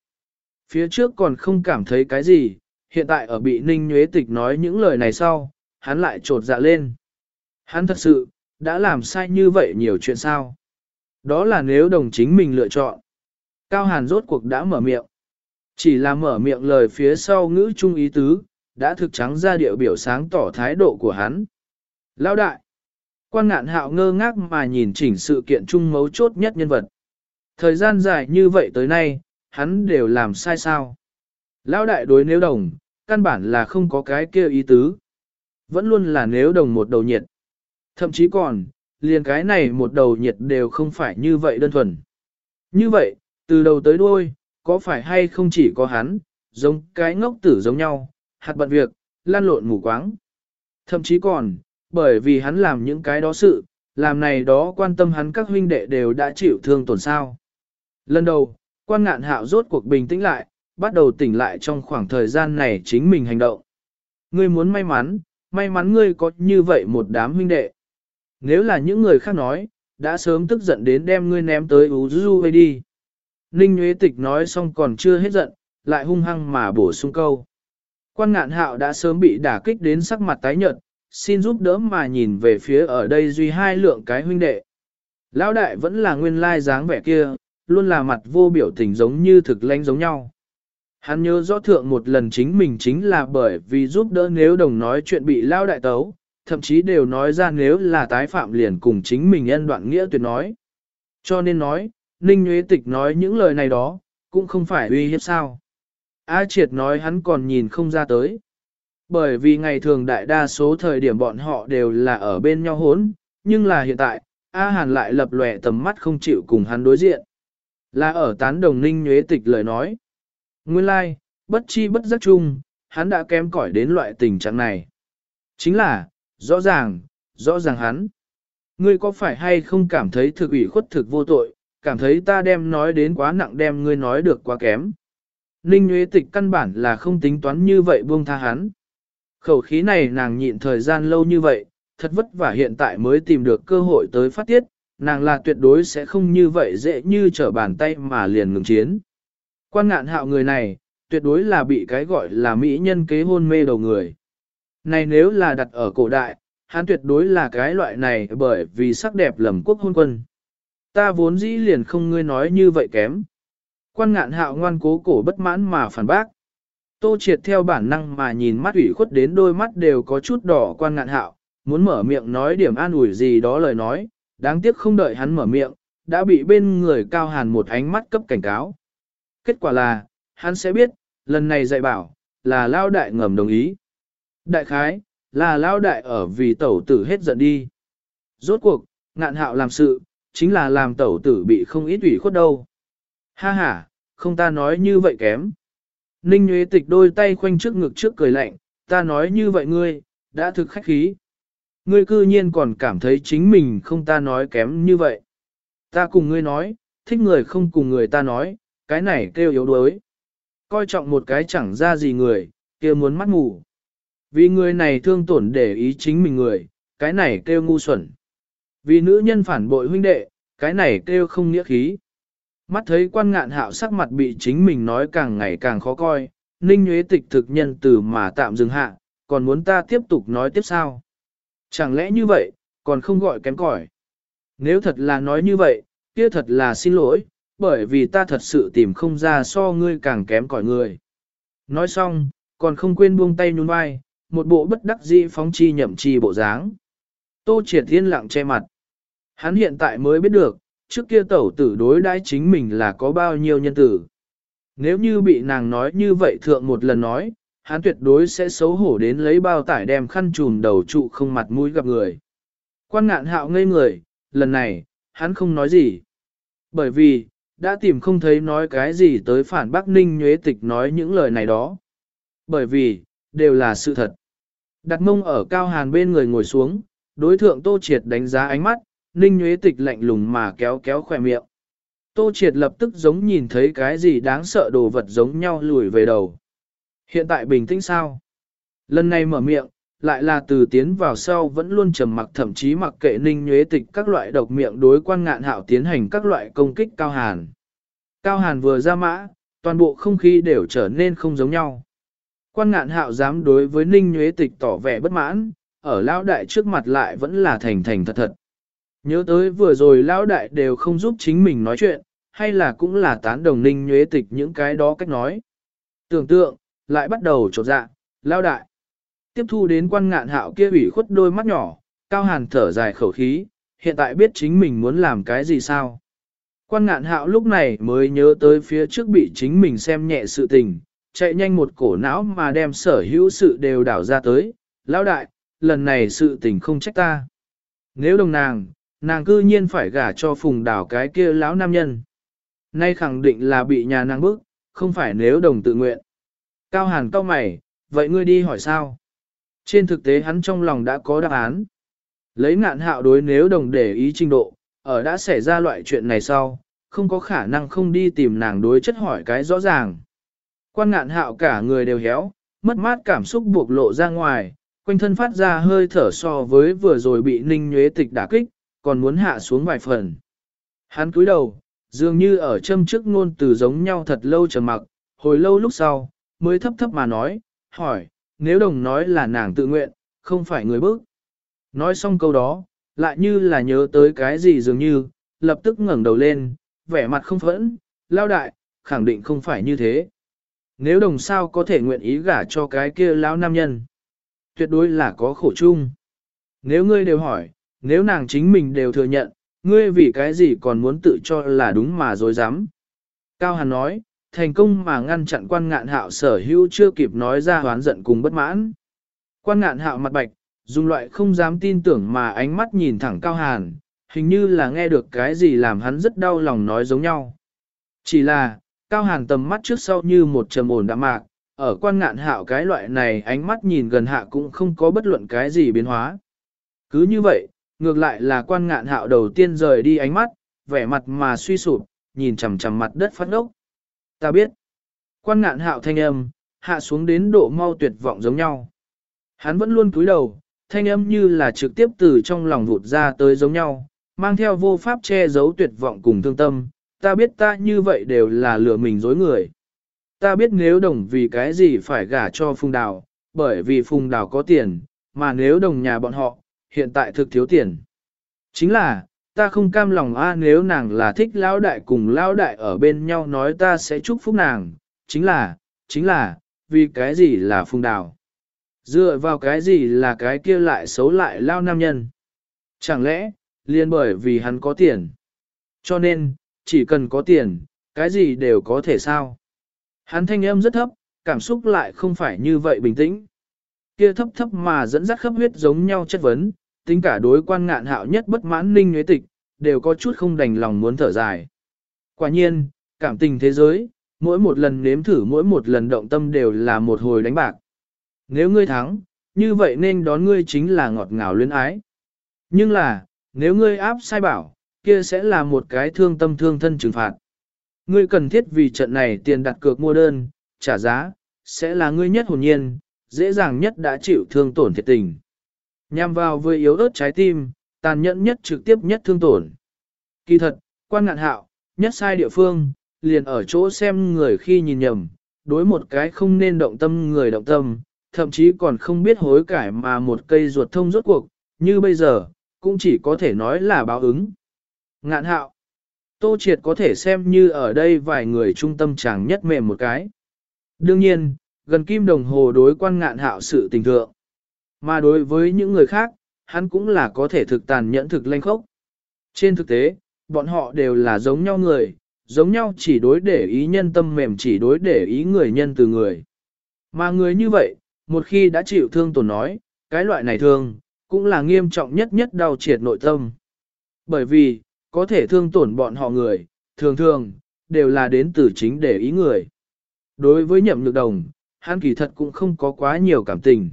Phía trước còn không cảm thấy cái gì, hiện tại ở bị ninh nhuế tịch nói những lời này sau, hắn lại trột dạ lên. Hắn thật sự, đã làm sai như vậy nhiều chuyện sao? Đó là nếu đồng chính mình lựa chọn. Cao Hàn rốt cuộc đã mở miệng. Chỉ là mở miệng lời phía sau ngữ trung ý tứ, đã thực trắng ra điệu biểu sáng tỏ thái độ của hắn. Lão đại, quan ngạn hạo ngơ ngác mà nhìn chỉnh sự kiện trung mấu chốt nhất nhân vật. Thời gian dài như vậy tới nay, hắn đều làm sai sao. Lão đại đối nếu đồng, căn bản là không có cái kia ý tứ. Vẫn luôn là nếu đồng một đầu nhiệt. Thậm chí còn, liền cái này một đầu nhiệt đều không phải như vậy đơn thuần. Như vậy, từ đầu tới đuôi, có phải hay không chỉ có hắn, giống cái ngốc tử giống nhau, hạt bận việc, lan lộn ngủ quáng. Thậm chí còn, bởi vì hắn làm những cái đó sự, làm này đó quan tâm hắn các huynh đệ đều đã chịu thương tổn sao. Lần đầu, quan ngạn hạo rốt cuộc bình tĩnh lại, bắt đầu tỉnh lại trong khoảng thời gian này chính mình hành động. Ngươi muốn may mắn, may mắn ngươi có như vậy một đám huynh đệ. Nếu là những người khác nói, đã sớm tức giận đến đem ngươi ném tới Uzu đi. Ninh Nguyễn Tịch nói xong còn chưa hết giận, lại hung hăng mà bổ sung câu. Quan ngạn hạo đã sớm bị đả kích đến sắc mặt tái nhợt, xin giúp đỡ mà nhìn về phía ở đây duy hai lượng cái huynh đệ. Lão đại vẫn là nguyên lai dáng vẻ kia, luôn là mặt vô biểu tình giống như thực lãnh giống nhau. Hắn nhớ rõ thượng một lần chính mình chính là bởi vì giúp đỡ nếu đồng nói chuyện bị lao đại tấu, thậm chí đều nói ra nếu là tái phạm liền cùng chính mình nhân đoạn nghĩa tuyệt nói. Cho nên nói, Ninh Nguyễn Tịch nói những lời này đó, cũng không phải uy hiếp sao. A triệt nói hắn còn nhìn không ra tới. Bởi vì ngày thường đại đa số thời điểm bọn họ đều là ở bên nhau hốn, nhưng là hiện tại, A Hàn lại lập lòe tầm mắt không chịu cùng hắn đối diện. Là ở tán đồng ninh Nguyễn tịch lời nói. Nguyên lai, like, bất chi bất giác chung, hắn đã kém cỏi đến loại tình trạng này. Chính là, rõ ràng, rõ ràng hắn. Ngươi có phải hay không cảm thấy thực ủy khuất thực vô tội, cảm thấy ta đem nói đến quá nặng đem ngươi nói được quá kém. Ninh Nguyễn Tịch căn bản là không tính toán như vậy buông tha hắn. Khẩu khí này nàng nhịn thời gian lâu như vậy, thật vất vả hiện tại mới tìm được cơ hội tới phát tiết, nàng là tuyệt đối sẽ không như vậy dễ như trở bàn tay mà liền ngừng chiến. Quan ngạn hạo người này, tuyệt đối là bị cái gọi là mỹ nhân kế hôn mê đầu người. Này nếu là đặt ở cổ đại, hắn tuyệt đối là cái loại này bởi vì sắc đẹp lầm quốc hôn quân. Ta vốn dĩ liền không ngươi nói như vậy kém. Quan ngạn hạo ngoan cố cổ bất mãn mà phản bác. Tô triệt theo bản năng mà nhìn mắt ủy khuất đến đôi mắt đều có chút đỏ quan ngạn hạo, muốn mở miệng nói điểm an ủi gì đó lời nói, đáng tiếc không đợi hắn mở miệng, đã bị bên người cao hàn một ánh mắt cấp cảnh cáo. Kết quả là, hắn sẽ biết, lần này dạy bảo, là lao đại ngầm đồng ý. Đại khái, là lao đại ở vì tẩu tử hết giận đi. Rốt cuộc, ngạn hạo làm sự, chính là làm tẩu tử bị không ít ủy khuất đâu. Ha ha, không ta nói như vậy kém. Ninh Nguyễn Tịch đôi tay khoanh trước ngực trước cười lạnh, ta nói như vậy ngươi, đã thực khách khí. Ngươi cư nhiên còn cảm thấy chính mình không ta nói kém như vậy. Ta cùng ngươi nói, thích người không cùng người ta nói, cái này kêu yếu đuối. Coi trọng một cái chẳng ra gì người, kia muốn mắt ngủ. Vì người này thương tổn để ý chính mình người, cái này kêu ngu xuẩn. Vì nữ nhân phản bội huynh đệ, cái này kêu không nghĩa khí. Mắt thấy quan ngạn hạo sắc mặt bị chính mình nói càng ngày càng khó coi, ninh nhuế tịch thực nhân từ mà tạm dừng hạ, còn muốn ta tiếp tục nói tiếp sao? Chẳng lẽ như vậy, còn không gọi kém cỏi? Nếu thật là nói như vậy, kia thật là xin lỗi, bởi vì ta thật sự tìm không ra so ngươi càng kém cỏi người. Nói xong, còn không quên buông tay nhún vai, một bộ bất đắc dĩ phóng chi nhậm chi bộ dáng. Tô triệt thiên lặng che mặt. Hắn hiện tại mới biết được, trước kia tẩu tử đối đãi chính mình là có bao nhiêu nhân tử. Nếu như bị nàng nói như vậy thượng một lần nói, hắn tuyệt đối sẽ xấu hổ đến lấy bao tải đem khăn trùm đầu trụ không mặt mũi gặp người. Quan ngạn hạo ngây người, lần này, hắn không nói gì. Bởi vì, đã tìm không thấy nói cái gì tới phản bác Ninh Nhuế Tịch nói những lời này đó. Bởi vì, đều là sự thật. Đặt mông ở cao hàn bên người ngồi xuống, đối thượng Tô Triệt đánh giá ánh mắt, Ninh Nhuế Tịch lạnh lùng mà kéo kéo khỏe miệng. Tô Triệt lập tức giống nhìn thấy cái gì đáng sợ đồ vật giống nhau lùi về đầu. Hiện tại bình tĩnh sao? Lần này mở miệng, lại là từ tiến vào sau vẫn luôn trầm mặc thậm chí mặc kệ ninh nhuế tịch các loại độc miệng đối quan ngạn hạo tiến hành các loại công kích cao hàn. Cao hàn vừa ra mã, toàn bộ không khí đều trở nên không giống nhau. Quan ngạn hạo dám đối với ninh nhuế tịch tỏ vẻ bất mãn, ở lão đại trước mặt lại vẫn là thành thành thật thật. Nhớ tới vừa rồi lão đại đều không giúp chính mình nói chuyện, hay là cũng là tán đồng ninh nhuế tịch những cái đó cách nói. Tưởng tượng, lại bắt đầu trột dạ, lão đại. Tiếp thu đến quan ngạn hạo kia ủy khuất đôi mắt nhỏ, cao hàn thở dài khẩu khí, hiện tại biết chính mình muốn làm cái gì sao. Quan ngạn hạo lúc này mới nhớ tới phía trước bị chính mình xem nhẹ sự tình, chạy nhanh một cổ não mà đem sở hữu sự đều đảo ra tới, lão đại, lần này sự tình không trách ta. Nếu đồng nàng, nàng cư nhiên phải gả cho phùng đảo cái kia lão nam nhân. Nay khẳng định là bị nhà nàng bức, không phải nếu đồng tự nguyện. Cao hàn cao mày, vậy ngươi đi hỏi sao? Trên thực tế hắn trong lòng đã có đáp án. Lấy ngạn hạo đối nếu đồng để ý trình độ, ở đã xảy ra loại chuyện này sau, không có khả năng không đi tìm nàng đối chất hỏi cái rõ ràng. Quan ngạn hạo cả người đều héo, mất mát cảm xúc buộc lộ ra ngoài, quanh thân phát ra hơi thở so với vừa rồi bị ninh nhuế tịch đả kích, còn muốn hạ xuống vài phần. Hắn cúi đầu, dường như ở châm trước ngôn từ giống nhau thật lâu trầm mặc, hồi lâu lúc sau, mới thấp thấp mà nói, hỏi, nếu đồng nói là nàng tự nguyện, không phải người bức. Nói xong câu đó, lại như là nhớ tới cái gì dường như, lập tức ngẩng đầu lên, vẻ mặt không phẫn, lao đại, khẳng định không phải như thế. Nếu đồng sao có thể nguyện ý gả cho cái kia lão nam nhân, tuyệt đối là có khổ chung. Nếu ngươi đều hỏi, nếu nàng chính mình đều thừa nhận, ngươi vì cái gì còn muốn tự cho là đúng mà dối dám. Cao Hàn nói, thành công mà ngăn chặn quan ngạn hạo sở hữu chưa kịp nói ra hoán giận cùng bất mãn. Quan ngạn hạo mặt bạch, dùng loại không dám tin tưởng mà ánh mắt nhìn thẳng Cao Hàn, hình như là nghe được cái gì làm hắn rất đau lòng nói giống nhau. Chỉ là, Cao Hàn tầm mắt trước sau như một trầm ổn đạm mạc, ở quan ngạn hạo cái loại này ánh mắt nhìn gần hạ cũng không có bất luận cái gì biến hóa. Cứ như vậy, ngược lại là quan ngạn hạo đầu tiên rời đi ánh mắt, vẻ mặt mà suy sụp, nhìn chằm chằm mặt đất phát ốc. Ta biết, quan ngạn hạo thanh âm, hạ xuống đến độ mau tuyệt vọng giống nhau. Hắn vẫn luôn cúi đầu, thanh âm như là trực tiếp từ trong lòng vụt ra tới giống nhau, mang theo vô pháp che giấu tuyệt vọng cùng thương tâm, ta biết ta như vậy đều là lừa mình dối người. Ta biết nếu đồng vì cái gì phải gả cho Phùng Đào, bởi vì Phùng Đào có tiền, mà nếu đồng nhà bọn họ, hiện tại thực thiếu tiền. Chính là, ta không cam lòng a nếu nàng là thích lão đại cùng lão đại ở bên nhau nói ta sẽ chúc phúc nàng, chính là, chính là, vì cái gì là Phùng Đào. Dựa vào cái gì là cái kia lại xấu lại lao nam nhân. Chẳng lẽ, liền bởi vì hắn có tiền. Cho nên, chỉ cần có tiền, cái gì đều có thể sao. Hắn thanh âm rất thấp, cảm xúc lại không phải như vậy bình tĩnh. Kia thấp thấp mà dẫn dắt khắp huyết giống nhau chất vấn, tính cả đối quan ngạn hạo nhất bất mãn ninh nhuế tịch, đều có chút không đành lòng muốn thở dài. Quả nhiên, cảm tình thế giới, mỗi một lần nếm thử mỗi một lần động tâm đều là một hồi đánh bạc. Nếu ngươi thắng, như vậy nên đón ngươi chính là ngọt ngào luyến ái. Nhưng là, nếu ngươi áp sai bảo, kia sẽ là một cái thương tâm thương thân trừng phạt. Ngươi cần thiết vì trận này tiền đặt cược mua đơn, trả giá, sẽ là ngươi nhất hồn nhiên, dễ dàng nhất đã chịu thương tổn thiệt tình. Nhằm vào với yếu ớt trái tim, tàn nhẫn nhất trực tiếp nhất thương tổn. Kỳ thật, quan ngạn hạo, nhất sai địa phương, liền ở chỗ xem người khi nhìn nhầm, đối một cái không nên động tâm người động tâm, thậm chí còn không biết hối cải mà một cây ruột thông rốt cuộc, như bây giờ, cũng chỉ có thể nói là báo ứng. Ngạn hạo, Tô Triệt có thể xem như ở đây vài người trung tâm chẳng nhất mềm một cái. Đương nhiên, gần kim đồng hồ đối quan ngạn hạo sự tình thượng. Mà đối với những người khác, hắn cũng là có thể thực tàn nhẫn thực lanh khốc. Trên thực tế, bọn họ đều là giống nhau người, giống nhau chỉ đối để ý nhân tâm mềm chỉ đối để ý người nhân từ người. Mà người như vậy, một khi đã chịu thương tổn nói, cái loại này thương, cũng là nghiêm trọng nhất nhất đau triệt nội tâm. Bởi vì, có thể thương tổn bọn họ người, thường thường, đều là đến từ chính để ý người. Đối với nhậm nhược đồng, hắn kỳ thật cũng không có quá nhiều cảm tình.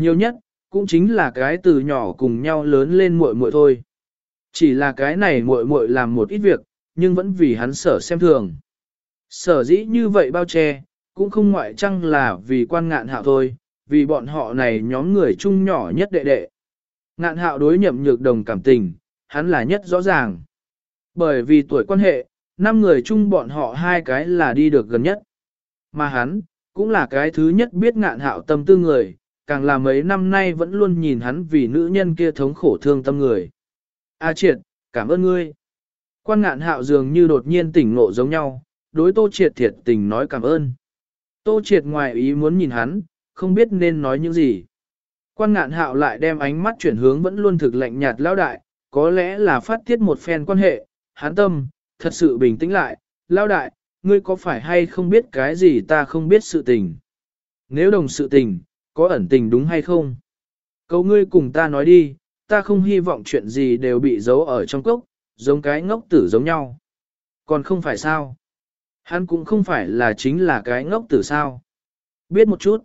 Nhiều nhất, cũng chính là cái từ nhỏ cùng nhau lớn lên muội muội thôi. Chỉ là cái này muội muội làm một ít việc, nhưng vẫn vì hắn sở xem thường. Sở dĩ như vậy bao che, cũng không ngoại chăng là vì quan ngạn hạo thôi, vì bọn họ này nhóm người chung nhỏ nhất đệ đệ. Ngạn hạo đối nhậm nhược đồng cảm tình, hắn là nhất rõ ràng. Bởi vì tuổi quan hệ, năm người chung bọn họ hai cái là đi được gần nhất. Mà hắn, cũng là cái thứ nhất biết ngạn hạo tâm tư người, càng là mấy năm nay vẫn luôn nhìn hắn vì nữ nhân kia thống khổ thương tâm người. A triệt, cảm ơn ngươi. Quan ngạn hạo dường như đột nhiên tỉnh ngộ giống nhau, đối tô triệt thiệt tình nói cảm ơn. Tô triệt ngoài ý muốn nhìn hắn, không biết nên nói những gì. Quan ngạn hạo lại đem ánh mắt chuyển hướng vẫn luôn thực lạnh nhạt lao đại, có lẽ là phát tiết một phen quan hệ, hắn tâm, thật sự bình tĩnh lại, lao đại, ngươi có phải hay không biết cái gì ta không biết sự tình. Nếu đồng sự tình, có ẩn tình đúng hay không? Cầu ngươi cùng ta nói đi, ta không hy vọng chuyện gì đều bị giấu ở trong cốc, giống cái ngốc tử giống nhau. Còn không phải sao? Hắn cũng không phải là chính là cái ngốc tử sao? Biết một chút.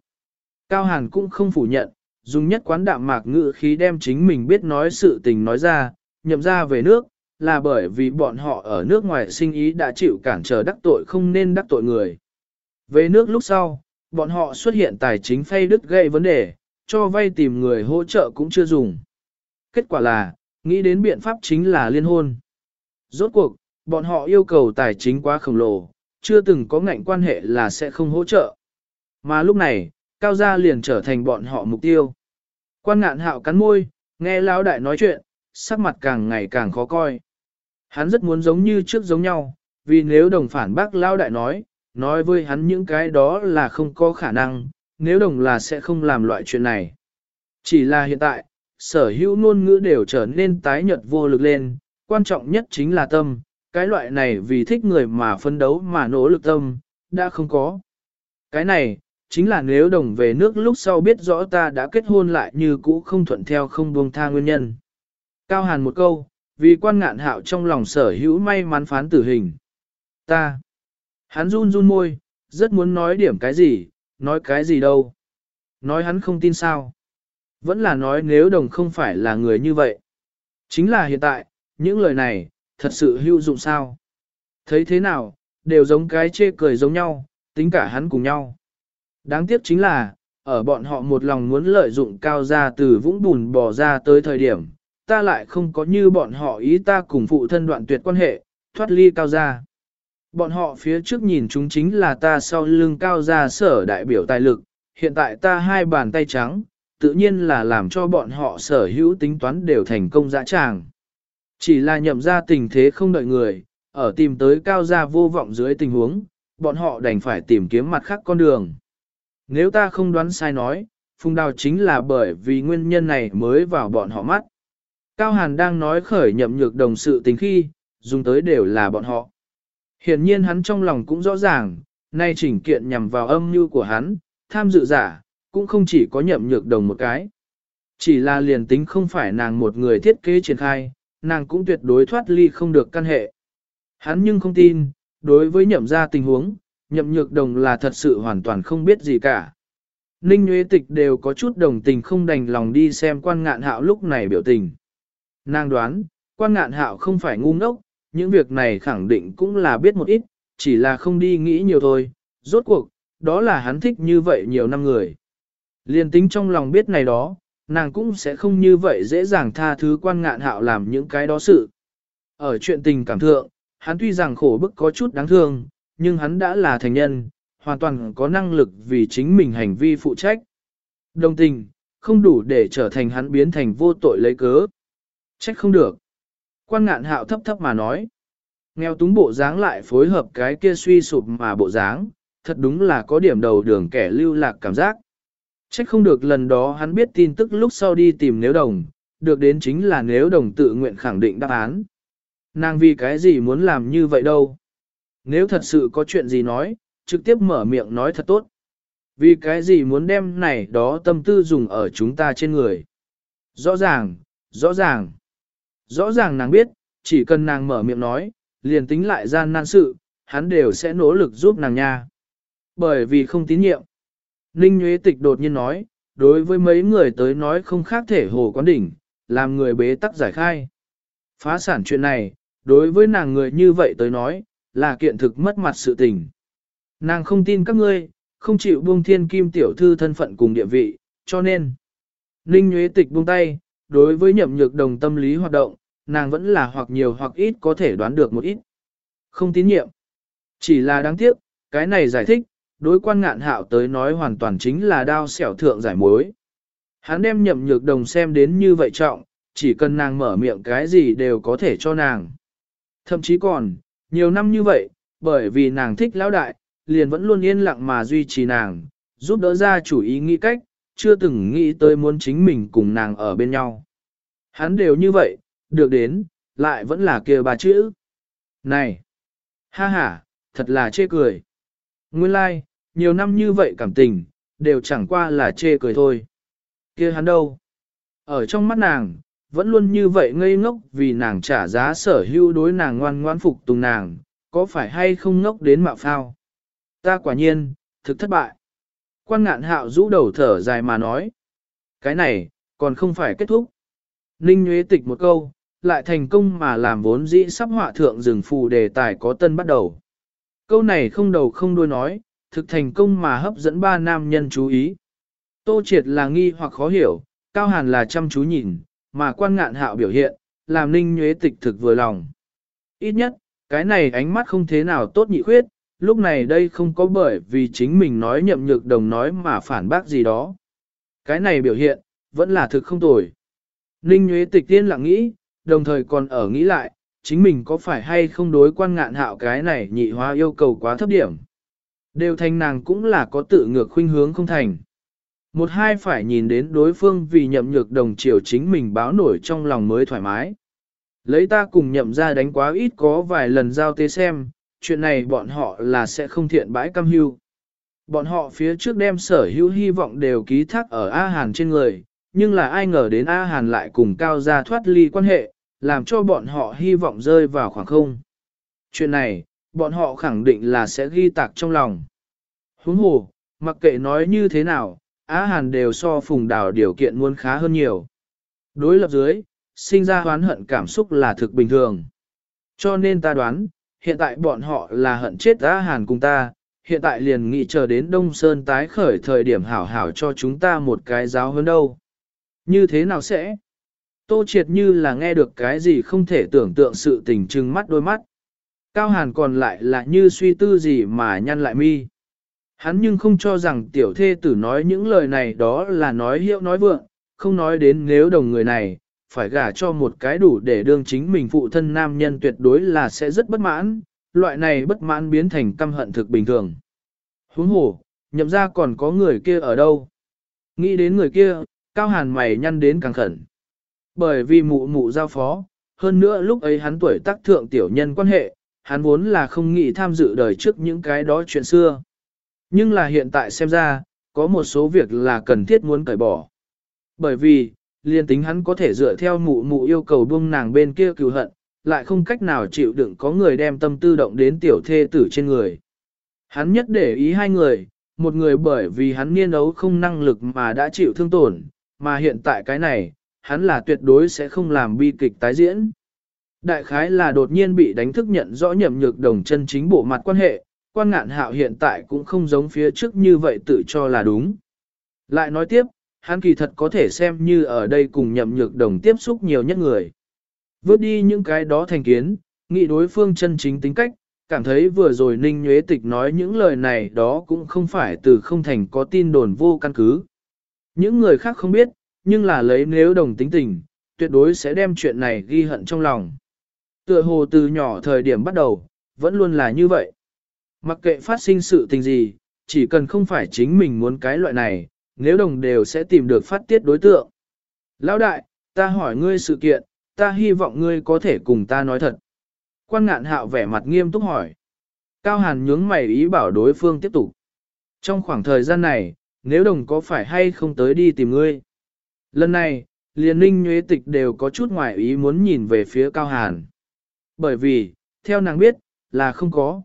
Cao Hàn cũng không phủ nhận, dùng nhất quán đạm mạc ngữ khí đem chính mình biết nói sự tình nói ra, nhậm ra về nước, là bởi vì bọn họ ở nước ngoài sinh ý đã chịu cản trở đắc tội không nên đắc tội người. Về nước lúc sau, bọn họ xuất hiện tài chính phay đứt gây vấn đề, cho vay tìm người hỗ trợ cũng chưa dùng. Kết quả là, nghĩ đến biện pháp chính là liên hôn. Rốt cuộc, bọn họ yêu cầu tài chính quá khổng lồ, chưa từng có ngạnh quan hệ là sẽ không hỗ trợ. Mà lúc này, Cao Gia liền trở thành bọn họ mục tiêu. Quan ngạn hạo cắn môi, nghe lão đại nói chuyện, sắc mặt càng ngày càng khó coi. Hắn rất muốn giống như trước giống nhau, vì nếu đồng phản bác lão đại nói, nói với hắn những cái đó là không có khả năng, nếu đồng là sẽ không làm loại chuyện này. Chỉ là hiện tại, sở hữu ngôn ngữ đều trở nên tái nhợt vô lực lên, quan trọng nhất chính là tâm, cái loại này vì thích người mà phân đấu mà nỗ lực tâm, đã không có. Cái này, chính là nếu đồng về nước lúc sau biết rõ ta đã kết hôn lại như cũ không thuận theo không buông tha nguyên nhân. Cao Hàn một câu, vì quan ngạn hạo trong lòng sở hữu may mắn phán tử hình. Ta. Hắn run run môi, rất muốn nói điểm cái gì, nói cái gì đâu. Nói hắn không tin sao. Vẫn là nói nếu đồng không phải là người như vậy. Chính là hiện tại, những lời này, thật sự hữu dụng sao. Thấy thế nào, đều giống cái chê cười giống nhau, tính cả hắn cùng nhau. Đáng tiếc chính là, ở bọn họ một lòng muốn lợi dụng cao ra từ vũng bùn bỏ ra tới thời điểm, ta lại không có như bọn họ ý ta cùng phụ thân đoạn tuyệt quan hệ, thoát ly cao ra. Bọn họ phía trước nhìn chúng chính là ta sau lưng cao ra sở đại biểu tài lực, hiện tại ta hai bàn tay trắng, tự nhiên là làm cho bọn họ sở hữu tính toán đều thành công dã tràng. Chỉ là nhậm ra tình thế không đợi người, ở tìm tới cao gia vô vọng dưới tình huống, bọn họ đành phải tìm kiếm mặt khác con đường. Nếu ta không đoán sai nói, Phùng Đào chính là bởi vì nguyên nhân này mới vào bọn họ mắt. Cao Hàn đang nói khởi nhậm nhược đồng sự tình khi, dùng tới đều là bọn họ. Hiển nhiên hắn trong lòng cũng rõ ràng, nay chỉnh kiện nhằm vào âm mưu của hắn, tham dự giả, cũng không chỉ có nhậm nhược đồng một cái. Chỉ là liền tính không phải nàng một người thiết kế triển khai, nàng cũng tuyệt đối thoát ly không được căn hệ. Hắn nhưng không tin, đối với nhậm ra tình huống, nhậm nhược đồng là thật sự hoàn toàn không biết gì cả. Ninh Nguyễn Tịch đều có chút đồng tình không đành lòng đi xem quan ngạn hạo lúc này biểu tình. Nàng đoán, quan ngạn hạo không phải ngu ngốc, những việc này khẳng định cũng là biết một ít, chỉ là không đi nghĩ nhiều thôi. Rốt cuộc, đó là hắn thích như vậy nhiều năm người. Liên tính trong lòng biết này đó, nàng cũng sẽ không như vậy dễ dàng tha thứ quan ngạn hạo làm những cái đó sự. Ở chuyện tình cảm thượng, hắn tuy rằng khổ bức có chút đáng thương, nhưng hắn đã là thành nhân, hoàn toàn có năng lực vì chính mình hành vi phụ trách. Đồng tình, không đủ để trở thành hắn biến thành vô tội lấy cớ. Trách không được. Quan ngạn hạo thấp thấp mà nói. Nghèo túng bộ dáng lại phối hợp cái kia suy sụp mà bộ dáng, thật đúng là có điểm đầu đường kẻ lưu lạc cảm giác. Trách không được lần đó hắn biết tin tức lúc sau đi tìm nếu đồng, được đến chính là nếu đồng tự nguyện khẳng định đáp án. Nàng vì cái gì muốn làm như vậy đâu? Nếu thật sự có chuyện gì nói, trực tiếp mở miệng nói thật tốt. Vì cái gì muốn đem này đó tâm tư dùng ở chúng ta trên người? Rõ ràng, rõ ràng. Rõ ràng nàng biết, chỉ cần nàng mở miệng nói, liền tính lại gian nan sự, hắn đều sẽ nỗ lực giúp nàng nha. Bởi vì không tín nhiệm. Ninh Nguyễn Tịch đột nhiên nói, đối với mấy người tới nói không khác thể hồ quán đỉnh, làm người bế tắc giải khai. Phá sản chuyện này, đối với nàng người như vậy tới nói, là kiện thực mất mặt sự tình. Nàng không tin các ngươi, không chịu buông thiên kim tiểu thư thân phận cùng địa vị, cho nên. Ninh Nguyễn Tịch buông tay, đối với nhậm nhược đồng tâm lý hoạt động, nàng vẫn là hoặc nhiều hoặc ít có thể đoán được một ít. Không tín nhiệm. Chỉ là đáng tiếc, cái này giải thích, đối quan ngạn hạo tới nói hoàn toàn chính là đao xẻo thượng giải mối. Hắn đem nhậm nhược đồng xem đến như vậy trọng, chỉ cần nàng mở miệng cái gì đều có thể cho nàng. Thậm chí còn, nhiều năm như vậy, bởi vì nàng thích lão đại, liền vẫn luôn yên lặng mà duy trì nàng, giúp đỡ ra chủ ý nghĩ cách, chưa từng nghĩ tới muốn chính mình cùng nàng ở bên nhau. Hắn đều như vậy, được đến, lại vẫn là kia bà chữ. Này! Ha ha, thật là chê cười. Nguyên lai, like, nhiều năm như vậy cảm tình, đều chẳng qua là chê cười thôi. kia hắn đâu? Ở trong mắt nàng, vẫn luôn như vậy ngây ngốc vì nàng trả giá sở hữu đối nàng ngoan ngoan phục tùng nàng, có phải hay không ngốc đến mạo phao? Ta quả nhiên, thực thất bại. Quan ngạn hạo rũ đầu thở dài mà nói. Cái này, còn không phải kết thúc. Ninh Nguyễn Tịch một câu, lại thành công mà làm vốn dĩ sắp họa thượng rừng phù đề tài có tân bắt đầu. Câu này không đầu không đuôi nói, thực thành công mà hấp dẫn ba nam nhân chú ý. Tô triệt là nghi hoặc khó hiểu, cao hàn là chăm chú nhìn, mà quan ngạn hạo biểu hiện, làm ninh nhuế tịch thực vừa lòng. Ít nhất, cái này ánh mắt không thế nào tốt nhị khuyết, lúc này đây không có bởi vì chính mình nói nhậm nhược đồng nói mà phản bác gì đó. Cái này biểu hiện, vẫn là thực không tồi. Ninh Nguyễn Tịch tiên lặng nghĩ, đồng thời còn ở nghĩ lại, chính mình có phải hay không đối quan ngạn hạo cái này nhị hóa yêu cầu quá thấp điểm. Đều thành nàng cũng là có tự ngược khuynh hướng không thành. Một hai phải nhìn đến đối phương vì nhậm nhược đồng chiều chính mình báo nổi trong lòng mới thoải mái. Lấy ta cùng nhậm ra đánh quá ít có vài lần giao tế xem, chuyện này bọn họ là sẽ không thiện bãi cam hưu. Bọn họ phía trước đem sở hữu hy vọng đều ký thác ở A Hàn trên người, nhưng là ai ngờ đến A Hàn lại cùng Cao Gia thoát ly quan hệ, làm cho bọn họ hy vọng rơi vào khoảng không. Chuyện này, bọn họ khẳng định là sẽ ghi tạc trong lòng. Huống hồ, mặc kệ nói như thế nào, Á Hàn đều so phùng đào điều kiện muốn khá hơn nhiều. Đối lập dưới, sinh ra hoán hận cảm xúc là thực bình thường. Cho nên ta đoán, hiện tại bọn họ là hận chết Á Hàn cùng ta, hiện tại liền nghĩ chờ đến Đông Sơn tái khởi thời điểm hảo hảo cho chúng ta một cái giáo hơn đâu. Như thế nào sẽ? Tô triệt như là nghe được cái gì không thể tưởng tượng sự tình trừng mắt đôi mắt. Cao Hàn còn lại là như suy tư gì mà nhăn lại mi. Hắn nhưng không cho rằng tiểu thê tử nói những lời này đó là nói hiệu nói vượng, không nói đến nếu đồng người này, phải gả cho một cái đủ để đương chính mình phụ thân nam nhân tuyệt đối là sẽ rất bất mãn, loại này bất mãn biến thành căm hận thực bình thường. Huống hồ, nhậm ra còn có người kia ở đâu? Nghĩ đến người kia, cao hàn mày nhăn đến càng khẩn. Bởi vì mụ mụ giao phó, hơn nữa lúc ấy hắn tuổi tác thượng tiểu nhân quan hệ, hắn vốn là không nghĩ tham dự đời trước những cái đó chuyện xưa. Nhưng là hiện tại xem ra, có một số việc là cần thiết muốn cởi bỏ. Bởi vì, liên tính hắn có thể dựa theo mụ mụ yêu cầu buông nàng bên kia cựu hận, lại không cách nào chịu đựng có người đem tâm tư động đến tiểu thê tử trên người. Hắn nhất để ý hai người, một người bởi vì hắn niên ấu không năng lực mà đã chịu thương tổn, mà hiện tại cái này, hắn là tuyệt đối sẽ không làm bi kịch tái diễn. Đại khái là đột nhiên bị đánh thức nhận rõ nhậm nhược đồng chân chính bộ mặt quan hệ, quan ngạn hạo hiện tại cũng không giống phía trước như vậy tự cho là đúng. Lại nói tiếp, hắn kỳ thật có thể xem như ở đây cùng nhậm nhược đồng tiếp xúc nhiều nhất người. Vớt đi những cái đó thành kiến, nghĩ đối phương chân chính tính cách, cảm thấy vừa rồi Ninh Nhuế Tịch nói những lời này đó cũng không phải từ không thành có tin đồn vô căn cứ. Những người khác không biết, nhưng là lấy nếu đồng tính tình, tuyệt đối sẽ đem chuyện này ghi hận trong lòng. Tựa hồ từ nhỏ thời điểm bắt đầu, vẫn luôn là như vậy. Mặc kệ phát sinh sự tình gì, chỉ cần không phải chính mình muốn cái loại này, nếu đồng đều sẽ tìm được phát tiết đối tượng. Lão đại, ta hỏi ngươi sự kiện, ta hy vọng ngươi có thể cùng ta nói thật. Quan ngạn hạo vẻ mặt nghiêm túc hỏi. Cao Hàn nhướng mày ý bảo đối phương tiếp tục. Trong khoảng thời gian này, nếu đồng có phải hay không tới đi tìm ngươi? Lần này, liền ninh nhuế tịch đều có chút ngoại ý muốn nhìn về phía Cao Hàn. Bởi vì, theo nàng biết, là không có.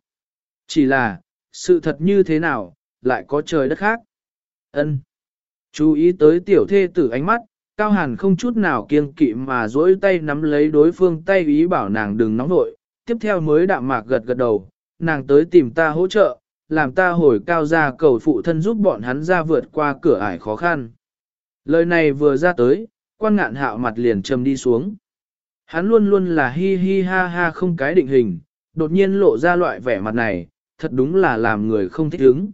Chỉ là, sự thật như thế nào, lại có trời đất khác. ân Chú ý tới tiểu thê tử ánh mắt, Cao Hàn không chút nào kiêng kỵ mà dỗi tay nắm lấy đối phương tay ý bảo nàng đừng nóng nội, tiếp theo mới đạm mạc gật gật đầu, nàng tới tìm ta hỗ trợ, làm ta hồi cao ra cầu phụ thân giúp bọn hắn ra vượt qua cửa ải khó khăn. Lời này vừa ra tới, quan ngạn hạo mặt liền trầm đi xuống. Hắn luôn luôn là hi hi ha ha không cái định hình, đột nhiên lộ ra loại vẻ mặt này, thật đúng là làm người không thích ứng.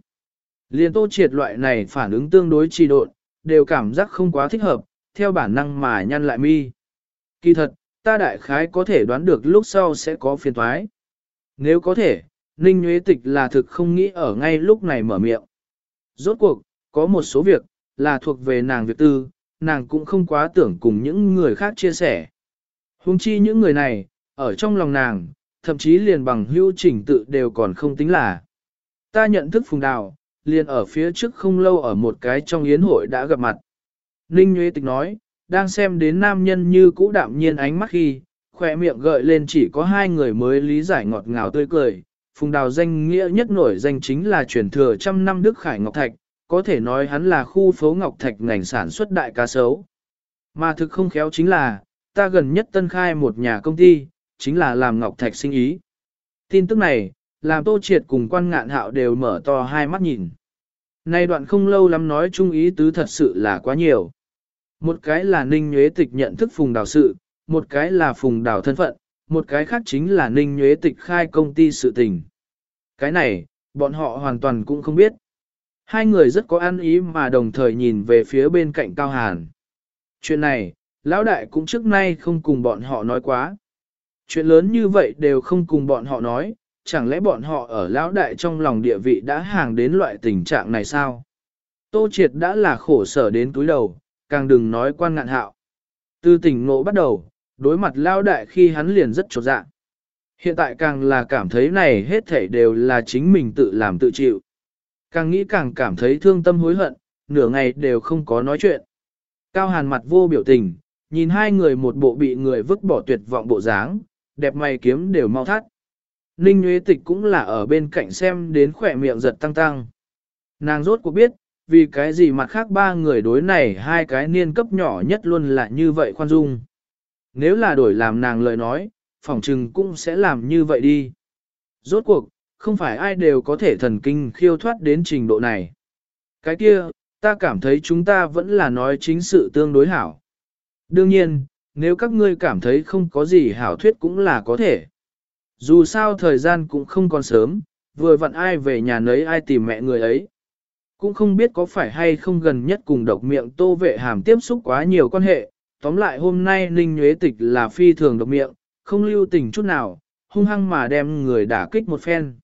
Liên tô triệt loại này phản ứng tương đối trì độn, đều cảm giác không quá thích hợp, theo bản năng mà nhăn lại mi. Kỳ thật, ta đại khái có thể đoán được lúc sau sẽ có phiền thoái. Nếu có thể, Ninh Nguyễn Tịch là thực không nghĩ ở ngay lúc này mở miệng. Rốt cuộc, có một số việc, là thuộc về nàng việc tư, nàng cũng không quá tưởng cùng những người khác chia sẻ. Hùng chi những người này, ở trong lòng nàng, thậm chí liền bằng hưu trình tự đều còn không tính là. Ta nhận thức phùng đào, liền ở phía trước không lâu ở một cái trong yến hội đã gặp mặt. Ninh Nguyễn Tịch nói, đang xem đến nam nhân như cũ đạm nhiên ánh mắt khi, khỏe miệng gợi lên chỉ có hai người mới lý giải ngọt ngào tươi cười. Phùng đào danh nghĩa nhất nổi danh chính là truyền thừa trăm năm Đức Khải Ngọc Thạch, có thể nói hắn là khu phố Ngọc Thạch ngành sản xuất đại cá sấu. Mà thực không khéo chính là, ta gần nhất tân khai một nhà công ty, chính là làm Ngọc Thạch sinh ý. Tin tức này, làm Tô Triệt cùng quan ngạn hạo đều mở to hai mắt nhìn. Nay đoạn không lâu lắm nói chung ý tứ thật sự là quá nhiều. Một cái là Ninh Nhuế Tịch nhận thức Phùng Đào sự, một cái là Phùng Đào thân phận, một cái khác chính là Ninh Nhuế Tịch khai công ty sự tình. Cái này, bọn họ hoàn toàn cũng không biết. Hai người rất có ăn ý mà đồng thời nhìn về phía bên cạnh Cao Hàn. Chuyện này, Lão Đại cũng trước nay không cùng bọn họ nói quá. Chuyện lớn như vậy đều không cùng bọn họ nói, chẳng lẽ bọn họ ở Lão Đại trong lòng địa vị đã hàng đến loại tình trạng này sao? Tô triệt đã là khổ sở đến túi đầu, càng đừng nói quan ngạn hạo. Từ tỉnh ngộ bắt đầu, đối mặt lao đại khi hắn liền rất trột dạ. Hiện tại càng là cảm thấy này hết thảy đều là chính mình tự làm tự chịu. Càng nghĩ càng cảm thấy thương tâm hối hận, nửa ngày đều không có nói chuyện. Cao hàn mặt vô biểu tình, nhìn hai người một bộ bị người vứt bỏ tuyệt vọng bộ dáng, đẹp mày kiếm đều mau thắt. Ninh Nguyễn Tịch cũng là ở bên cạnh xem đến khỏe miệng giật tăng tăng. Nàng rốt cuộc biết, vì cái gì mặt khác ba người đối này hai cái niên cấp nhỏ nhất luôn là như vậy khoan dung. Nếu là đổi làm nàng lời nói, phỏng trừng cũng sẽ làm như vậy đi. Rốt cuộc, không phải ai đều có thể thần kinh khiêu thoát đến trình độ này. Cái kia, ta cảm thấy chúng ta vẫn là nói chính sự tương đối hảo. Đương nhiên, nếu các ngươi cảm thấy không có gì hảo thuyết cũng là có thể. Dù sao thời gian cũng không còn sớm, vừa vặn ai về nhà nấy ai tìm mẹ người ấy. Cũng không biết có phải hay không gần nhất cùng độc miệng tô vệ hàm tiếp xúc quá nhiều quan hệ. Tóm lại hôm nay Ninh Nhuế Tịch là phi thường độc miệng, không lưu tình chút nào, hung hăng mà đem người đả kích một phen.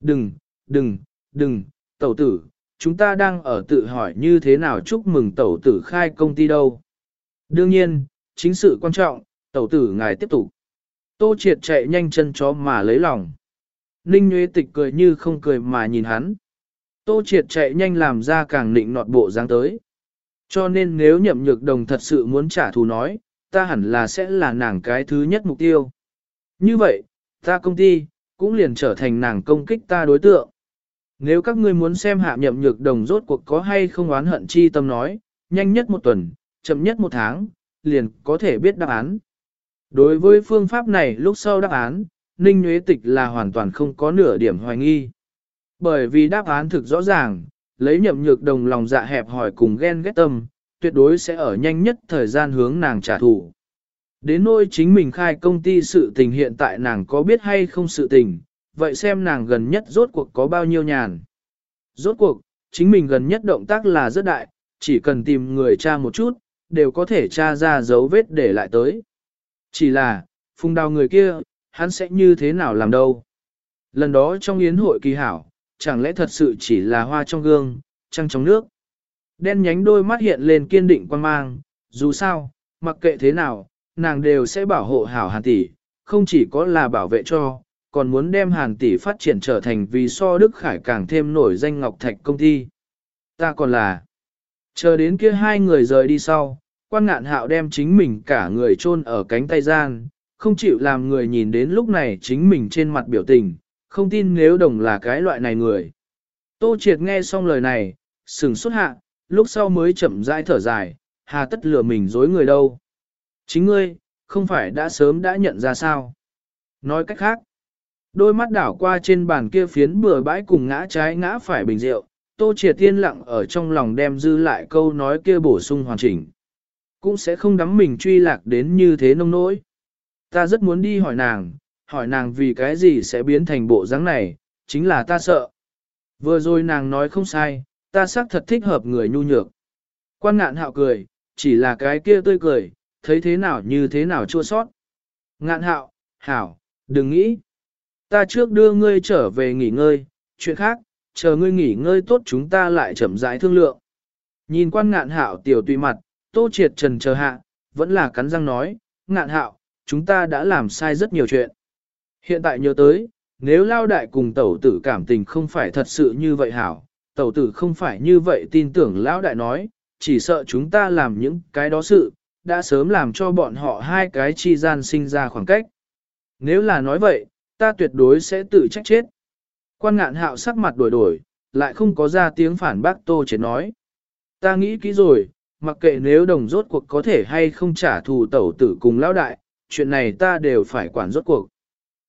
Đừng, đừng, đừng, tẩu tử, chúng ta đang ở tự hỏi như thế nào chúc mừng tẩu tử khai công ty đâu. Đương nhiên, chính sự quan trọng, tẩu tử ngài tiếp tục. Tô triệt chạy nhanh chân chó mà lấy lòng. Ninh Nguyễn Tịch cười như không cười mà nhìn hắn. Tô triệt chạy nhanh làm ra càng nịnh nọt bộ dáng tới. Cho nên nếu nhậm nhược đồng thật sự muốn trả thù nói, ta hẳn là sẽ là nàng cái thứ nhất mục tiêu. Như vậy, ta công ty, cũng liền trở thành nàng công kích ta đối tượng. Nếu các ngươi muốn xem hạ nhậm nhược đồng rốt cuộc có hay không oán hận chi tâm nói, nhanh nhất một tuần, chậm nhất một tháng, liền có thể biết đáp án. Đối với phương pháp này lúc sau đáp án, Ninh Nguyễn Tịch là hoàn toàn không có nửa điểm hoài nghi. Bởi vì đáp án thực rõ ràng, lấy nhậm nhược đồng lòng dạ hẹp hỏi cùng ghen ghét tâm, tuyệt đối sẽ ở nhanh nhất thời gian hướng nàng trả thù. Đến nỗi chính mình khai công ty sự tình hiện tại nàng có biết hay không sự tình, vậy xem nàng gần nhất rốt cuộc có bao nhiêu nhàn. Rốt cuộc, chính mình gần nhất động tác là rất đại, chỉ cần tìm người tra một chút, đều có thể tra ra dấu vết để lại tới. Chỉ là, phung đào người kia, hắn sẽ như thế nào làm đâu. Lần đó trong yến hội kỳ hảo, chẳng lẽ thật sự chỉ là hoa trong gương, trăng trong nước. Đen nhánh đôi mắt hiện lên kiên định quan mang, dù sao, mặc kệ thế nào, nàng đều sẽ bảo hộ hảo hàn tỷ, không chỉ có là bảo vệ cho, còn muốn đem hàn tỷ phát triển trở thành vì so Đức Khải càng thêm nổi danh Ngọc Thạch công ty. Ta còn là, chờ đến kia hai người rời đi sau, quan ngạn hạo đem chính mình cả người chôn ở cánh tay gian, không chịu làm người nhìn đến lúc này chính mình trên mặt biểu tình, không tin nếu đồng là cái loại này người. Tô triệt nghe xong lời này, sừng xuất hạ, lúc sau mới chậm rãi thở dài, hà tất lừa mình dối người đâu. Chính ngươi, không phải đã sớm đã nhận ra sao. Nói cách khác, đôi mắt đảo qua trên bàn kia phiến bừa bãi cùng ngã trái ngã phải bình rượu, tô triệt tiên lặng ở trong lòng đem dư lại câu nói kia bổ sung hoàn chỉnh. Cũng sẽ không đắm mình truy lạc đến như thế nông nỗi. Ta rất muốn đi hỏi nàng, hỏi nàng vì cái gì sẽ biến thành bộ dáng này, chính là ta sợ. Vừa rồi nàng nói không sai, ta xác thật thích hợp người nhu nhược. Quan ngạn hạo cười, chỉ là cái kia tươi cười, thấy thế nào như thế nào chua sót. Ngạn hạo, hảo, đừng nghĩ. Ta trước đưa ngươi trở về nghỉ ngơi, chuyện khác, chờ ngươi nghỉ ngơi tốt chúng ta lại chậm rãi thương lượng. Nhìn quan ngạn hạo tiểu tùy mặt, tô triệt trần chờ hạ, vẫn là cắn răng nói, ngạn hạo, chúng ta đã làm sai rất nhiều chuyện. Hiện tại nhớ tới, nếu lao đại cùng tẩu tử cảm tình không phải thật sự như vậy hảo, tẩu tử không phải như vậy tin tưởng lão đại nói, chỉ sợ chúng ta làm những cái đó sự, đã sớm làm cho bọn họ hai cái chi gian sinh ra khoảng cách. Nếu là nói vậy, ta tuyệt đối sẽ tự trách chết. Quan ngạn hạo sắc mặt đổi đổi, lại không có ra tiếng phản bác tô chết nói. Ta nghĩ kỹ rồi, mặc kệ nếu đồng rốt cuộc có thể hay không trả thù tẩu tử cùng lão đại, chuyện này ta đều phải quản rốt cuộc.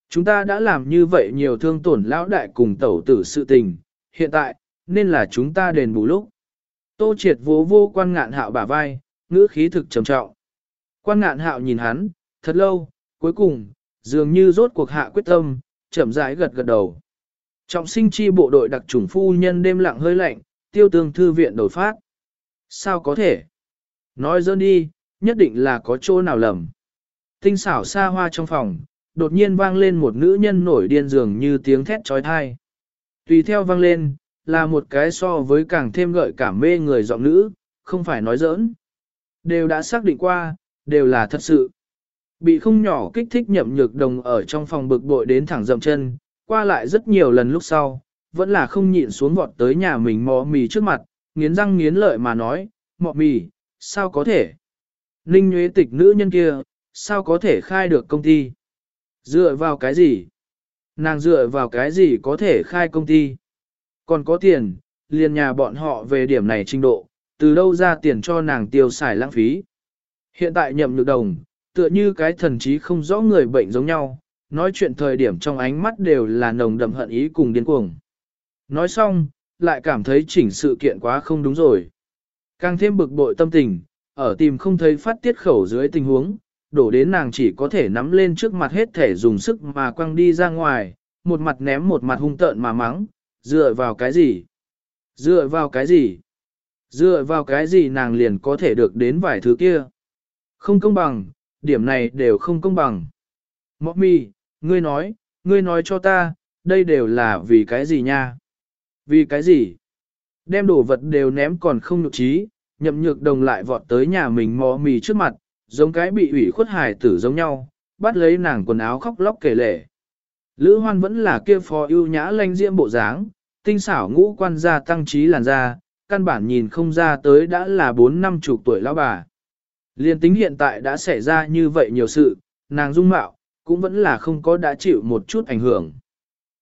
Chúng ta đã làm như vậy nhiều thương tổn lão đại cùng tẩu tử sự tình, hiện tại, nên là chúng ta đền bù lúc. Tô triệt vô vô quan ngạn hạo bả vai, ngữ khí thực trầm trọng. Quan ngạn hạo nhìn hắn, thật lâu, cuối cùng, dường như rốt cuộc hạ quyết tâm, chậm rãi gật gật đầu. Trọng sinh chi bộ đội đặc chủng phu nhân đêm lặng hơi lạnh, tiêu tương thư viện đổi phát. Sao có thể? Nói dơn đi, nhất định là có chỗ nào lầm. Tinh xảo xa hoa trong phòng, đột nhiên vang lên một nữ nhân nổi điên dường như tiếng thét trói thai. Tùy theo vang lên, là một cái so với càng thêm gợi cảm mê người giọng nữ, không phải nói giỡn. Đều đã xác định qua, đều là thật sự. Bị không nhỏ kích thích nhậm nhược đồng ở trong phòng bực bội đến thẳng dậm chân, qua lại rất nhiều lần lúc sau, vẫn là không nhịn xuống vọt tới nhà mình mò mì trước mặt, nghiến răng nghiến lợi mà nói, mọ mì, sao có thể? Ninh nhuế Tịch nữ nhân kia, sao có thể khai được công ty? Dựa vào cái gì? Nàng dựa vào cái gì có thể khai công ty? Còn có tiền, liền nhà bọn họ về điểm này trình độ, từ đâu ra tiền cho nàng tiêu xài lãng phí? Hiện tại nhậm nhược đồng, tựa như cái thần trí không rõ người bệnh giống nhau, nói chuyện thời điểm trong ánh mắt đều là nồng đậm hận ý cùng điên cuồng. Nói xong, lại cảm thấy chỉnh sự kiện quá không đúng rồi. Càng thêm bực bội tâm tình, ở tìm không thấy phát tiết khẩu dưới tình huống, đổ đến nàng chỉ có thể nắm lên trước mặt hết thể dùng sức mà quăng đi ra ngoài, một mặt ném một mặt hung tợn mà mắng, dựa vào cái gì? Dựa vào cái gì? Dựa vào cái gì nàng liền có thể được đến vài thứ kia? Không công bằng, điểm này đều không công bằng. Mọc mi, ngươi nói, ngươi nói cho ta, đây đều là vì cái gì nha? Vì cái gì? Đem đồ vật đều ném còn không nhục trí, nhậm nhược đồng lại vọt tới nhà mình mò mì trước mặt, giống cái bị ủy khuất hài tử giống nhau, bắt lấy nàng quần áo khóc lóc kể lể. Lữ hoan vẫn là kia phò ưu nhã lanh diễm bộ dáng, tinh xảo ngũ quan gia tăng trí làn da, căn bản nhìn không ra tới đã là bốn năm chục tuổi lão bà. Liên tính hiện tại đã xảy ra như vậy nhiều sự, nàng dung mạo, cũng vẫn là không có đã chịu một chút ảnh hưởng.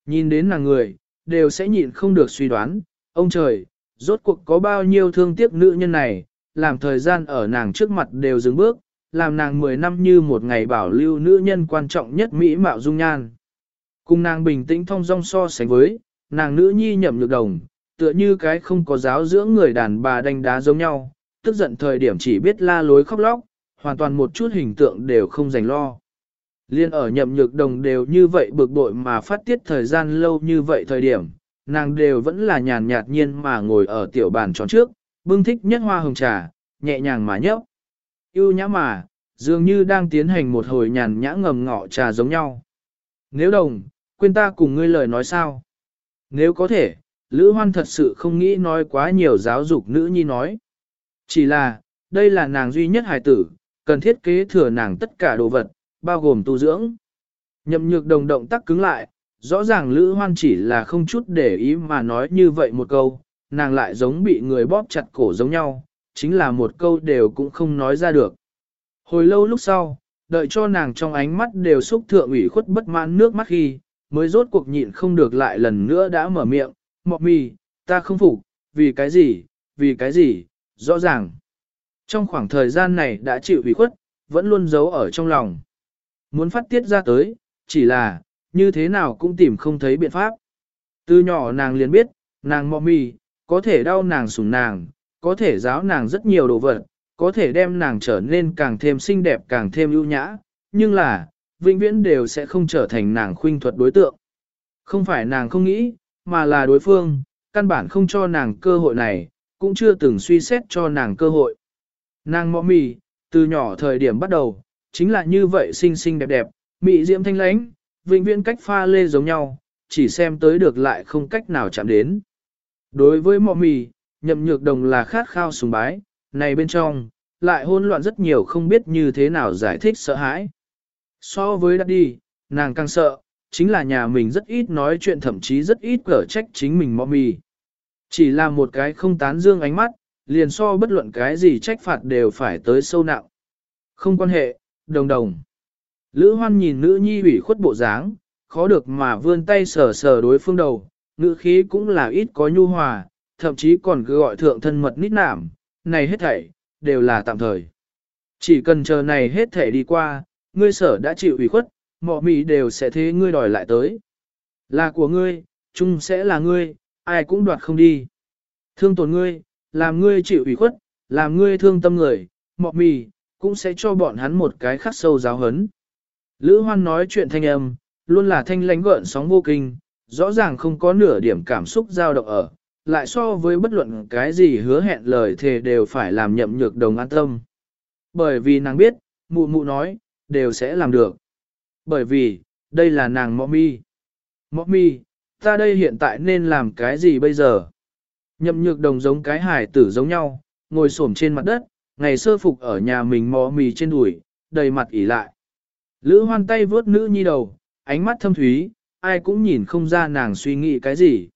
Nhìn đến nàng người, đều sẽ nhịn không được suy đoán, ông trời, rốt cuộc có bao nhiêu thương tiếc nữ nhân này, làm thời gian ở nàng trước mặt đều dừng bước, làm nàng 10 năm như một ngày bảo lưu nữ nhân quan trọng nhất Mỹ mạo dung nhan. Cùng nàng bình tĩnh thông dong so sánh với, nàng nữ nhi nhậm nhược đồng, tựa như cái không có giáo dưỡng người đàn bà đánh đá giống nhau, tức giận thời điểm chỉ biết la lối khóc lóc, hoàn toàn một chút hình tượng đều không dành lo. Liên ở nhậm nhược đồng đều như vậy bực bội mà phát tiết thời gian lâu như vậy thời điểm, nàng đều vẫn là nhàn nhạt nhiên mà ngồi ở tiểu bàn tròn trước, bưng thích nhất hoa hồng trà, nhẹ nhàng mà nhấp. Yêu nhã mà, dường như đang tiến hành một hồi nhàn nhã ngầm ngọ trà giống nhau. Nếu đồng, quên ta cùng ngươi lời nói sao? Nếu có thể, Lữ Hoan thật sự không nghĩ nói quá nhiều giáo dục nữ nhi nói. Chỉ là, đây là nàng duy nhất hài tử, cần thiết kế thừa nàng tất cả đồ vật, bao gồm tu dưỡng. Nhậm nhược đồng động tác cứng lại, rõ ràng Lữ Hoan chỉ là không chút để ý mà nói như vậy một câu, nàng lại giống bị người bóp chặt cổ giống nhau, chính là một câu đều cũng không nói ra được. Hồi lâu lúc sau, đợi cho nàng trong ánh mắt đều xúc thượng ủy khuất bất mãn nước mắt khi, mới rốt cuộc nhịn không được lại lần nữa đã mở miệng, mọc mì, ta không phục, vì cái gì, vì cái gì, rõ ràng. Trong khoảng thời gian này đã chịu ủy khuất, vẫn luôn giấu ở trong lòng. Muốn phát tiết ra tới, chỉ là, như thế nào cũng tìm không thấy biện pháp. Từ nhỏ nàng liền biết, nàng mọ mì, có thể đau nàng sủng nàng, có thể giáo nàng rất nhiều đồ vật, có thể đem nàng trở nên càng thêm xinh đẹp càng thêm ưu nhã, nhưng là, vĩnh viễn đều sẽ không trở thành nàng khuynh thuật đối tượng. Không phải nàng không nghĩ, mà là đối phương, căn bản không cho nàng cơ hội này, cũng chưa từng suy xét cho nàng cơ hội. Nàng mọ mì, từ nhỏ thời điểm bắt đầu, chính là như vậy xinh xinh đẹp đẹp, mị diễm thanh lãnh, vĩnh viễn cách pha lê giống nhau, chỉ xem tới được lại không cách nào chạm đến. Đối với mọ mì, nhậm nhược đồng là khát khao sùng bái, này bên trong, lại hôn loạn rất nhiều không biết như thế nào giải thích sợ hãi. So với daddy, đi, nàng càng sợ, chính là nhà mình rất ít nói chuyện thậm chí rất ít cở trách chính mình mò mì. Chỉ là một cái không tán dương ánh mắt, liền so bất luận cái gì trách phạt đều phải tới sâu nặng. Không quan hệ, đồng đồng. Lữ hoan nhìn nữ nhi ủy khuất bộ dáng, khó được mà vươn tay sờ sờ đối phương đầu, ngữ khí cũng là ít có nhu hòa, thậm chí còn cứ gọi thượng thân mật nít nảm, này hết thảy, đều là tạm thời. Chỉ cần chờ này hết thảy đi qua, ngươi sở đã chịu ủy khuất, mọ mì đều sẽ thế ngươi đòi lại tới. Là của ngươi, chung sẽ là ngươi, ai cũng đoạt không đi. Thương tổn ngươi, làm ngươi chịu ủy khuất, làm ngươi thương tâm người, mọ mì, cũng sẽ cho bọn hắn một cái khắc sâu giáo hấn. Lữ hoan nói chuyện thanh âm, luôn là thanh lãnh gợn sóng vô kinh, rõ ràng không có nửa điểm cảm xúc dao động ở, lại so với bất luận cái gì hứa hẹn lời thề đều phải làm nhậm nhược đồng an tâm. Bởi vì nàng biết, mụ mụ nói, đều sẽ làm được. Bởi vì, đây là nàng mọ mi. Mọ mi, ta đây hiện tại nên làm cái gì bây giờ? Nhậm nhược đồng giống cái hải tử giống nhau, ngồi xổm trên mặt đất, ngày sơ phục ở nhà mình mò mì trên đùi, đầy mặt ỉ lại. Lữ hoan tay vớt nữ nhi đầu, ánh mắt thâm thúy, ai cũng nhìn không ra nàng suy nghĩ cái gì.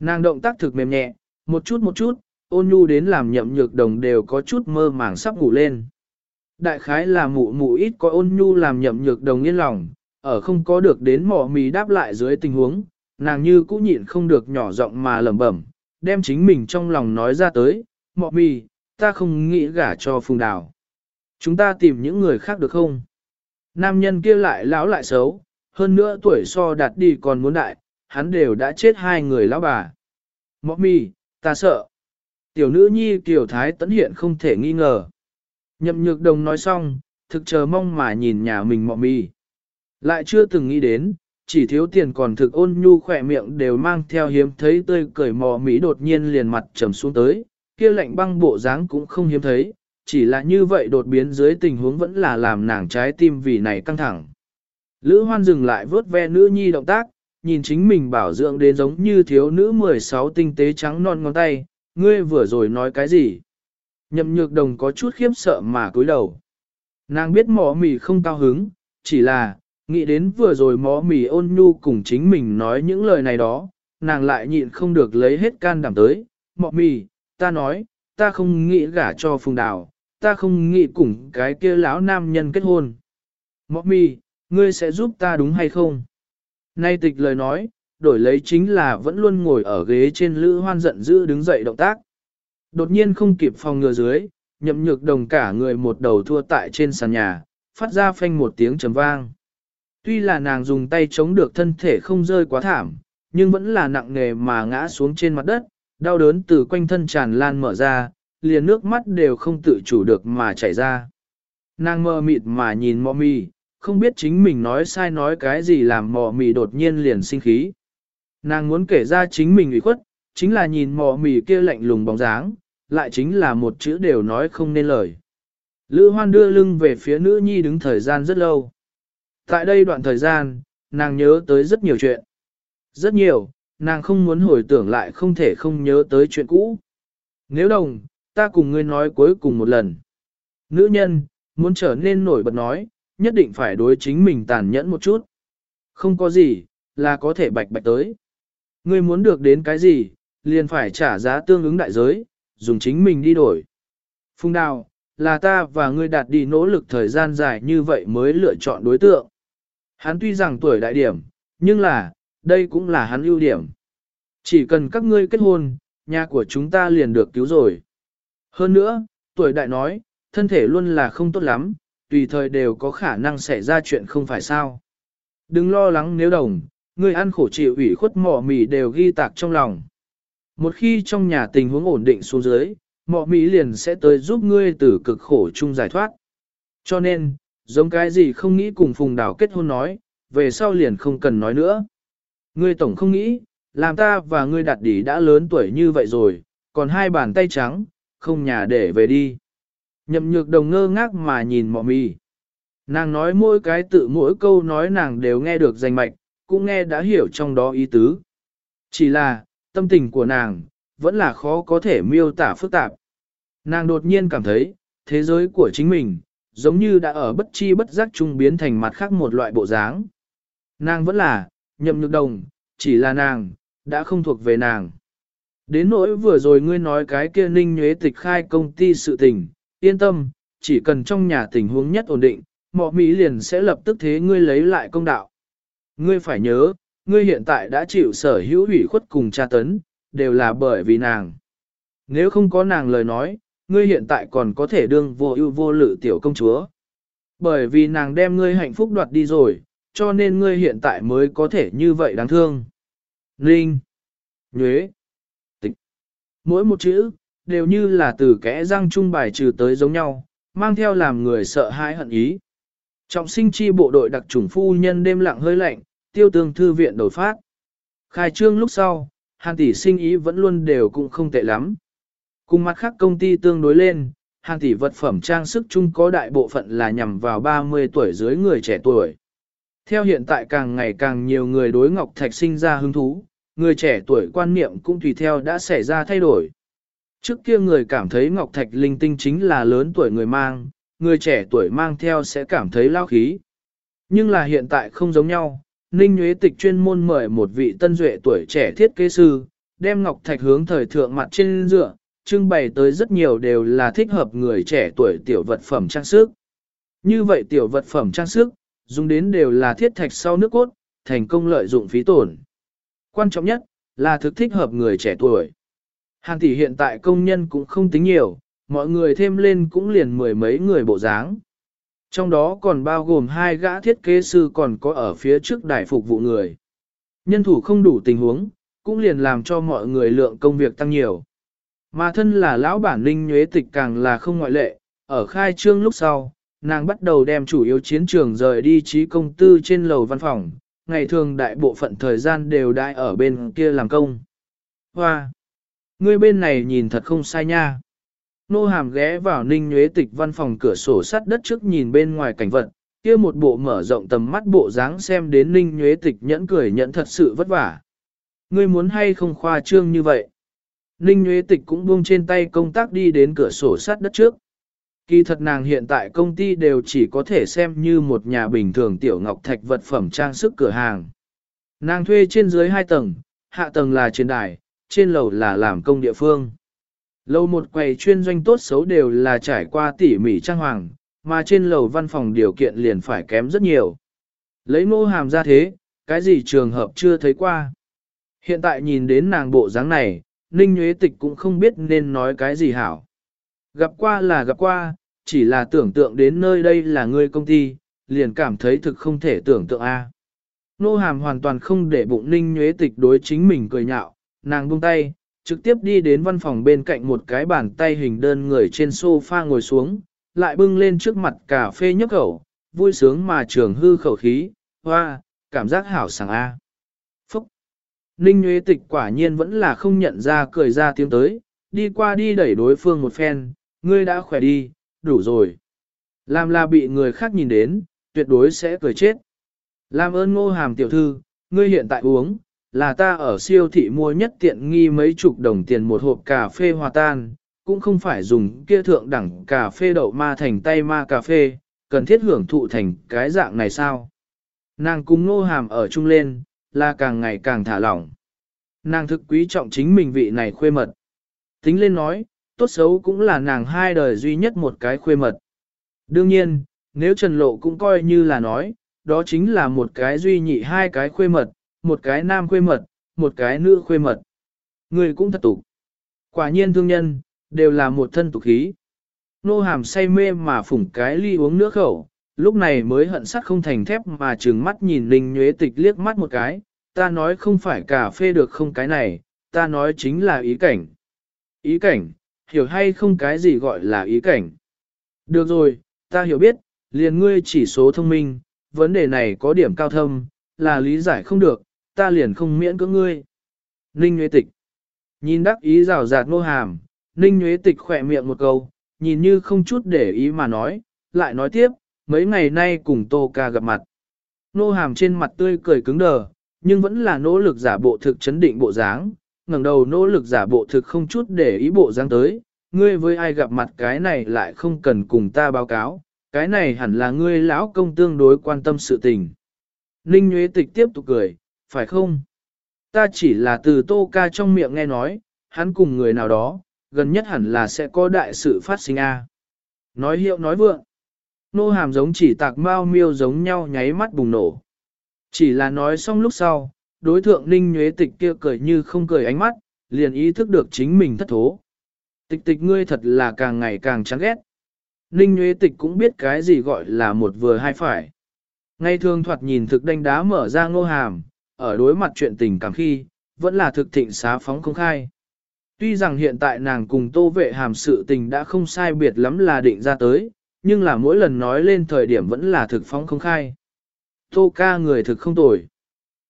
Nàng động tác thực mềm nhẹ, một chút một chút, ôn nhu đến làm nhậm nhược đồng đều có chút mơ màng sắp ngủ lên. Đại khái là mụ mụ ít có ôn nhu làm nhậm nhược đồng yên lòng, ở không có được đến mỏ mì đáp lại dưới tình huống, nàng như cũng nhịn không được nhỏ giọng mà lẩm bẩm, đem chính mình trong lòng nói ra tới, mọ mì, ta không nghĩ gả cho phùng đào. Chúng ta tìm những người khác được không? Nam nhân kia lại lão lại xấu, hơn nữa tuổi so đạt đi còn muốn đại, hắn đều đã chết hai người lão bà. Mọ mì, ta sợ. Tiểu nữ nhi tiểu thái tấn hiện không thể nghi ngờ. Nhậm nhược đồng nói xong, thực chờ mong mà nhìn nhà mình mọ mì. Lại chưa từng nghĩ đến, chỉ thiếu tiền còn thực ôn nhu khỏe miệng đều mang theo hiếm thấy tươi cười mò mỹ đột nhiên liền mặt trầm xuống tới, kia lạnh băng bộ dáng cũng không hiếm thấy, chỉ là như vậy đột biến dưới tình huống vẫn là làm nàng trái tim vì này căng thẳng. Lữ hoan dừng lại vớt ve nữ nhi động tác, nhìn chính mình bảo dưỡng đến giống như thiếu nữ 16 tinh tế trắng non ngón tay, ngươi vừa rồi nói cái gì? Nhậm nhược đồng có chút khiếp sợ mà cúi đầu. Nàng biết mỏ mì không cao hứng, chỉ là, nghĩ đến vừa rồi mỏ mì ôn nhu cùng chính mình nói những lời này đó, nàng lại nhịn không được lấy hết can đảm tới. Mỏ mì, ta nói, ta không nghĩ gả cho phùng đào, ta không nghĩ cùng cái kia lão nam nhân kết hôn. Mỏ mì, ngươi sẽ giúp ta đúng hay không? Nay tịch lời nói, đổi lấy chính là vẫn luôn ngồi ở ghế trên lữ hoan giận dữ đứng dậy động tác. Đột nhiên không kịp phòng ngừa dưới, nhậm nhược đồng cả người một đầu thua tại trên sàn nhà, phát ra phanh một tiếng trầm vang. Tuy là nàng dùng tay chống được thân thể không rơi quá thảm, nhưng vẫn là nặng nề mà ngã xuống trên mặt đất, đau đớn từ quanh thân tràn lan mở ra, liền nước mắt đều không tự chủ được mà chảy ra. Nàng mơ mịt mà nhìn mò mì, không biết chính mình nói sai nói cái gì làm mò mì đột nhiên liền sinh khí. Nàng muốn kể ra chính mình ủy khuất, chính là nhìn mò mì kia lạnh lùng bóng dáng, lại chính là một chữ đều nói không nên lời. Lữ hoan đưa lưng về phía nữ nhi đứng thời gian rất lâu. Tại đây đoạn thời gian, nàng nhớ tới rất nhiều chuyện. Rất nhiều, nàng không muốn hồi tưởng lại không thể không nhớ tới chuyện cũ. Nếu đồng, ta cùng ngươi nói cuối cùng một lần. Nữ nhân, muốn trở nên nổi bật nói, nhất định phải đối chính mình tàn nhẫn một chút. Không có gì, là có thể bạch bạch tới. Ngươi muốn được đến cái gì, liền phải trả giá tương ứng đại giới, dùng chính mình đi đổi. Phung đào, là ta và ngươi đạt đi nỗ lực thời gian dài như vậy mới lựa chọn đối tượng. Hắn tuy rằng tuổi đại điểm, nhưng là, đây cũng là hắn ưu điểm. Chỉ cần các ngươi kết hôn, nhà của chúng ta liền được cứu rồi. Hơn nữa, tuổi đại nói, thân thể luôn là không tốt lắm, tùy thời đều có khả năng xảy ra chuyện không phải sao. Đừng lo lắng nếu đồng, người ăn khổ chịu ủy khuất mỏ mì đều ghi tạc trong lòng. Một khi trong nhà tình huống ổn định xuống dưới, mỏ mì liền sẽ tới giúp ngươi từ cực khổ chung giải thoát. Cho nên, giống cái gì không nghĩ cùng Phùng Đào kết hôn nói, về sau liền không cần nói nữa. Ngươi tổng không nghĩ, làm ta và ngươi đặt đỉ đã lớn tuổi như vậy rồi, còn hai bàn tay trắng, không nhà để về đi. Nhậm nhược đồng ngơ ngác mà nhìn mọ mì. Nàng nói mỗi cái tự mỗi câu nói nàng đều nghe được danh mạch, cũng nghe đã hiểu trong đó ý tứ. Chỉ là, tâm tình của nàng, vẫn là khó có thể miêu tả phức tạp. Nàng đột nhiên cảm thấy, thế giới của chính mình, giống như đã ở bất chi bất giác trung biến thành mặt khác một loại bộ dáng. Nàng vẫn là, nhậm nhược đồng, chỉ là nàng, đã không thuộc về nàng. Đến nỗi vừa rồi ngươi nói cái kia ninh nhuế tịch khai công ty sự tình, yên tâm, chỉ cần trong nhà tình huống nhất ổn định, mọ Mỹ liền sẽ lập tức thế ngươi lấy lại công đạo. Ngươi phải nhớ, ngươi hiện tại đã chịu sở hữu hủy khuất cùng tra tấn, đều là bởi vì nàng. Nếu không có nàng lời nói, ngươi hiện tại còn có thể đương vô ưu vô lự tiểu công chúa. Bởi vì nàng đem ngươi hạnh phúc đoạt đi rồi, cho nên ngươi hiện tại mới có thể như vậy đáng thương. Linh, Nhuế, Tịch. Mỗi một chữ, đều như là từ kẽ răng trung bài trừ tới giống nhau, mang theo làm người sợ hãi hận ý. Trọng sinh chi bộ đội đặc chủng phu nhân đêm lặng hơi lạnh, tiêu tương thư viện đổi phát. Khai trương lúc sau, hàng tỷ sinh ý vẫn luôn đều cũng không tệ lắm. Cùng mặt khác công ty tương đối lên, hàng tỷ vật phẩm trang sức chung có đại bộ phận là nhằm vào 30 tuổi dưới người trẻ tuổi. Theo hiện tại càng ngày càng nhiều người đối Ngọc Thạch sinh ra hứng thú, người trẻ tuổi quan niệm cũng tùy theo đã xảy ra thay đổi. Trước kia người cảm thấy Ngọc Thạch linh tinh chính là lớn tuổi người mang, người trẻ tuổi mang theo sẽ cảm thấy lao khí. Nhưng là hiện tại không giống nhau, Ninh Nguyễn Tịch chuyên môn mời một vị tân duệ tuổi trẻ thiết kế sư, đem Ngọc Thạch hướng thời thượng mặt trên dựa, trưng bày tới rất nhiều đều là thích hợp người trẻ tuổi tiểu vật phẩm trang sức. Như vậy tiểu vật phẩm trang sức, dùng đến đều là thiết thạch sau nước cốt, thành công lợi dụng phí tổn. Quan trọng nhất, là thực thích hợp người trẻ tuổi. Hàn tỷ hiện tại công nhân cũng không tính nhiều, mọi người thêm lên cũng liền mười mấy người bộ dáng. Trong đó còn bao gồm hai gã thiết kế sư còn có ở phía trước đài phục vụ người. Nhân thủ không đủ tình huống, cũng liền làm cho mọi người lượng công việc tăng nhiều. Mà thân là lão bản linh nhuế tịch càng là không ngoại lệ, ở khai trương lúc sau, nàng bắt đầu đem chủ yếu chiến trường rời đi trí công tư trên lầu văn phòng, ngày thường đại bộ phận thời gian đều đại ở bên kia làm công. Hoa! Ngươi bên này nhìn thật không sai nha. Nô hàm ghé vào ninh nhuế tịch văn phòng cửa sổ sắt đất trước nhìn bên ngoài cảnh vật, kia một bộ mở rộng tầm mắt bộ dáng xem đến ninh nhuế tịch nhẫn cười nhẫn thật sự vất vả. Ngươi muốn hay không khoa trương như vậy? Ninh nhuế tịch cũng buông trên tay công tác đi đến cửa sổ sắt đất trước. Kỳ thật nàng hiện tại công ty đều chỉ có thể xem như một nhà bình thường tiểu ngọc thạch vật phẩm trang sức cửa hàng. Nàng thuê trên dưới hai tầng, hạ tầng là trên đài, trên lầu là làm công địa phương. Lầu một quầy chuyên doanh tốt xấu đều là trải qua tỉ mỉ trang hoàng, mà trên lầu văn phòng điều kiện liền phải kém rất nhiều. Lấy mô hàm ra thế, cái gì trường hợp chưa thấy qua. Hiện tại nhìn đến nàng bộ dáng này, Ninh Nguyễn Tịch cũng không biết nên nói cái gì hảo. Gặp qua là gặp qua, chỉ là tưởng tượng đến nơi đây là người công ty, liền cảm thấy thực không thể tưởng tượng a. Nô hàm hoàn toàn không để bụng Ninh Nguyễn Tịch đối chính mình cười nhạo, nàng buông tay, trực tiếp đi đến văn phòng bên cạnh một cái bàn tay hình đơn người trên sofa ngồi xuống, lại bưng lên trước mặt cà phê nhấp khẩu, vui sướng mà trường hư khẩu khí, hoa, cảm giác hảo sảng A. Phúc! Ninh Nguyễn Tịch quả nhiên vẫn là không nhận ra cười ra tiếng tới, đi qua đi đẩy đối phương một phen, ngươi đã khỏe đi, đủ rồi. Làm là bị người khác nhìn đến, tuyệt đối sẽ cười chết. Làm ơn ngô hàm tiểu thư, ngươi hiện tại uống, là ta ở siêu thị mua nhất tiện nghi mấy chục đồng tiền một hộp cà phê hòa tan, cũng không phải dùng kia thượng đẳng cà phê đậu ma thành tay ma cà phê, cần thiết hưởng thụ thành cái dạng này sao. Nàng cùng nô hàm ở chung lên, là càng ngày càng thả lỏng. Nàng thực quý trọng chính mình vị này khuê mật. Tính lên nói, tốt xấu cũng là nàng hai đời duy nhất một cái khuê mật. Đương nhiên, nếu Trần Lộ cũng coi như là nói, đó chính là một cái duy nhị hai cái khuê mật, một cái nam khuê mật, một cái nữ khuê mật. Người cũng thật tục. Quả nhiên thương nhân, đều là một thân tục khí. Nô hàm say mê mà phủng cái ly uống nước khẩu, lúc này mới hận sắt không thành thép mà trừng mắt nhìn Linh Nhuế Tịch liếc mắt một cái, ta nói không phải cà phê được không cái này, ta nói chính là ý cảnh. Ý cảnh, hiểu hay không cái gì gọi là ý cảnh. Được rồi, ta hiểu biết, liền ngươi chỉ số thông minh, vấn đề này có điểm cao thâm, là lý giải không được, ta liền không miễn cưỡng ngươi. Ninh Nguyễn Tịch Nhìn đắc ý rào rạt nô hàm, Ninh Nguyễn Tịch khỏe miệng một câu, nhìn như không chút để ý mà nói, lại nói tiếp, mấy ngày nay cùng Tô Ca gặp mặt. Nô hàm trên mặt tươi cười cứng đờ, nhưng vẫn là nỗ lực giả bộ thực chấn định bộ dáng, ngẩng đầu nỗ lực giả bộ thực không chút để ý bộ dáng tới, ngươi với ai gặp mặt cái này lại không cần cùng ta báo cáo, cái này hẳn là ngươi lão công tương đối quan tâm sự tình. Ninh Nguyễn Tịch tiếp tục cười, phải không? Ta chỉ là từ tô ca trong miệng nghe nói, hắn cùng người nào đó, gần nhất hẳn là sẽ có đại sự phát sinh a. Nói hiệu nói vượng. Nô hàm giống chỉ tạc mau miêu giống nhau nháy mắt bùng nổ. Chỉ là nói xong lúc sau, đối thượng ninh nhuế tịch kia cười như không cười ánh mắt, liền ý thức được chính mình thất thố. Tịch tịch ngươi thật là càng ngày càng chán ghét. Ninh nhuế tịch cũng biết cái gì gọi là một vừa hai phải. Ngay thường thoạt nhìn thực đánh đá mở ra ngô hàm, ở đối mặt chuyện tình cảm khi, vẫn là thực thịnh xá phóng công khai. Tuy rằng hiện tại nàng cùng tô vệ hàm sự tình đã không sai biệt lắm là định ra tới, nhưng là mỗi lần nói lên thời điểm vẫn là thực phóng không khai. Tô ca người thực không tồi.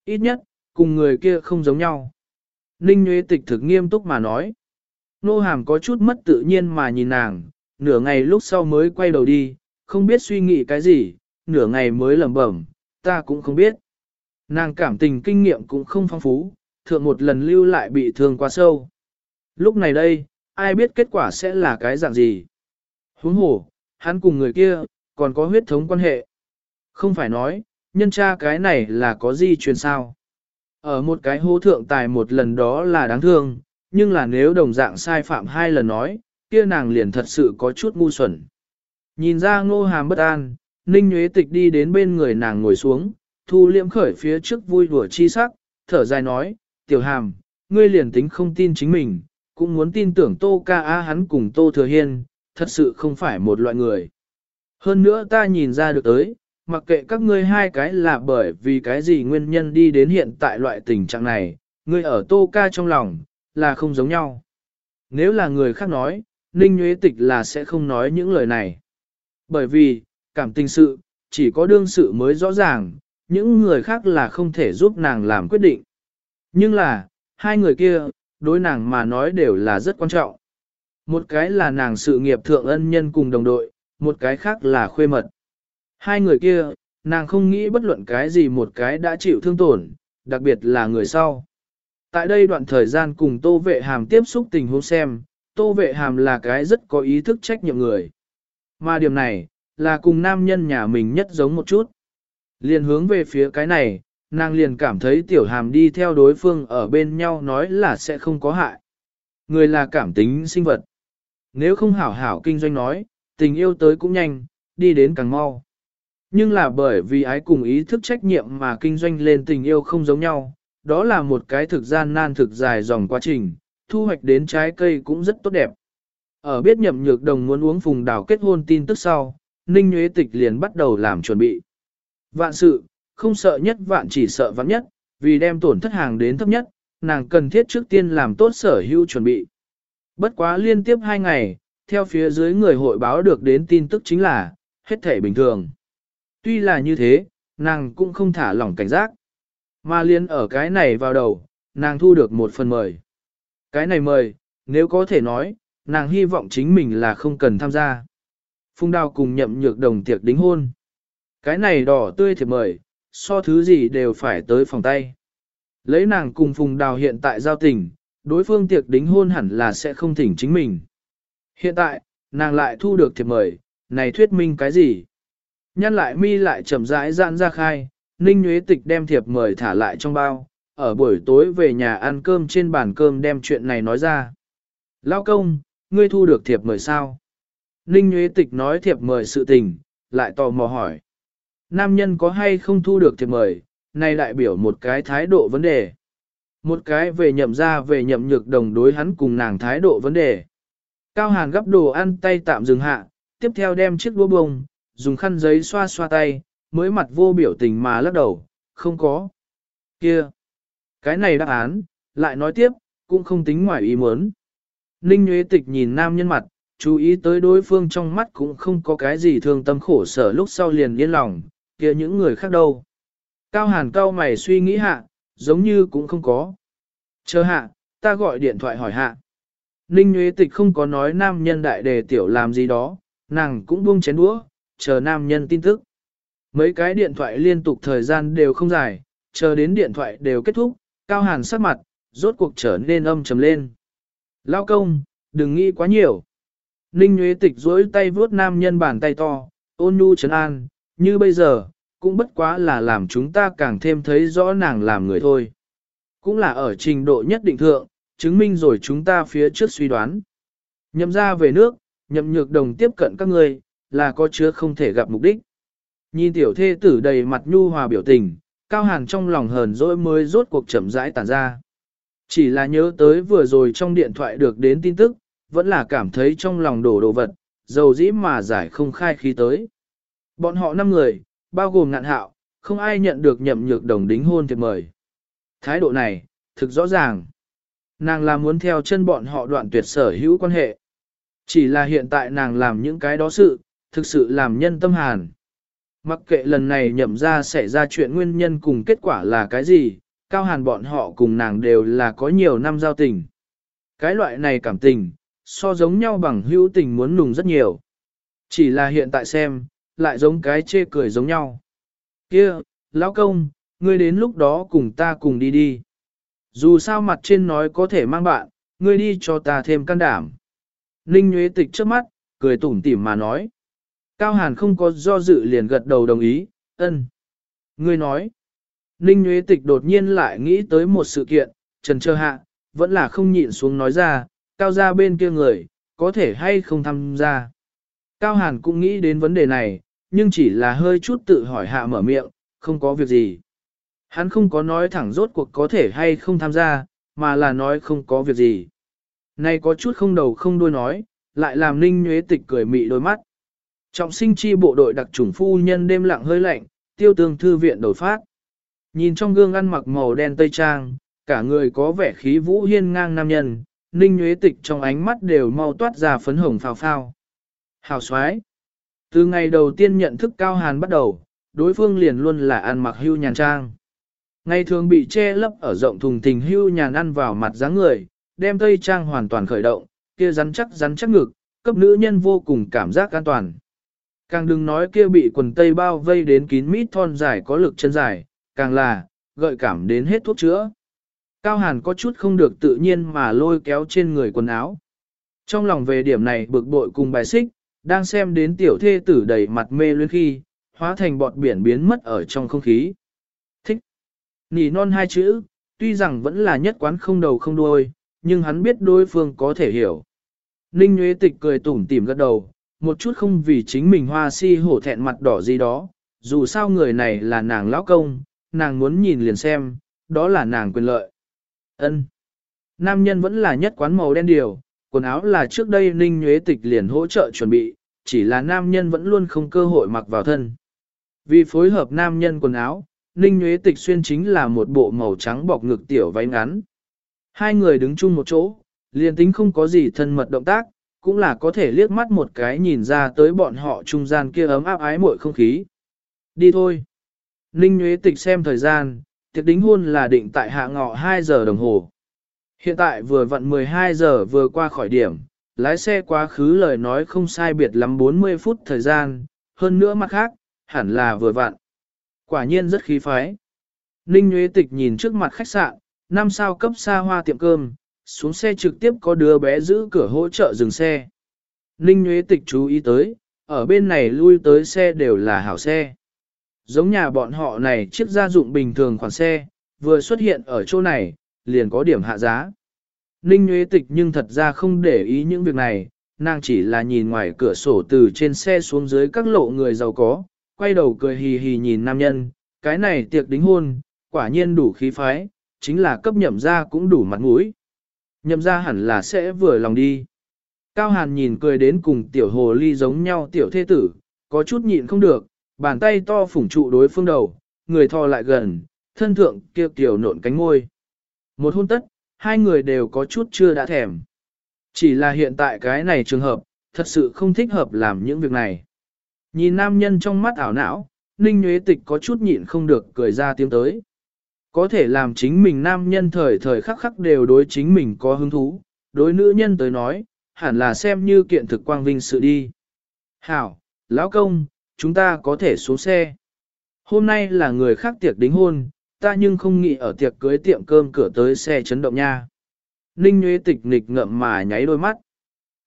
Ít nhất, cùng người kia không giống nhau. Ninh Nguyễn Tịch thực nghiêm túc mà nói. Nô hàm có chút mất tự nhiên mà nhìn nàng, nửa ngày lúc sau mới quay đầu đi, không biết suy nghĩ cái gì, nửa ngày mới lẩm bẩm, ta cũng không biết. Nàng cảm tình kinh nghiệm cũng không phong phú, thượng một lần lưu lại bị thương quá sâu. Lúc này đây, ai biết kết quả sẽ là cái dạng gì. Huống hồ, hắn cùng người kia, còn có huyết thống quan hệ. Không phải nói, nhân tra cái này là có gì truyền sao. Ở một cái hô thượng tài một lần đó là đáng thương, nhưng là nếu đồng dạng sai phạm hai lần nói, kia nàng liền thật sự có chút ngu xuẩn. Nhìn ra ngô hàm bất an, Ninh Nguyễn Tịch đi đến bên người nàng ngồi xuống, thu liễm khởi phía trước vui đùa chi sắc, thở dài nói, tiểu hàm, ngươi liền tính không tin chính mình, cũng muốn tin tưởng Tô Ca Á hắn cùng Tô Thừa Hiên, thật sự không phải một loại người. Hơn nữa ta nhìn ra được tới, mặc kệ các ngươi hai cái là bởi vì cái gì nguyên nhân đi đến hiện tại loại tình trạng này, ngươi ở Tô Ca trong lòng, là không giống nhau. Nếu là người khác nói, Ninh Nguyễn Tịch là sẽ không nói những lời này. Bởi vì, cảm tình sự, chỉ có đương sự mới rõ ràng, những người khác là không thể giúp nàng làm quyết định. Nhưng là, hai người kia, đối nàng mà nói đều là rất quan trọng. Một cái là nàng sự nghiệp thượng ân nhân cùng đồng đội, một cái khác là khuê mật. Hai người kia, nàng không nghĩ bất luận cái gì một cái đã chịu thương tổn, đặc biệt là người sau. Tại đây đoạn thời gian cùng Tô Vệ Hàm tiếp xúc tình huống xem, Tô Vệ Hàm là cái rất có ý thức trách nhiệm người. Mà điểm này, là cùng nam nhân nhà mình nhất giống một chút. Liền hướng về phía cái này, nàng liền cảm thấy tiểu hàm đi theo đối phương ở bên nhau nói là sẽ không có hại. Người là cảm tính sinh vật. Nếu không hảo hảo kinh doanh nói, tình yêu tới cũng nhanh, đi đến càng mau. Nhưng là bởi vì ái cùng ý thức trách nhiệm mà kinh doanh lên tình yêu không giống nhau, đó là một cái thực gian nan thực dài dòng quá trình, thu hoạch đến trái cây cũng rất tốt đẹp. Ở biết nhậm nhược đồng muốn uống phùng đào kết hôn tin tức sau, Ninh Nguyễn Tịch liền bắt đầu làm chuẩn bị. Vạn sự, không sợ nhất vạn chỉ sợ vạn nhất, vì đem tổn thất hàng đến thấp nhất, nàng cần thiết trước tiên làm tốt sở hữu chuẩn bị. Bất quá liên tiếp hai ngày, theo phía dưới người hội báo được đến tin tức chính là, hết thể bình thường. Tuy là như thế, nàng cũng không thả lỏng cảnh giác. Mà liên ở cái này vào đầu, nàng thu được một phần mời. Cái này mời, nếu có thể nói, nàng hy vọng chính mình là không cần tham gia. Phung đào cùng nhậm nhược đồng tiệc đính hôn. Cái này đỏ tươi thiệp mời, so thứ gì đều phải tới phòng tay. Lấy nàng cùng Phùng Đào hiện tại giao tình, đối phương tiệc đính hôn hẳn là sẽ không thỉnh chính mình. Hiện tại, nàng lại thu được thiệp mời, này thuyết minh cái gì? Nhăn lại mi lại chậm rãi giãn ra khai, Ninh Nguyễn Tịch đem thiệp mời thả lại trong bao, ở buổi tối về nhà ăn cơm trên bàn cơm đem chuyện này nói ra. Lao công, ngươi thu được thiệp mời sao? Ninh Nguyễn Tịch nói thiệp mời sự tình, lại tò mò hỏi. Nam nhân có hay không thu được thiệp mời, này đại biểu một cái thái độ vấn đề. Một cái về nhậm ra về nhậm nhược đồng đối hắn cùng nàng thái độ vấn đề. Cao Hàn gấp đồ ăn tay tạm dừng hạ, tiếp theo đem chiếc đũa bông, dùng khăn giấy xoa xoa tay, mới mặt vô biểu tình mà lắc đầu, không có. Kia! Cái này đáp án, lại nói tiếp, cũng không tính ngoài ý muốn. Ninh Nguyễn Tịch nhìn nam nhân mặt, chú ý tới đối phương trong mắt cũng không có cái gì thương tâm khổ sở lúc sau liền yên lòng, kia những người khác đâu. Cao hàn cao mày suy nghĩ hạ, giống như cũng không có. Chờ hạ, ta gọi điện thoại hỏi hạ. Ninh Nguyễn Tịch không có nói nam nhân đại đề tiểu làm gì đó, nàng cũng buông chén đũa, chờ nam nhân tin tức. Mấy cái điện thoại liên tục thời gian đều không dài, chờ đến điện thoại đều kết thúc, Cao Hàn sắc mặt, rốt cuộc trở nên âm trầm lên. Lao công, đừng nghĩ quá nhiều. Ninh Nguyễn Tịch duỗi tay vuốt nam nhân bàn tay to, ôn nhu trấn an, như bây giờ, cũng bất quá là làm chúng ta càng thêm thấy rõ nàng làm người thôi. Cũng là ở trình độ nhất định thượng, chứng minh rồi chúng ta phía trước suy đoán. Nhậm ra về nước, nhậm nhược đồng tiếp cận các ngươi, là có chứa không thể gặp mục đích. Nhìn tiểu thê tử đầy mặt nhu hòa biểu tình, cao hàn trong lòng hờn dỗi mới rốt cuộc chậm rãi tàn ra. Chỉ là nhớ tới vừa rồi trong điện thoại được đến tin tức, vẫn là cảm thấy trong lòng đổ đồ vật, dầu dĩ mà giải không khai khí tới. Bọn họ năm người, bao gồm ngạn hạo, không ai nhận được nhậm nhược đồng đính hôn thiệp mời. Thái độ này, thực rõ ràng. Nàng là muốn theo chân bọn họ đoạn tuyệt sở hữu quan hệ. Chỉ là hiện tại nàng làm những cái đó sự, thực sự làm nhân tâm hàn. Mặc kệ lần này nhậm ra xảy ra chuyện nguyên nhân cùng kết quả là cái gì, cao hàn bọn họ cùng nàng đều là có nhiều năm giao tình. Cái loại này cảm tình, so giống nhau bằng hữu tình muốn nùng rất nhiều. Chỉ là hiện tại xem, lại giống cái chê cười giống nhau. Kia, lão công, ngươi đến lúc đó cùng ta cùng đi đi. Dù sao mặt trên nói có thể mang bạn, ngươi đi cho ta thêm can đảm. Ninh Nguyễn Tịch trước mắt, cười tủm tỉm mà nói. Cao Hàn không có do dự liền gật đầu đồng ý, ân. Ngươi nói. Ninh Nguyễn Tịch đột nhiên lại nghĩ tới một sự kiện, trần trơ hạ, vẫn là không nhịn xuống nói ra, cao ra bên kia người, có thể hay không tham gia. Cao Hàn cũng nghĩ đến vấn đề này, nhưng chỉ là hơi chút tự hỏi hạ mở miệng, không có việc gì. Hắn không có nói thẳng rốt cuộc có thể hay không tham gia, mà là nói không có việc gì. Này có chút không đầu không đuôi nói, lại làm ninh nhuế tịch cười mị đôi mắt. Trọng sinh chi bộ đội đặc trùng phu nhân đêm lặng hơi lạnh, tiêu tương thư viện đổi phát. Nhìn trong gương ăn mặc màu đen tây trang, cả người có vẻ khí vũ hiên ngang nam nhân, ninh nhuế tịch trong ánh mắt đều mau toát ra phấn hồng phào phao. Hào xoái. Từ ngày đầu tiên nhận thức cao hàn bắt đầu, đối phương liền luôn là ăn mặc hưu nhàn trang. Ngày thường bị che lấp ở rộng thùng thình hưu nhàn ăn vào mặt dáng người, đem tây trang hoàn toàn khởi động, kia rắn chắc rắn chắc ngực, cấp nữ nhân vô cùng cảm giác an toàn. Càng đừng nói kia bị quần tây bao vây đến kín mít thon dài có lực chân dài, càng là, gợi cảm đến hết thuốc chữa. Cao Hàn có chút không được tự nhiên mà lôi kéo trên người quần áo. Trong lòng về điểm này bực bội cùng bài xích, đang xem đến tiểu thê tử đầy mặt mê luyến khi, hóa thành bọt biển biến mất ở trong không khí. Thích. Nỉ non hai chữ, tuy rằng vẫn là nhất quán không đầu không đuôi, nhưng hắn biết đối phương có thể hiểu. Ninh Nguyễn Tịch cười tủm tỉm gật đầu, một chút không vì chính mình hoa si hổ thẹn mặt đỏ gì đó, dù sao người này là nàng lão công, nàng muốn nhìn liền xem, đó là nàng quyền lợi. Ân. Nam nhân vẫn là nhất quán màu đen điều, quần áo là trước đây Ninh Nhuế Tịch liền hỗ trợ chuẩn bị, chỉ là nam nhân vẫn luôn không cơ hội mặc vào thân. Vì phối hợp nam nhân quần áo, Ninh Nhuế Tịch xuyên chính là một bộ màu trắng bọc ngực tiểu váy ngắn. Hai người đứng chung một chỗ, liền tính không có gì thân mật động tác, cũng là có thể liếc mắt một cái nhìn ra tới bọn họ trung gian kia ấm áp ái mội không khí. Đi thôi. Ninh Nhuế Tịch xem thời gian, tiệc đính hôn là định tại hạ ngọ 2 giờ đồng hồ. Hiện tại vừa vặn 12 giờ vừa qua khỏi điểm, lái xe quá khứ lời nói không sai biệt lắm 40 phút thời gian, hơn nữa mặt khác, hẳn là vừa vặn. Quả nhiên rất khí phái. Ninh Nguyễn Tịch nhìn trước mặt khách sạn, năm sao cấp xa hoa tiệm cơm, xuống xe trực tiếp có đứa bé giữ cửa hỗ trợ dừng xe. Ninh Nguyễn Tịch chú ý tới, ở bên này lui tới xe đều là hảo xe. Giống nhà bọn họ này chiếc gia dụng bình thường khoản xe, vừa xuất hiện ở chỗ này, liền có điểm hạ giá. Ninh Nguyễn Tịch nhưng thật ra không để ý những việc này, nàng chỉ là nhìn ngoài cửa sổ từ trên xe xuống dưới các lộ người giàu có, quay đầu cười hì hì nhìn nam nhân, cái này tiệc đính hôn, quả nhiên đủ khí phái, chính là cấp nhậm ra cũng đủ mặt mũi. Nhậm ra hẳn là sẽ vừa lòng đi. Cao Hàn nhìn cười đến cùng tiểu hồ ly giống nhau tiểu thế tử, có chút nhịn không được, bàn tay to phủng trụ đối phương đầu, người thò lại gần, thân thượng kia tiểu nộn cánh ngôi. Một hôn tất, hai người đều có chút chưa đã thèm. Chỉ là hiện tại cái này trường hợp, thật sự không thích hợp làm những việc này. Nhìn nam nhân trong mắt ảo não, Ninh Nguyễn Tịch có chút nhịn không được cười ra tiếng tới. Có thể làm chính mình nam nhân thời thời khắc khắc đều đối chính mình có hứng thú, đối nữ nhân tới nói, hẳn là xem như kiện thực quang vinh sự đi. Hảo, lão công, chúng ta có thể xuống xe. Hôm nay là người khác tiệc đính hôn, ta nhưng không nghĩ ở tiệc cưới tiệm cơm cửa tới xe chấn động nha. Ninh Nguyễn Tịch nghịch ngậm mà nháy đôi mắt.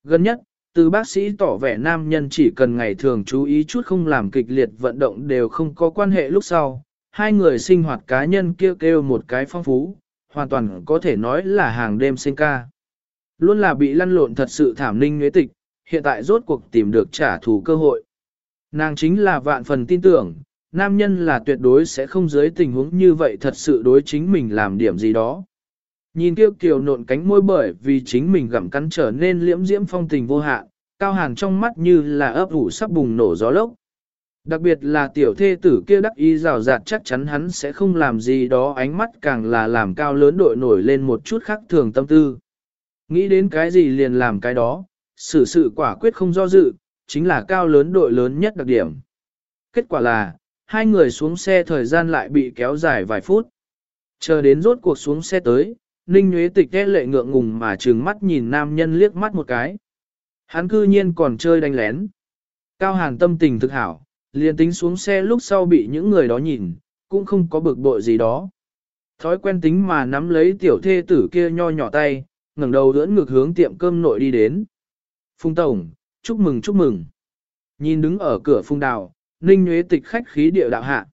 Gần nhất, từ bác sĩ tỏ vẻ nam nhân chỉ cần ngày thường chú ý chút không làm kịch liệt vận động đều không có quan hệ lúc sau. Hai người sinh hoạt cá nhân kêu kêu một cái phong phú, hoàn toàn có thể nói là hàng đêm sinh ca. Luôn là bị lăn lộn thật sự thảm ninh nguyễn tịch, hiện tại rốt cuộc tìm được trả thù cơ hội. Nàng chính là vạn phần tin tưởng, nam nhân là tuyệt đối sẽ không dưới tình huống như vậy thật sự đối chính mình làm điểm gì đó. Nhìn tiêu kiều nộn cánh môi bởi vì chính mình gặm cắn trở nên liễm diễm phong tình vô hạn, cao hàn trong mắt như là ấp ủ sắp bùng nổ gió lốc. Đặc biệt là tiểu thê tử kia đắc ý rào rạt chắc chắn hắn sẽ không làm gì đó ánh mắt càng là làm cao lớn đội nổi lên một chút khác thường tâm tư. Nghĩ đến cái gì liền làm cái đó, xử sự quả quyết không do dự, chính là cao lớn đội lớn nhất đặc điểm. Kết quả là, hai người xuống xe thời gian lại bị kéo dài vài phút. Chờ đến rốt cuộc xuống xe tới, Ninh Nguyễn Tịch ghé lệ ngượng ngùng mà trừng mắt nhìn nam nhân liếc mắt một cái. Hắn cư nhiên còn chơi đánh lén. Cao Hàn tâm tình thực hảo, liền tính xuống xe lúc sau bị những người đó nhìn, cũng không có bực bội gì đó. Thói quen tính mà nắm lấy tiểu thê tử kia nho nhỏ tay, ngẩng đầu đỡ ngược hướng tiệm cơm nội đi đến. Phùng Tổng, chúc mừng chúc mừng. Nhìn đứng ở cửa Phùng Đào, Ninh Nguyễn Tịch khách khí địa đạo hạ.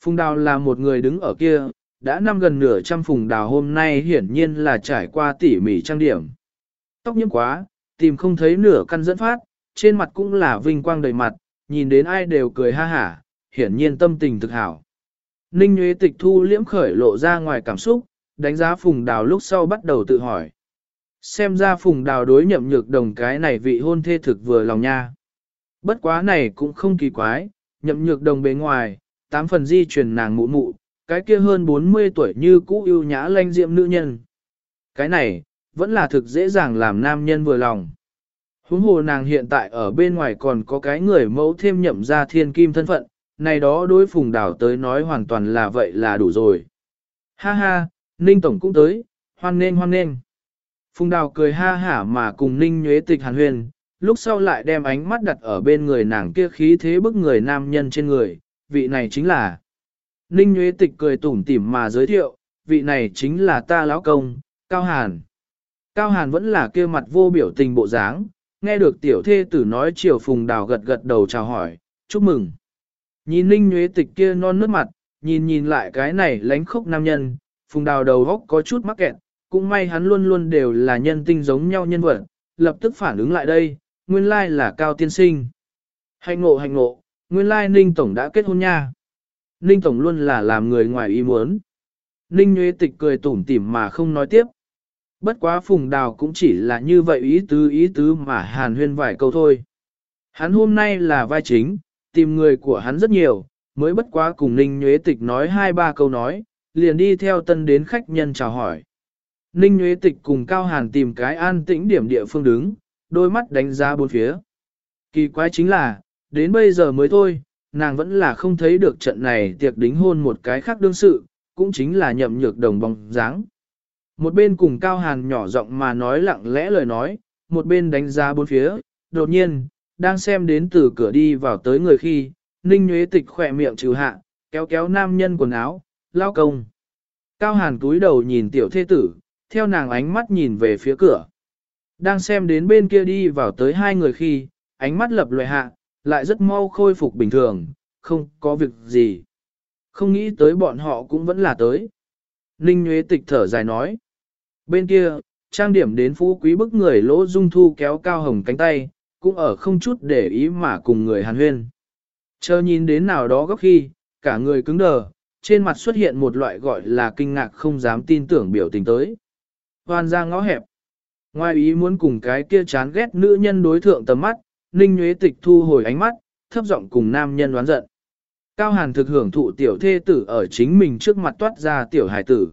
Phùng Đào là một người đứng ở kia, đã năm gần nửa trăm Phùng Đào hôm nay hiển nhiên là trải qua tỉ mỉ trang điểm. Tóc nhiễm quá, tìm không thấy nửa căn dẫn phát, trên mặt cũng là vinh quang đầy mặt, nhìn đến ai đều cười ha hả, hiển nhiên tâm tình thực hảo. Ninh Nguyễn Tịch thu liễm khởi lộ ra ngoài cảm xúc, đánh giá Phùng Đào lúc sau bắt đầu tự hỏi. Xem ra Phùng Đào đối nhậm nhược đồng cái này vị hôn thê thực vừa lòng nha. Bất quá này cũng không kỳ quái, nhậm nhược đồng bề ngoài, tám phần di truyền nàng mụ mụ, cái kia hơn 40 tuổi như cũ yêu nhã lanh diệm nữ nhân. Cái này, vẫn là thực dễ dàng làm nam nhân vừa lòng. Huống hồ nàng hiện tại ở bên ngoài còn có cái người mẫu thêm nhậm ra thiên kim thân phận, này đó đối phùng đảo tới nói hoàn toàn là vậy là đủ rồi. Ha ha, Ninh Tổng cũng tới, hoan nên hoan nên. Phùng đào cười ha hả mà cùng Ninh nhuế tịch hàn huyền, lúc sau lại đem ánh mắt đặt ở bên người nàng kia khí thế bức người nam nhân trên người, vị này chính là. Ninh nhuế tịch cười tủm tỉm mà giới thiệu, vị này chính là ta lão công, Cao Hàn. Cao Hàn vẫn là kia mặt vô biểu tình bộ dáng, nghe được tiểu thê tử nói chiều phùng đào gật gật đầu chào hỏi, chúc mừng. Nhìn ninh nhuế tịch kia non nước mặt, nhìn nhìn lại cái này lánh khốc nam nhân, phùng đào đầu góc có chút mắc kẹt, cũng may hắn luôn luôn đều là nhân tinh giống nhau nhân vật, lập tức phản ứng lại đây, nguyên lai là cao tiên sinh. hạnh ngộ hạnh ngộ, nguyên lai ninh tổng đã kết hôn nha. Ninh tổng luôn là làm người ngoài ý muốn. Ninh Nguyễn tịch cười tủm tỉm mà không nói tiếp. Bất quá phùng đào cũng chỉ là như vậy ý tứ ý tứ mà hàn huyên vài câu thôi. Hắn hôm nay là vai chính, tìm người của hắn rất nhiều, mới bất quá cùng Ninh Nguyễn Tịch nói hai ba câu nói, liền đi theo tân đến khách nhân chào hỏi. Ninh Nguyễn Tịch cùng Cao Hàn tìm cái an tĩnh điểm địa phương đứng, đôi mắt đánh giá bốn phía. Kỳ quái chính là, đến bây giờ mới thôi, nàng vẫn là không thấy được trận này tiệc đính hôn một cái khác đương sự, cũng chính là nhậm nhược đồng bóng dáng. Một bên cùng Cao Hàn nhỏ giọng mà nói lặng lẽ lời nói, một bên đánh giá bốn phía, đột nhiên, đang xem đến từ cửa đi vào tới người khi, Ninh Nguyễn Tịch khỏe miệng trừ hạ, kéo kéo nam nhân quần áo, lao công. Cao Hàn túi đầu nhìn tiểu thê tử, theo nàng ánh mắt nhìn về phía cửa. Đang xem đến bên kia đi vào tới hai người khi, ánh mắt lập loại hạ, lại rất mau khôi phục bình thường, không có việc gì. Không nghĩ tới bọn họ cũng vẫn là tới. Ninh Nguyễn Tịch thở dài nói. Bên kia, trang điểm đến phú quý bức người lỗ dung thu kéo cao hồng cánh tay, cũng ở không chút để ý mà cùng người hàn huyên. Chờ nhìn đến nào đó góc khi, cả người cứng đờ, trên mặt xuất hiện một loại gọi là kinh ngạc không dám tin tưởng biểu tình tới. hoàn ra ngõ hẹp. Ngoài ý muốn cùng cái kia chán ghét nữ nhân đối thượng tầm mắt, Ninh Nguyễn Tịch thu hồi ánh mắt, thấp giọng cùng nam nhân đoán giận. Cao Hàn thực hưởng thụ tiểu thê tử ở chính mình trước mặt toát ra tiểu hải tử.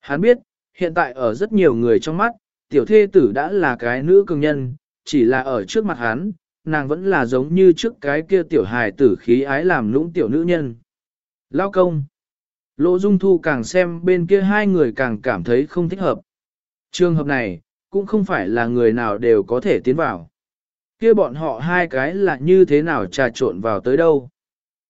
Hắn biết, hiện tại ở rất nhiều người trong mắt, tiểu thê tử đã là cái nữ cường nhân, chỉ là ở trước mặt hắn, nàng vẫn là giống như trước cái kia tiểu hài tử khí ái làm lũng tiểu nữ nhân. Lao công. Lỗ Dung Thu càng xem bên kia hai người càng cảm thấy không thích hợp. Trường hợp này, cũng không phải là người nào đều có thể tiến vào. Kia bọn họ hai cái là như thế nào trà trộn vào tới đâu.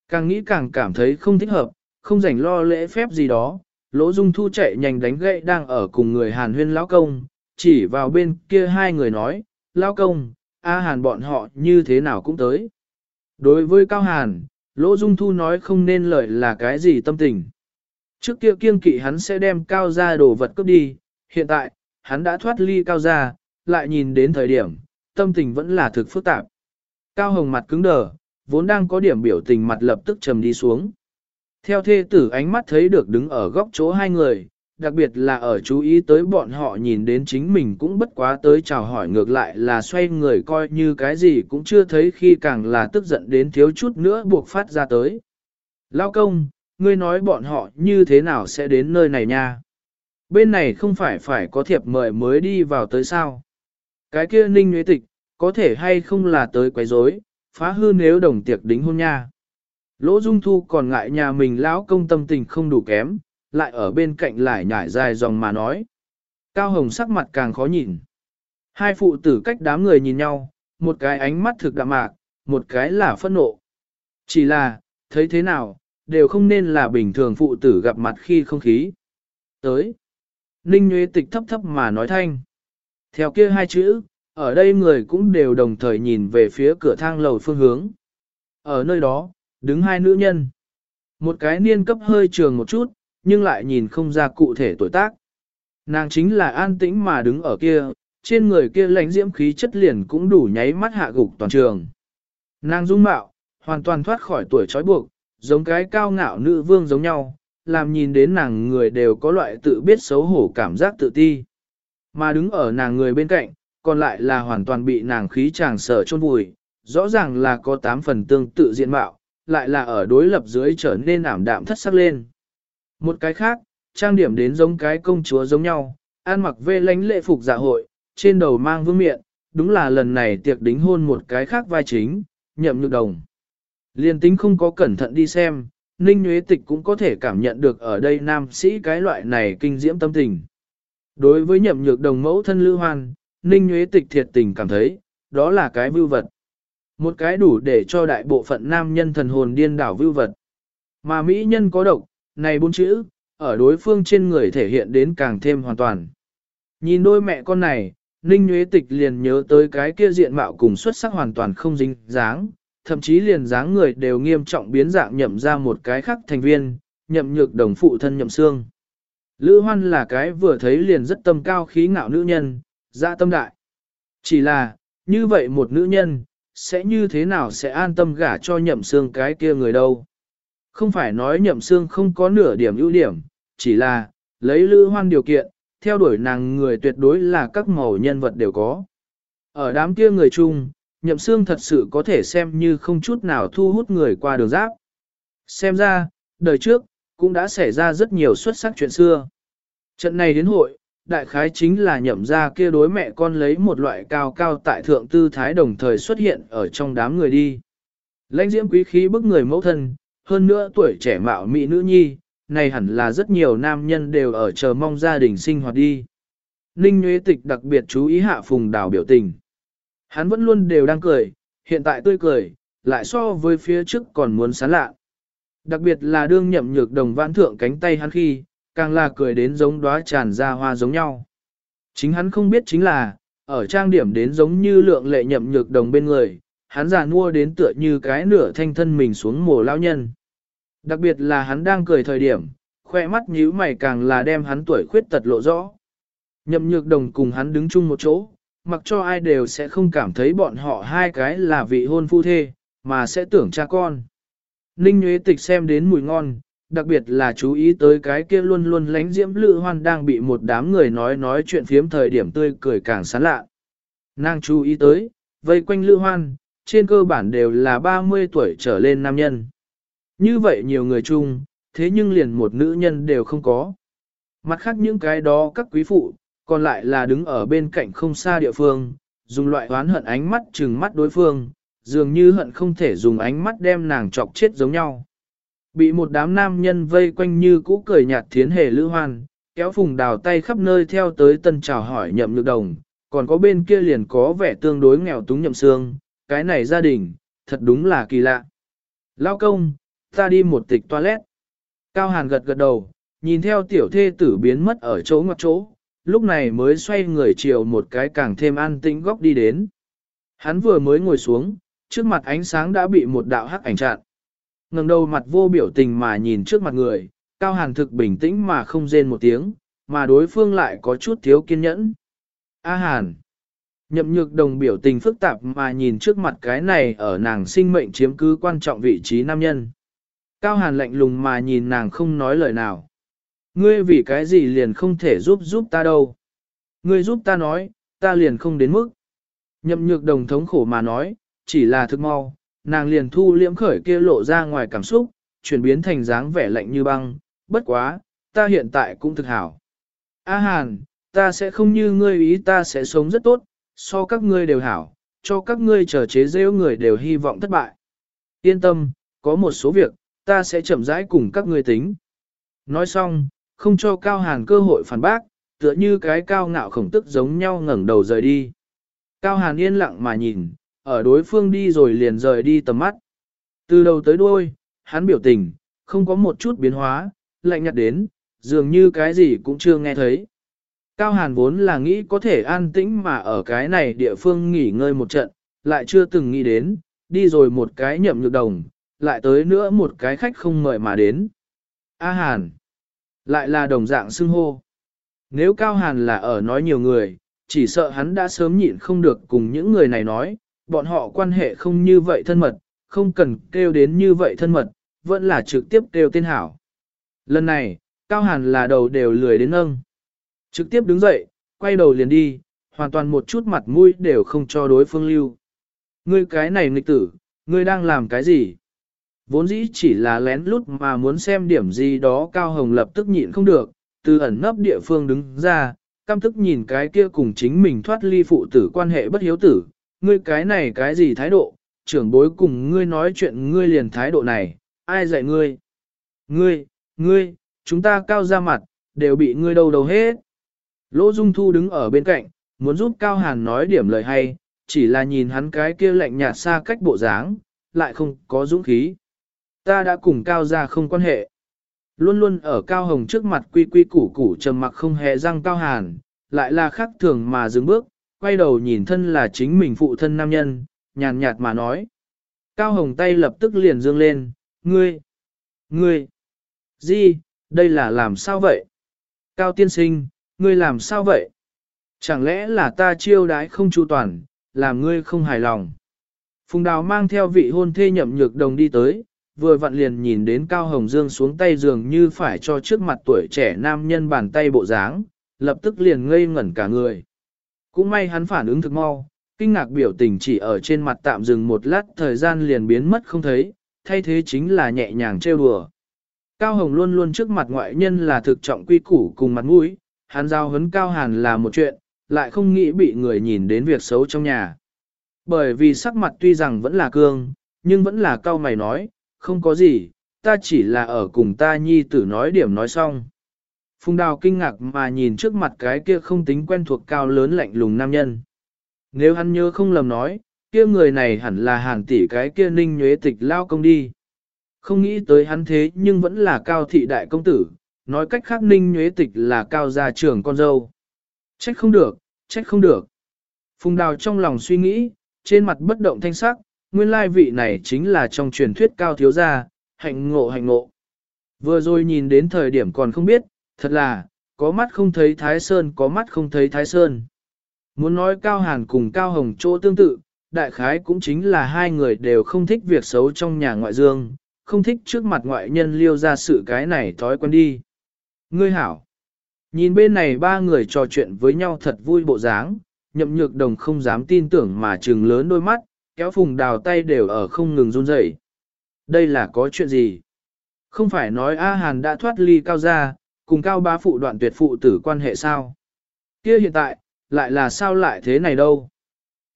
Càng nghĩ càng cảm thấy không thích hợp, không rảnh lo lễ phép gì đó. Lỗ Dung Thu chạy nhanh đánh gậy đang ở cùng người Hàn huyên lão công, chỉ vào bên kia hai người nói, lão công, A Hàn bọn họ như thế nào cũng tới. Đối với Cao Hàn, Lỗ Dung Thu nói không nên lời là cái gì tâm tình. Trước kia kiên kỵ hắn sẽ đem Cao ra đồ vật cướp đi, hiện tại, hắn đã thoát ly Cao ra, lại nhìn đến thời điểm, tâm tình vẫn là thực phức tạp. Cao Hồng mặt cứng đờ, vốn đang có điểm biểu tình mặt lập tức trầm đi xuống. Theo thê tử ánh mắt thấy được đứng ở góc chỗ hai người, đặc biệt là ở chú ý tới bọn họ nhìn đến chính mình cũng bất quá tới chào hỏi ngược lại là xoay người coi như cái gì cũng chưa thấy khi càng là tức giận đến thiếu chút nữa buộc phát ra tới. Lao công, ngươi nói bọn họ như thế nào sẽ đến nơi này nha? Bên này không phải phải có thiệp mời mới đi vào tới sao? Cái kia ninh nhuế tịch, có thể hay không là tới quấy rối, phá hư nếu đồng tiệc đính hôn nha. Lỗ Dung Thu còn ngại nhà mình lão công tâm tình không đủ kém, lại ở bên cạnh lại nhải dài dòng mà nói. Cao Hồng sắc mặt càng khó nhìn. Hai phụ tử cách đám người nhìn nhau, một cái ánh mắt thực đạm mạc, một cái là phẫn nộ. Chỉ là, thấy thế nào, đều không nên là bình thường phụ tử gặp mặt khi không khí. Tới. Ninh Nguyễn Tịch thấp thấp mà nói thanh. Theo kia hai chữ, ở đây người cũng đều đồng thời nhìn về phía cửa thang lầu phương hướng. Ở nơi đó, đứng hai nữ nhân. Một cái niên cấp hơi trường một chút, nhưng lại nhìn không ra cụ thể tuổi tác. Nàng chính là an tĩnh mà đứng ở kia, trên người kia lãnh diễm khí chất liền cũng đủ nháy mắt hạ gục toàn trường. Nàng dung mạo, hoàn toàn thoát khỏi tuổi trói buộc, giống cái cao ngạo nữ vương giống nhau, làm nhìn đến nàng người đều có loại tự biết xấu hổ cảm giác tự ti. Mà đứng ở nàng người bên cạnh, còn lại là hoàn toàn bị nàng khí chàng sở chôn vùi, rõ ràng là có tám phần tương tự diện mạo, lại là ở đối lập dưới trở nên ảm đạm thất sắc lên. Một cái khác, trang điểm đến giống cái công chúa giống nhau, ăn mặc vê lánh lệ phục dạ hội, trên đầu mang vương miệng, đúng là lần này tiệc đính hôn một cái khác vai chính, nhậm nhược đồng. Liên tính không có cẩn thận đi xem, Ninh Nguyễn Tịch cũng có thể cảm nhận được ở đây nam sĩ cái loại này kinh diễm tâm tình. Đối với nhậm nhược đồng mẫu thân Lữ Hoan, Ninh Nguyễn Tịch thiệt tình cảm thấy, đó là cái vưu vật. Một cái đủ để cho đại bộ phận nam nhân thần hồn điên đảo vưu vật. Mà Mỹ nhân có độc, này bốn chữ, ở đối phương trên người thể hiện đến càng thêm hoàn toàn. Nhìn đôi mẹ con này, Ninh Nguyễn Tịch liền nhớ tới cái kia diện mạo cùng xuất sắc hoàn toàn không dính dáng, thậm chí liền dáng người đều nghiêm trọng biến dạng nhậm ra một cái khác thành viên, nhậm nhược đồng phụ thân nhậm xương. Lữ hoan là cái vừa thấy liền rất tâm cao khí ngạo nữ nhân, dạ tâm đại. Chỉ là, như vậy một nữ nhân, sẽ như thế nào sẽ an tâm gả cho nhậm xương cái kia người đâu. Không phải nói nhậm xương không có nửa điểm ưu điểm, chỉ là, lấy lữ hoan điều kiện, theo đuổi nàng người tuyệt đối là các màu nhân vật đều có. Ở đám kia người chung, nhậm xương thật sự có thể xem như không chút nào thu hút người qua đường giáp. Xem ra, đời trước, cũng đã xảy ra rất nhiều xuất sắc chuyện xưa. Trận này đến hội, đại khái chính là nhậm ra kia đối mẹ con lấy một loại cao cao tại thượng tư thái đồng thời xuất hiện ở trong đám người đi. Lãnh diễm quý khí bức người mẫu thân, hơn nữa tuổi trẻ mạo mỹ nữ nhi, này hẳn là rất nhiều nam nhân đều ở chờ mong gia đình sinh hoạt đi. Ninh Nguyễn Tịch đặc biệt chú ý hạ phùng đào biểu tình. Hắn vẫn luôn đều đang cười, hiện tại tươi cười, lại so với phía trước còn muốn sán lạ. Đặc biệt là đương nhậm nhược đồng vãn thượng cánh tay hắn khi, càng là cười đến giống đóa tràn ra hoa giống nhau. Chính hắn không biết chính là, ở trang điểm đến giống như lượng lệ nhậm nhược đồng bên người, hắn già nua đến tựa như cái nửa thanh thân mình xuống mồ lao nhân. Đặc biệt là hắn đang cười thời điểm, khoe mắt nhíu mày càng là đem hắn tuổi khuyết tật lộ rõ. Nhậm nhược đồng cùng hắn đứng chung một chỗ, mặc cho ai đều sẽ không cảm thấy bọn họ hai cái là vị hôn phu thê, mà sẽ tưởng cha con. Ninh Nguyễn Tịch xem đến mùi ngon, đặc biệt là chú ý tới cái kia luôn luôn lánh diễm lự hoan đang bị một đám người nói nói chuyện phiếm thời điểm tươi cười càng sán lạ. Nàng chú ý tới, vây quanh lự hoan, trên cơ bản đều là 30 tuổi trở lên nam nhân. Như vậy nhiều người chung, thế nhưng liền một nữ nhân đều không có. Mặt khác những cái đó các quý phụ, còn lại là đứng ở bên cạnh không xa địa phương, dùng loại oán hận ánh mắt trừng mắt đối phương, dường như hận không thể dùng ánh mắt đem nàng chọc chết giống nhau. Bị một đám nam nhân vây quanh như cũ cười nhạt thiến hề lữ hoan, kéo phùng đào tay khắp nơi theo tới tân chào hỏi nhậm lực đồng, còn có bên kia liền có vẻ tương đối nghèo túng nhậm xương, cái này gia đình, thật đúng là kỳ lạ. Lao công, ta đi một tịch toilet. Cao Hàn gật gật đầu, nhìn theo tiểu thê tử biến mất ở chỗ ngoặc chỗ, lúc này mới xoay người chiều một cái càng thêm an tĩnh góc đi đến. Hắn vừa mới ngồi xuống, trước mặt ánh sáng đã bị một đạo hắc ảnh chặn. ngẩng đầu mặt vô biểu tình mà nhìn trước mặt người, Cao Hàn thực bình tĩnh mà không rên một tiếng, mà đối phương lại có chút thiếu kiên nhẫn. A Hàn. Nhậm nhược đồng biểu tình phức tạp mà nhìn trước mặt cái này ở nàng sinh mệnh chiếm cứ quan trọng vị trí nam nhân. Cao Hàn lạnh lùng mà nhìn nàng không nói lời nào. Ngươi vì cái gì liền không thể giúp giúp ta đâu. Ngươi giúp ta nói, ta liền không đến mức. Nhậm nhược đồng thống khổ mà nói, chỉ là thức mau, nàng liền thu liễm khởi kia lộ ra ngoài cảm xúc, chuyển biến thành dáng vẻ lạnh như băng, bất quá, ta hiện tại cũng thực hảo. A Hàn, ta sẽ không như ngươi ý ta sẽ sống rất tốt, so các ngươi đều hảo, cho các ngươi trở chế rêu người đều hy vọng thất bại. Yên tâm, có một số việc, ta sẽ chậm rãi cùng các ngươi tính. Nói xong, không cho Cao Hàn cơ hội phản bác, tựa như cái cao ngạo khổng tức giống nhau ngẩng đầu rời đi. Cao Hàn yên lặng mà nhìn, ở đối phương đi rồi liền rời đi tầm mắt. Từ đầu tới đuôi, hắn biểu tình, không có một chút biến hóa, lạnh nhạt đến, Dường như cái gì cũng chưa nghe thấy. Cao Hàn vốn là nghĩ có thể an tĩnh mà ở cái này địa phương nghỉ ngơi một trận, lại chưa từng nghĩ đến, đi rồi một cái nhậm nhược đồng, lại tới nữa một cái khách không mời mà đến. A Hàn, lại là đồng dạng xưng hô. Nếu Cao Hàn là ở nói nhiều người, chỉ sợ hắn đã sớm nhịn không được cùng những người này nói, bọn họ quan hệ không như vậy thân mật, không cần kêu đến như vậy thân mật, vẫn là trực tiếp kêu tên hảo. Lần này, Cao Hàn là đầu đều lười đến nâng. Trực tiếp đứng dậy, quay đầu liền đi, hoàn toàn một chút mặt mũi đều không cho đối phương lưu. Ngươi cái này nghịch tử, ngươi đang làm cái gì? Vốn dĩ chỉ là lén lút mà muốn xem điểm gì đó Cao Hồng lập tức nhịn không được, từ ẩn nấp địa phương đứng ra, căm tức nhìn cái kia cùng chính mình thoát ly phụ tử quan hệ bất hiếu tử, ngươi cái này cái gì thái độ, trưởng bối cùng ngươi nói chuyện ngươi liền thái độ này, ai dạy ngươi? Ngươi, ngươi, chúng ta cao ra mặt, đều bị ngươi đầu đầu hết. Lỗ Dung Thu đứng ở bên cạnh, muốn giúp Cao Hàn nói điểm lời hay, chỉ là nhìn hắn cái kia lạnh nhạt xa cách bộ dáng, lại không có dũng khí. Ta đã cùng Cao ra không quan hệ. Luôn luôn ở Cao Hồng trước mặt quy quy củ củ trầm mặc không hề răng Cao Hàn, lại là khác thường mà dừng bước, quay đầu nhìn thân là chính mình phụ thân nam nhân, nhàn nhạt mà nói. Cao Hồng tay lập tức liền dương lên, ngươi, ngươi, gì, đây là làm sao vậy? Cao tiên sinh, ngươi làm sao vậy? Chẳng lẽ là ta chiêu đái không chu toàn, làm ngươi không hài lòng? Phùng đào mang theo vị hôn thê nhậm nhược đồng đi tới, vừa vặn liền nhìn đến Cao Hồng Dương xuống tay dường như phải cho trước mặt tuổi trẻ nam nhân bàn tay bộ dáng, lập tức liền ngây ngẩn cả người. Cũng may hắn phản ứng thực mau, kinh ngạc biểu tình chỉ ở trên mặt tạm dừng một lát thời gian liền biến mất không thấy, thay thế chính là nhẹ nhàng trêu đùa. Cao Hồng luôn luôn trước mặt ngoại nhân là thực trọng quy củ cùng mặt mũi, hắn giao hấn Cao Hàn là một chuyện, lại không nghĩ bị người nhìn đến việc xấu trong nhà. Bởi vì sắc mặt tuy rằng vẫn là cương, nhưng vẫn là cao mày nói, không có gì, ta chỉ là ở cùng ta nhi tử nói điểm nói xong. Phùng đào kinh ngạc mà nhìn trước mặt cái kia không tính quen thuộc cao lớn lạnh lùng nam nhân. Nếu hắn nhớ không lầm nói, kia người này hẳn là hàng tỷ cái kia ninh nhuế tịch lao công đi. Không nghĩ tới hắn thế nhưng vẫn là cao thị đại công tử, nói cách khác ninh nhuế tịch là cao gia trưởng con dâu. Trách không được, trách không được. Phùng đào trong lòng suy nghĩ, trên mặt bất động thanh sắc, nguyên lai vị này chính là trong truyền thuyết cao thiếu gia, hạnh ngộ hạnh ngộ. Vừa rồi nhìn đến thời điểm còn không biết, thật là, có mắt không thấy Thái Sơn có mắt không thấy Thái Sơn. Muốn nói Cao Hàn cùng Cao Hồng chỗ tương tự, đại khái cũng chính là hai người đều không thích việc xấu trong nhà ngoại dương, không thích trước mặt ngoại nhân liêu ra sự cái này thói quen đi. Ngươi hảo. Nhìn bên này ba người trò chuyện với nhau thật vui bộ dáng, nhậm nhược đồng không dám tin tưởng mà trừng lớn đôi mắt, kéo phùng đào tay đều ở không ngừng run rẩy. Đây là có chuyện gì? Không phải nói A Hàn đã thoát ly cao gia, cùng cao bá phụ đoạn tuyệt phụ tử quan hệ sao? Kia hiện tại, lại là sao lại thế này đâu?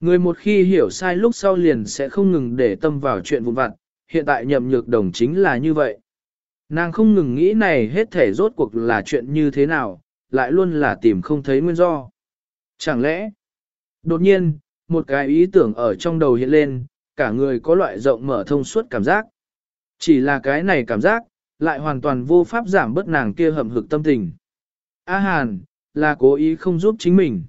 Người một khi hiểu sai lúc sau liền sẽ không ngừng để tâm vào chuyện vụn vặt, hiện tại nhậm nhược đồng chính là như vậy. Nàng không ngừng nghĩ này hết thể rốt cuộc là chuyện như thế nào, lại luôn là tìm không thấy nguyên do. Chẳng lẽ, đột nhiên, một cái ý tưởng ở trong đầu hiện lên, cả người có loại rộng mở thông suốt cảm giác. Chỉ là cái này cảm giác, lại hoàn toàn vô pháp giảm bớt nàng kia hậm hực tâm tình. A Hàn, là cố ý không giúp chính mình.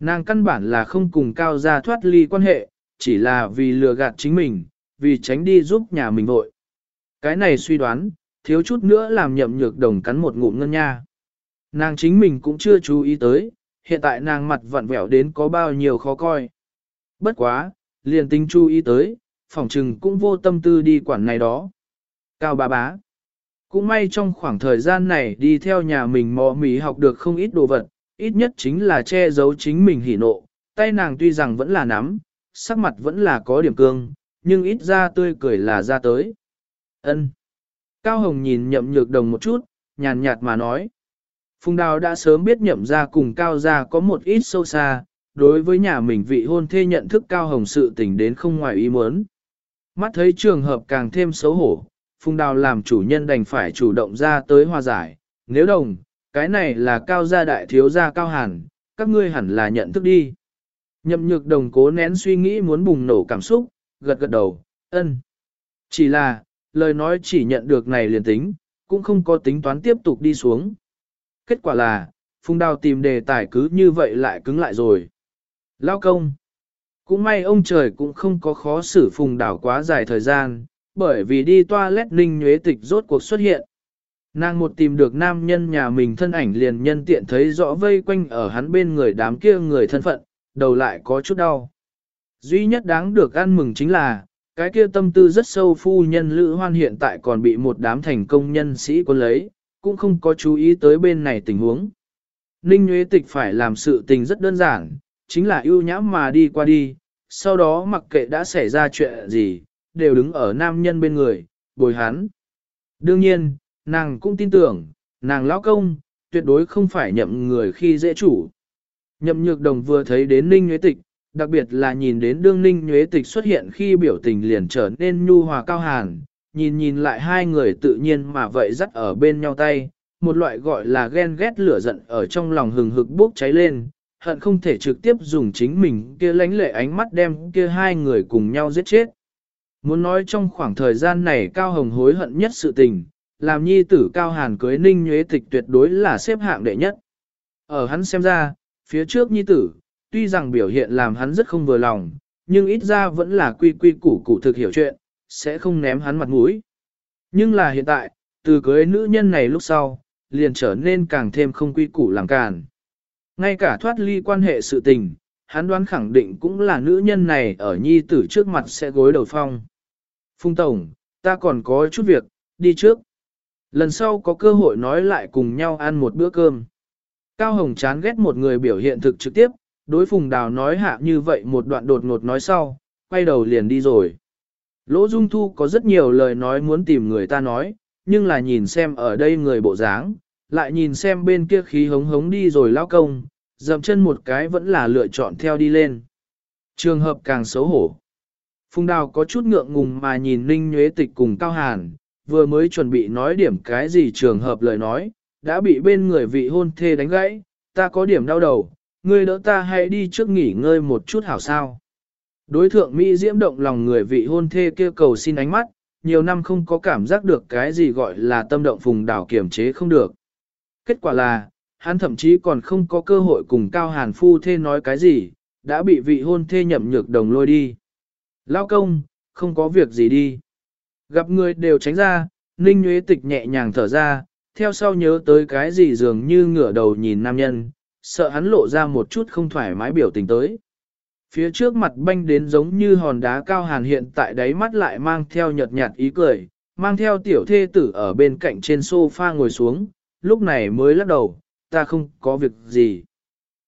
Nàng căn bản là không cùng cao gia thoát ly quan hệ, chỉ là vì lừa gạt chính mình, vì tránh đi giúp nhà mình vội. Cái này suy đoán, thiếu chút nữa làm nhậm nhược đồng cắn một ngụm ngân nha. Nàng chính mình cũng chưa chú ý tới, hiện tại nàng mặt vặn vẹo đến có bao nhiêu khó coi. Bất quá, liền tính chú ý tới, phòng trừng cũng vô tâm tư đi quản này đó. Cao bà bá. Cũng may trong khoảng thời gian này đi theo nhà mình mò mì học được không ít đồ vật, ít nhất chính là che giấu chính mình hỉ nộ, tay nàng tuy rằng vẫn là nắm, sắc mặt vẫn là có điểm cương, nhưng ít ra tươi cười là ra tới. Ân. Cao Hồng nhìn nhậm nhược đồng một chút, nhàn nhạt mà nói. Phùng Đào đã sớm biết nhậm ra cùng Cao gia có một ít sâu xa, đối với nhà mình vị hôn thê nhận thức Cao Hồng sự tình đến không ngoài ý muốn. Mắt thấy trường hợp càng thêm xấu hổ, Phùng Đào làm chủ nhân đành phải chủ động ra tới hòa giải, nếu đồng, cái này là Cao gia đại thiếu gia Cao Hàn, các ngươi hẳn là nhận thức đi. Nhậm nhược đồng cố nén suy nghĩ muốn bùng nổ cảm xúc, gật gật đầu, ân. Chỉ là, lời nói chỉ nhận được này liền tính, cũng không có tính toán tiếp tục đi xuống. Kết quả là, Phùng Đào tìm đề tài cứ như vậy lại cứng lại rồi. Lao công. Cũng may ông trời cũng không có khó xử Phùng đảo quá dài thời gian, bởi vì đi toilet ninh nhuế tịch rốt cuộc xuất hiện. Nàng một tìm được nam nhân nhà mình thân ảnh liền nhân tiện thấy rõ vây quanh ở hắn bên người đám kia người thân phận, đầu lại có chút đau. Duy nhất đáng được ăn mừng chính là, cái kia tâm tư rất sâu phu nhân Lữ Hoan hiện tại còn bị một đám thành công nhân sĩ quân lấy, cũng không có chú ý tới bên này tình huống. Ninh Nguyễn Tịch phải làm sự tình rất đơn giản, chính là ưu nhã mà đi qua đi, sau đó mặc kệ đã xảy ra chuyện gì, đều đứng ở nam nhân bên người, bồi hắn. Đương nhiên, nàng cũng tin tưởng, nàng lão công, tuyệt đối không phải nhậm người khi dễ chủ. Nhậm nhược đồng vừa thấy đến Ninh Nguyễn Tịch, đặc biệt là nhìn đến đương Ninh Nguyễn Tịch xuất hiện khi biểu tình liền trở nên nhu hòa cao hàn, nhìn nhìn lại hai người tự nhiên mà vậy dắt ở bên nhau tay, một loại gọi là ghen ghét lửa giận ở trong lòng hừng hực bốc cháy lên, hận không thể trực tiếp dùng chính mình kia lánh lệ ánh mắt đem kia hai người cùng nhau giết chết. Muốn nói trong khoảng thời gian này Cao Hồng hối hận nhất sự tình, làm nhi tử Cao Hàn cưới Ninh Nhuế Tịch tuyệt đối là xếp hạng đệ nhất. Ở hắn xem ra, phía trước nhi tử, tuy rằng biểu hiện làm hắn rất không vừa lòng, nhưng ít ra vẫn là quy quy củ củ thực hiểu chuyện, sẽ không ném hắn mặt mũi. Nhưng là hiện tại, từ cưới nữ nhân này lúc sau, liền trở nên càng thêm không quy củ làm càn. Ngay cả thoát ly quan hệ sự tình, hắn đoán khẳng định cũng là nữ nhân này ở nhi tử trước mặt sẽ gối đầu phong. Phung Tổng, ta còn có chút việc, đi trước. Lần sau có cơ hội nói lại cùng nhau ăn một bữa cơm. Cao Hồng chán ghét một người biểu hiện thực trực tiếp, đối Phùng Đào nói hạ như vậy một đoạn đột ngột nói sau, quay đầu liền đi rồi. Lỗ Dung Thu có rất nhiều lời nói muốn tìm người ta nói, nhưng là nhìn xem ở đây người bộ dáng, lại nhìn xem bên kia khí hống hống đi rồi lao công, dậm chân một cái vẫn là lựa chọn theo đi lên. Trường hợp càng xấu hổ. Phùng Đào có chút ngượng ngùng mà nhìn Ninh Nhuế Tịch cùng Cao Hàn, vừa mới chuẩn bị nói điểm cái gì trường hợp lời nói, đã bị bên người vị hôn thê đánh gãy, ta có điểm đau đầu, ngươi đỡ ta hãy đi trước nghỉ ngơi một chút hảo sao. Đối thượng Mỹ diễm động lòng người vị hôn thê kia cầu xin ánh mắt, nhiều năm không có cảm giác được cái gì gọi là tâm động phùng đảo kiểm chế không được. Kết quả là, hắn thậm chí còn không có cơ hội cùng Cao Hàn Phu thê nói cái gì, đã bị vị hôn thê nhậm nhược đồng lôi đi. Lao công, không có việc gì đi. Gặp người đều tránh ra, Ninh Nguyễn Tịch nhẹ nhàng thở ra, theo sau nhớ tới cái gì dường như ngửa đầu nhìn nam nhân, sợ hắn lộ ra một chút không thoải mái biểu tình tới. Phía trước mặt banh đến giống như hòn đá cao hàn hiện tại đáy mắt lại mang theo nhợt nhạt ý cười, mang theo tiểu thê tử ở bên cạnh trên sofa ngồi xuống, lúc này mới lắc đầu, ta không có việc gì.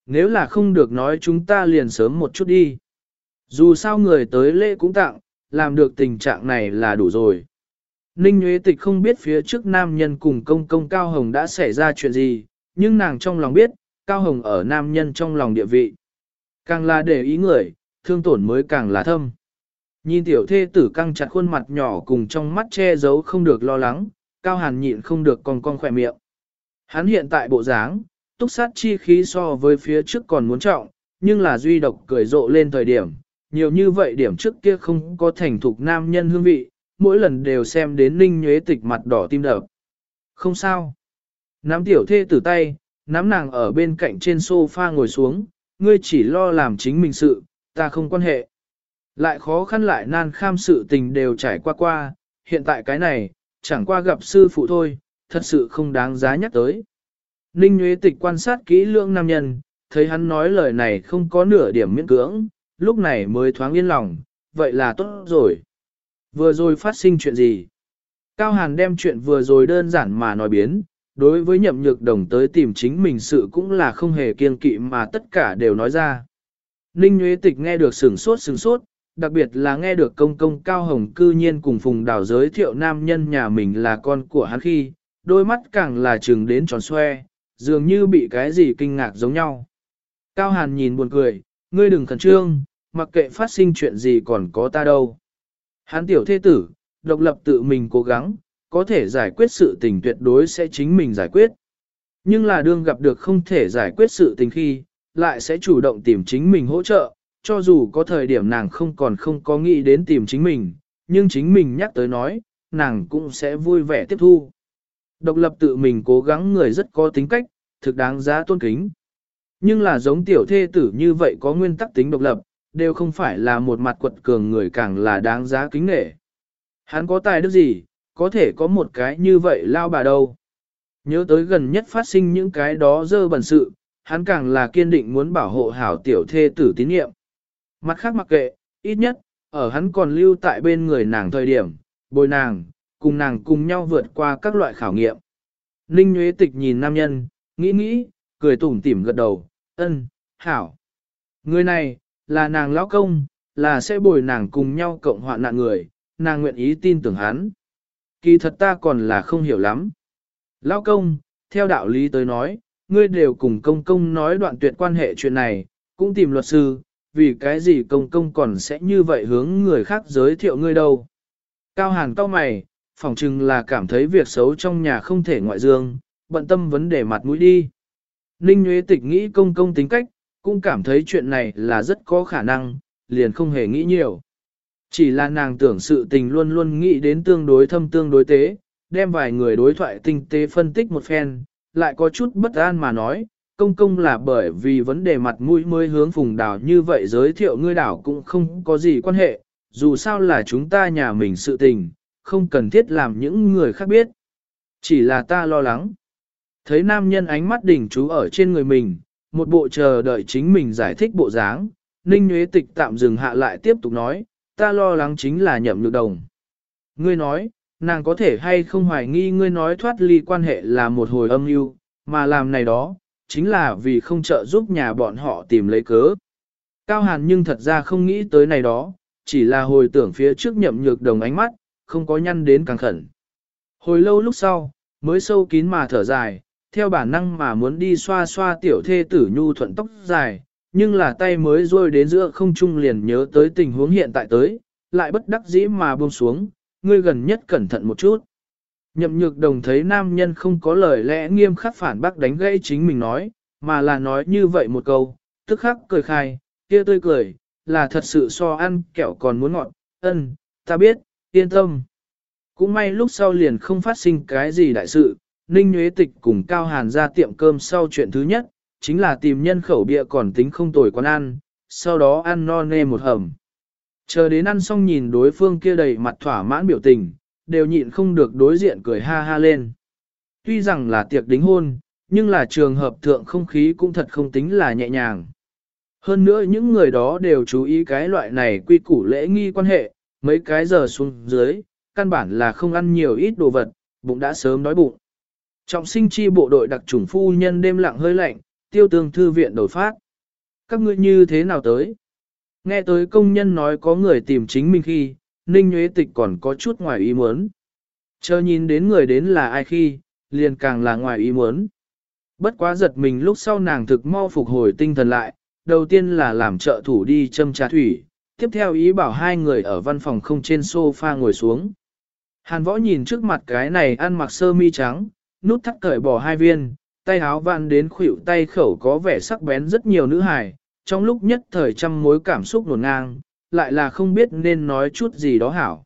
Nếu là không được nói chúng ta liền sớm một chút đi. Dù sao người tới lễ cũng tặng, làm được tình trạng này là đủ rồi. Ninh Nguyễn Tịch không biết phía trước nam nhân cùng công công Cao Hồng đã xảy ra chuyện gì, nhưng nàng trong lòng biết, Cao Hồng ở nam nhân trong lòng địa vị. Càng là để ý người, thương tổn mới càng là thâm. Nhìn tiểu thê tử căng chặt khuôn mặt nhỏ cùng trong mắt che giấu không được lo lắng, Cao Hàn nhịn không được con con khỏe miệng. Hắn hiện tại bộ dáng, túc sát chi khí so với phía trước còn muốn trọng, nhưng là duy độc cười rộ lên thời điểm, nhiều như vậy điểm trước kia không có thành thục nam nhân hương vị, mỗi lần đều xem đến ninh nhuế tịch mặt đỏ tim đập. Không sao. Nắm tiểu thê tử tay, nắm nàng ở bên cạnh trên sofa ngồi xuống, ngươi chỉ lo làm chính mình sự, ta không quan hệ. Lại khó khăn lại nan kham sự tình đều trải qua qua, hiện tại cái này, chẳng qua gặp sư phụ thôi, thật sự không đáng giá nhắc tới. Ninh Nguyễn Tịch quan sát kỹ lưỡng nam nhân, thấy hắn nói lời này không có nửa điểm miễn cưỡng, lúc này mới thoáng yên lòng, vậy là tốt rồi. Vừa rồi phát sinh chuyện gì? Cao Hàn đem chuyện vừa rồi đơn giản mà nói biến, đối với nhậm nhược đồng tới tìm chính mình sự cũng là không hề kiên kỵ mà tất cả đều nói ra. Ninh Nguyễn Tịch nghe được sừng sốt sừng sốt, đặc biệt là nghe được công công Cao Hồng cư nhiên cùng Phùng Đào giới thiệu nam nhân nhà mình là con của hắn khi, đôi mắt càng là trừng đến tròn xoe, dường như bị cái gì kinh ngạc giống nhau. Cao Hàn nhìn buồn cười, ngươi đừng khẩn trương, mặc kệ phát sinh chuyện gì còn có ta đâu. Hán tiểu thế tử, độc lập tự mình cố gắng, có thể giải quyết sự tình tuyệt đối sẽ chính mình giải quyết. Nhưng là đương gặp được không thể giải quyết sự tình khi, lại sẽ chủ động tìm chính mình hỗ trợ, cho dù có thời điểm nàng không còn không có nghĩ đến tìm chính mình, nhưng chính mình nhắc tới nói, nàng cũng sẽ vui vẻ tiếp thu. Độc lập tự mình cố gắng người rất có tính cách, thực đáng giá tôn kính. Nhưng là giống tiểu thê tử như vậy có nguyên tắc tính độc lập, đều không phải là một mặt quật cường người càng là đáng giá kính nể. Hắn có tài đức gì, có thể có một cái như vậy lao bà đâu. Nhớ tới gần nhất phát sinh những cái đó dơ bẩn sự, hắn càng là kiên định muốn bảo hộ hảo tiểu thê tử tín nhiệm. Mặt khác mặc kệ, ít nhất, ở hắn còn lưu tại bên người nàng thời điểm, bồi nàng, cùng nàng cùng nhau vượt qua các loại khảo nghiệm. Ninh Nguyễn Tịch nhìn nam nhân, nghĩ nghĩ, cười tủm tỉm gật đầu, ân, hảo. Người này, là nàng lão công, là sẽ bồi nàng cùng nhau cộng hoạn nạn người, nàng nguyện ý tin tưởng hắn. Kỳ thật ta còn là không hiểu lắm. Lão công, theo đạo lý tới nói, ngươi đều cùng công công nói đoạn tuyệt quan hệ chuyện này, cũng tìm luật sư, vì cái gì công công còn sẽ như vậy hướng người khác giới thiệu ngươi đâu. Cao hàn cao mày, phỏng chừng là cảm thấy việc xấu trong nhà không thể ngoại dương, bận tâm vấn đề mặt mũi đi. Ninh Nguyễn Tịch nghĩ công công tính cách, cũng cảm thấy chuyện này là rất có khả năng, liền không hề nghĩ nhiều. Chỉ là nàng tưởng sự tình luôn luôn nghĩ đến tương đối thâm tương đối tế, đem vài người đối thoại tinh tế phân tích một phen, lại có chút bất an mà nói, công công là bởi vì vấn đề mặt mũi mới hướng phùng đảo như vậy giới thiệu ngươi đảo cũng không có gì quan hệ, dù sao là chúng ta nhà mình sự tình, không cần thiết làm những người khác biết. Chỉ là ta lo lắng. Thấy nam nhân ánh mắt đỉnh chú ở trên người mình, một bộ chờ đợi chính mình giải thích bộ dáng, Ninh Nguyễn Tịch tạm dừng hạ lại tiếp tục nói, ta lo lắng chính là nhậm nhược đồng. Ngươi nói, nàng có thể hay không hoài nghi ngươi nói thoát ly quan hệ là một hồi âm mưu, mà làm này đó, chính là vì không trợ giúp nhà bọn họ tìm lấy cớ. Cao Hàn nhưng thật ra không nghĩ tới này đó, chỉ là hồi tưởng phía trước nhậm nhược đồng ánh mắt, không có nhăn đến càng khẩn. Hồi lâu lúc sau, mới sâu kín mà thở dài, theo bản năng mà muốn đi xoa xoa tiểu thê tử nhu thuận tóc dài, nhưng là tay mới rôi đến giữa không trung liền nhớ tới tình huống hiện tại tới, lại bất đắc dĩ mà buông xuống, ngươi gần nhất cẩn thận một chút. Nhậm nhược đồng thấy nam nhân không có lời lẽ nghiêm khắc phản bác đánh gãy chính mình nói, mà là nói như vậy một câu, tức khắc cười khai, kia tươi cười, là thật sự so ăn kẹo còn muốn ngọt, ân, ta biết, yên tâm. Cũng may lúc sau liền không phát sinh cái gì đại sự, Ninh Nguyễn Tịch cùng Cao Hàn ra tiệm cơm sau chuyện thứ nhất, chính là tìm nhân khẩu bịa còn tính không tồi quán ăn, sau đó ăn no nê một hầm. Chờ đến ăn xong nhìn đối phương kia đầy mặt thỏa mãn biểu tình, đều nhịn không được đối diện cười ha ha lên. Tuy rằng là tiệc đính hôn, nhưng là trường hợp thượng không khí cũng thật không tính là nhẹ nhàng. Hơn nữa những người đó đều chú ý cái loại này quy củ lễ nghi quan hệ, mấy cái giờ xuống dưới, căn bản là không ăn nhiều ít đồ vật, bụng đã sớm đói bụng. Trọng sinh chi bộ đội đặc trùng phu nhân đêm lặng hơi lạnh, tiêu tương thư viện đổi phát. Các ngươi như thế nào tới? Nghe tới công nhân nói có người tìm chính mình khi, Ninh Nguyễn Tịch còn có chút ngoài ý muốn. Chờ nhìn đến người đến là ai khi, liền càng là ngoài ý muốn. Bất quá giật mình lúc sau nàng thực mau phục hồi tinh thần lại, đầu tiên là làm trợ thủ đi châm trà thủy, tiếp theo ý bảo hai người ở văn phòng không trên sofa ngồi xuống. Hàn võ nhìn trước mặt cái này ăn mặc sơ mi trắng, nút thắt cởi bỏ hai viên, tay áo vạn đến khuỷu tay khẩu có vẻ sắc bén rất nhiều nữ hài, trong lúc nhất thời trăm mối cảm xúc nổn ngang, lại là không biết nên nói chút gì đó hảo.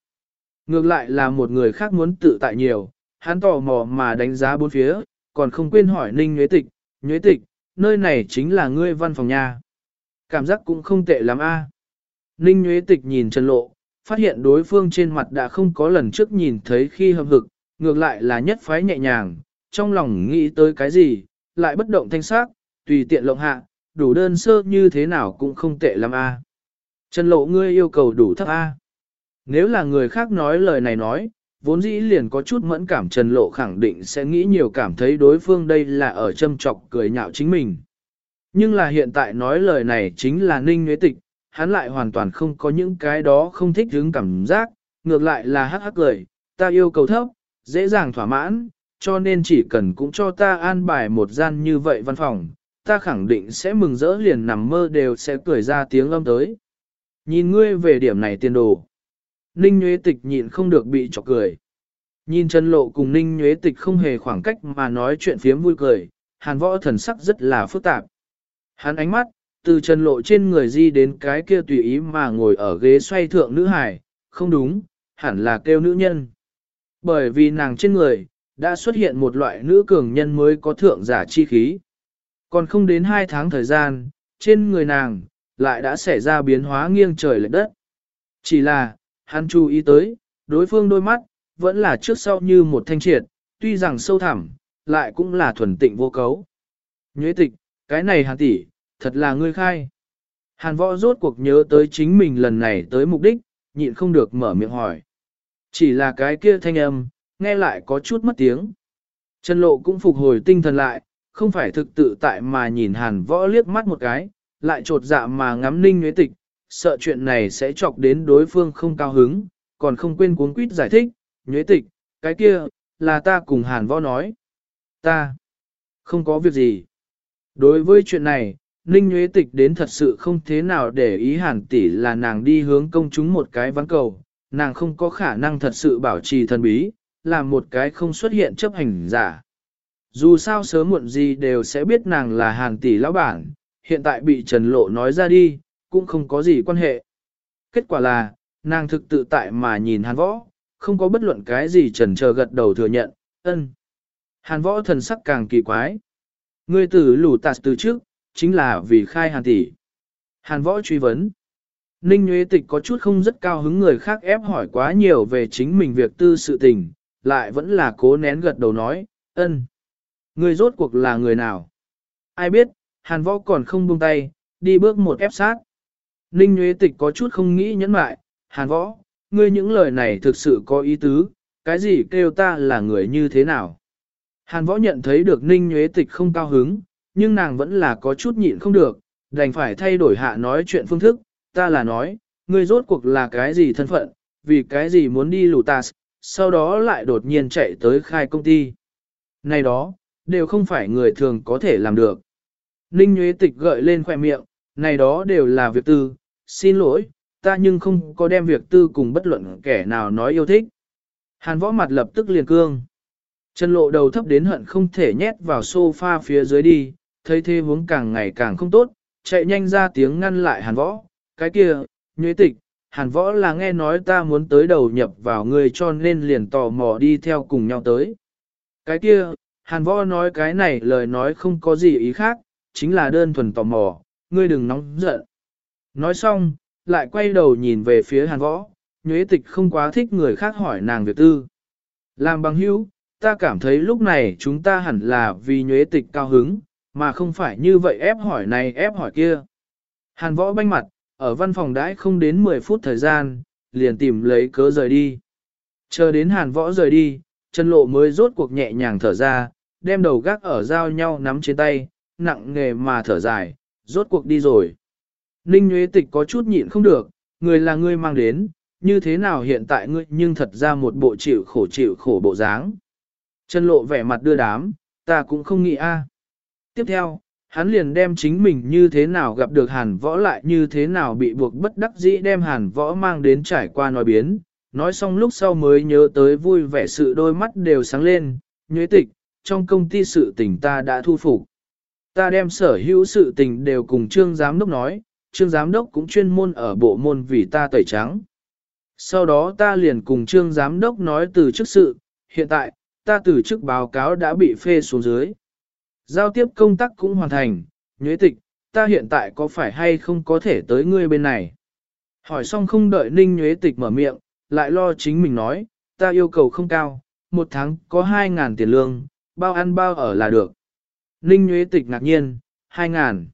Ngược lại là một người khác muốn tự tại nhiều, hắn tò mò mà đánh giá bốn phía, còn không quên hỏi Ninh Nhuế Tịch, Nhuế Tịch, nơi này chính là ngươi văn phòng nhà. Cảm giác cũng không tệ lắm a. Ninh Nguyễn Tịch nhìn Trần Lộ, phát hiện đối phương trên mặt đã không có lần trước nhìn thấy khi hợp hực, ngược lại là nhất phái nhẹ nhàng, trong lòng nghĩ tới cái gì, lại bất động thanh sắc, tùy tiện lộng hạ, đủ đơn sơ như thế nào cũng không tệ lắm a. Trần lộ ngươi yêu cầu đủ thấp a. Nếu là người khác nói lời này nói, vốn dĩ liền có chút mẫn cảm Trần lộ khẳng định sẽ nghĩ nhiều cảm thấy đối phương đây là ở châm trọc cười nhạo chính mình. Nhưng là hiện tại nói lời này chính là ninh nguyễn tịch, hắn lại hoàn toàn không có những cái đó không thích hứng cảm giác, ngược lại là hắc hắc cười, ta yêu cầu thấp, dễ dàng thỏa mãn, cho nên chỉ cần cũng cho ta an bài một gian như vậy văn phòng, ta khẳng định sẽ mừng rỡ liền nằm mơ đều sẽ cười ra tiếng âm tới. Nhìn ngươi về điểm này tiền đồ. Ninh Nguyễn Tịch nhịn không được bị chọc cười. Nhìn Trần Lộ cùng Ninh Nguyễn Tịch không hề khoảng cách mà nói chuyện phiếm vui cười, hàn võ thần sắc rất là phức tạp. Hắn ánh mắt, từ Trần Lộ trên người di đến cái kia tùy ý mà ngồi ở ghế xoay thượng nữ hải, không đúng, hẳn là kêu nữ nhân. Bởi vì nàng trên người, đã xuất hiện một loại nữ cường nhân mới có thượng giả chi khí. Còn không đến hai tháng thời gian, trên người nàng, lại đã xảy ra biến hóa nghiêng trời lệch đất. Chỉ là, hắn chú ý tới, đối phương đôi mắt, vẫn là trước sau như một thanh triệt, tuy rằng sâu thẳm, lại cũng là thuần tịnh vô cấu. Nhuế tịch, cái này hàn tỷ, thật là ngươi khai. Hàn võ rốt cuộc nhớ tới chính mình lần này tới mục đích, nhịn không được mở miệng hỏi. Chỉ là cái kia thanh âm, nghe lại có chút mất tiếng. Trần lộ cũng phục hồi tinh thần lại, không phải thực tự tại mà nhìn hàn võ liếc mắt một cái, lại trột dạ mà ngắm ninh nhuế tịch, sợ chuyện này sẽ chọc đến đối phương không cao hứng, còn không quên cuốn quýt giải thích, nhuế tịch, cái kia, là ta cùng hàn võ nói. Ta, không có việc gì. Đối với chuyện này, Ninh Nguyễn Tịch đến thật sự không thế nào để ý hàn tỷ là nàng đi hướng công chúng một cái ván cầu, nàng không có khả năng thật sự bảo trì thần bí, làm một cái không xuất hiện chấp hành giả. Dù sao sớm muộn gì đều sẽ biết nàng là hàn tỷ lão bản, hiện tại bị Trần Lộ nói ra đi, cũng không có gì quan hệ. Kết quả là, nàng thực tự tại mà nhìn hàn võ, không có bất luận cái gì trần chờ gật đầu thừa nhận, ân. Hàn võ thần sắc càng kỳ quái. Ngươi tử lù tạt từ trước, chính là vì khai hàn tỷ. Hàn võ truy vấn. Ninh Nguyễn Tịch có chút không rất cao hứng người khác ép hỏi quá nhiều về chính mình việc tư sự tình, lại vẫn là cố nén gật đầu nói, ân. Người rốt cuộc là người nào? Ai biết, hàn võ còn không buông tay, đi bước một ép sát. Ninh Nguyễn Tịch có chút không nghĩ nhẫn mại, hàn võ, ngươi những lời này thực sự có ý tứ, cái gì kêu ta là người như thế nào? Hàn võ nhận thấy được Ninh Nguyễn Tịch không cao hứng, nhưng nàng vẫn là có chút nhịn không được, đành phải thay đổi hạ nói chuyện phương thức, ta là nói, ngươi rốt cuộc là cái gì thân phận, vì cái gì muốn đi lù tạt, sau đó lại đột nhiên chạy tới khai công ty. Này đó, đều không phải người thường có thể làm được. Ninh Nguyễn Tịch gợi lên khoẻ miệng, này đó đều là việc tư, xin lỗi, ta nhưng không có đem việc tư cùng bất luận kẻ nào nói yêu thích. Hàn võ mặt lập tức liền cương. Chân lộ đầu thấp đến hận không thể nhét vào sofa phía dưới đi, thấy thế hướng càng ngày càng không tốt, chạy nhanh ra tiếng ngăn lại hàn võ. Cái kia, nhuế tịch, hàn võ là nghe nói ta muốn tới đầu nhập vào người cho nên liền tò mò đi theo cùng nhau tới. Cái kia, hàn võ nói cái này lời nói không có gì ý khác, chính là đơn thuần tò mò, ngươi đừng nóng giận. Nói xong, lại quay đầu nhìn về phía hàn võ, nhuế tịch không quá thích người khác hỏi nàng việc tư. Làm bằng hữu, ta cảm thấy lúc này chúng ta hẳn là vì nhuế tịch cao hứng, mà không phải như vậy ép hỏi này ép hỏi kia. Hàn võ banh mặt, ở văn phòng đãi không đến 10 phút thời gian, liền tìm lấy cớ rời đi. Chờ đến hàn võ rời đi, chân lộ mới rốt cuộc nhẹ nhàng thở ra, đem đầu gác ở giao nhau nắm trên tay, nặng nghề mà thở dài, rốt cuộc đi rồi. Ninh Nguyễn Tịch có chút nhịn không được, người là ngươi mang đến, như thế nào hiện tại ngươi nhưng thật ra một bộ chịu khổ chịu khổ bộ dáng. Chân lộ vẻ mặt đưa đám, ta cũng không nghĩ a. Tiếp theo, hắn liền đem chính mình như thế nào gặp được hàn võ lại như thế nào bị buộc bất đắc dĩ đem hàn võ mang đến trải qua nói biến. Nói xong lúc sau mới nhớ tới vui vẻ sự đôi mắt đều sáng lên, nhuế tịch, trong công ty sự tình ta đã thu phục. Ta đem sở hữu sự tình đều cùng trương giám đốc nói, trương giám đốc cũng chuyên môn ở bộ môn vì ta tẩy trắng. Sau đó ta liền cùng trương giám đốc nói từ chức sự, hiện tại, ta từ chức báo cáo đã bị phê xuống dưới. Giao tiếp công tác cũng hoàn thành, nhuế tịch, ta hiện tại có phải hay không có thể tới ngươi bên này? Hỏi xong không đợi ninh nhuế tịch mở miệng, lại lo chính mình nói, ta yêu cầu không cao, một tháng có 2.000 tiền lương, bao ăn bao ở là được. Ninh nhuế tịch ngạc nhiên, 2.000.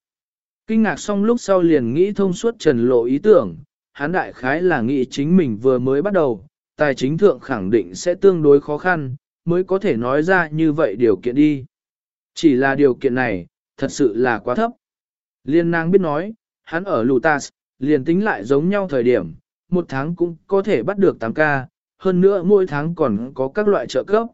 Kinh ngạc xong lúc sau liền nghĩ thông suốt trần lộ ý tưởng, hắn đại khái là nghĩ chính mình vừa mới bắt đầu, tài chính thượng khẳng định sẽ tương đối khó khăn, mới có thể nói ra như vậy điều kiện đi. Chỉ là điều kiện này, thật sự là quá thấp. Liên nàng biết nói, hắn ở Lutas, liền tính lại giống nhau thời điểm, một tháng cũng có thể bắt được 8 ca, hơn nữa mỗi tháng còn có các loại trợ cấp.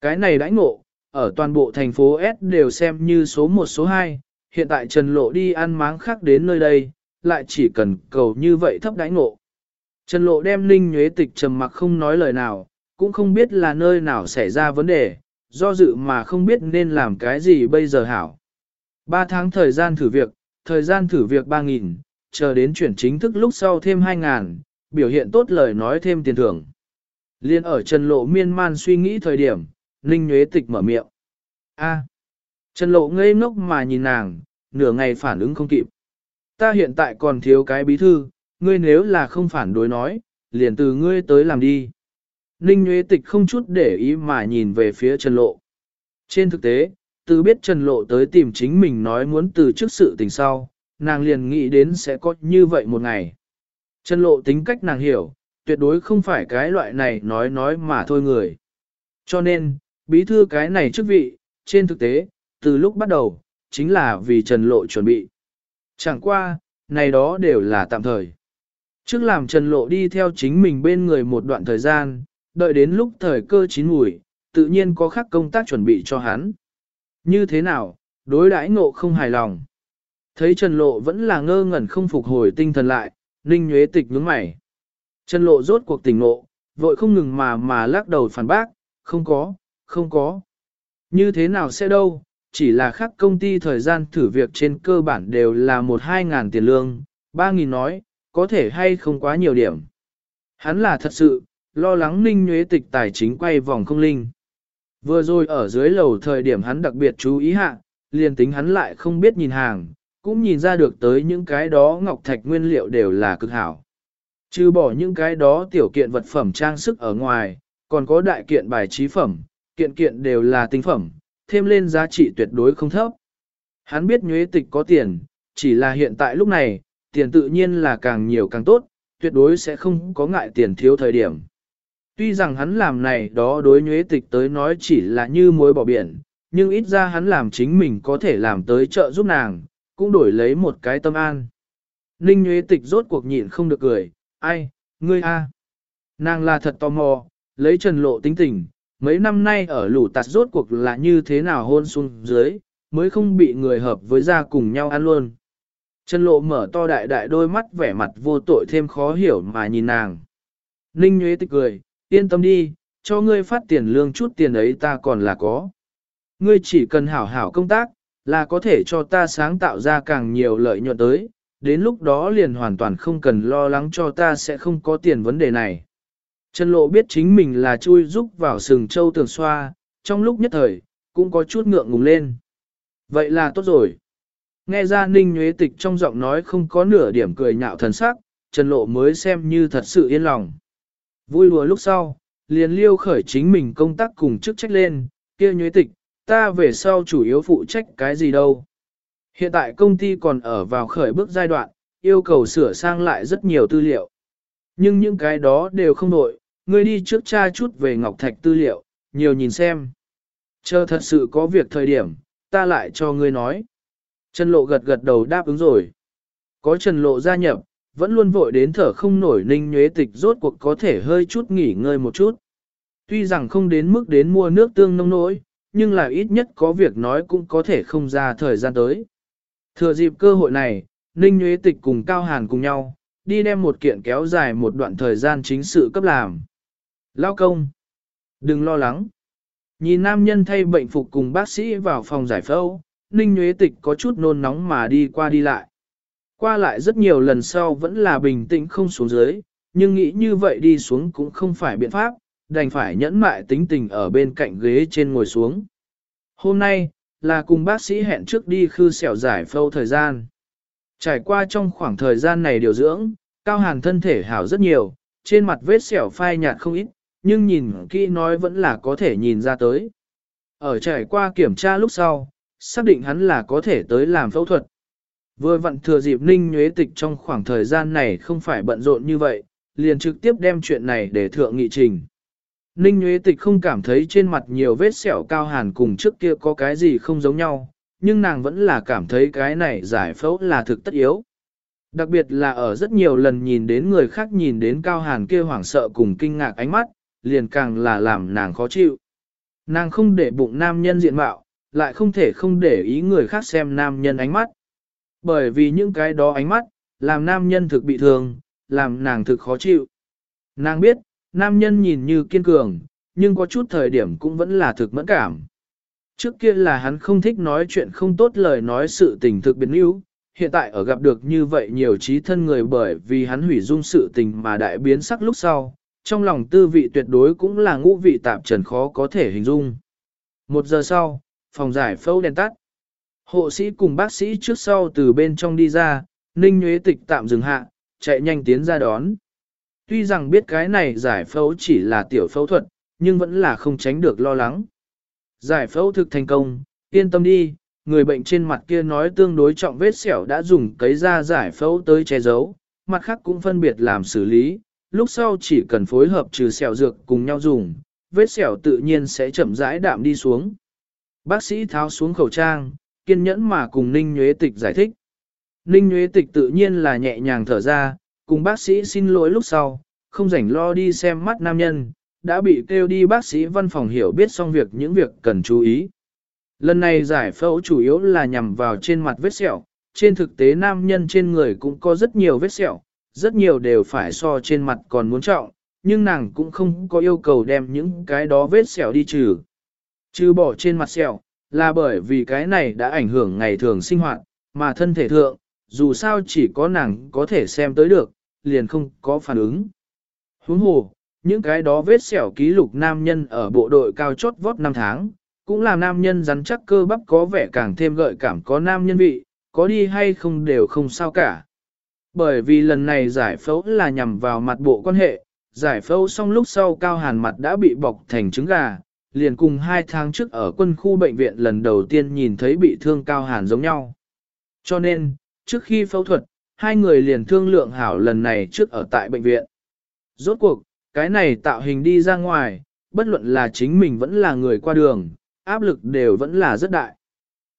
Cái này đãi ngộ, ở toàn bộ thành phố S đều xem như số 1 số 2, hiện tại Trần Lộ đi ăn máng khác đến nơi đây, lại chỉ cần cầu như vậy thấp đãi ngộ. Trần Lộ đem Ninh Nhuế Tịch trầm mặc không nói lời nào, cũng không biết là nơi nào xảy ra vấn đề, do dự mà không biết nên làm cái gì bây giờ hảo. Ba tháng thời gian thử việc, thời gian thử việc 3.000, chờ đến chuyển chính thức lúc sau thêm 2.000, biểu hiện tốt lời nói thêm tiền thưởng. Liên ở Trần Lộ miên man suy nghĩ thời điểm, Ninh Nhuế Tịch mở miệng. A. Trần Lộ ngây ngốc mà nhìn nàng, nửa ngày phản ứng không kịp. Ta hiện tại còn thiếu cái bí thư, ngươi nếu là không phản đối nói, liền từ ngươi tới làm đi. Ninh Nguyễn Tịch không chút để ý mà nhìn về phía Trần Lộ. Trên thực tế, từ biết Trần Lộ tới tìm chính mình nói muốn từ trước sự tình sau, nàng liền nghĩ đến sẽ có như vậy một ngày. Trần Lộ tính cách nàng hiểu, tuyệt đối không phải cái loại này nói nói mà thôi người. Cho nên, bí thư cái này chức vị, trên thực tế, từ lúc bắt đầu, chính là vì Trần Lộ chuẩn bị. Chẳng qua, này đó đều là tạm thời. Trước làm Trần Lộ đi theo chính mình bên người một đoạn thời gian, đợi đến lúc thời cơ chín mùi, tự nhiên có khác công tác chuẩn bị cho hắn. Như thế nào, đối đãi ngộ không hài lòng. Thấy Trần Lộ vẫn là ngơ ngẩn không phục hồi tinh thần lại, Ninh Nhuế Tịch nhướng mày. Trần Lộ rốt cuộc tỉnh ngộ, vội không ngừng mà mà lắc đầu phản bác, không có, không có. Như thế nào sẽ đâu, chỉ là khác công ty thời gian thử việc trên cơ bản đều là một hai ngàn tiền lương, ba nghìn nói, có thể hay không quá nhiều điểm. Hắn là thật sự, lo lắng ninh nhuế tịch tài chính quay vòng không linh. Vừa rồi ở dưới lầu thời điểm hắn đặc biệt chú ý hạ, liền tính hắn lại không biết nhìn hàng, cũng nhìn ra được tới những cái đó ngọc thạch nguyên liệu đều là cực hảo. Trừ bỏ những cái đó tiểu kiện vật phẩm trang sức ở ngoài, còn có đại kiện bài trí phẩm, kiện kiện đều là tinh phẩm, thêm lên giá trị tuyệt đối không thấp. Hắn biết nhuế tịch có tiền, chỉ là hiện tại lúc này, tiền tự nhiên là càng nhiều càng tốt, tuyệt đối sẽ không có ngại tiền thiếu thời điểm. Tuy rằng hắn làm này đó đối nhuế tịch tới nói chỉ là như muối bỏ biển, nhưng ít ra hắn làm chính mình có thể làm tới trợ giúp nàng, cũng đổi lấy một cái tâm an. Ninh nhuế tịch rốt cuộc nhịn không được cười, ai, ngươi a, Nàng là thật tò mò, lấy trần lộ tính tình, mấy năm nay ở lũ tạt rốt cuộc là như thế nào hôn xuống dưới, mới không bị người hợp với ra cùng nhau ăn luôn. Trần lộ mở to đại đại đôi mắt vẻ mặt vô tội thêm khó hiểu mà nhìn nàng. Ninh nhuế Tịch cười, yên tâm đi, cho ngươi phát tiền lương chút tiền ấy ta còn là có. Ngươi chỉ cần hảo hảo công tác, là có thể cho ta sáng tạo ra càng nhiều lợi nhuận tới, đến lúc đó liền hoàn toàn không cần lo lắng cho ta sẽ không có tiền vấn đề này. Trần Lộ biết chính mình là chui rúc vào sừng châu tường xoa, trong lúc nhất thời, cũng có chút ngượng ngùng lên. Vậy là tốt rồi. Nghe ra Ninh Nhuế Tịch trong giọng nói không có nửa điểm cười nhạo thần sắc, Trần Lộ mới xem như thật sự yên lòng. Vui lùa lúc sau, liền liêu khởi chính mình công tác cùng chức trách lên, kia Nhuế Tịch, ta về sau chủ yếu phụ trách cái gì đâu. Hiện tại công ty còn ở vào khởi bước giai đoạn, yêu cầu sửa sang lại rất nhiều tư liệu. Nhưng những cái đó đều không nội, ngươi đi trước tra chút về Ngọc Thạch tư liệu, nhiều nhìn xem. Chờ thật sự có việc thời điểm, ta lại cho ngươi nói. Trần Lộ gật gật đầu đáp ứng rồi. Có Trần Lộ gia nhập, vẫn luôn vội đến thở không nổi ninh nhuế tịch rốt cuộc có thể hơi chút nghỉ ngơi một chút. Tuy rằng không đến mức đến mua nước tương nông nỗi, nhưng là ít nhất có việc nói cũng có thể không ra thời gian tới. Thừa dịp cơ hội này, Ninh nhuế Tịch cùng Cao Hàn cùng nhau, đi đem một kiện kéo dài một đoạn thời gian chính sự cấp làm. Lao công! Đừng lo lắng! Nhìn nam nhân thay bệnh phục cùng bác sĩ vào phòng giải phẫu, Ninh nhuế Tịch có chút nôn nóng mà đi qua đi lại. Qua lại rất nhiều lần sau vẫn là bình tĩnh không xuống dưới, nhưng nghĩ như vậy đi xuống cũng không phải biện pháp, đành phải nhẫn mại tính tình ở bên cạnh ghế trên ngồi xuống. Hôm nay, là cùng bác sĩ hẹn trước đi khư sẹo giải phẫu thời gian. Trải qua trong khoảng thời gian này điều dưỡng, Cao Hàn thân thể hảo rất nhiều, trên mặt vết sẹo phai nhạt không ít, nhưng nhìn kỹ nói vẫn là có thể nhìn ra tới. Ở trải qua kiểm tra lúc sau, xác định hắn là có thể tới làm phẫu thuật. Vừa vặn thừa dịp Ninh Nhuế Tịch trong khoảng thời gian này không phải bận rộn như vậy, liền trực tiếp đem chuyện này để thượng nghị trình. Ninh Nhuế Tịch không cảm thấy trên mặt nhiều vết sẹo cao hàn cùng trước kia có cái gì không giống nhau, nhưng nàng vẫn là cảm thấy cái này giải phẫu là thực tất yếu. Đặc biệt là ở rất nhiều lần nhìn đến người khác nhìn đến cao hàn kia hoảng sợ cùng kinh ngạc ánh mắt, liền càng là làm nàng khó chịu. Nàng không để bụng nam nhân diện mạo, lại không thể không để ý người khác xem nam nhân ánh mắt. Bởi vì những cái đó ánh mắt, làm nam nhân thực bị thương, làm nàng thực khó chịu. Nàng biết, nam nhân nhìn như kiên cường, nhưng có chút thời điểm cũng vẫn là thực mẫn cảm. Trước kia là hắn không thích nói chuyện không tốt lời nói sự tình thực biến yếu, hiện tại ở gặp được như vậy nhiều trí thân người bởi vì hắn hủy dung sự tình mà đại biến sắc lúc sau, trong lòng tư vị tuyệt đối cũng là ngũ vị tạp trần khó có thể hình dung. Một giờ sau, phòng giải phẫu đèn tắt. Hộ sĩ cùng bác sĩ trước sau từ bên trong đi ra, Ninh Nguyễn Tịch tạm dừng hạ, chạy nhanh tiến ra đón. Tuy rằng biết cái này giải phẫu chỉ là tiểu phẫu thuật, nhưng vẫn là không tránh được lo lắng. Giải phẫu thực thành công, yên tâm đi, người bệnh trên mặt kia nói tương đối trọng vết sẹo đã dùng cấy ra giải phẫu tới che giấu, mặt khác cũng phân biệt làm xử lý, lúc sau chỉ cần phối hợp trừ sẹo dược cùng nhau dùng, vết sẹo tự nhiên sẽ chậm rãi đạm đi xuống. Bác sĩ tháo xuống khẩu trang, kiên nhẫn mà cùng Ninh Nhuế Tịch giải thích. Ninh Nhuế Tịch tự nhiên là nhẹ nhàng thở ra, cùng bác sĩ xin lỗi lúc sau, không rảnh lo đi xem mắt nam nhân, đã bị kêu đi bác sĩ văn phòng hiểu biết xong việc những việc cần chú ý. Lần này giải phẫu chủ yếu là nhằm vào trên mặt vết sẹo, trên thực tế nam nhân trên người cũng có rất nhiều vết sẹo, rất nhiều đều phải so trên mặt còn muốn trọng, nhưng nàng cũng không có yêu cầu đem những cái đó vết sẹo đi trừ. Trừ bỏ trên mặt sẹo, là bởi vì cái này đã ảnh hưởng ngày thường sinh hoạt, mà thân thể thượng, dù sao chỉ có nàng có thể xem tới được, liền không có phản ứng. Huống hồ, những cái đó vết sẹo ký lục nam nhân ở bộ đội cao chót vót năm tháng, cũng là nam nhân rắn chắc cơ bắp có vẻ càng thêm gợi cảm có nam nhân vị, có đi hay không đều không sao cả. Bởi vì lần này giải phẫu là nhằm vào mặt bộ quan hệ, giải phẫu xong lúc sau cao hàn mặt đã bị bọc thành trứng gà, liền cùng hai tháng trước ở quân khu bệnh viện lần đầu tiên nhìn thấy bị thương cao hàn giống nhau. Cho nên, trước khi phẫu thuật, hai người liền thương lượng hảo lần này trước ở tại bệnh viện. Rốt cuộc, cái này tạo hình đi ra ngoài, bất luận là chính mình vẫn là người qua đường, áp lực đều vẫn là rất đại.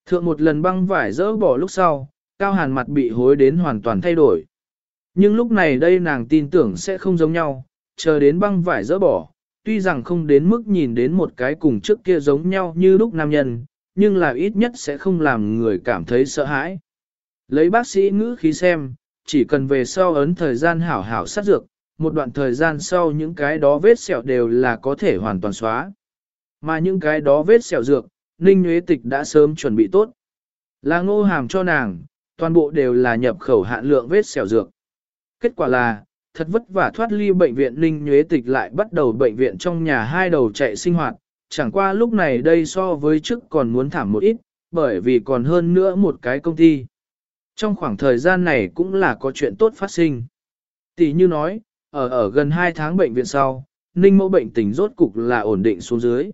Thượng một lần băng vải dỡ bỏ lúc sau, cao hàn mặt bị hối đến hoàn toàn thay đổi. Nhưng lúc này đây nàng tin tưởng sẽ không giống nhau, chờ đến băng vải dỡ bỏ, tuy rằng không đến mức nhìn đến một cái cùng trước kia giống nhau như lúc nam nhân, nhưng là ít nhất sẽ không làm người cảm thấy sợ hãi. Lấy bác sĩ ngữ khí xem, chỉ cần về sau ấn thời gian hảo hảo sát dược, một đoạn thời gian sau những cái đó vết sẹo đều là có thể hoàn toàn xóa. Mà những cái đó vết sẹo dược, Ninh Nguyễn Tịch đã sớm chuẩn bị tốt. Là ngô hàm cho nàng, toàn bộ đều là nhập khẩu hạn lượng vết sẹo dược. Kết quả là, thật vất vả thoát ly bệnh viện Ninh Nhuế Tịch lại bắt đầu bệnh viện trong nhà hai đầu chạy sinh hoạt, chẳng qua lúc này đây so với trước còn muốn thảm một ít, bởi vì còn hơn nữa một cái công ty. Trong khoảng thời gian này cũng là có chuyện tốt phát sinh. Tỷ như nói, ở ở gần 2 tháng bệnh viện sau, Ninh mẫu bệnh tình rốt cục là ổn định xuống dưới.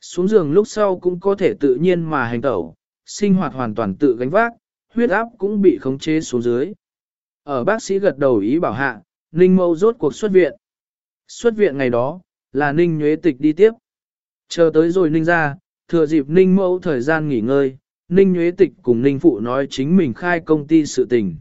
Xuống giường lúc sau cũng có thể tự nhiên mà hành tẩu, sinh hoạt hoàn toàn tự gánh vác, huyết áp cũng bị khống chế xuống dưới. Ở bác sĩ gật đầu ý bảo hạ, Ninh Mâu rốt cuộc xuất viện. Xuất viện ngày đó, là Ninh Nhuế Tịch đi tiếp. Chờ tới rồi Ninh ra, thừa dịp Ninh Mâu thời gian nghỉ ngơi, Ninh Nhuế Tịch cùng Ninh Phụ nói chính mình khai công ty sự tình.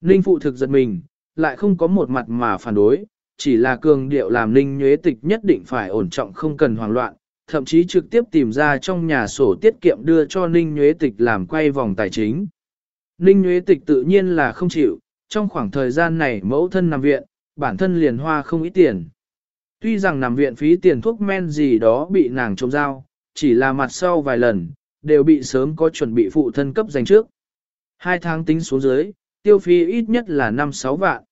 Ninh Phụ thực giật mình, lại không có một mặt mà phản đối, chỉ là cường điệu làm Ninh Nhuế Tịch nhất định phải ổn trọng không cần hoảng loạn, thậm chí trực tiếp tìm ra trong nhà sổ tiết kiệm đưa cho Ninh Nhuế Tịch làm quay vòng tài chính. Ninh Nhuế Tịch tự nhiên là không chịu, trong khoảng thời gian này mẫu thân nằm viện, bản thân liền hoa không ít tiền. Tuy rằng nằm viện phí tiền thuốc men gì đó bị nàng trông giao, chỉ là mặt sau vài lần, đều bị sớm có chuẩn bị phụ thân cấp dành trước. Hai tháng tính xuống dưới, tiêu phí ít nhất là 5-6 vạn.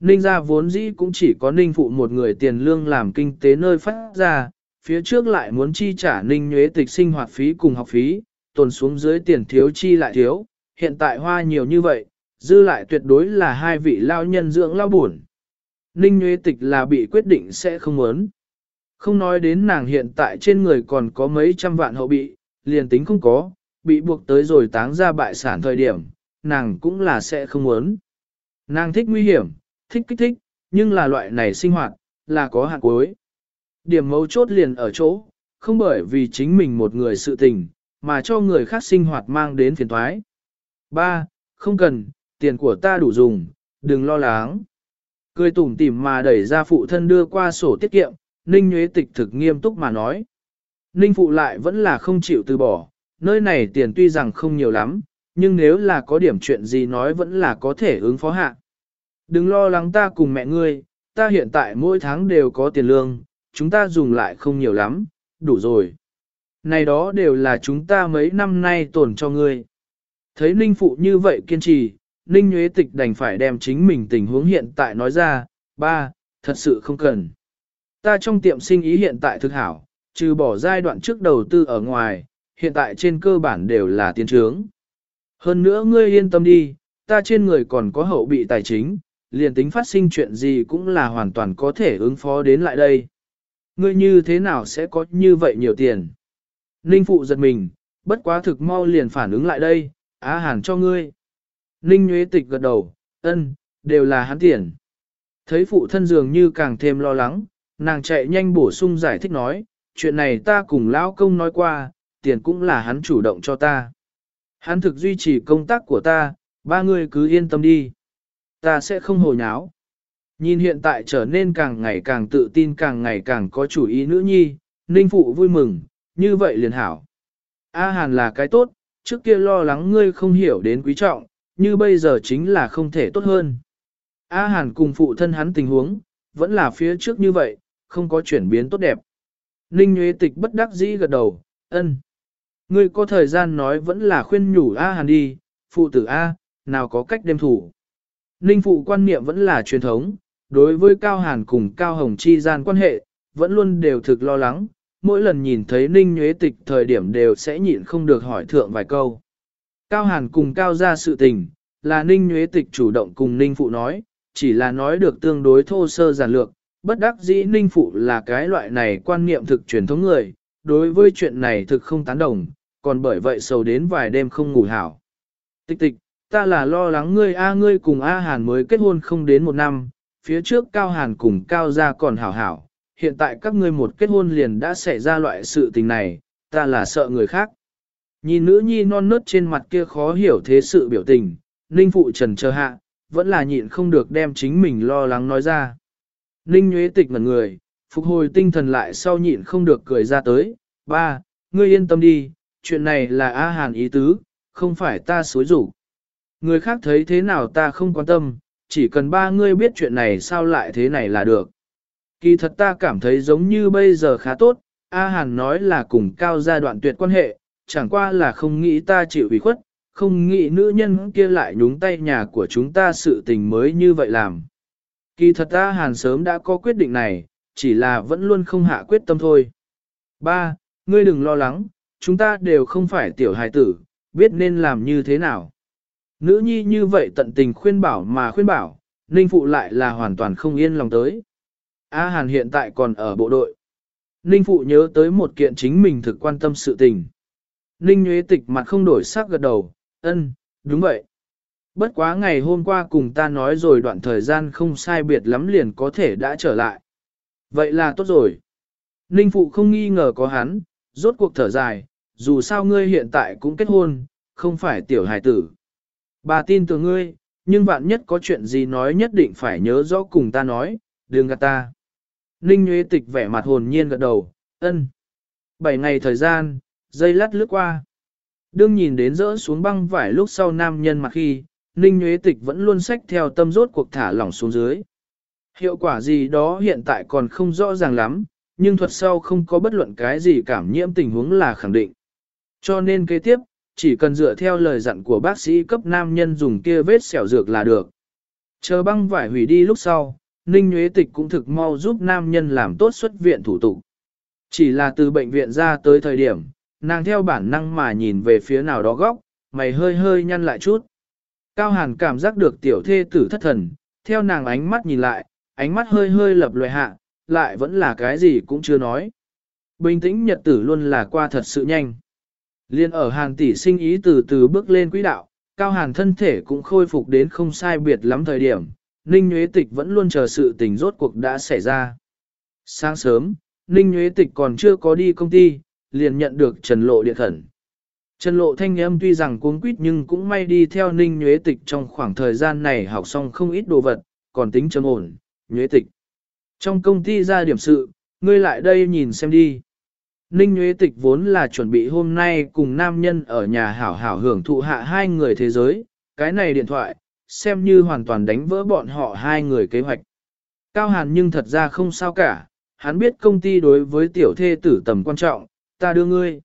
Ninh gia vốn dĩ cũng chỉ có ninh phụ một người tiền lương làm kinh tế nơi phát ra, phía trước lại muốn chi trả ninh nhuế tịch sinh hoạt phí cùng học phí, tồn xuống dưới tiền thiếu chi lại thiếu, hiện tại hoa nhiều như vậy, dư lại tuyệt đối là hai vị lao nhân dưỡng lao buồn. Ninh Nguyễn Tịch là bị quyết định sẽ không muốn. Không nói đến nàng hiện tại trên người còn có mấy trăm vạn hậu bị, liền tính không có, bị buộc tới rồi táng ra bại sản thời điểm, nàng cũng là sẽ không muốn. Nàng thích nguy hiểm, thích kích thích, nhưng là loại này sinh hoạt, là có hạn cuối. Điểm mấu chốt liền ở chỗ, không bởi vì chính mình một người sự tình, mà cho người khác sinh hoạt mang đến phiền thoái. 3. Không cần, tiền của ta đủ dùng, đừng lo lắng. Cười tủm tỉm mà đẩy ra phụ thân đưa qua sổ tiết kiệm, Ninh Nguyễn Tịch thực nghiêm túc mà nói. Ninh phụ lại vẫn là không chịu từ bỏ, nơi này tiền tuy rằng không nhiều lắm, nhưng nếu là có điểm chuyện gì nói vẫn là có thể ứng phó hạ. Đừng lo lắng ta cùng mẹ ngươi, ta hiện tại mỗi tháng đều có tiền lương, chúng ta dùng lại không nhiều lắm, đủ rồi. Này đó đều là chúng ta mấy năm nay tổn cho ngươi. Thấy Ninh Phụ như vậy kiên trì, Ninh Nguyễn Tịch đành phải đem chính mình tình huống hiện tại nói ra, ba, thật sự không cần. Ta trong tiệm sinh ý hiện tại thực hảo, trừ bỏ giai đoạn trước đầu tư ở ngoài, hiện tại trên cơ bản đều là tiến trướng. Hơn nữa ngươi yên tâm đi, ta trên người còn có hậu bị tài chính, liền tính phát sinh chuyện gì cũng là hoàn toàn có thể ứng phó đến lại đây. Ngươi như thế nào sẽ có như vậy nhiều tiền? Ninh phụ giật mình, bất quá thực mau liền phản ứng lại đây, á hàn cho ngươi. Ninh Nguyễn tịch gật đầu, ân, đều là hắn tiền. Thấy phụ thân dường như càng thêm lo lắng, nàng chạy nhanh bổ sung giải thích nói, chuyện này ta cùng lão công nói qua, tiền cũng là hắn chủ động cho ta. Hắn thực duy trì công tác của ta, ba người cứ yên tâm đi. Ta sẽ không hồ nháo. Nhìn hiện tại trở nên càng ngày càng tự tin càng ngày càng có chủ ý nữ nhi, ninh phụ vui mừng, như vậy liền hảo. A Hàn là cái tốt, trước kia lo lắng ngươi không hiểu đến quý trọng, như bây giờ chính là không thể tốt hơn. A Hàn cùng phụ thân hắn tình huống, vẫn là phía trước như vậy, không có chuyển biến tốt đẹp. Ninh Nguyễn Tịch bất đắc dĩ gật đầu, ân. Ngươi có thời gian nói vẫn là khuyên nhủ A Hàn đi, phụ tử A, nào có cách đem thủ. Ninh phụ quan niệm vẫn là truyền thống, đối với Cao Hàn cùng Cao Hồng chi gian quan hệ, vẫn luôn đều thực lo lắng, mỗi lần nhìn thấy Ninh Nguyễn Tịch thời điểm đều sẽ nhịn không được hỏi thượng vài câu. Cao Hàn cùng Cao ra sự tình, là Ninh Nhuế Tịch chủ động cùng Ninh Phụ nói, chỉ là nói được tương đối thô sơ giản lược, bất đắc dĩ Ninh Phụ là cái loại này quan niệm thực truyền thống người, đối với chuyện này thực không tán đồng, còn bởi vậy sầu đến vài đêm không ngủ hảo. Tịch tịch, ta là lo lắng ngươi A ngươi cùng A Hàn mới kết hôn không đến một năm, phía trước Cao Hàn cùng Cao gia còn hảo hảo, hiện tại các ngươi một kết hôn liền đã xảy ra loại sự tình này, ta là sợ người khác. Nhìn nữ nhi non nớt trên mặt kia khó hiểu thế sự biểu tình, Ninh Phụ Trần chờ hạ, vẫn là nhịn không được đem chính mình lo lắng nói ra. Ninh Nguyễn Tịch ngẩn người, phục hồi tinh thần lại sau nhịn không được cười ra tới, ba, ngươi yên tâm đi, chuyện này là A Hàn ý tứ, không phải ta xối rủ. Người khác thấy thế nào ta không quan tâm, chỉ cần ba ngươi biết chuyện này sao lại thế này là được. Kỳ thật ta cảm thấy giống như bây giờ khá tốt, A Hàn nói là cùng cao gia đoạn tuyệt quan hệ, chẳng qua là không nghĩ ta chịu ủy khuất, không nghĩ nữ nhân kia lại nhúng tay nhà của chúng ta sự tình mới như vậy làm. Kỳ thật ta Hàn sớm đã có quyết định này, chỉ là vẫn luôn không hạ quyết tâm thôi. Ba, ngươi đừng lo lắng, chúng ta đều không phải tiểu hài tử, biết nên làm như thế nào. Nữ nhi như vậy tận tình khuyên bảo mà khuyên bảo, Ninh Phụ lại là hoàn toàn không yên lòng tới. A Hàn hiện tại còn ở bộ đội. Ninh Phụ nhớ tới một kiện chính mình thực quan tâm sự tình. Ninh Nguyễn Tịch mặt không đổi sắc gật đầu, ân, đúng vậy. Bất quá ngày hôm qua cùng ta nói rồi đoạn thời gian không sai biệt lắm liền có thể đã trở lại. Vậy là tốt rồi. Ninh Phụ không nghi ngờ có hắn, rốt cuộc thở dài, dù sao ngươi hiện tại cũng kết hôn, không phải tiểu hài tử. Bà tin tưởng ngươi, nhưng vạn nhất có chuyện gì nói nhất định phải nhớ rõ cùng ta nói, đừng gạt ta. Ninh Nguyễn Tịch vẻ mặt hồn nhiên gật đầu, ân. Bảy ngày thời gian, dây lát lướt qua. Đương nhìn đến rỡ xuống băng vải lúc sau nam nhân mặt khi, Ninh Nguyễn Tịch vẫn luôn sách theo tâm rốt cuộc thả lỏng xuống dưới. Hiệu quả gì đó hiện tại còn không rõ ràng lắm, nhưng thuật sau không có bất luận cái gì cảm nhiễm tình huống là khẳng định. Cho nên kế tiếp, chỉ cần dựa theo lời dặn của bác sĩ cấp nam nhân dùng kia vết xẻo dược là được. Chờ băng vải hủy đi lúc sau, Ninh Nguyễn Tịch cũng thực mau giúp nam nhân làm tốt xuất viện thủ tục. Chỉ là từ bệnh viện ra tới thời điểm, nàng theo bản năng mà nhìn về phía nào đó góc, mày hơi hơi nhăn lại chút. Cao Hàn cảm giác được tiểu thê tử thất thần, theo nàng ánh mắt nhìn lại, ánh mắt hơi hơi lập loè hạ, lại vẫn là cái gì cũng chưa nói. Bình tĩnh nhật tử luôn là qua thật sự nhanh. Liên ở Hàn tỷ sinh ý từ từ bước lên quỹ đạo, Cao Hàn thân thể cũng khôi phục đến không sai biệt lắm thời điểm, Ninh Nguyễn Tịch vẫn luôn chờ sự tình rốt cuộc đã xảy ra. Sáng sớm, Ninh Nguyễn Tịch còn chưa có đi công ty, liền nhận được Trần Lộ điện khẩn. Trần Lộ thanh âm tuy rằng cuống quýt nhưng cũng may đi theo Ninh Nhuế Tịch trong khoảng thời gian này học xong không ít đồ vật, còn tính trầm ổn, Nhuế Tịch. Trong công ty ra điểm sự, ngươi lại đây nhìn xem đi. Ninh Nhuế Tịch vốn là chuẩn bị hôm nay cùng nam nhân ở nhà hảo hảo hưởng thụ hạ hai người thế giới, cái này điện thoại, xem như hoàn toàn đánh vỡ bọn họ hai người kế hoạch. Cao Hàn nhưng thật ra không sao cả, hắn biết công ty đối với tiểu thê tử tầm quan trọng, ta đưa ngươi.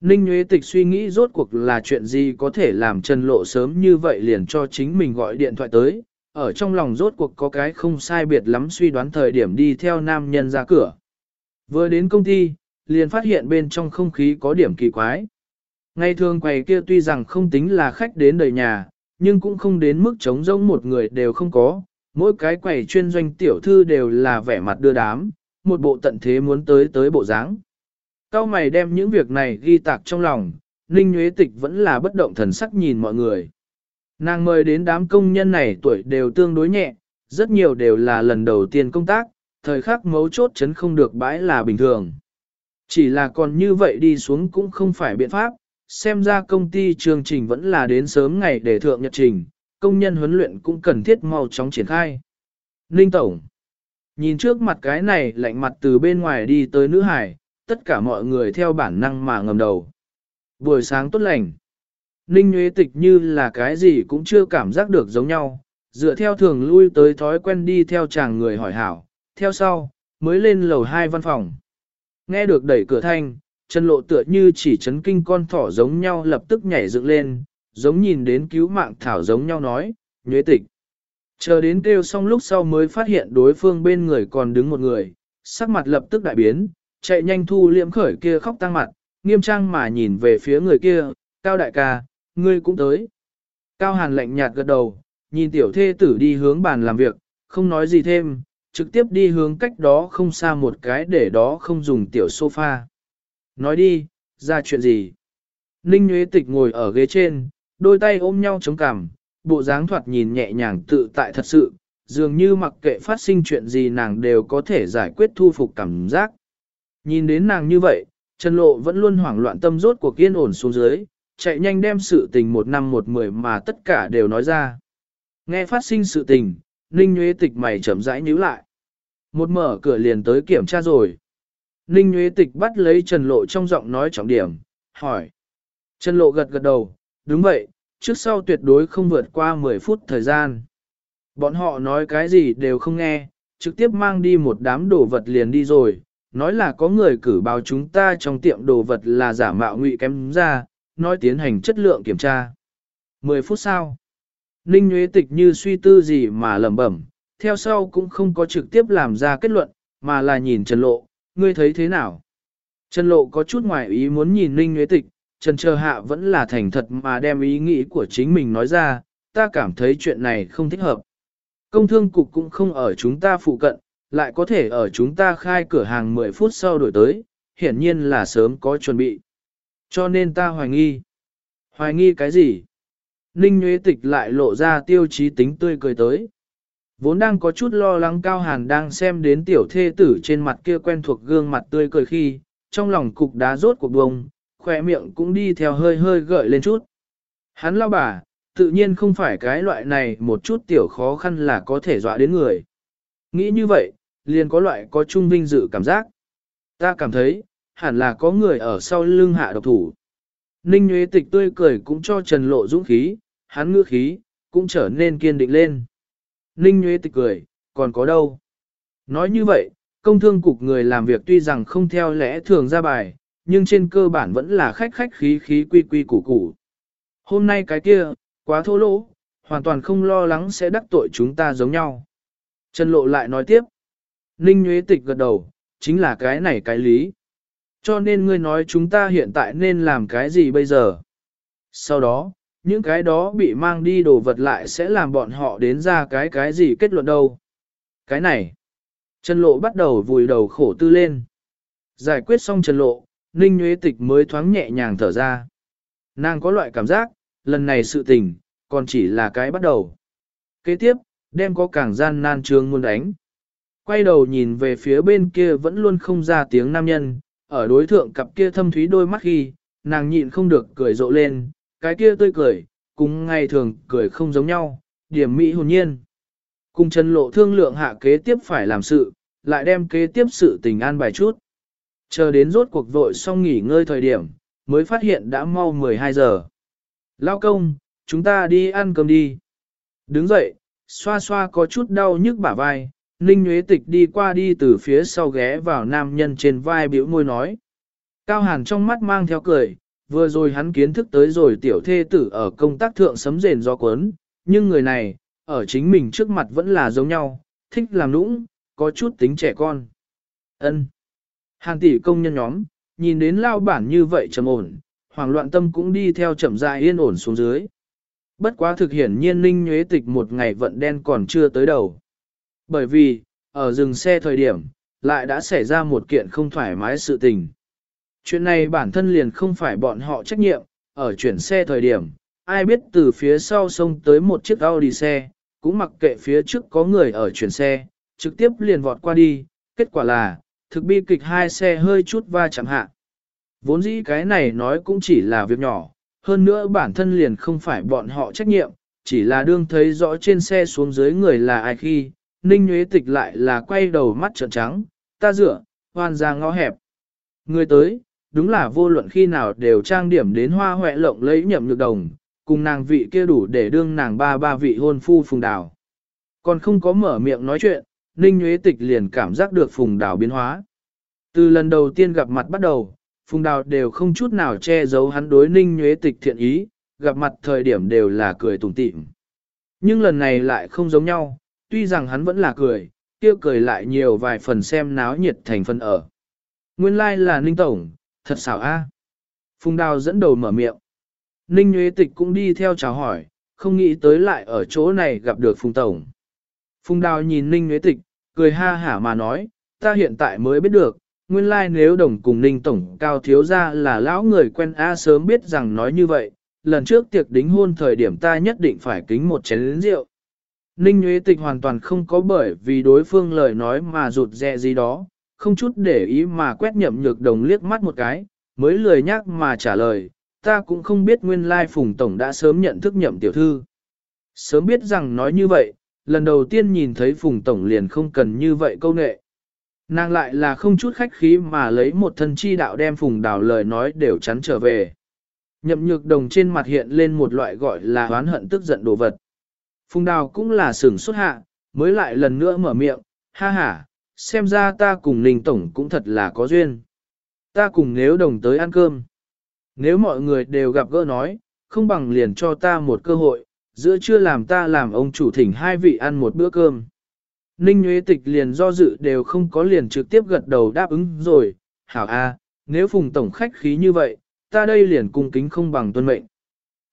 Ninh Nguyễn Tịch suy nghĩ rốt cuộc là chuyện gì có thể làm Trần Lộ sớm như vậy liền cho chính mình gọi điện thoại tới, ở trong lòng rốt cuộc có cái không sai biệt lắm suy đoán thời điểm đi theo nam nhân ra cửa. Vừa đến công ty, liền phát hiện bên trong không khí có điểm kỳ quái. Ngày thường quầy kia tuy rằng không tính là khách đến đời nhà, nhưng cũng không đến mức trống rỗng một người đều không có, mỗi cái quầy chuyên doanh tiểu thư đều là vẻ mặt đưa đám, một bộ tận thế muốn tới tới bộ dáng. Cao mày đem những việc này ghi tạc trong lòng, Ninh Nguyễn Tịch vẫn là bất động thần sắc nhìn mọi người. Nàng mời đến đám công nhân này tuổi đều tương đối nhẹ, rất nhiều đều là lần đầu tiên công tác, thời khắc mấu chốt chấn không được bãi là bình thường. Chỉ là còn như vậy đi xuống cũng không phải biện pháp, xem ra công ty chương trình vẫn là đến sớm ngày để thượng nhật trình, công nhân huấn luyện cũng cần thiết mau chóng triển khai. Ninh Tổng Nhìn trước mặt cái này lạnh mặt từ bên ngoài đi tới nữ hải, tất cả mọi người theo bản năng mà ngầm đầu. Buổi sáng tốt lành. Ninh Nguyễn Tịch như là cái gì cũng chưa cảm giác được giống nhau, dựa theo thường lui tới thói quen đi theo chàng người hỏi hảo, theo sau, mới lên lầu hai văn phòng. Nghe được đẩy cửa thanh, chân lộ tựa như chỉ chấn kinh con thỏ giống nhau lập tức nhảy dựng lên, giống nhìn đến cứu mạng thảo giống nhau nói, nhuế tịch. Chờ đến kêu xong lúc sau mới phát hiện đối phương bên người còn đứng một người, sắc mặt lập tức đại biến, chạy nhanh thu liễm khởi kia khóc tăng mặt, nghiêm trang mà nhìn về phía người kia, cao đại ca, ngươi cũng tới. Cao hàn lạnh nhạt gật đầu, nhìn tiểu thê tử đi hướng bàn làm việc, không nói gì thêm, trực tiếp đi hướng cách đó không xa một cái để đó không dùng tiểu sofa. Nói đi, ra chuyện gì? Ninh Nguyễn Tịch ngồi ở ghế trên, đôi tay ôm nhau chống cằm, bộ dáng thoạt nhìn nhẹ nhàng tự tại thật sự, dường như mặc kệ phát sinh chuyện gì nàng đều có thể giải quyết thu phục cảm giác. Nhìn đến nàng như vậy, Trần Lộ vẫn luôn hoảng loạn tâm rốt của kiên ổn xuống dưới, chạy nhanh đem sự tình một năm một mười mà tất cả đều nói ra. Nghe phát sinh sự tình, Ninh Nguyễn Tịch mày chậm rãi nhíu lại. Một mở cửa liền tới kiểm tra rồi. Ninh Nguyễn Tịch bắt lấy Trần Lộ trong giọng nói trọng điểm, hỏi. Trần Lộ gật gật đầu, đúng vậy, trước sau tuyệt đối không vượt qua 10 phút thời gian. Bọn họ nói cái gì đều không nghe, trực tiếp mang đi một đám đồ vật liền đi rồi, nói là có người cử báo chúng ta trong tiệm đồ vật là giả mạo ngụy kém ra, nói tiến hành chất lượng kiểm tra. 10 phút sau, Ninh Nguyễn Tịch như suy tư gì mà lẩm bẩm, theo sau cũng không có trực tiếp làm ra kết luận, mà là nhìn Trần Lộ, ngươi thấy thế nào? Trần Lộ có chút ngoài ý muốn nhìn Ninh Nguyễn Tịch, Trần Trờ Hạ vẫn là thành thật mà đem ý nghĩ của chính mình nói ra, ta cảm thấy chuyện này không thích hợp. Công thương cục cũng không ở chúng ta phụ cận, lại có thể ở chúng ta khai cửa hàng 10 phút sau đổi tới, hiển nhiên là sớm có chuẩn bị. Cho nên ta hoài nghi. Hoài nghi cái gì? Ninh Nguyễn Tịch lại lộ ra tiêu chí tính tươi cười tới. Vốn đang có chút lo lắng Cao Hàn đang xem đến tiểu thê tử trên mặt kia quen thuộc gương mặt tươi cười khi, trong lòng cục đá rốt cuộc bông, khỏe miệng cũng đi theo hơi hơi gợi lên chút. Hắn lao bà, tự nhiên không phải cái loại này một chút tiểu khó khăn là có thể dọa đến người. Nghĩ như vậy, liền có loại có trung vinh dự cảm giác. Ta cảm thấy, hẳn là có người ở sau lưng hạ độc thủ. Ninh Nguyễn Tịch tươi cười cũng cho Trần Lộ dũng khí, hắn ngữ khí, cũng trở nên kiên định lên. Ninh Nguyễn Tịch cười, còn có đâu? Nói như vậy, công thương cục người làm việc tuy rằng không theo lẽ thường ra bài, nhưng trên cơ bản vẫn là khách khách khí khí quy quy củ củ. Hôm nay cái kia, quá thô lỗ, hoàn toàn không lo lắng sẽ đắc tội chúng ta giống nhau. Trần Lộ lại nói tiếp. Ninh Nguyễn Tịch gật đầu, chính là cái này cái lý. Cho nên ngươi nói chúng ta hiện tại nên làm cái gì bây giờ? Sau đó, những cái đó bị mang đi đồ vật lại sẽ làm bọn họ đến ra cái cái gì kết luận đâu. Cái này, Trần Lộ bắt đầu vùi đầu khổ tư lên. Giải quyết xong Trần Lộ, Ninh Nguyễn Tịch mới thoáng nhẹ nhàng thở ra. Nàng có loại cảm giác, lần này sự tình, còn chỉ là cái bắt đầu. Kế tiếp, đem có càng gian nan trường muốn đánh. Quay đầu nhìn về phía bên kia vẫn luôn không ra tiếng nam nhân, ở đối thượng cặp kia thâm thúy đôi mắt khi, nàng nhịn không được cười rộ lên, cái kia tươi cười, cùng ngày thường cười không giống nhau, điểm mỹ hồn nhiên. Cùng chân Lộ thương lượng hạ kế tiếp phải làm sự, lại đem kế tiếp sự tình an bài chút. Chờ đến rốt cuộc vội xong nghỉ ngơi thời điểm, mới phát hiện đã mau 12 giờ. Lao công, chúng ta đi ăn cơm đi. Đứng dậy, xoa xoa có chút đau nhức bả vai, Ninh Nguyễn Tịch đi qua đi từ phía sau ghé vào nam nhân trên vai biểu môi nói. Cao Hàn trong mắt mang theo cười, vừa rồi hắn kiến thức tới rồi tiểu thê tử ở công tác thượng sấm rền do cuốn, nhưng người này, ở chính mình trước mặt vẫn là giống nhau, thích làm nũng, có chút tính trẻ con. Ân. Hàn tỷ công nhân nhóm, nhìn đến lao bản như vậy trầm ổn, hoảng loạn tâm cũng đi theo chậm rãi yên ổn xuống dưới. Bất quá thực hiển nhiên Ninh Nhuế Tịch một ngày vận đen còn chưa tới đầu. Bởi vì, ở dừng xe thời điểm, lại đã xảy ra một kiện không thoải mái sự tình. Chuyện này bản thân liền không phải bọn họ trách nhiệm, ở chuyển xe thời điểm, ai biết từ phía sau xông tới một chiếc Audi xe, cũng mặc kệ phía trước có người ở chuyển xe, trực tiếp liền vọt qua đi, kết quả là, thực bi kịch hai xe hơi chút va chạm hạ. Vốn dĩ cái này nói cũng chỉ là việc nhỏ, hơn nữa bản thân liền không phải bọn họ trách nhiệm, chỉ là đương thấy rõ trên xe xuống dưới người là ai khi, Ninh Nguyễn Tịch lại là quay đầu mắt trợn trắng, ta dựa, hoan ra ngõ hẹp. Người tới, đúng là vô luận khi nào đều trang điểm đến hoa hoẹ lộng lấy nhậm nhược đồng, cùng nàng vị kia đủ để đương nàng ba ba vị hôn phu phùng đào. Còn không có mở miệng nói chuyện, Ninh Nguyễn Tịch liền cảm giác được phùng đào biến hóa. Từ lần đầu tiên gặp mặt bắt đầu, phùng đào đều không chút nào che giấu hắn đối Ninh Nguyễn Tịch thiện ý, gặp mặt thời điểm đều là cười tủm tỉm. Nhưng lần này lại không giống nhau, tuy rằng hắn vẫn là cười, kia cười lại nhiều vài phần xem náo nhiệt thành phần ở. Nguyên lai like là Ninh Tổng, thật xảo a. Phùng Đào dẫn đầu mở miệng. Ninh Nguyễn Tịch cũng đi theo chào hỏi, không nghĩ tới lại ở chỗ này gặp được Phùng Tổng. Phùng Đào nhìn Ninh Nguyễn Tịch, cười ha hả mà nói, ta hiện tại mới biết được, nguyên lai like nếu đồng cùng Ninh Tổng cao thiếu ra là lão người quen A sớm biết rằng nói như vậy, lần trước tiệc đính hôn thời điểm ta nhất định phải kính một chén lĩnh rượu. Ninh Nguyễn Tịch hoàn toàn không có bởi vì đối phương lời nói mà rụt rè gì đó, không chút để ý mà quét nhậm nhược đồng liếc mắt một cái, mới lười nhắc mà trả lời, ta cũng không biết nguyên lai Phùng Tổng đã sớm nhận thức nhậm tiểu thư. Sớm biết rằng nói như vậy, lần đầu tiên nhìn thấy Phùng Tổng liền không cần như vậy câu nệ. Nàng lại là không chút khách khí mà lấy một thân chi đạo đem Phùng Đào lời nói đều chắn trở về. Nhậm nhược đồng trên mặt hiện lên một loại gọi là oán hận tức giận đồ vật. Phùng Đào cũng là sửng xuất hạ, mới lại lần nữa mở miệng, ha ha, xem ra ta cùng Ninh Tổng cũng thật là có duyên. Ta cùng nếu đồng tới ăn cơm. Nếu mọi người đều gặp gỡ nói, không bằng liền cho ta một cơ hội, giữa trưa làm ta làm ông chủ thỉnh hai vị ăn một bữa cơm. Ninh Nguyễn Tịch liền do dự đều không có liền trực tiếp gật đầu đáp ứng rồi, hảo a, nếu phùng tổng khách khí như vậy, ta đây liền cung kính không bằng tuân mệnh.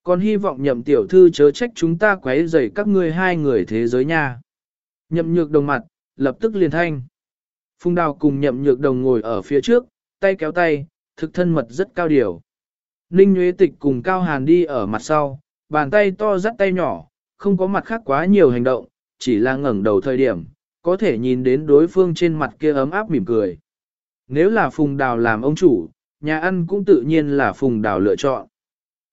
Còn hy vọng nhậm tiểu thư chớ trách chúng ta quấy rầy các ngươi hai người thế giới nha. Nhậm nhược đồng mặt, lập tức liền thanh. Phùng đào cùng nhậm nhược đồng ngồi ở phía trước, tay kéo tay, thực thân mật rất cao điều. Ninh Nguyễn Tịch cùng Cao Hàn đi ở mặt sau, bàn tay to dắt tay nhỏ, không có mặt khác quá nhiều hành động, chỉ là ngẩng đầu thời điểm, có thể nhìn đến đối phương trên mặt kia ấm áp mỉm cười. Nếu là Phùng Đào làm ông chủ, nhà ăn cũng tự nhiên là Phùng Đào lựa chọn.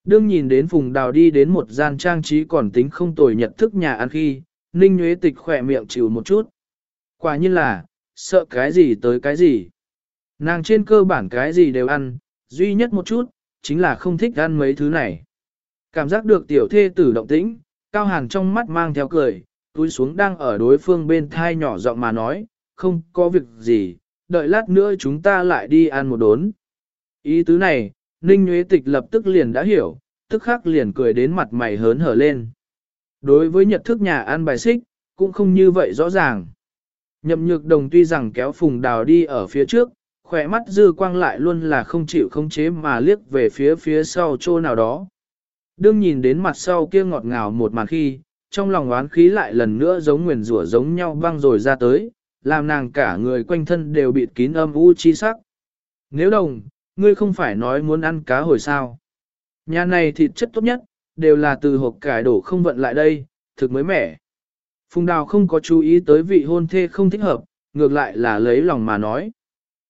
Đương nhìn đến Phùng Đào đi đến một gian trang trí còn tính không tồi nhận thức nhà ăn khi, Ninh Nguyễn Tịch khỏe miệng chịu một chút. Quả nhiên là, sợ cái gì tới cái gì. Nàng trên cơ bản cái gì đều ăn, duy nhất một chút, chính là không thích ăn mấy thứ này. Cảm giác được tiểu thê tử động tĩnh, cao hàn trong mắt mang theo cười, túi xuống đang ở đối phương bên thai nhỏ giọng mà nói, không có việc gì, đợi lát nữa chúng ta lại đi ăn một đốn. Ý tứ này, Ninh Nguyễn Tịch lập tức liền đã hiểu, tức khắc liền cười đến mặt mày hớn hở lên. Đối với nhật thức nhà ăn bài xích, cũng không như vậy rõ ràng. Nhậm nhược đồng tuy rằng kéo phùng đào đi ở phía trước, khỏe mắt dư quang lại luôn là không chịu không chế mà liếc về phía phía sau chỗ nào đó. Đương nhìn đến mặt sau kia ngọt ngào một màn khi, trong lòng oán khí lại lần nữa giống nguyền rủa giống nhau băng rồi ra tới, làm nàng cả người quanh thân đều bị kín âm u chi sắc. Nếu đồng, ngươi không phải nói muốn ăn cá hồi sao. Nhà này thịt chất tốt nhất, đều là từ hộp cải đổ không vận lại đây, thực mới mẻ. Phùng đào không có chú ý tới vị hôn thê không thích hợp, ngược lại là lấy lòng mà nói.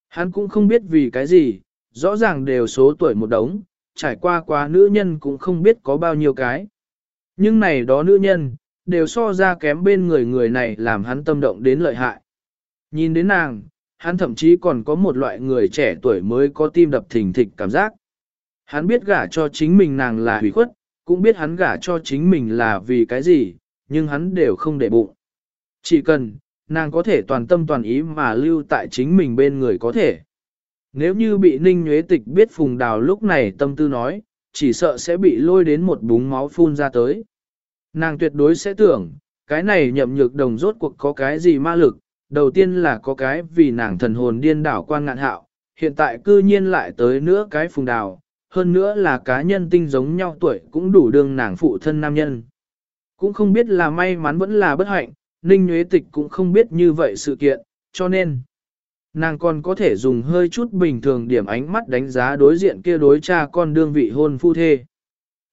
Hắn cũng không biết vì cái gì, rõ ràng đều số tuổi một đống, trải qua quá nữ nhân cũng không biết có bao nhiêu cái. Nhưng này đó nữ nhân, đều so ra kém bên người người này làm hắn tâm động đến lợi hại. Nhìn đến nàng, hắn thậm chí còn có một loại người trẻ tuổi mới có tim đập thình thịch cảm giác. Hắn biết gả cho chính mình nàng là hủy khuất, cũng biết hắn gả cho chính mình là vì cái gì, nhưng hắn đều không để bụng. Chỉ cần, nàng có thể toàn tâm toàn ý mà lưu tại chính mình bên người có thể. Nếu như bị Ninh Nhuế Tịch biết Phùng Đào lúc này tâm tư nói, chỉ sợ sẽ bị lôi đến một búng máu phun ra tới. Nàng tuyệt đối sẽ tưởng, cái này nhậm nhược đồng rốt cuộc có cái gì ma lực, đầu tiên là có cái vì nàng thần hồn điên đảo quan ngạn hạo, hiện tại cư nhiên lại tới nữa cái phùng đào, hơn nữa là cá nhân tinh giống nhau tuổi cũng đủ đương nàng phụ thân nam nhân. Cũng không biết là may mắn vẫn là bất hạnh, Ninh Nguyễn Tịch cũng không biết như vậy sự kiện, cho nên nàng còn có thể dùng hơi chút bình thường điểm ánh mắt đánh giá đối diện kia đối cha con đương vị hôn phu thê.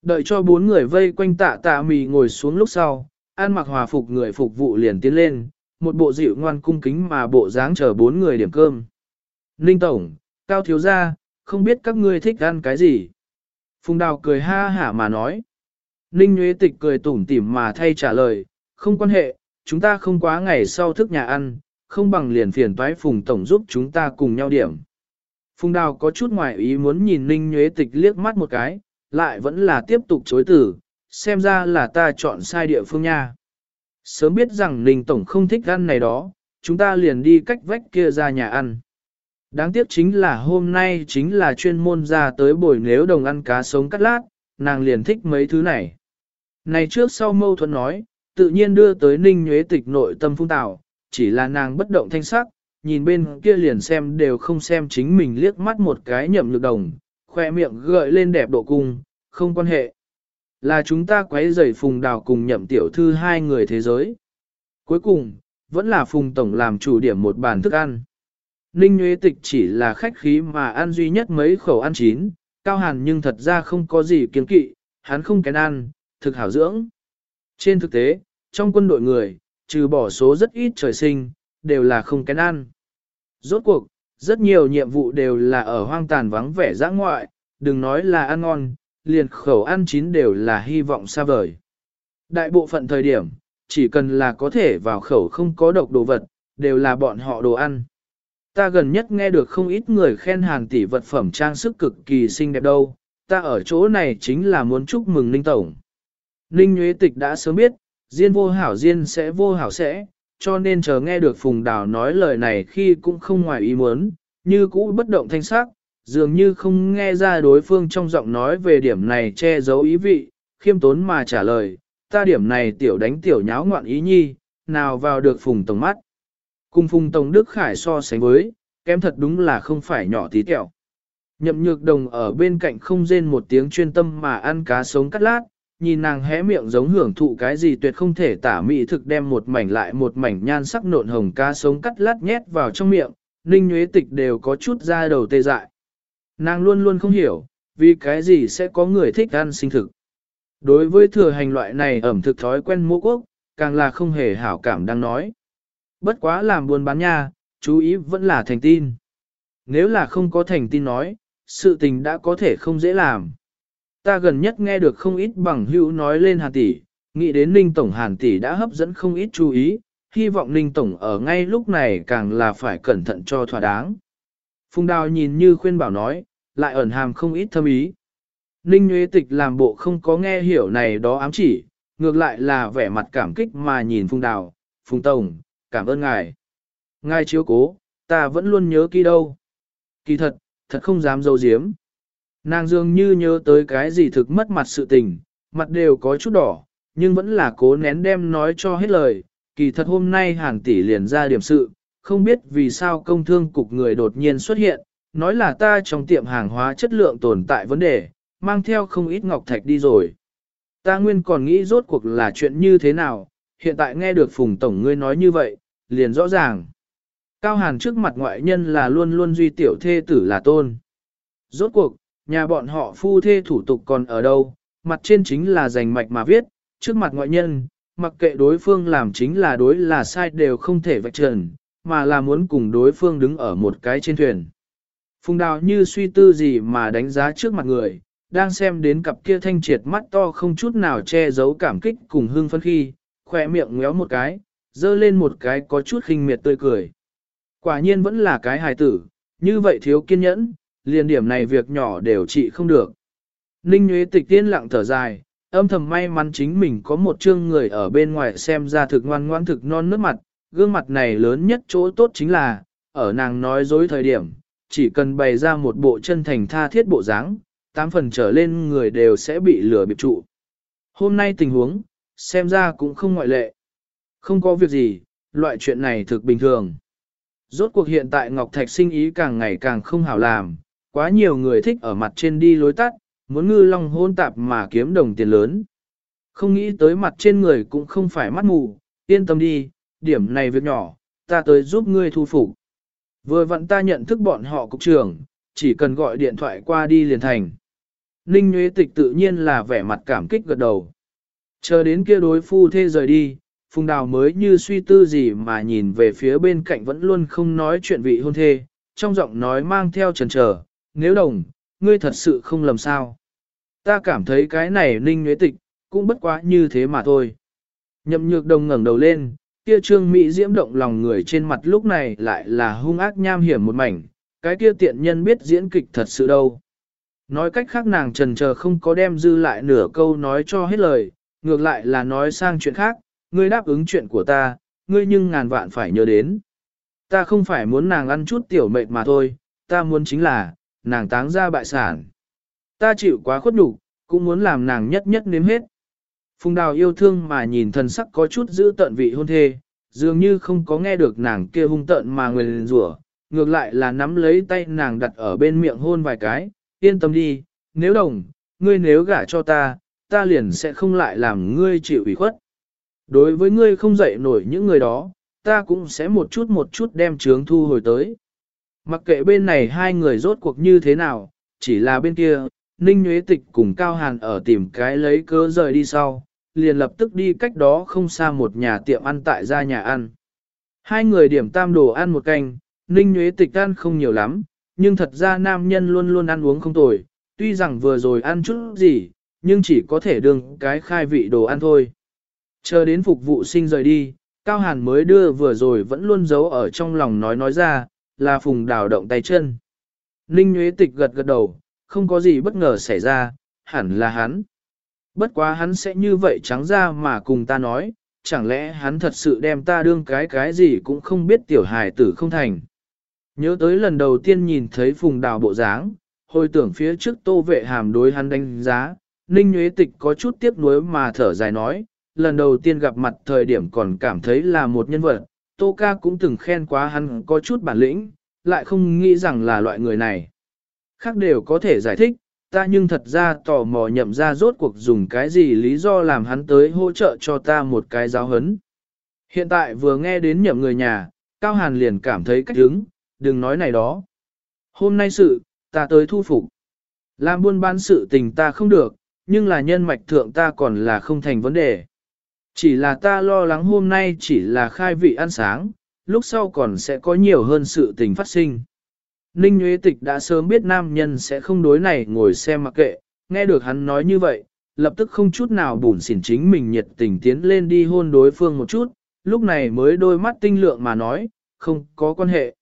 Đợi cho bốn người vây quanh tạ tạ mì ngồi xuống lúc sau, an mặc hòa phục người phục vụ liền tiến lên, một bộ dịu ngoan cung kính mà bộ dáng chờ bốn người điểm cơm. Ninh Tổng, Cao Thiếu Gia, không biết các ngươi thích ăn cái gì? Phùng Đào cười ha hả mà nói. Ninh Nguyễn Tịch cười tủm tỉm mà thay trả lời, không quan hệ, chúng ta không quá ngày sau thức nhà ăn, không bằng liền phiền toái Phùng Tổng giúp chúng ta cùng nhau điểm. Phùng Đào có chút ngoài ý muốn nhìn Ninh Nguyễn Tịch liếc mắt một cái, lại vẫn là tiếp tục chối từ, xem ra là ta chọn sai địa phương nha. Sớm biết rằng Ninh Tổng không thích ăn này đó, chúng ta liền đi cách vách kia ra nhà ăn. Đáng tiếc chính là hôm nay chính là chuyên môn ra tới buổi nếu đồng ăn cá sống cắt lát, nàng liền thích mấy thứ này. Này trước sau mâu thuẫn nói, tự nhiên đưa tới ninh nhuế tịch nội tâm phung tạo, chỉ là nàng bất động thanh sắc, nhìn bên kia liền xem đều không xem chính mình liếc mắt một cái nhậm lực đồng, khoe miệng gợi lên đẹp độ cung, không quan hệ. Là chúng ta quấy rầy phùng đào cùng nhậm tiểu thư hai người thế giới. Cuối cùng, vẫn là phùng tổng làm chủ điểm một bàn thức ăn. Ninh Nguyễn Tịch chỉ là khách khí mà ăn duy nhất mấy khẩu ăn chín, cao hàn nhưng thật ra không có gì kiến kỵ, hắn không kén ăn, thực hảo dưỡng. Trên thực tế, trong quân đội người, trừ bỏ số rất ít trời sinh, đều là không kén ăn. Rốt cuộc, rất nhiều nhiệm vụ đều là ở hoang tàn vắng vẻ giã ngoại, đừng nói là ăn ngon, liền khẩu ăn chín đều là hy vọng xa vời. Đại bộ phận thời điểm, chỉ cần là có thể vào khẩu không có độc đồ vật, đều là bọn họ đồ ăn. Ta gần nhất nghe được không ít người khen hàng tỷ vật phẩm trang sức cực kỳ xinh đẹp đâu, ta ở chỗ này chính là muốn chúc mừng Ninh Tổng. Ninh Nguyễn Tịch đã sớm biết, Diên vô hảo Diên sẽ vô hảo sẽ, cho nên chờ nghe được Phùng Đào nói lời này khi cũng không ngoài ý muốn, như cũ bất động thanh sắc, dường như không nghe ra đối phương trong giọng nói về điểm này che giấu ý vị, khiêm tốn mà trả lời, ta điểm này tiểu đánh tiểu nháo ngoạn ý nhi, nào vào được Phùng Tổng mắt. Cùng Phùng Tổng Đức Khải so sánh với, kém thật đúng là không phải nhỏ tí tẹo. Nhậm nhược đồng ở bên cạnh không rên một tiếng chuyên tâm mà ăn cá sống cắt lát, nhìn nàng hé miệng giống hưởng thụ cái gì tuyệt không thể tả mỹ thực đem một mảnh lại một mảnh nhan sắc nộn hồng cá sống cắt lát nhét vào trong miệng, ninh nhuế tịch đều có chút ra đầu tê dại. Nàng luôn luôn không hiểu, vì cái gì sẽ có người thích ăn sinh thực. Đối với thừa hành loại này ẩm thực thói quen mô quốc, càng là không hề hảo cảm đang nói. Bất quá làm buôn bán nha, chú ý vẫn là thành tin. Nếu là không có thành tin nói, sự tình đã có thể không dễ làm. Ta gần nhất nghe được không ít bằng hữu nói lên hàn tỷ, nghĩ đến Ninh Tổng hàn tỷ đã hấp dẫn không ít chú ý, hy vọng Ninh Tổng ở ngay lúc này càng là phải cẩn thận cho thỏa đáng. Phùng Đào nhìn như khuyên bảo nói, lại ẩn hàm không ít thâm ý. Ninh Nguyễn Tịch làm bộ không có nghe hiểu này đó ám chỉ, ngược lại là vẻ mặt cảm kích mà nhìn Phùng Đào, Phùng Tổng, cảm ơn ngài. Ngài chiếu cố, ta vẫn luôn nhớ kỹ đâu. Kỳ thật, thật không dám dâu diếm. Nàng dường như nhớ tới cái gì thực mất mặt sự tình, mặt đều có chút đỏ, nhưng vẫn là cố nén đem nói cho hết lời. Kỳ thật hôm nay hàng tỷ liền ra điểm sự, không biết vì sao công thương cục người đột nhiên xuất hiện, nói là ta trong tiệm hàng hóa chất lượng tồn tại vấn đề, mang theo không ít ngọc thạch đi rồi. Ta nguyên còn nghĩ rốt cuộc là chuyện như thế nào, hiện tại nghe được Phùng Tổng ngươi nói như vậy, liền rõ ràng. Cao Hàn trước mặt ngoại nhân là luôn luôn duy tiểu thê tử là tôn. Rốt cuộc, nhà bọn họ phu thê thủ tục còn ở đâu, mặt trên chính là giành mạch mà viết, trước mặt ngoại nhân, mặc kệ đối phương làm chính là đối là sai đều không thể vạch trần, mà là muốn cùng đối phương đứng ở một cái trên thuyền. Phùng đào như suy tư gì mà đánh giá trước mặt người, đang xem đến cặp kia thanh triệt mắt to không chút nào che giấu cảm kích cùng hương phân khi, khỏe miệng ngéo một cái, dơ lên một cái có chút khinh miệt tươi cười. Quả nhiên vẫn là cái hài tử, như vậy thiếu kiên nhẫn, liền điểm này việc nhỏ đều trị không được. Ninh Nguyễn Tịch tiên lặng thở dài, âm thầm may mắn chính mình có một chương người ở bên ngoài xem ra thực ngoan ngoan thực non nước mặt, gương mặt này lớn nhất chỗ tốt chính là, ở nàng nói dối thời điểm, chỉ cần bày ra một bộ chân thành tha thiết bộ dáng, tám phần trở lên người đều sẽ bị lừa bịp trụ. Hôm nay tình huống, xem ra cũng không ngoại lệ. Không có việc gì, loại chuyện này thực bình thường. rốt cuộc hiện tại Ngọc Thạch sinh ý càng ngày càng không hảo làm, quá nhiều người thích ở mặt trên đi lối tắt, muốn ngư long hôn tạp mà kiếm đồng tiền lớn. Không nghĩ tới mặt trên người cũng không phải mắt mù, yên tâm đi, điểm này việc nhỏ, ta tới giúp ngươi thu phục. Vừa vặn ta nhận thức bọn họ cục trưởng, chỉ cần gọi điện thoại qua đi liền thành. Ninh Nguyễn Tịch tự nhiên là vẻ mặt cảm kích gật đầu. Chờ đến kia đối phu thê rời đi, Phùng Đào mới như suy tư gì mà nhìn về phía bên cạnh vẫn luôn không nói chuyện vị hôn thê, trong giọng nói mang theo trần trở, nếu đồng, ngươi thật sự không lầm sao. Ta cảm thấy cái này Ninh Nguyễn Tịch, cũng bất quá như thế mà thôi. Nhậm nhược đồng ngẩng đầu lên, kia trương Mỹ diễm động lòng người trên mặt lúc này lại là hung ác nham hiểm một mảnh, cái kia tiện nhân biết diễn kịch thật sự đâu. Nói cách khác nàng trần chờ không có đem dư lại nửa câu nói cho hết lời, ngược lại là nói sang chuyện khác, ngươi đáp ứng chuyện của ta, ngươi nhưng ngàn vạn phải nhớ đến. Ta không phải muốn nàng ăn chút tiểu mệt mà thôi, ta muốn chính là, nàng táng ra bại sản. Ta chịu quá khuất nhục, cũng muốn làm nàng nhất nhất nếm hết. Phùng đào yêu thương mà nhìn thần sắc có chút giữ tận vị hôn thê, dường như không có nghe được nàng kia hung tận mà nguyền rủa, ngược lại là nắm lấy tay nàng đặt ở bên miệng hôn vài cái, yên tâm đi, nếu đồng, ngươi nếu gả cho ta, ta liền sẽ không lại làm ngươi chịu ủy khuất. Đối với ngươi không dậy nổi những người đó, ta cũng sẽ một chút một chút đem trướng thu hồi tới. Mặc kệ bên này hai người rốt cuộc như thế nào, chỉ là bên kia, Ninh Nguyễn Tịch cùng Cao Hàn ở tìm cái lấy cớ rời đi sau, liền lập tức đi cách đó không xa một nhà tiệm ăn tại gia nhà ăn. Hai người điểm tam đồ ăn một canh, Ninh Nguyễn Tịch ăn không nhiều lắm, nhưng thật ra nam nhân luôn luôn ăn uống không tồi, tuy rằng vừa rồi ăn chút gì, nhưng chỉ có thể đương cái khai vị đồ ăn thôi. Chờ đến phục vụ sinh rời đi, Cao Hàn mới đưa vừa rồi vẫn luôn giấu ở trong lòng nói nói ra, là phùng đào động tay chân. Ninh Nguyễn Tịch gật gật đầu, không có gì bất ngờ xảy ra, hẳn là hắn. Bất quá hắn sẽ như vậy trắng ra mà cùng ta nói, chẳng lẽ hắn thật sự đem ta đương cái cái gì cũng không biết tiểu hài tử không thành. Nhớ tới lần đầu tiên nhìn thấy phùng đào bộ dáng, hồi tưởng phía trước tô vệ hàm đối hắn đánh giá, Ninh Nguyễn Tịch có chút tiếc nuối mà thở dài nói, lần đầu tiên gặp mặt thời điểm còn cảm thấy là một nhân vật, Tô Ca cũng từng khen quá hắn có chút bản lĩnh, lại không nghĩ rằng là loại người này. Khác đều có thể giải thích, ta nhưng thật ra tò mò nhậm ra rốt cuộc dùng cái gì lý do làm hắn tới hỗ trợ cho ta một cái giáo hấn. Hiện tại vừa nghe đến nhậm người nhà, Cao Hàn liền cảm thấy cách hứng, đừng nói này đó. Hôm nay sự, ta tới thu phục. Làm buôn bán sự tình ta không được, nhưng là nhân mạch thượng ta còn là không thành vấn đề. Chỉ là ta lo lắng hôm nay chỉ là khai vị ăn sáng, lúc sau còn sẽ có nhiều hơn sự tình phát sinh. Ninh Nguyễn Tịch đã sớm biết nam nhân sẽ không đối này ngồi xem mặc kệ, nghe được hắn nói như vậy, lập tức không chút nào bùn xỉn chính mình nhiệt tình tiến lên đi hôn đối phương một chút, lúc này mới đôi mắt tinh lượng mà nói, không có quan hệ.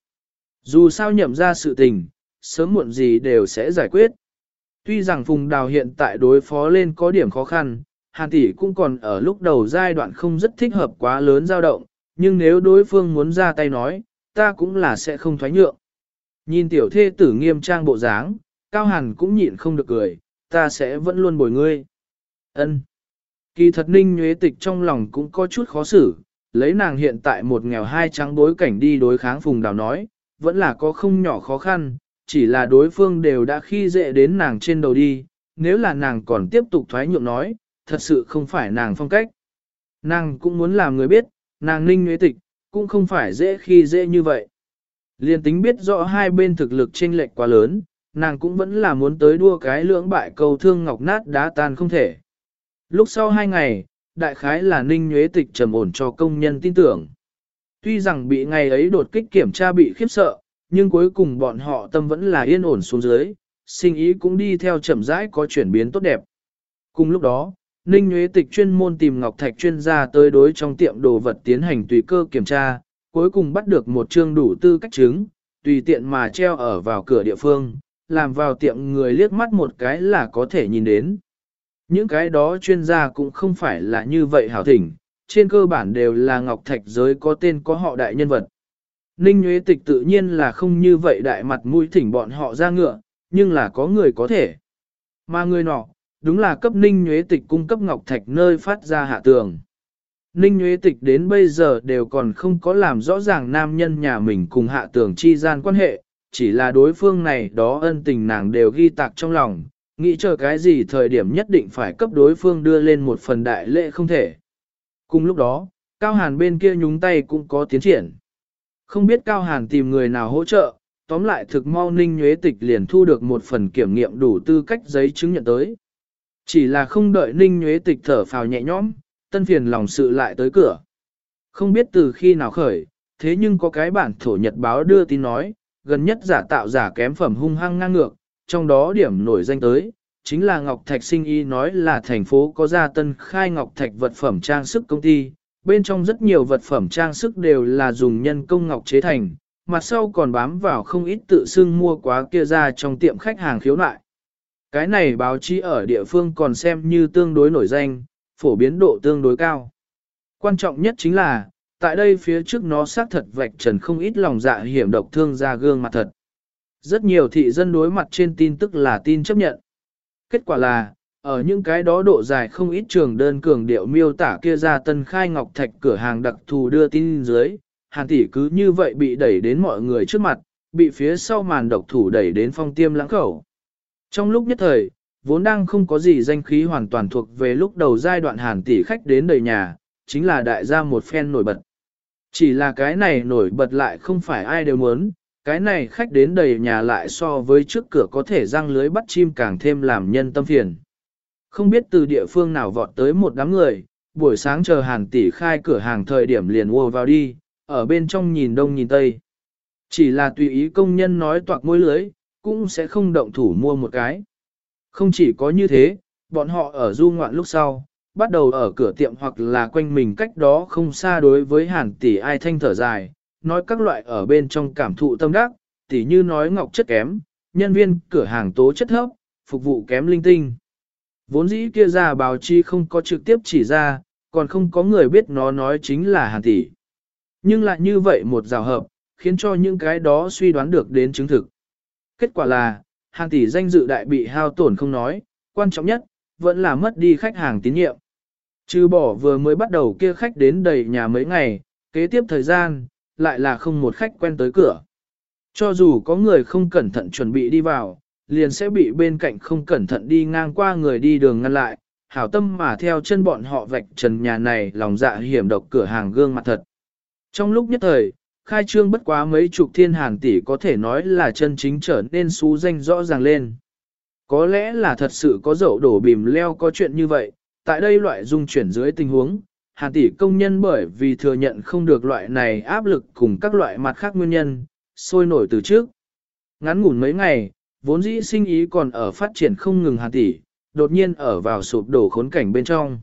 Dù sao nhậm ra sự tình, sớm muộn gì đều sẽ giải quyết. Tuy rằng Phùng Đào hiện tại đối phó lên có điểm khó khăn, Hàn tỷ cũng còn ở lúc đầu giai đoạn không rất thích hợp quá lớn dao động, nhưng nếu đối phương muốn ra tay nói, ta cũng là sẽ không thoái nhượng. Nhìn tiểu thê tử nghiêm trang bộ dáng, Cao Hàn cũng nhịn không được cười, ta sẽ vẫn luôn bồi ngươi. Ân. Kỳ thật ninh nhuế tịch trong lòng cũng có chút khó xử, lấy nàng hiện tại một nghèo hai trắng bối cảnh đi đối kháng phùng đào nói, vẫn là có không nhỏ khó khăn, chỉ là đối phương đều đã khi dễ đến nàng trên đầu đi, nếu là nàng còn tiếp tục thoái nhượng nói, thật sự không phải nàng phong cách. Nàng cũng muốn làm người biết, nàng ninh nhuế tịch, cũng không phải dễ khi dễ như vậy. Liên tính biết rõ hai bên thực lực chênh lệch quá lớn, nàng cũng vẫn là muốn tới đua cái lưỡng bại cầu thương ngọc nát đá tan không thể. Lúc sau hai ngày, đại khái là ninh nhuế tịch trầm ổn cho công nhân tin tưởng. Tuy rằng bị ngày ấy đột kích kiểm tra bị khiếp sợ, nhưng cuối cùng bọn họ tâm vẫn là yên ổn xuống dưới, sinh ý cũng đi theo chậm rãi có chuyển biến tốt đẹp. Cùng lúc đó, Ninh Nguyễn Tịch chuyên môn tìm Ngọc Thạch chuyên gia tới đối trong tiệm đồ vật tiến hành tùy cơ kiểm tra, cuối cùng bắt được một chương đủ tư cách chứng, tùy tiện mà treo ở vào cửa địa phương, làm vào tiệm người liếc mắt một cái là có thể nhìn đến. Những cái đó chuyên gia cũng không phải là như vậy hảo thỉnh, trên cơ bản đều là Ngọc Thạch giới có tên có họ đại nhân vật. Ninh Nguyễn Tịch tự nhiên là không như vậy đại mặt mũi thỉnh bọn họ ra ngựa, nhưng là có người có thể. Mà người nọ, đúng là cấp Ninh Nguyễn Tịch cung cấp Ngọc Thạch nơi phát ra hạ tường. Ninh Nguyễn Tịch đến bây giờ đều còn không có làm rõ ràng nam nhân nhà mình cùng hạ tưởng chi gian quan hệ, chỉ là đối phương này đó ân tình nàng đều ghi tạc trong lòng, nghĩ chờ cái gì thời điểm nhất định phải cấp đối phương đưa lên một phần đại lễ không thể. Cùng lúc đó, Cao Hàn bên kia nhúng tay cũng có tiến triển. Không biết Cao Hàn tìm người nào hỗ trợ, tóm lại thực mau Ninh Nhuế Tịch liền thu được một phần kiểm nghiệm đủ tư cách giấy chứng nhận tới. Chỉ là không đợi Ninh Nhuế Tịch thở phào nhẹ nhõm, tân phiền lòng sự lại tới cửa. Không biết từ khi nào khởi, thế nhưng có cái bản thổ nhật báo đưa tin nói, gần nhất giả tạo giả kém phẩm hung hăng ngang ngược, trong đó điểm nổi danh tới, chính là Ngọc Thạch Sinh Y nói là thành phố có gia tân khai Ngọc Thạch vật phẩm trang sức công ty, bên trong rất nhiều vật phẩm trang sức đều là dùng nhân công ngọc chế thành, mặt sau còn bám vào không ít tự xưng mua quá kia ra trong tiệm khách hàng khiếu nại. Cái này báo chí ở địa phương còn xem như tương đối nổi danh, phổ biến độ tương đối cao. Quan trọng nhất chính là, tại đây phía trước nó xác thật vạch trần không ít lòng dạ hiểm độc thương ra gương mặt thật. Rất nhiều thị dân đối mặt trên tin tức là tin chấp nhận. Kết quả là, ở những cái đó độ dài không ít trường đơn cường điệu miêu tả kia ra tân khai ngọc thạch cửa hàng đặc thù đưa tin dưới, hàng tỷ cứ như vậy bị đẩy đến mọi người trước mặt, bị phía sau màn độc thủ đẩy đến phong tiêm lãng khẩu. Trong lúc nhất thời, vốn đang không có gì danh khí hoàn toàn thuộc về lúc đầu giai đoạn hàn tỷ khách đến đầy nhà, chính là đại gia một phen nổi bật. Chỉ là cái này nổi bật lại không phải ai đều muốn, cái này khách đến đầy nhà lại so với trước cửa có thể răng lưới bắt chim càng thêm làm nhân tâm phiền. Không biết từ địa phương nào vọt tới một đám người, buổi sáng chờ hàn tỷ khai cửa hàng thời điểm liền ùa vào đi, ở bên trong nhìn đông nhìn tây. Chỉ là tùy ý công nhân nói toạc môi lưới, cũng sẽ không động thủ mua một cái. Không chỉ có như thế, bọn họ ở du ngoạn lúc sau, bắt đầu ở cửa tiệm hoặc là quanh mình cách đó không xa đối với hàn tỷ ai thanh thở dài, nói các loại ở bên trong cảm thụ tâm đắc, tỷ như nói ngọc chất kém, nhân viên cửa hàng tố chất thấp, phục vụ kém linh tinh. Vốn dĩ kia ra báo chi không có trực tiếp chỉ ra, còn không có người biết nó nói chính là hàn tỷ. Nhưng lại như vậy một rào hợp, khiến cho những cái đó suy đoán được đến chứng thực. Kết quả là, hàng tỷ danh dự đại bị hao tổn không nói, quan trọng nhất, vẫn là mất đi khách hàng tín nhiệm. Trừ bỏ vừa mới bắt đầu kia khách đến đầy nhà mấy ngày, kế tiếp thời gian, lại là không một khách quen tới cửa. Cho dù có người không cẩn thận chuẩn bị đi vào, liền sẽ bị bên cạnh không cẩn thận đi ngang qua người đi đường ngăn lại, hảo tâm mà theo chân bọn họ vạch trần nhà này lòng dạ hiểm độc cửa hàng gương mặt thật. Trong lúc nhất thời, khai trương bất quá mấy chục thiên hàng tỷ có thể nói là chân chính trở nên xú danh rõ ràng lên. Có lẽ là thật sự có dậu đổ bìm leo có chuyện như vậy, tại đây loại dung chuyển dưới tình huống, hàng tỷ công nhân bởi vì thừa nhận không được loại này áp lực cùng các loại mặt khác nguyên nhân, sôi nổi từ trước. Ngắn ngủn mấy ngày, vốn dĩ sinh ý còn ở phát triển không ngừng hàng tỷ, đột nhiên ở vào sụp đổ khốn cảnh bên trong.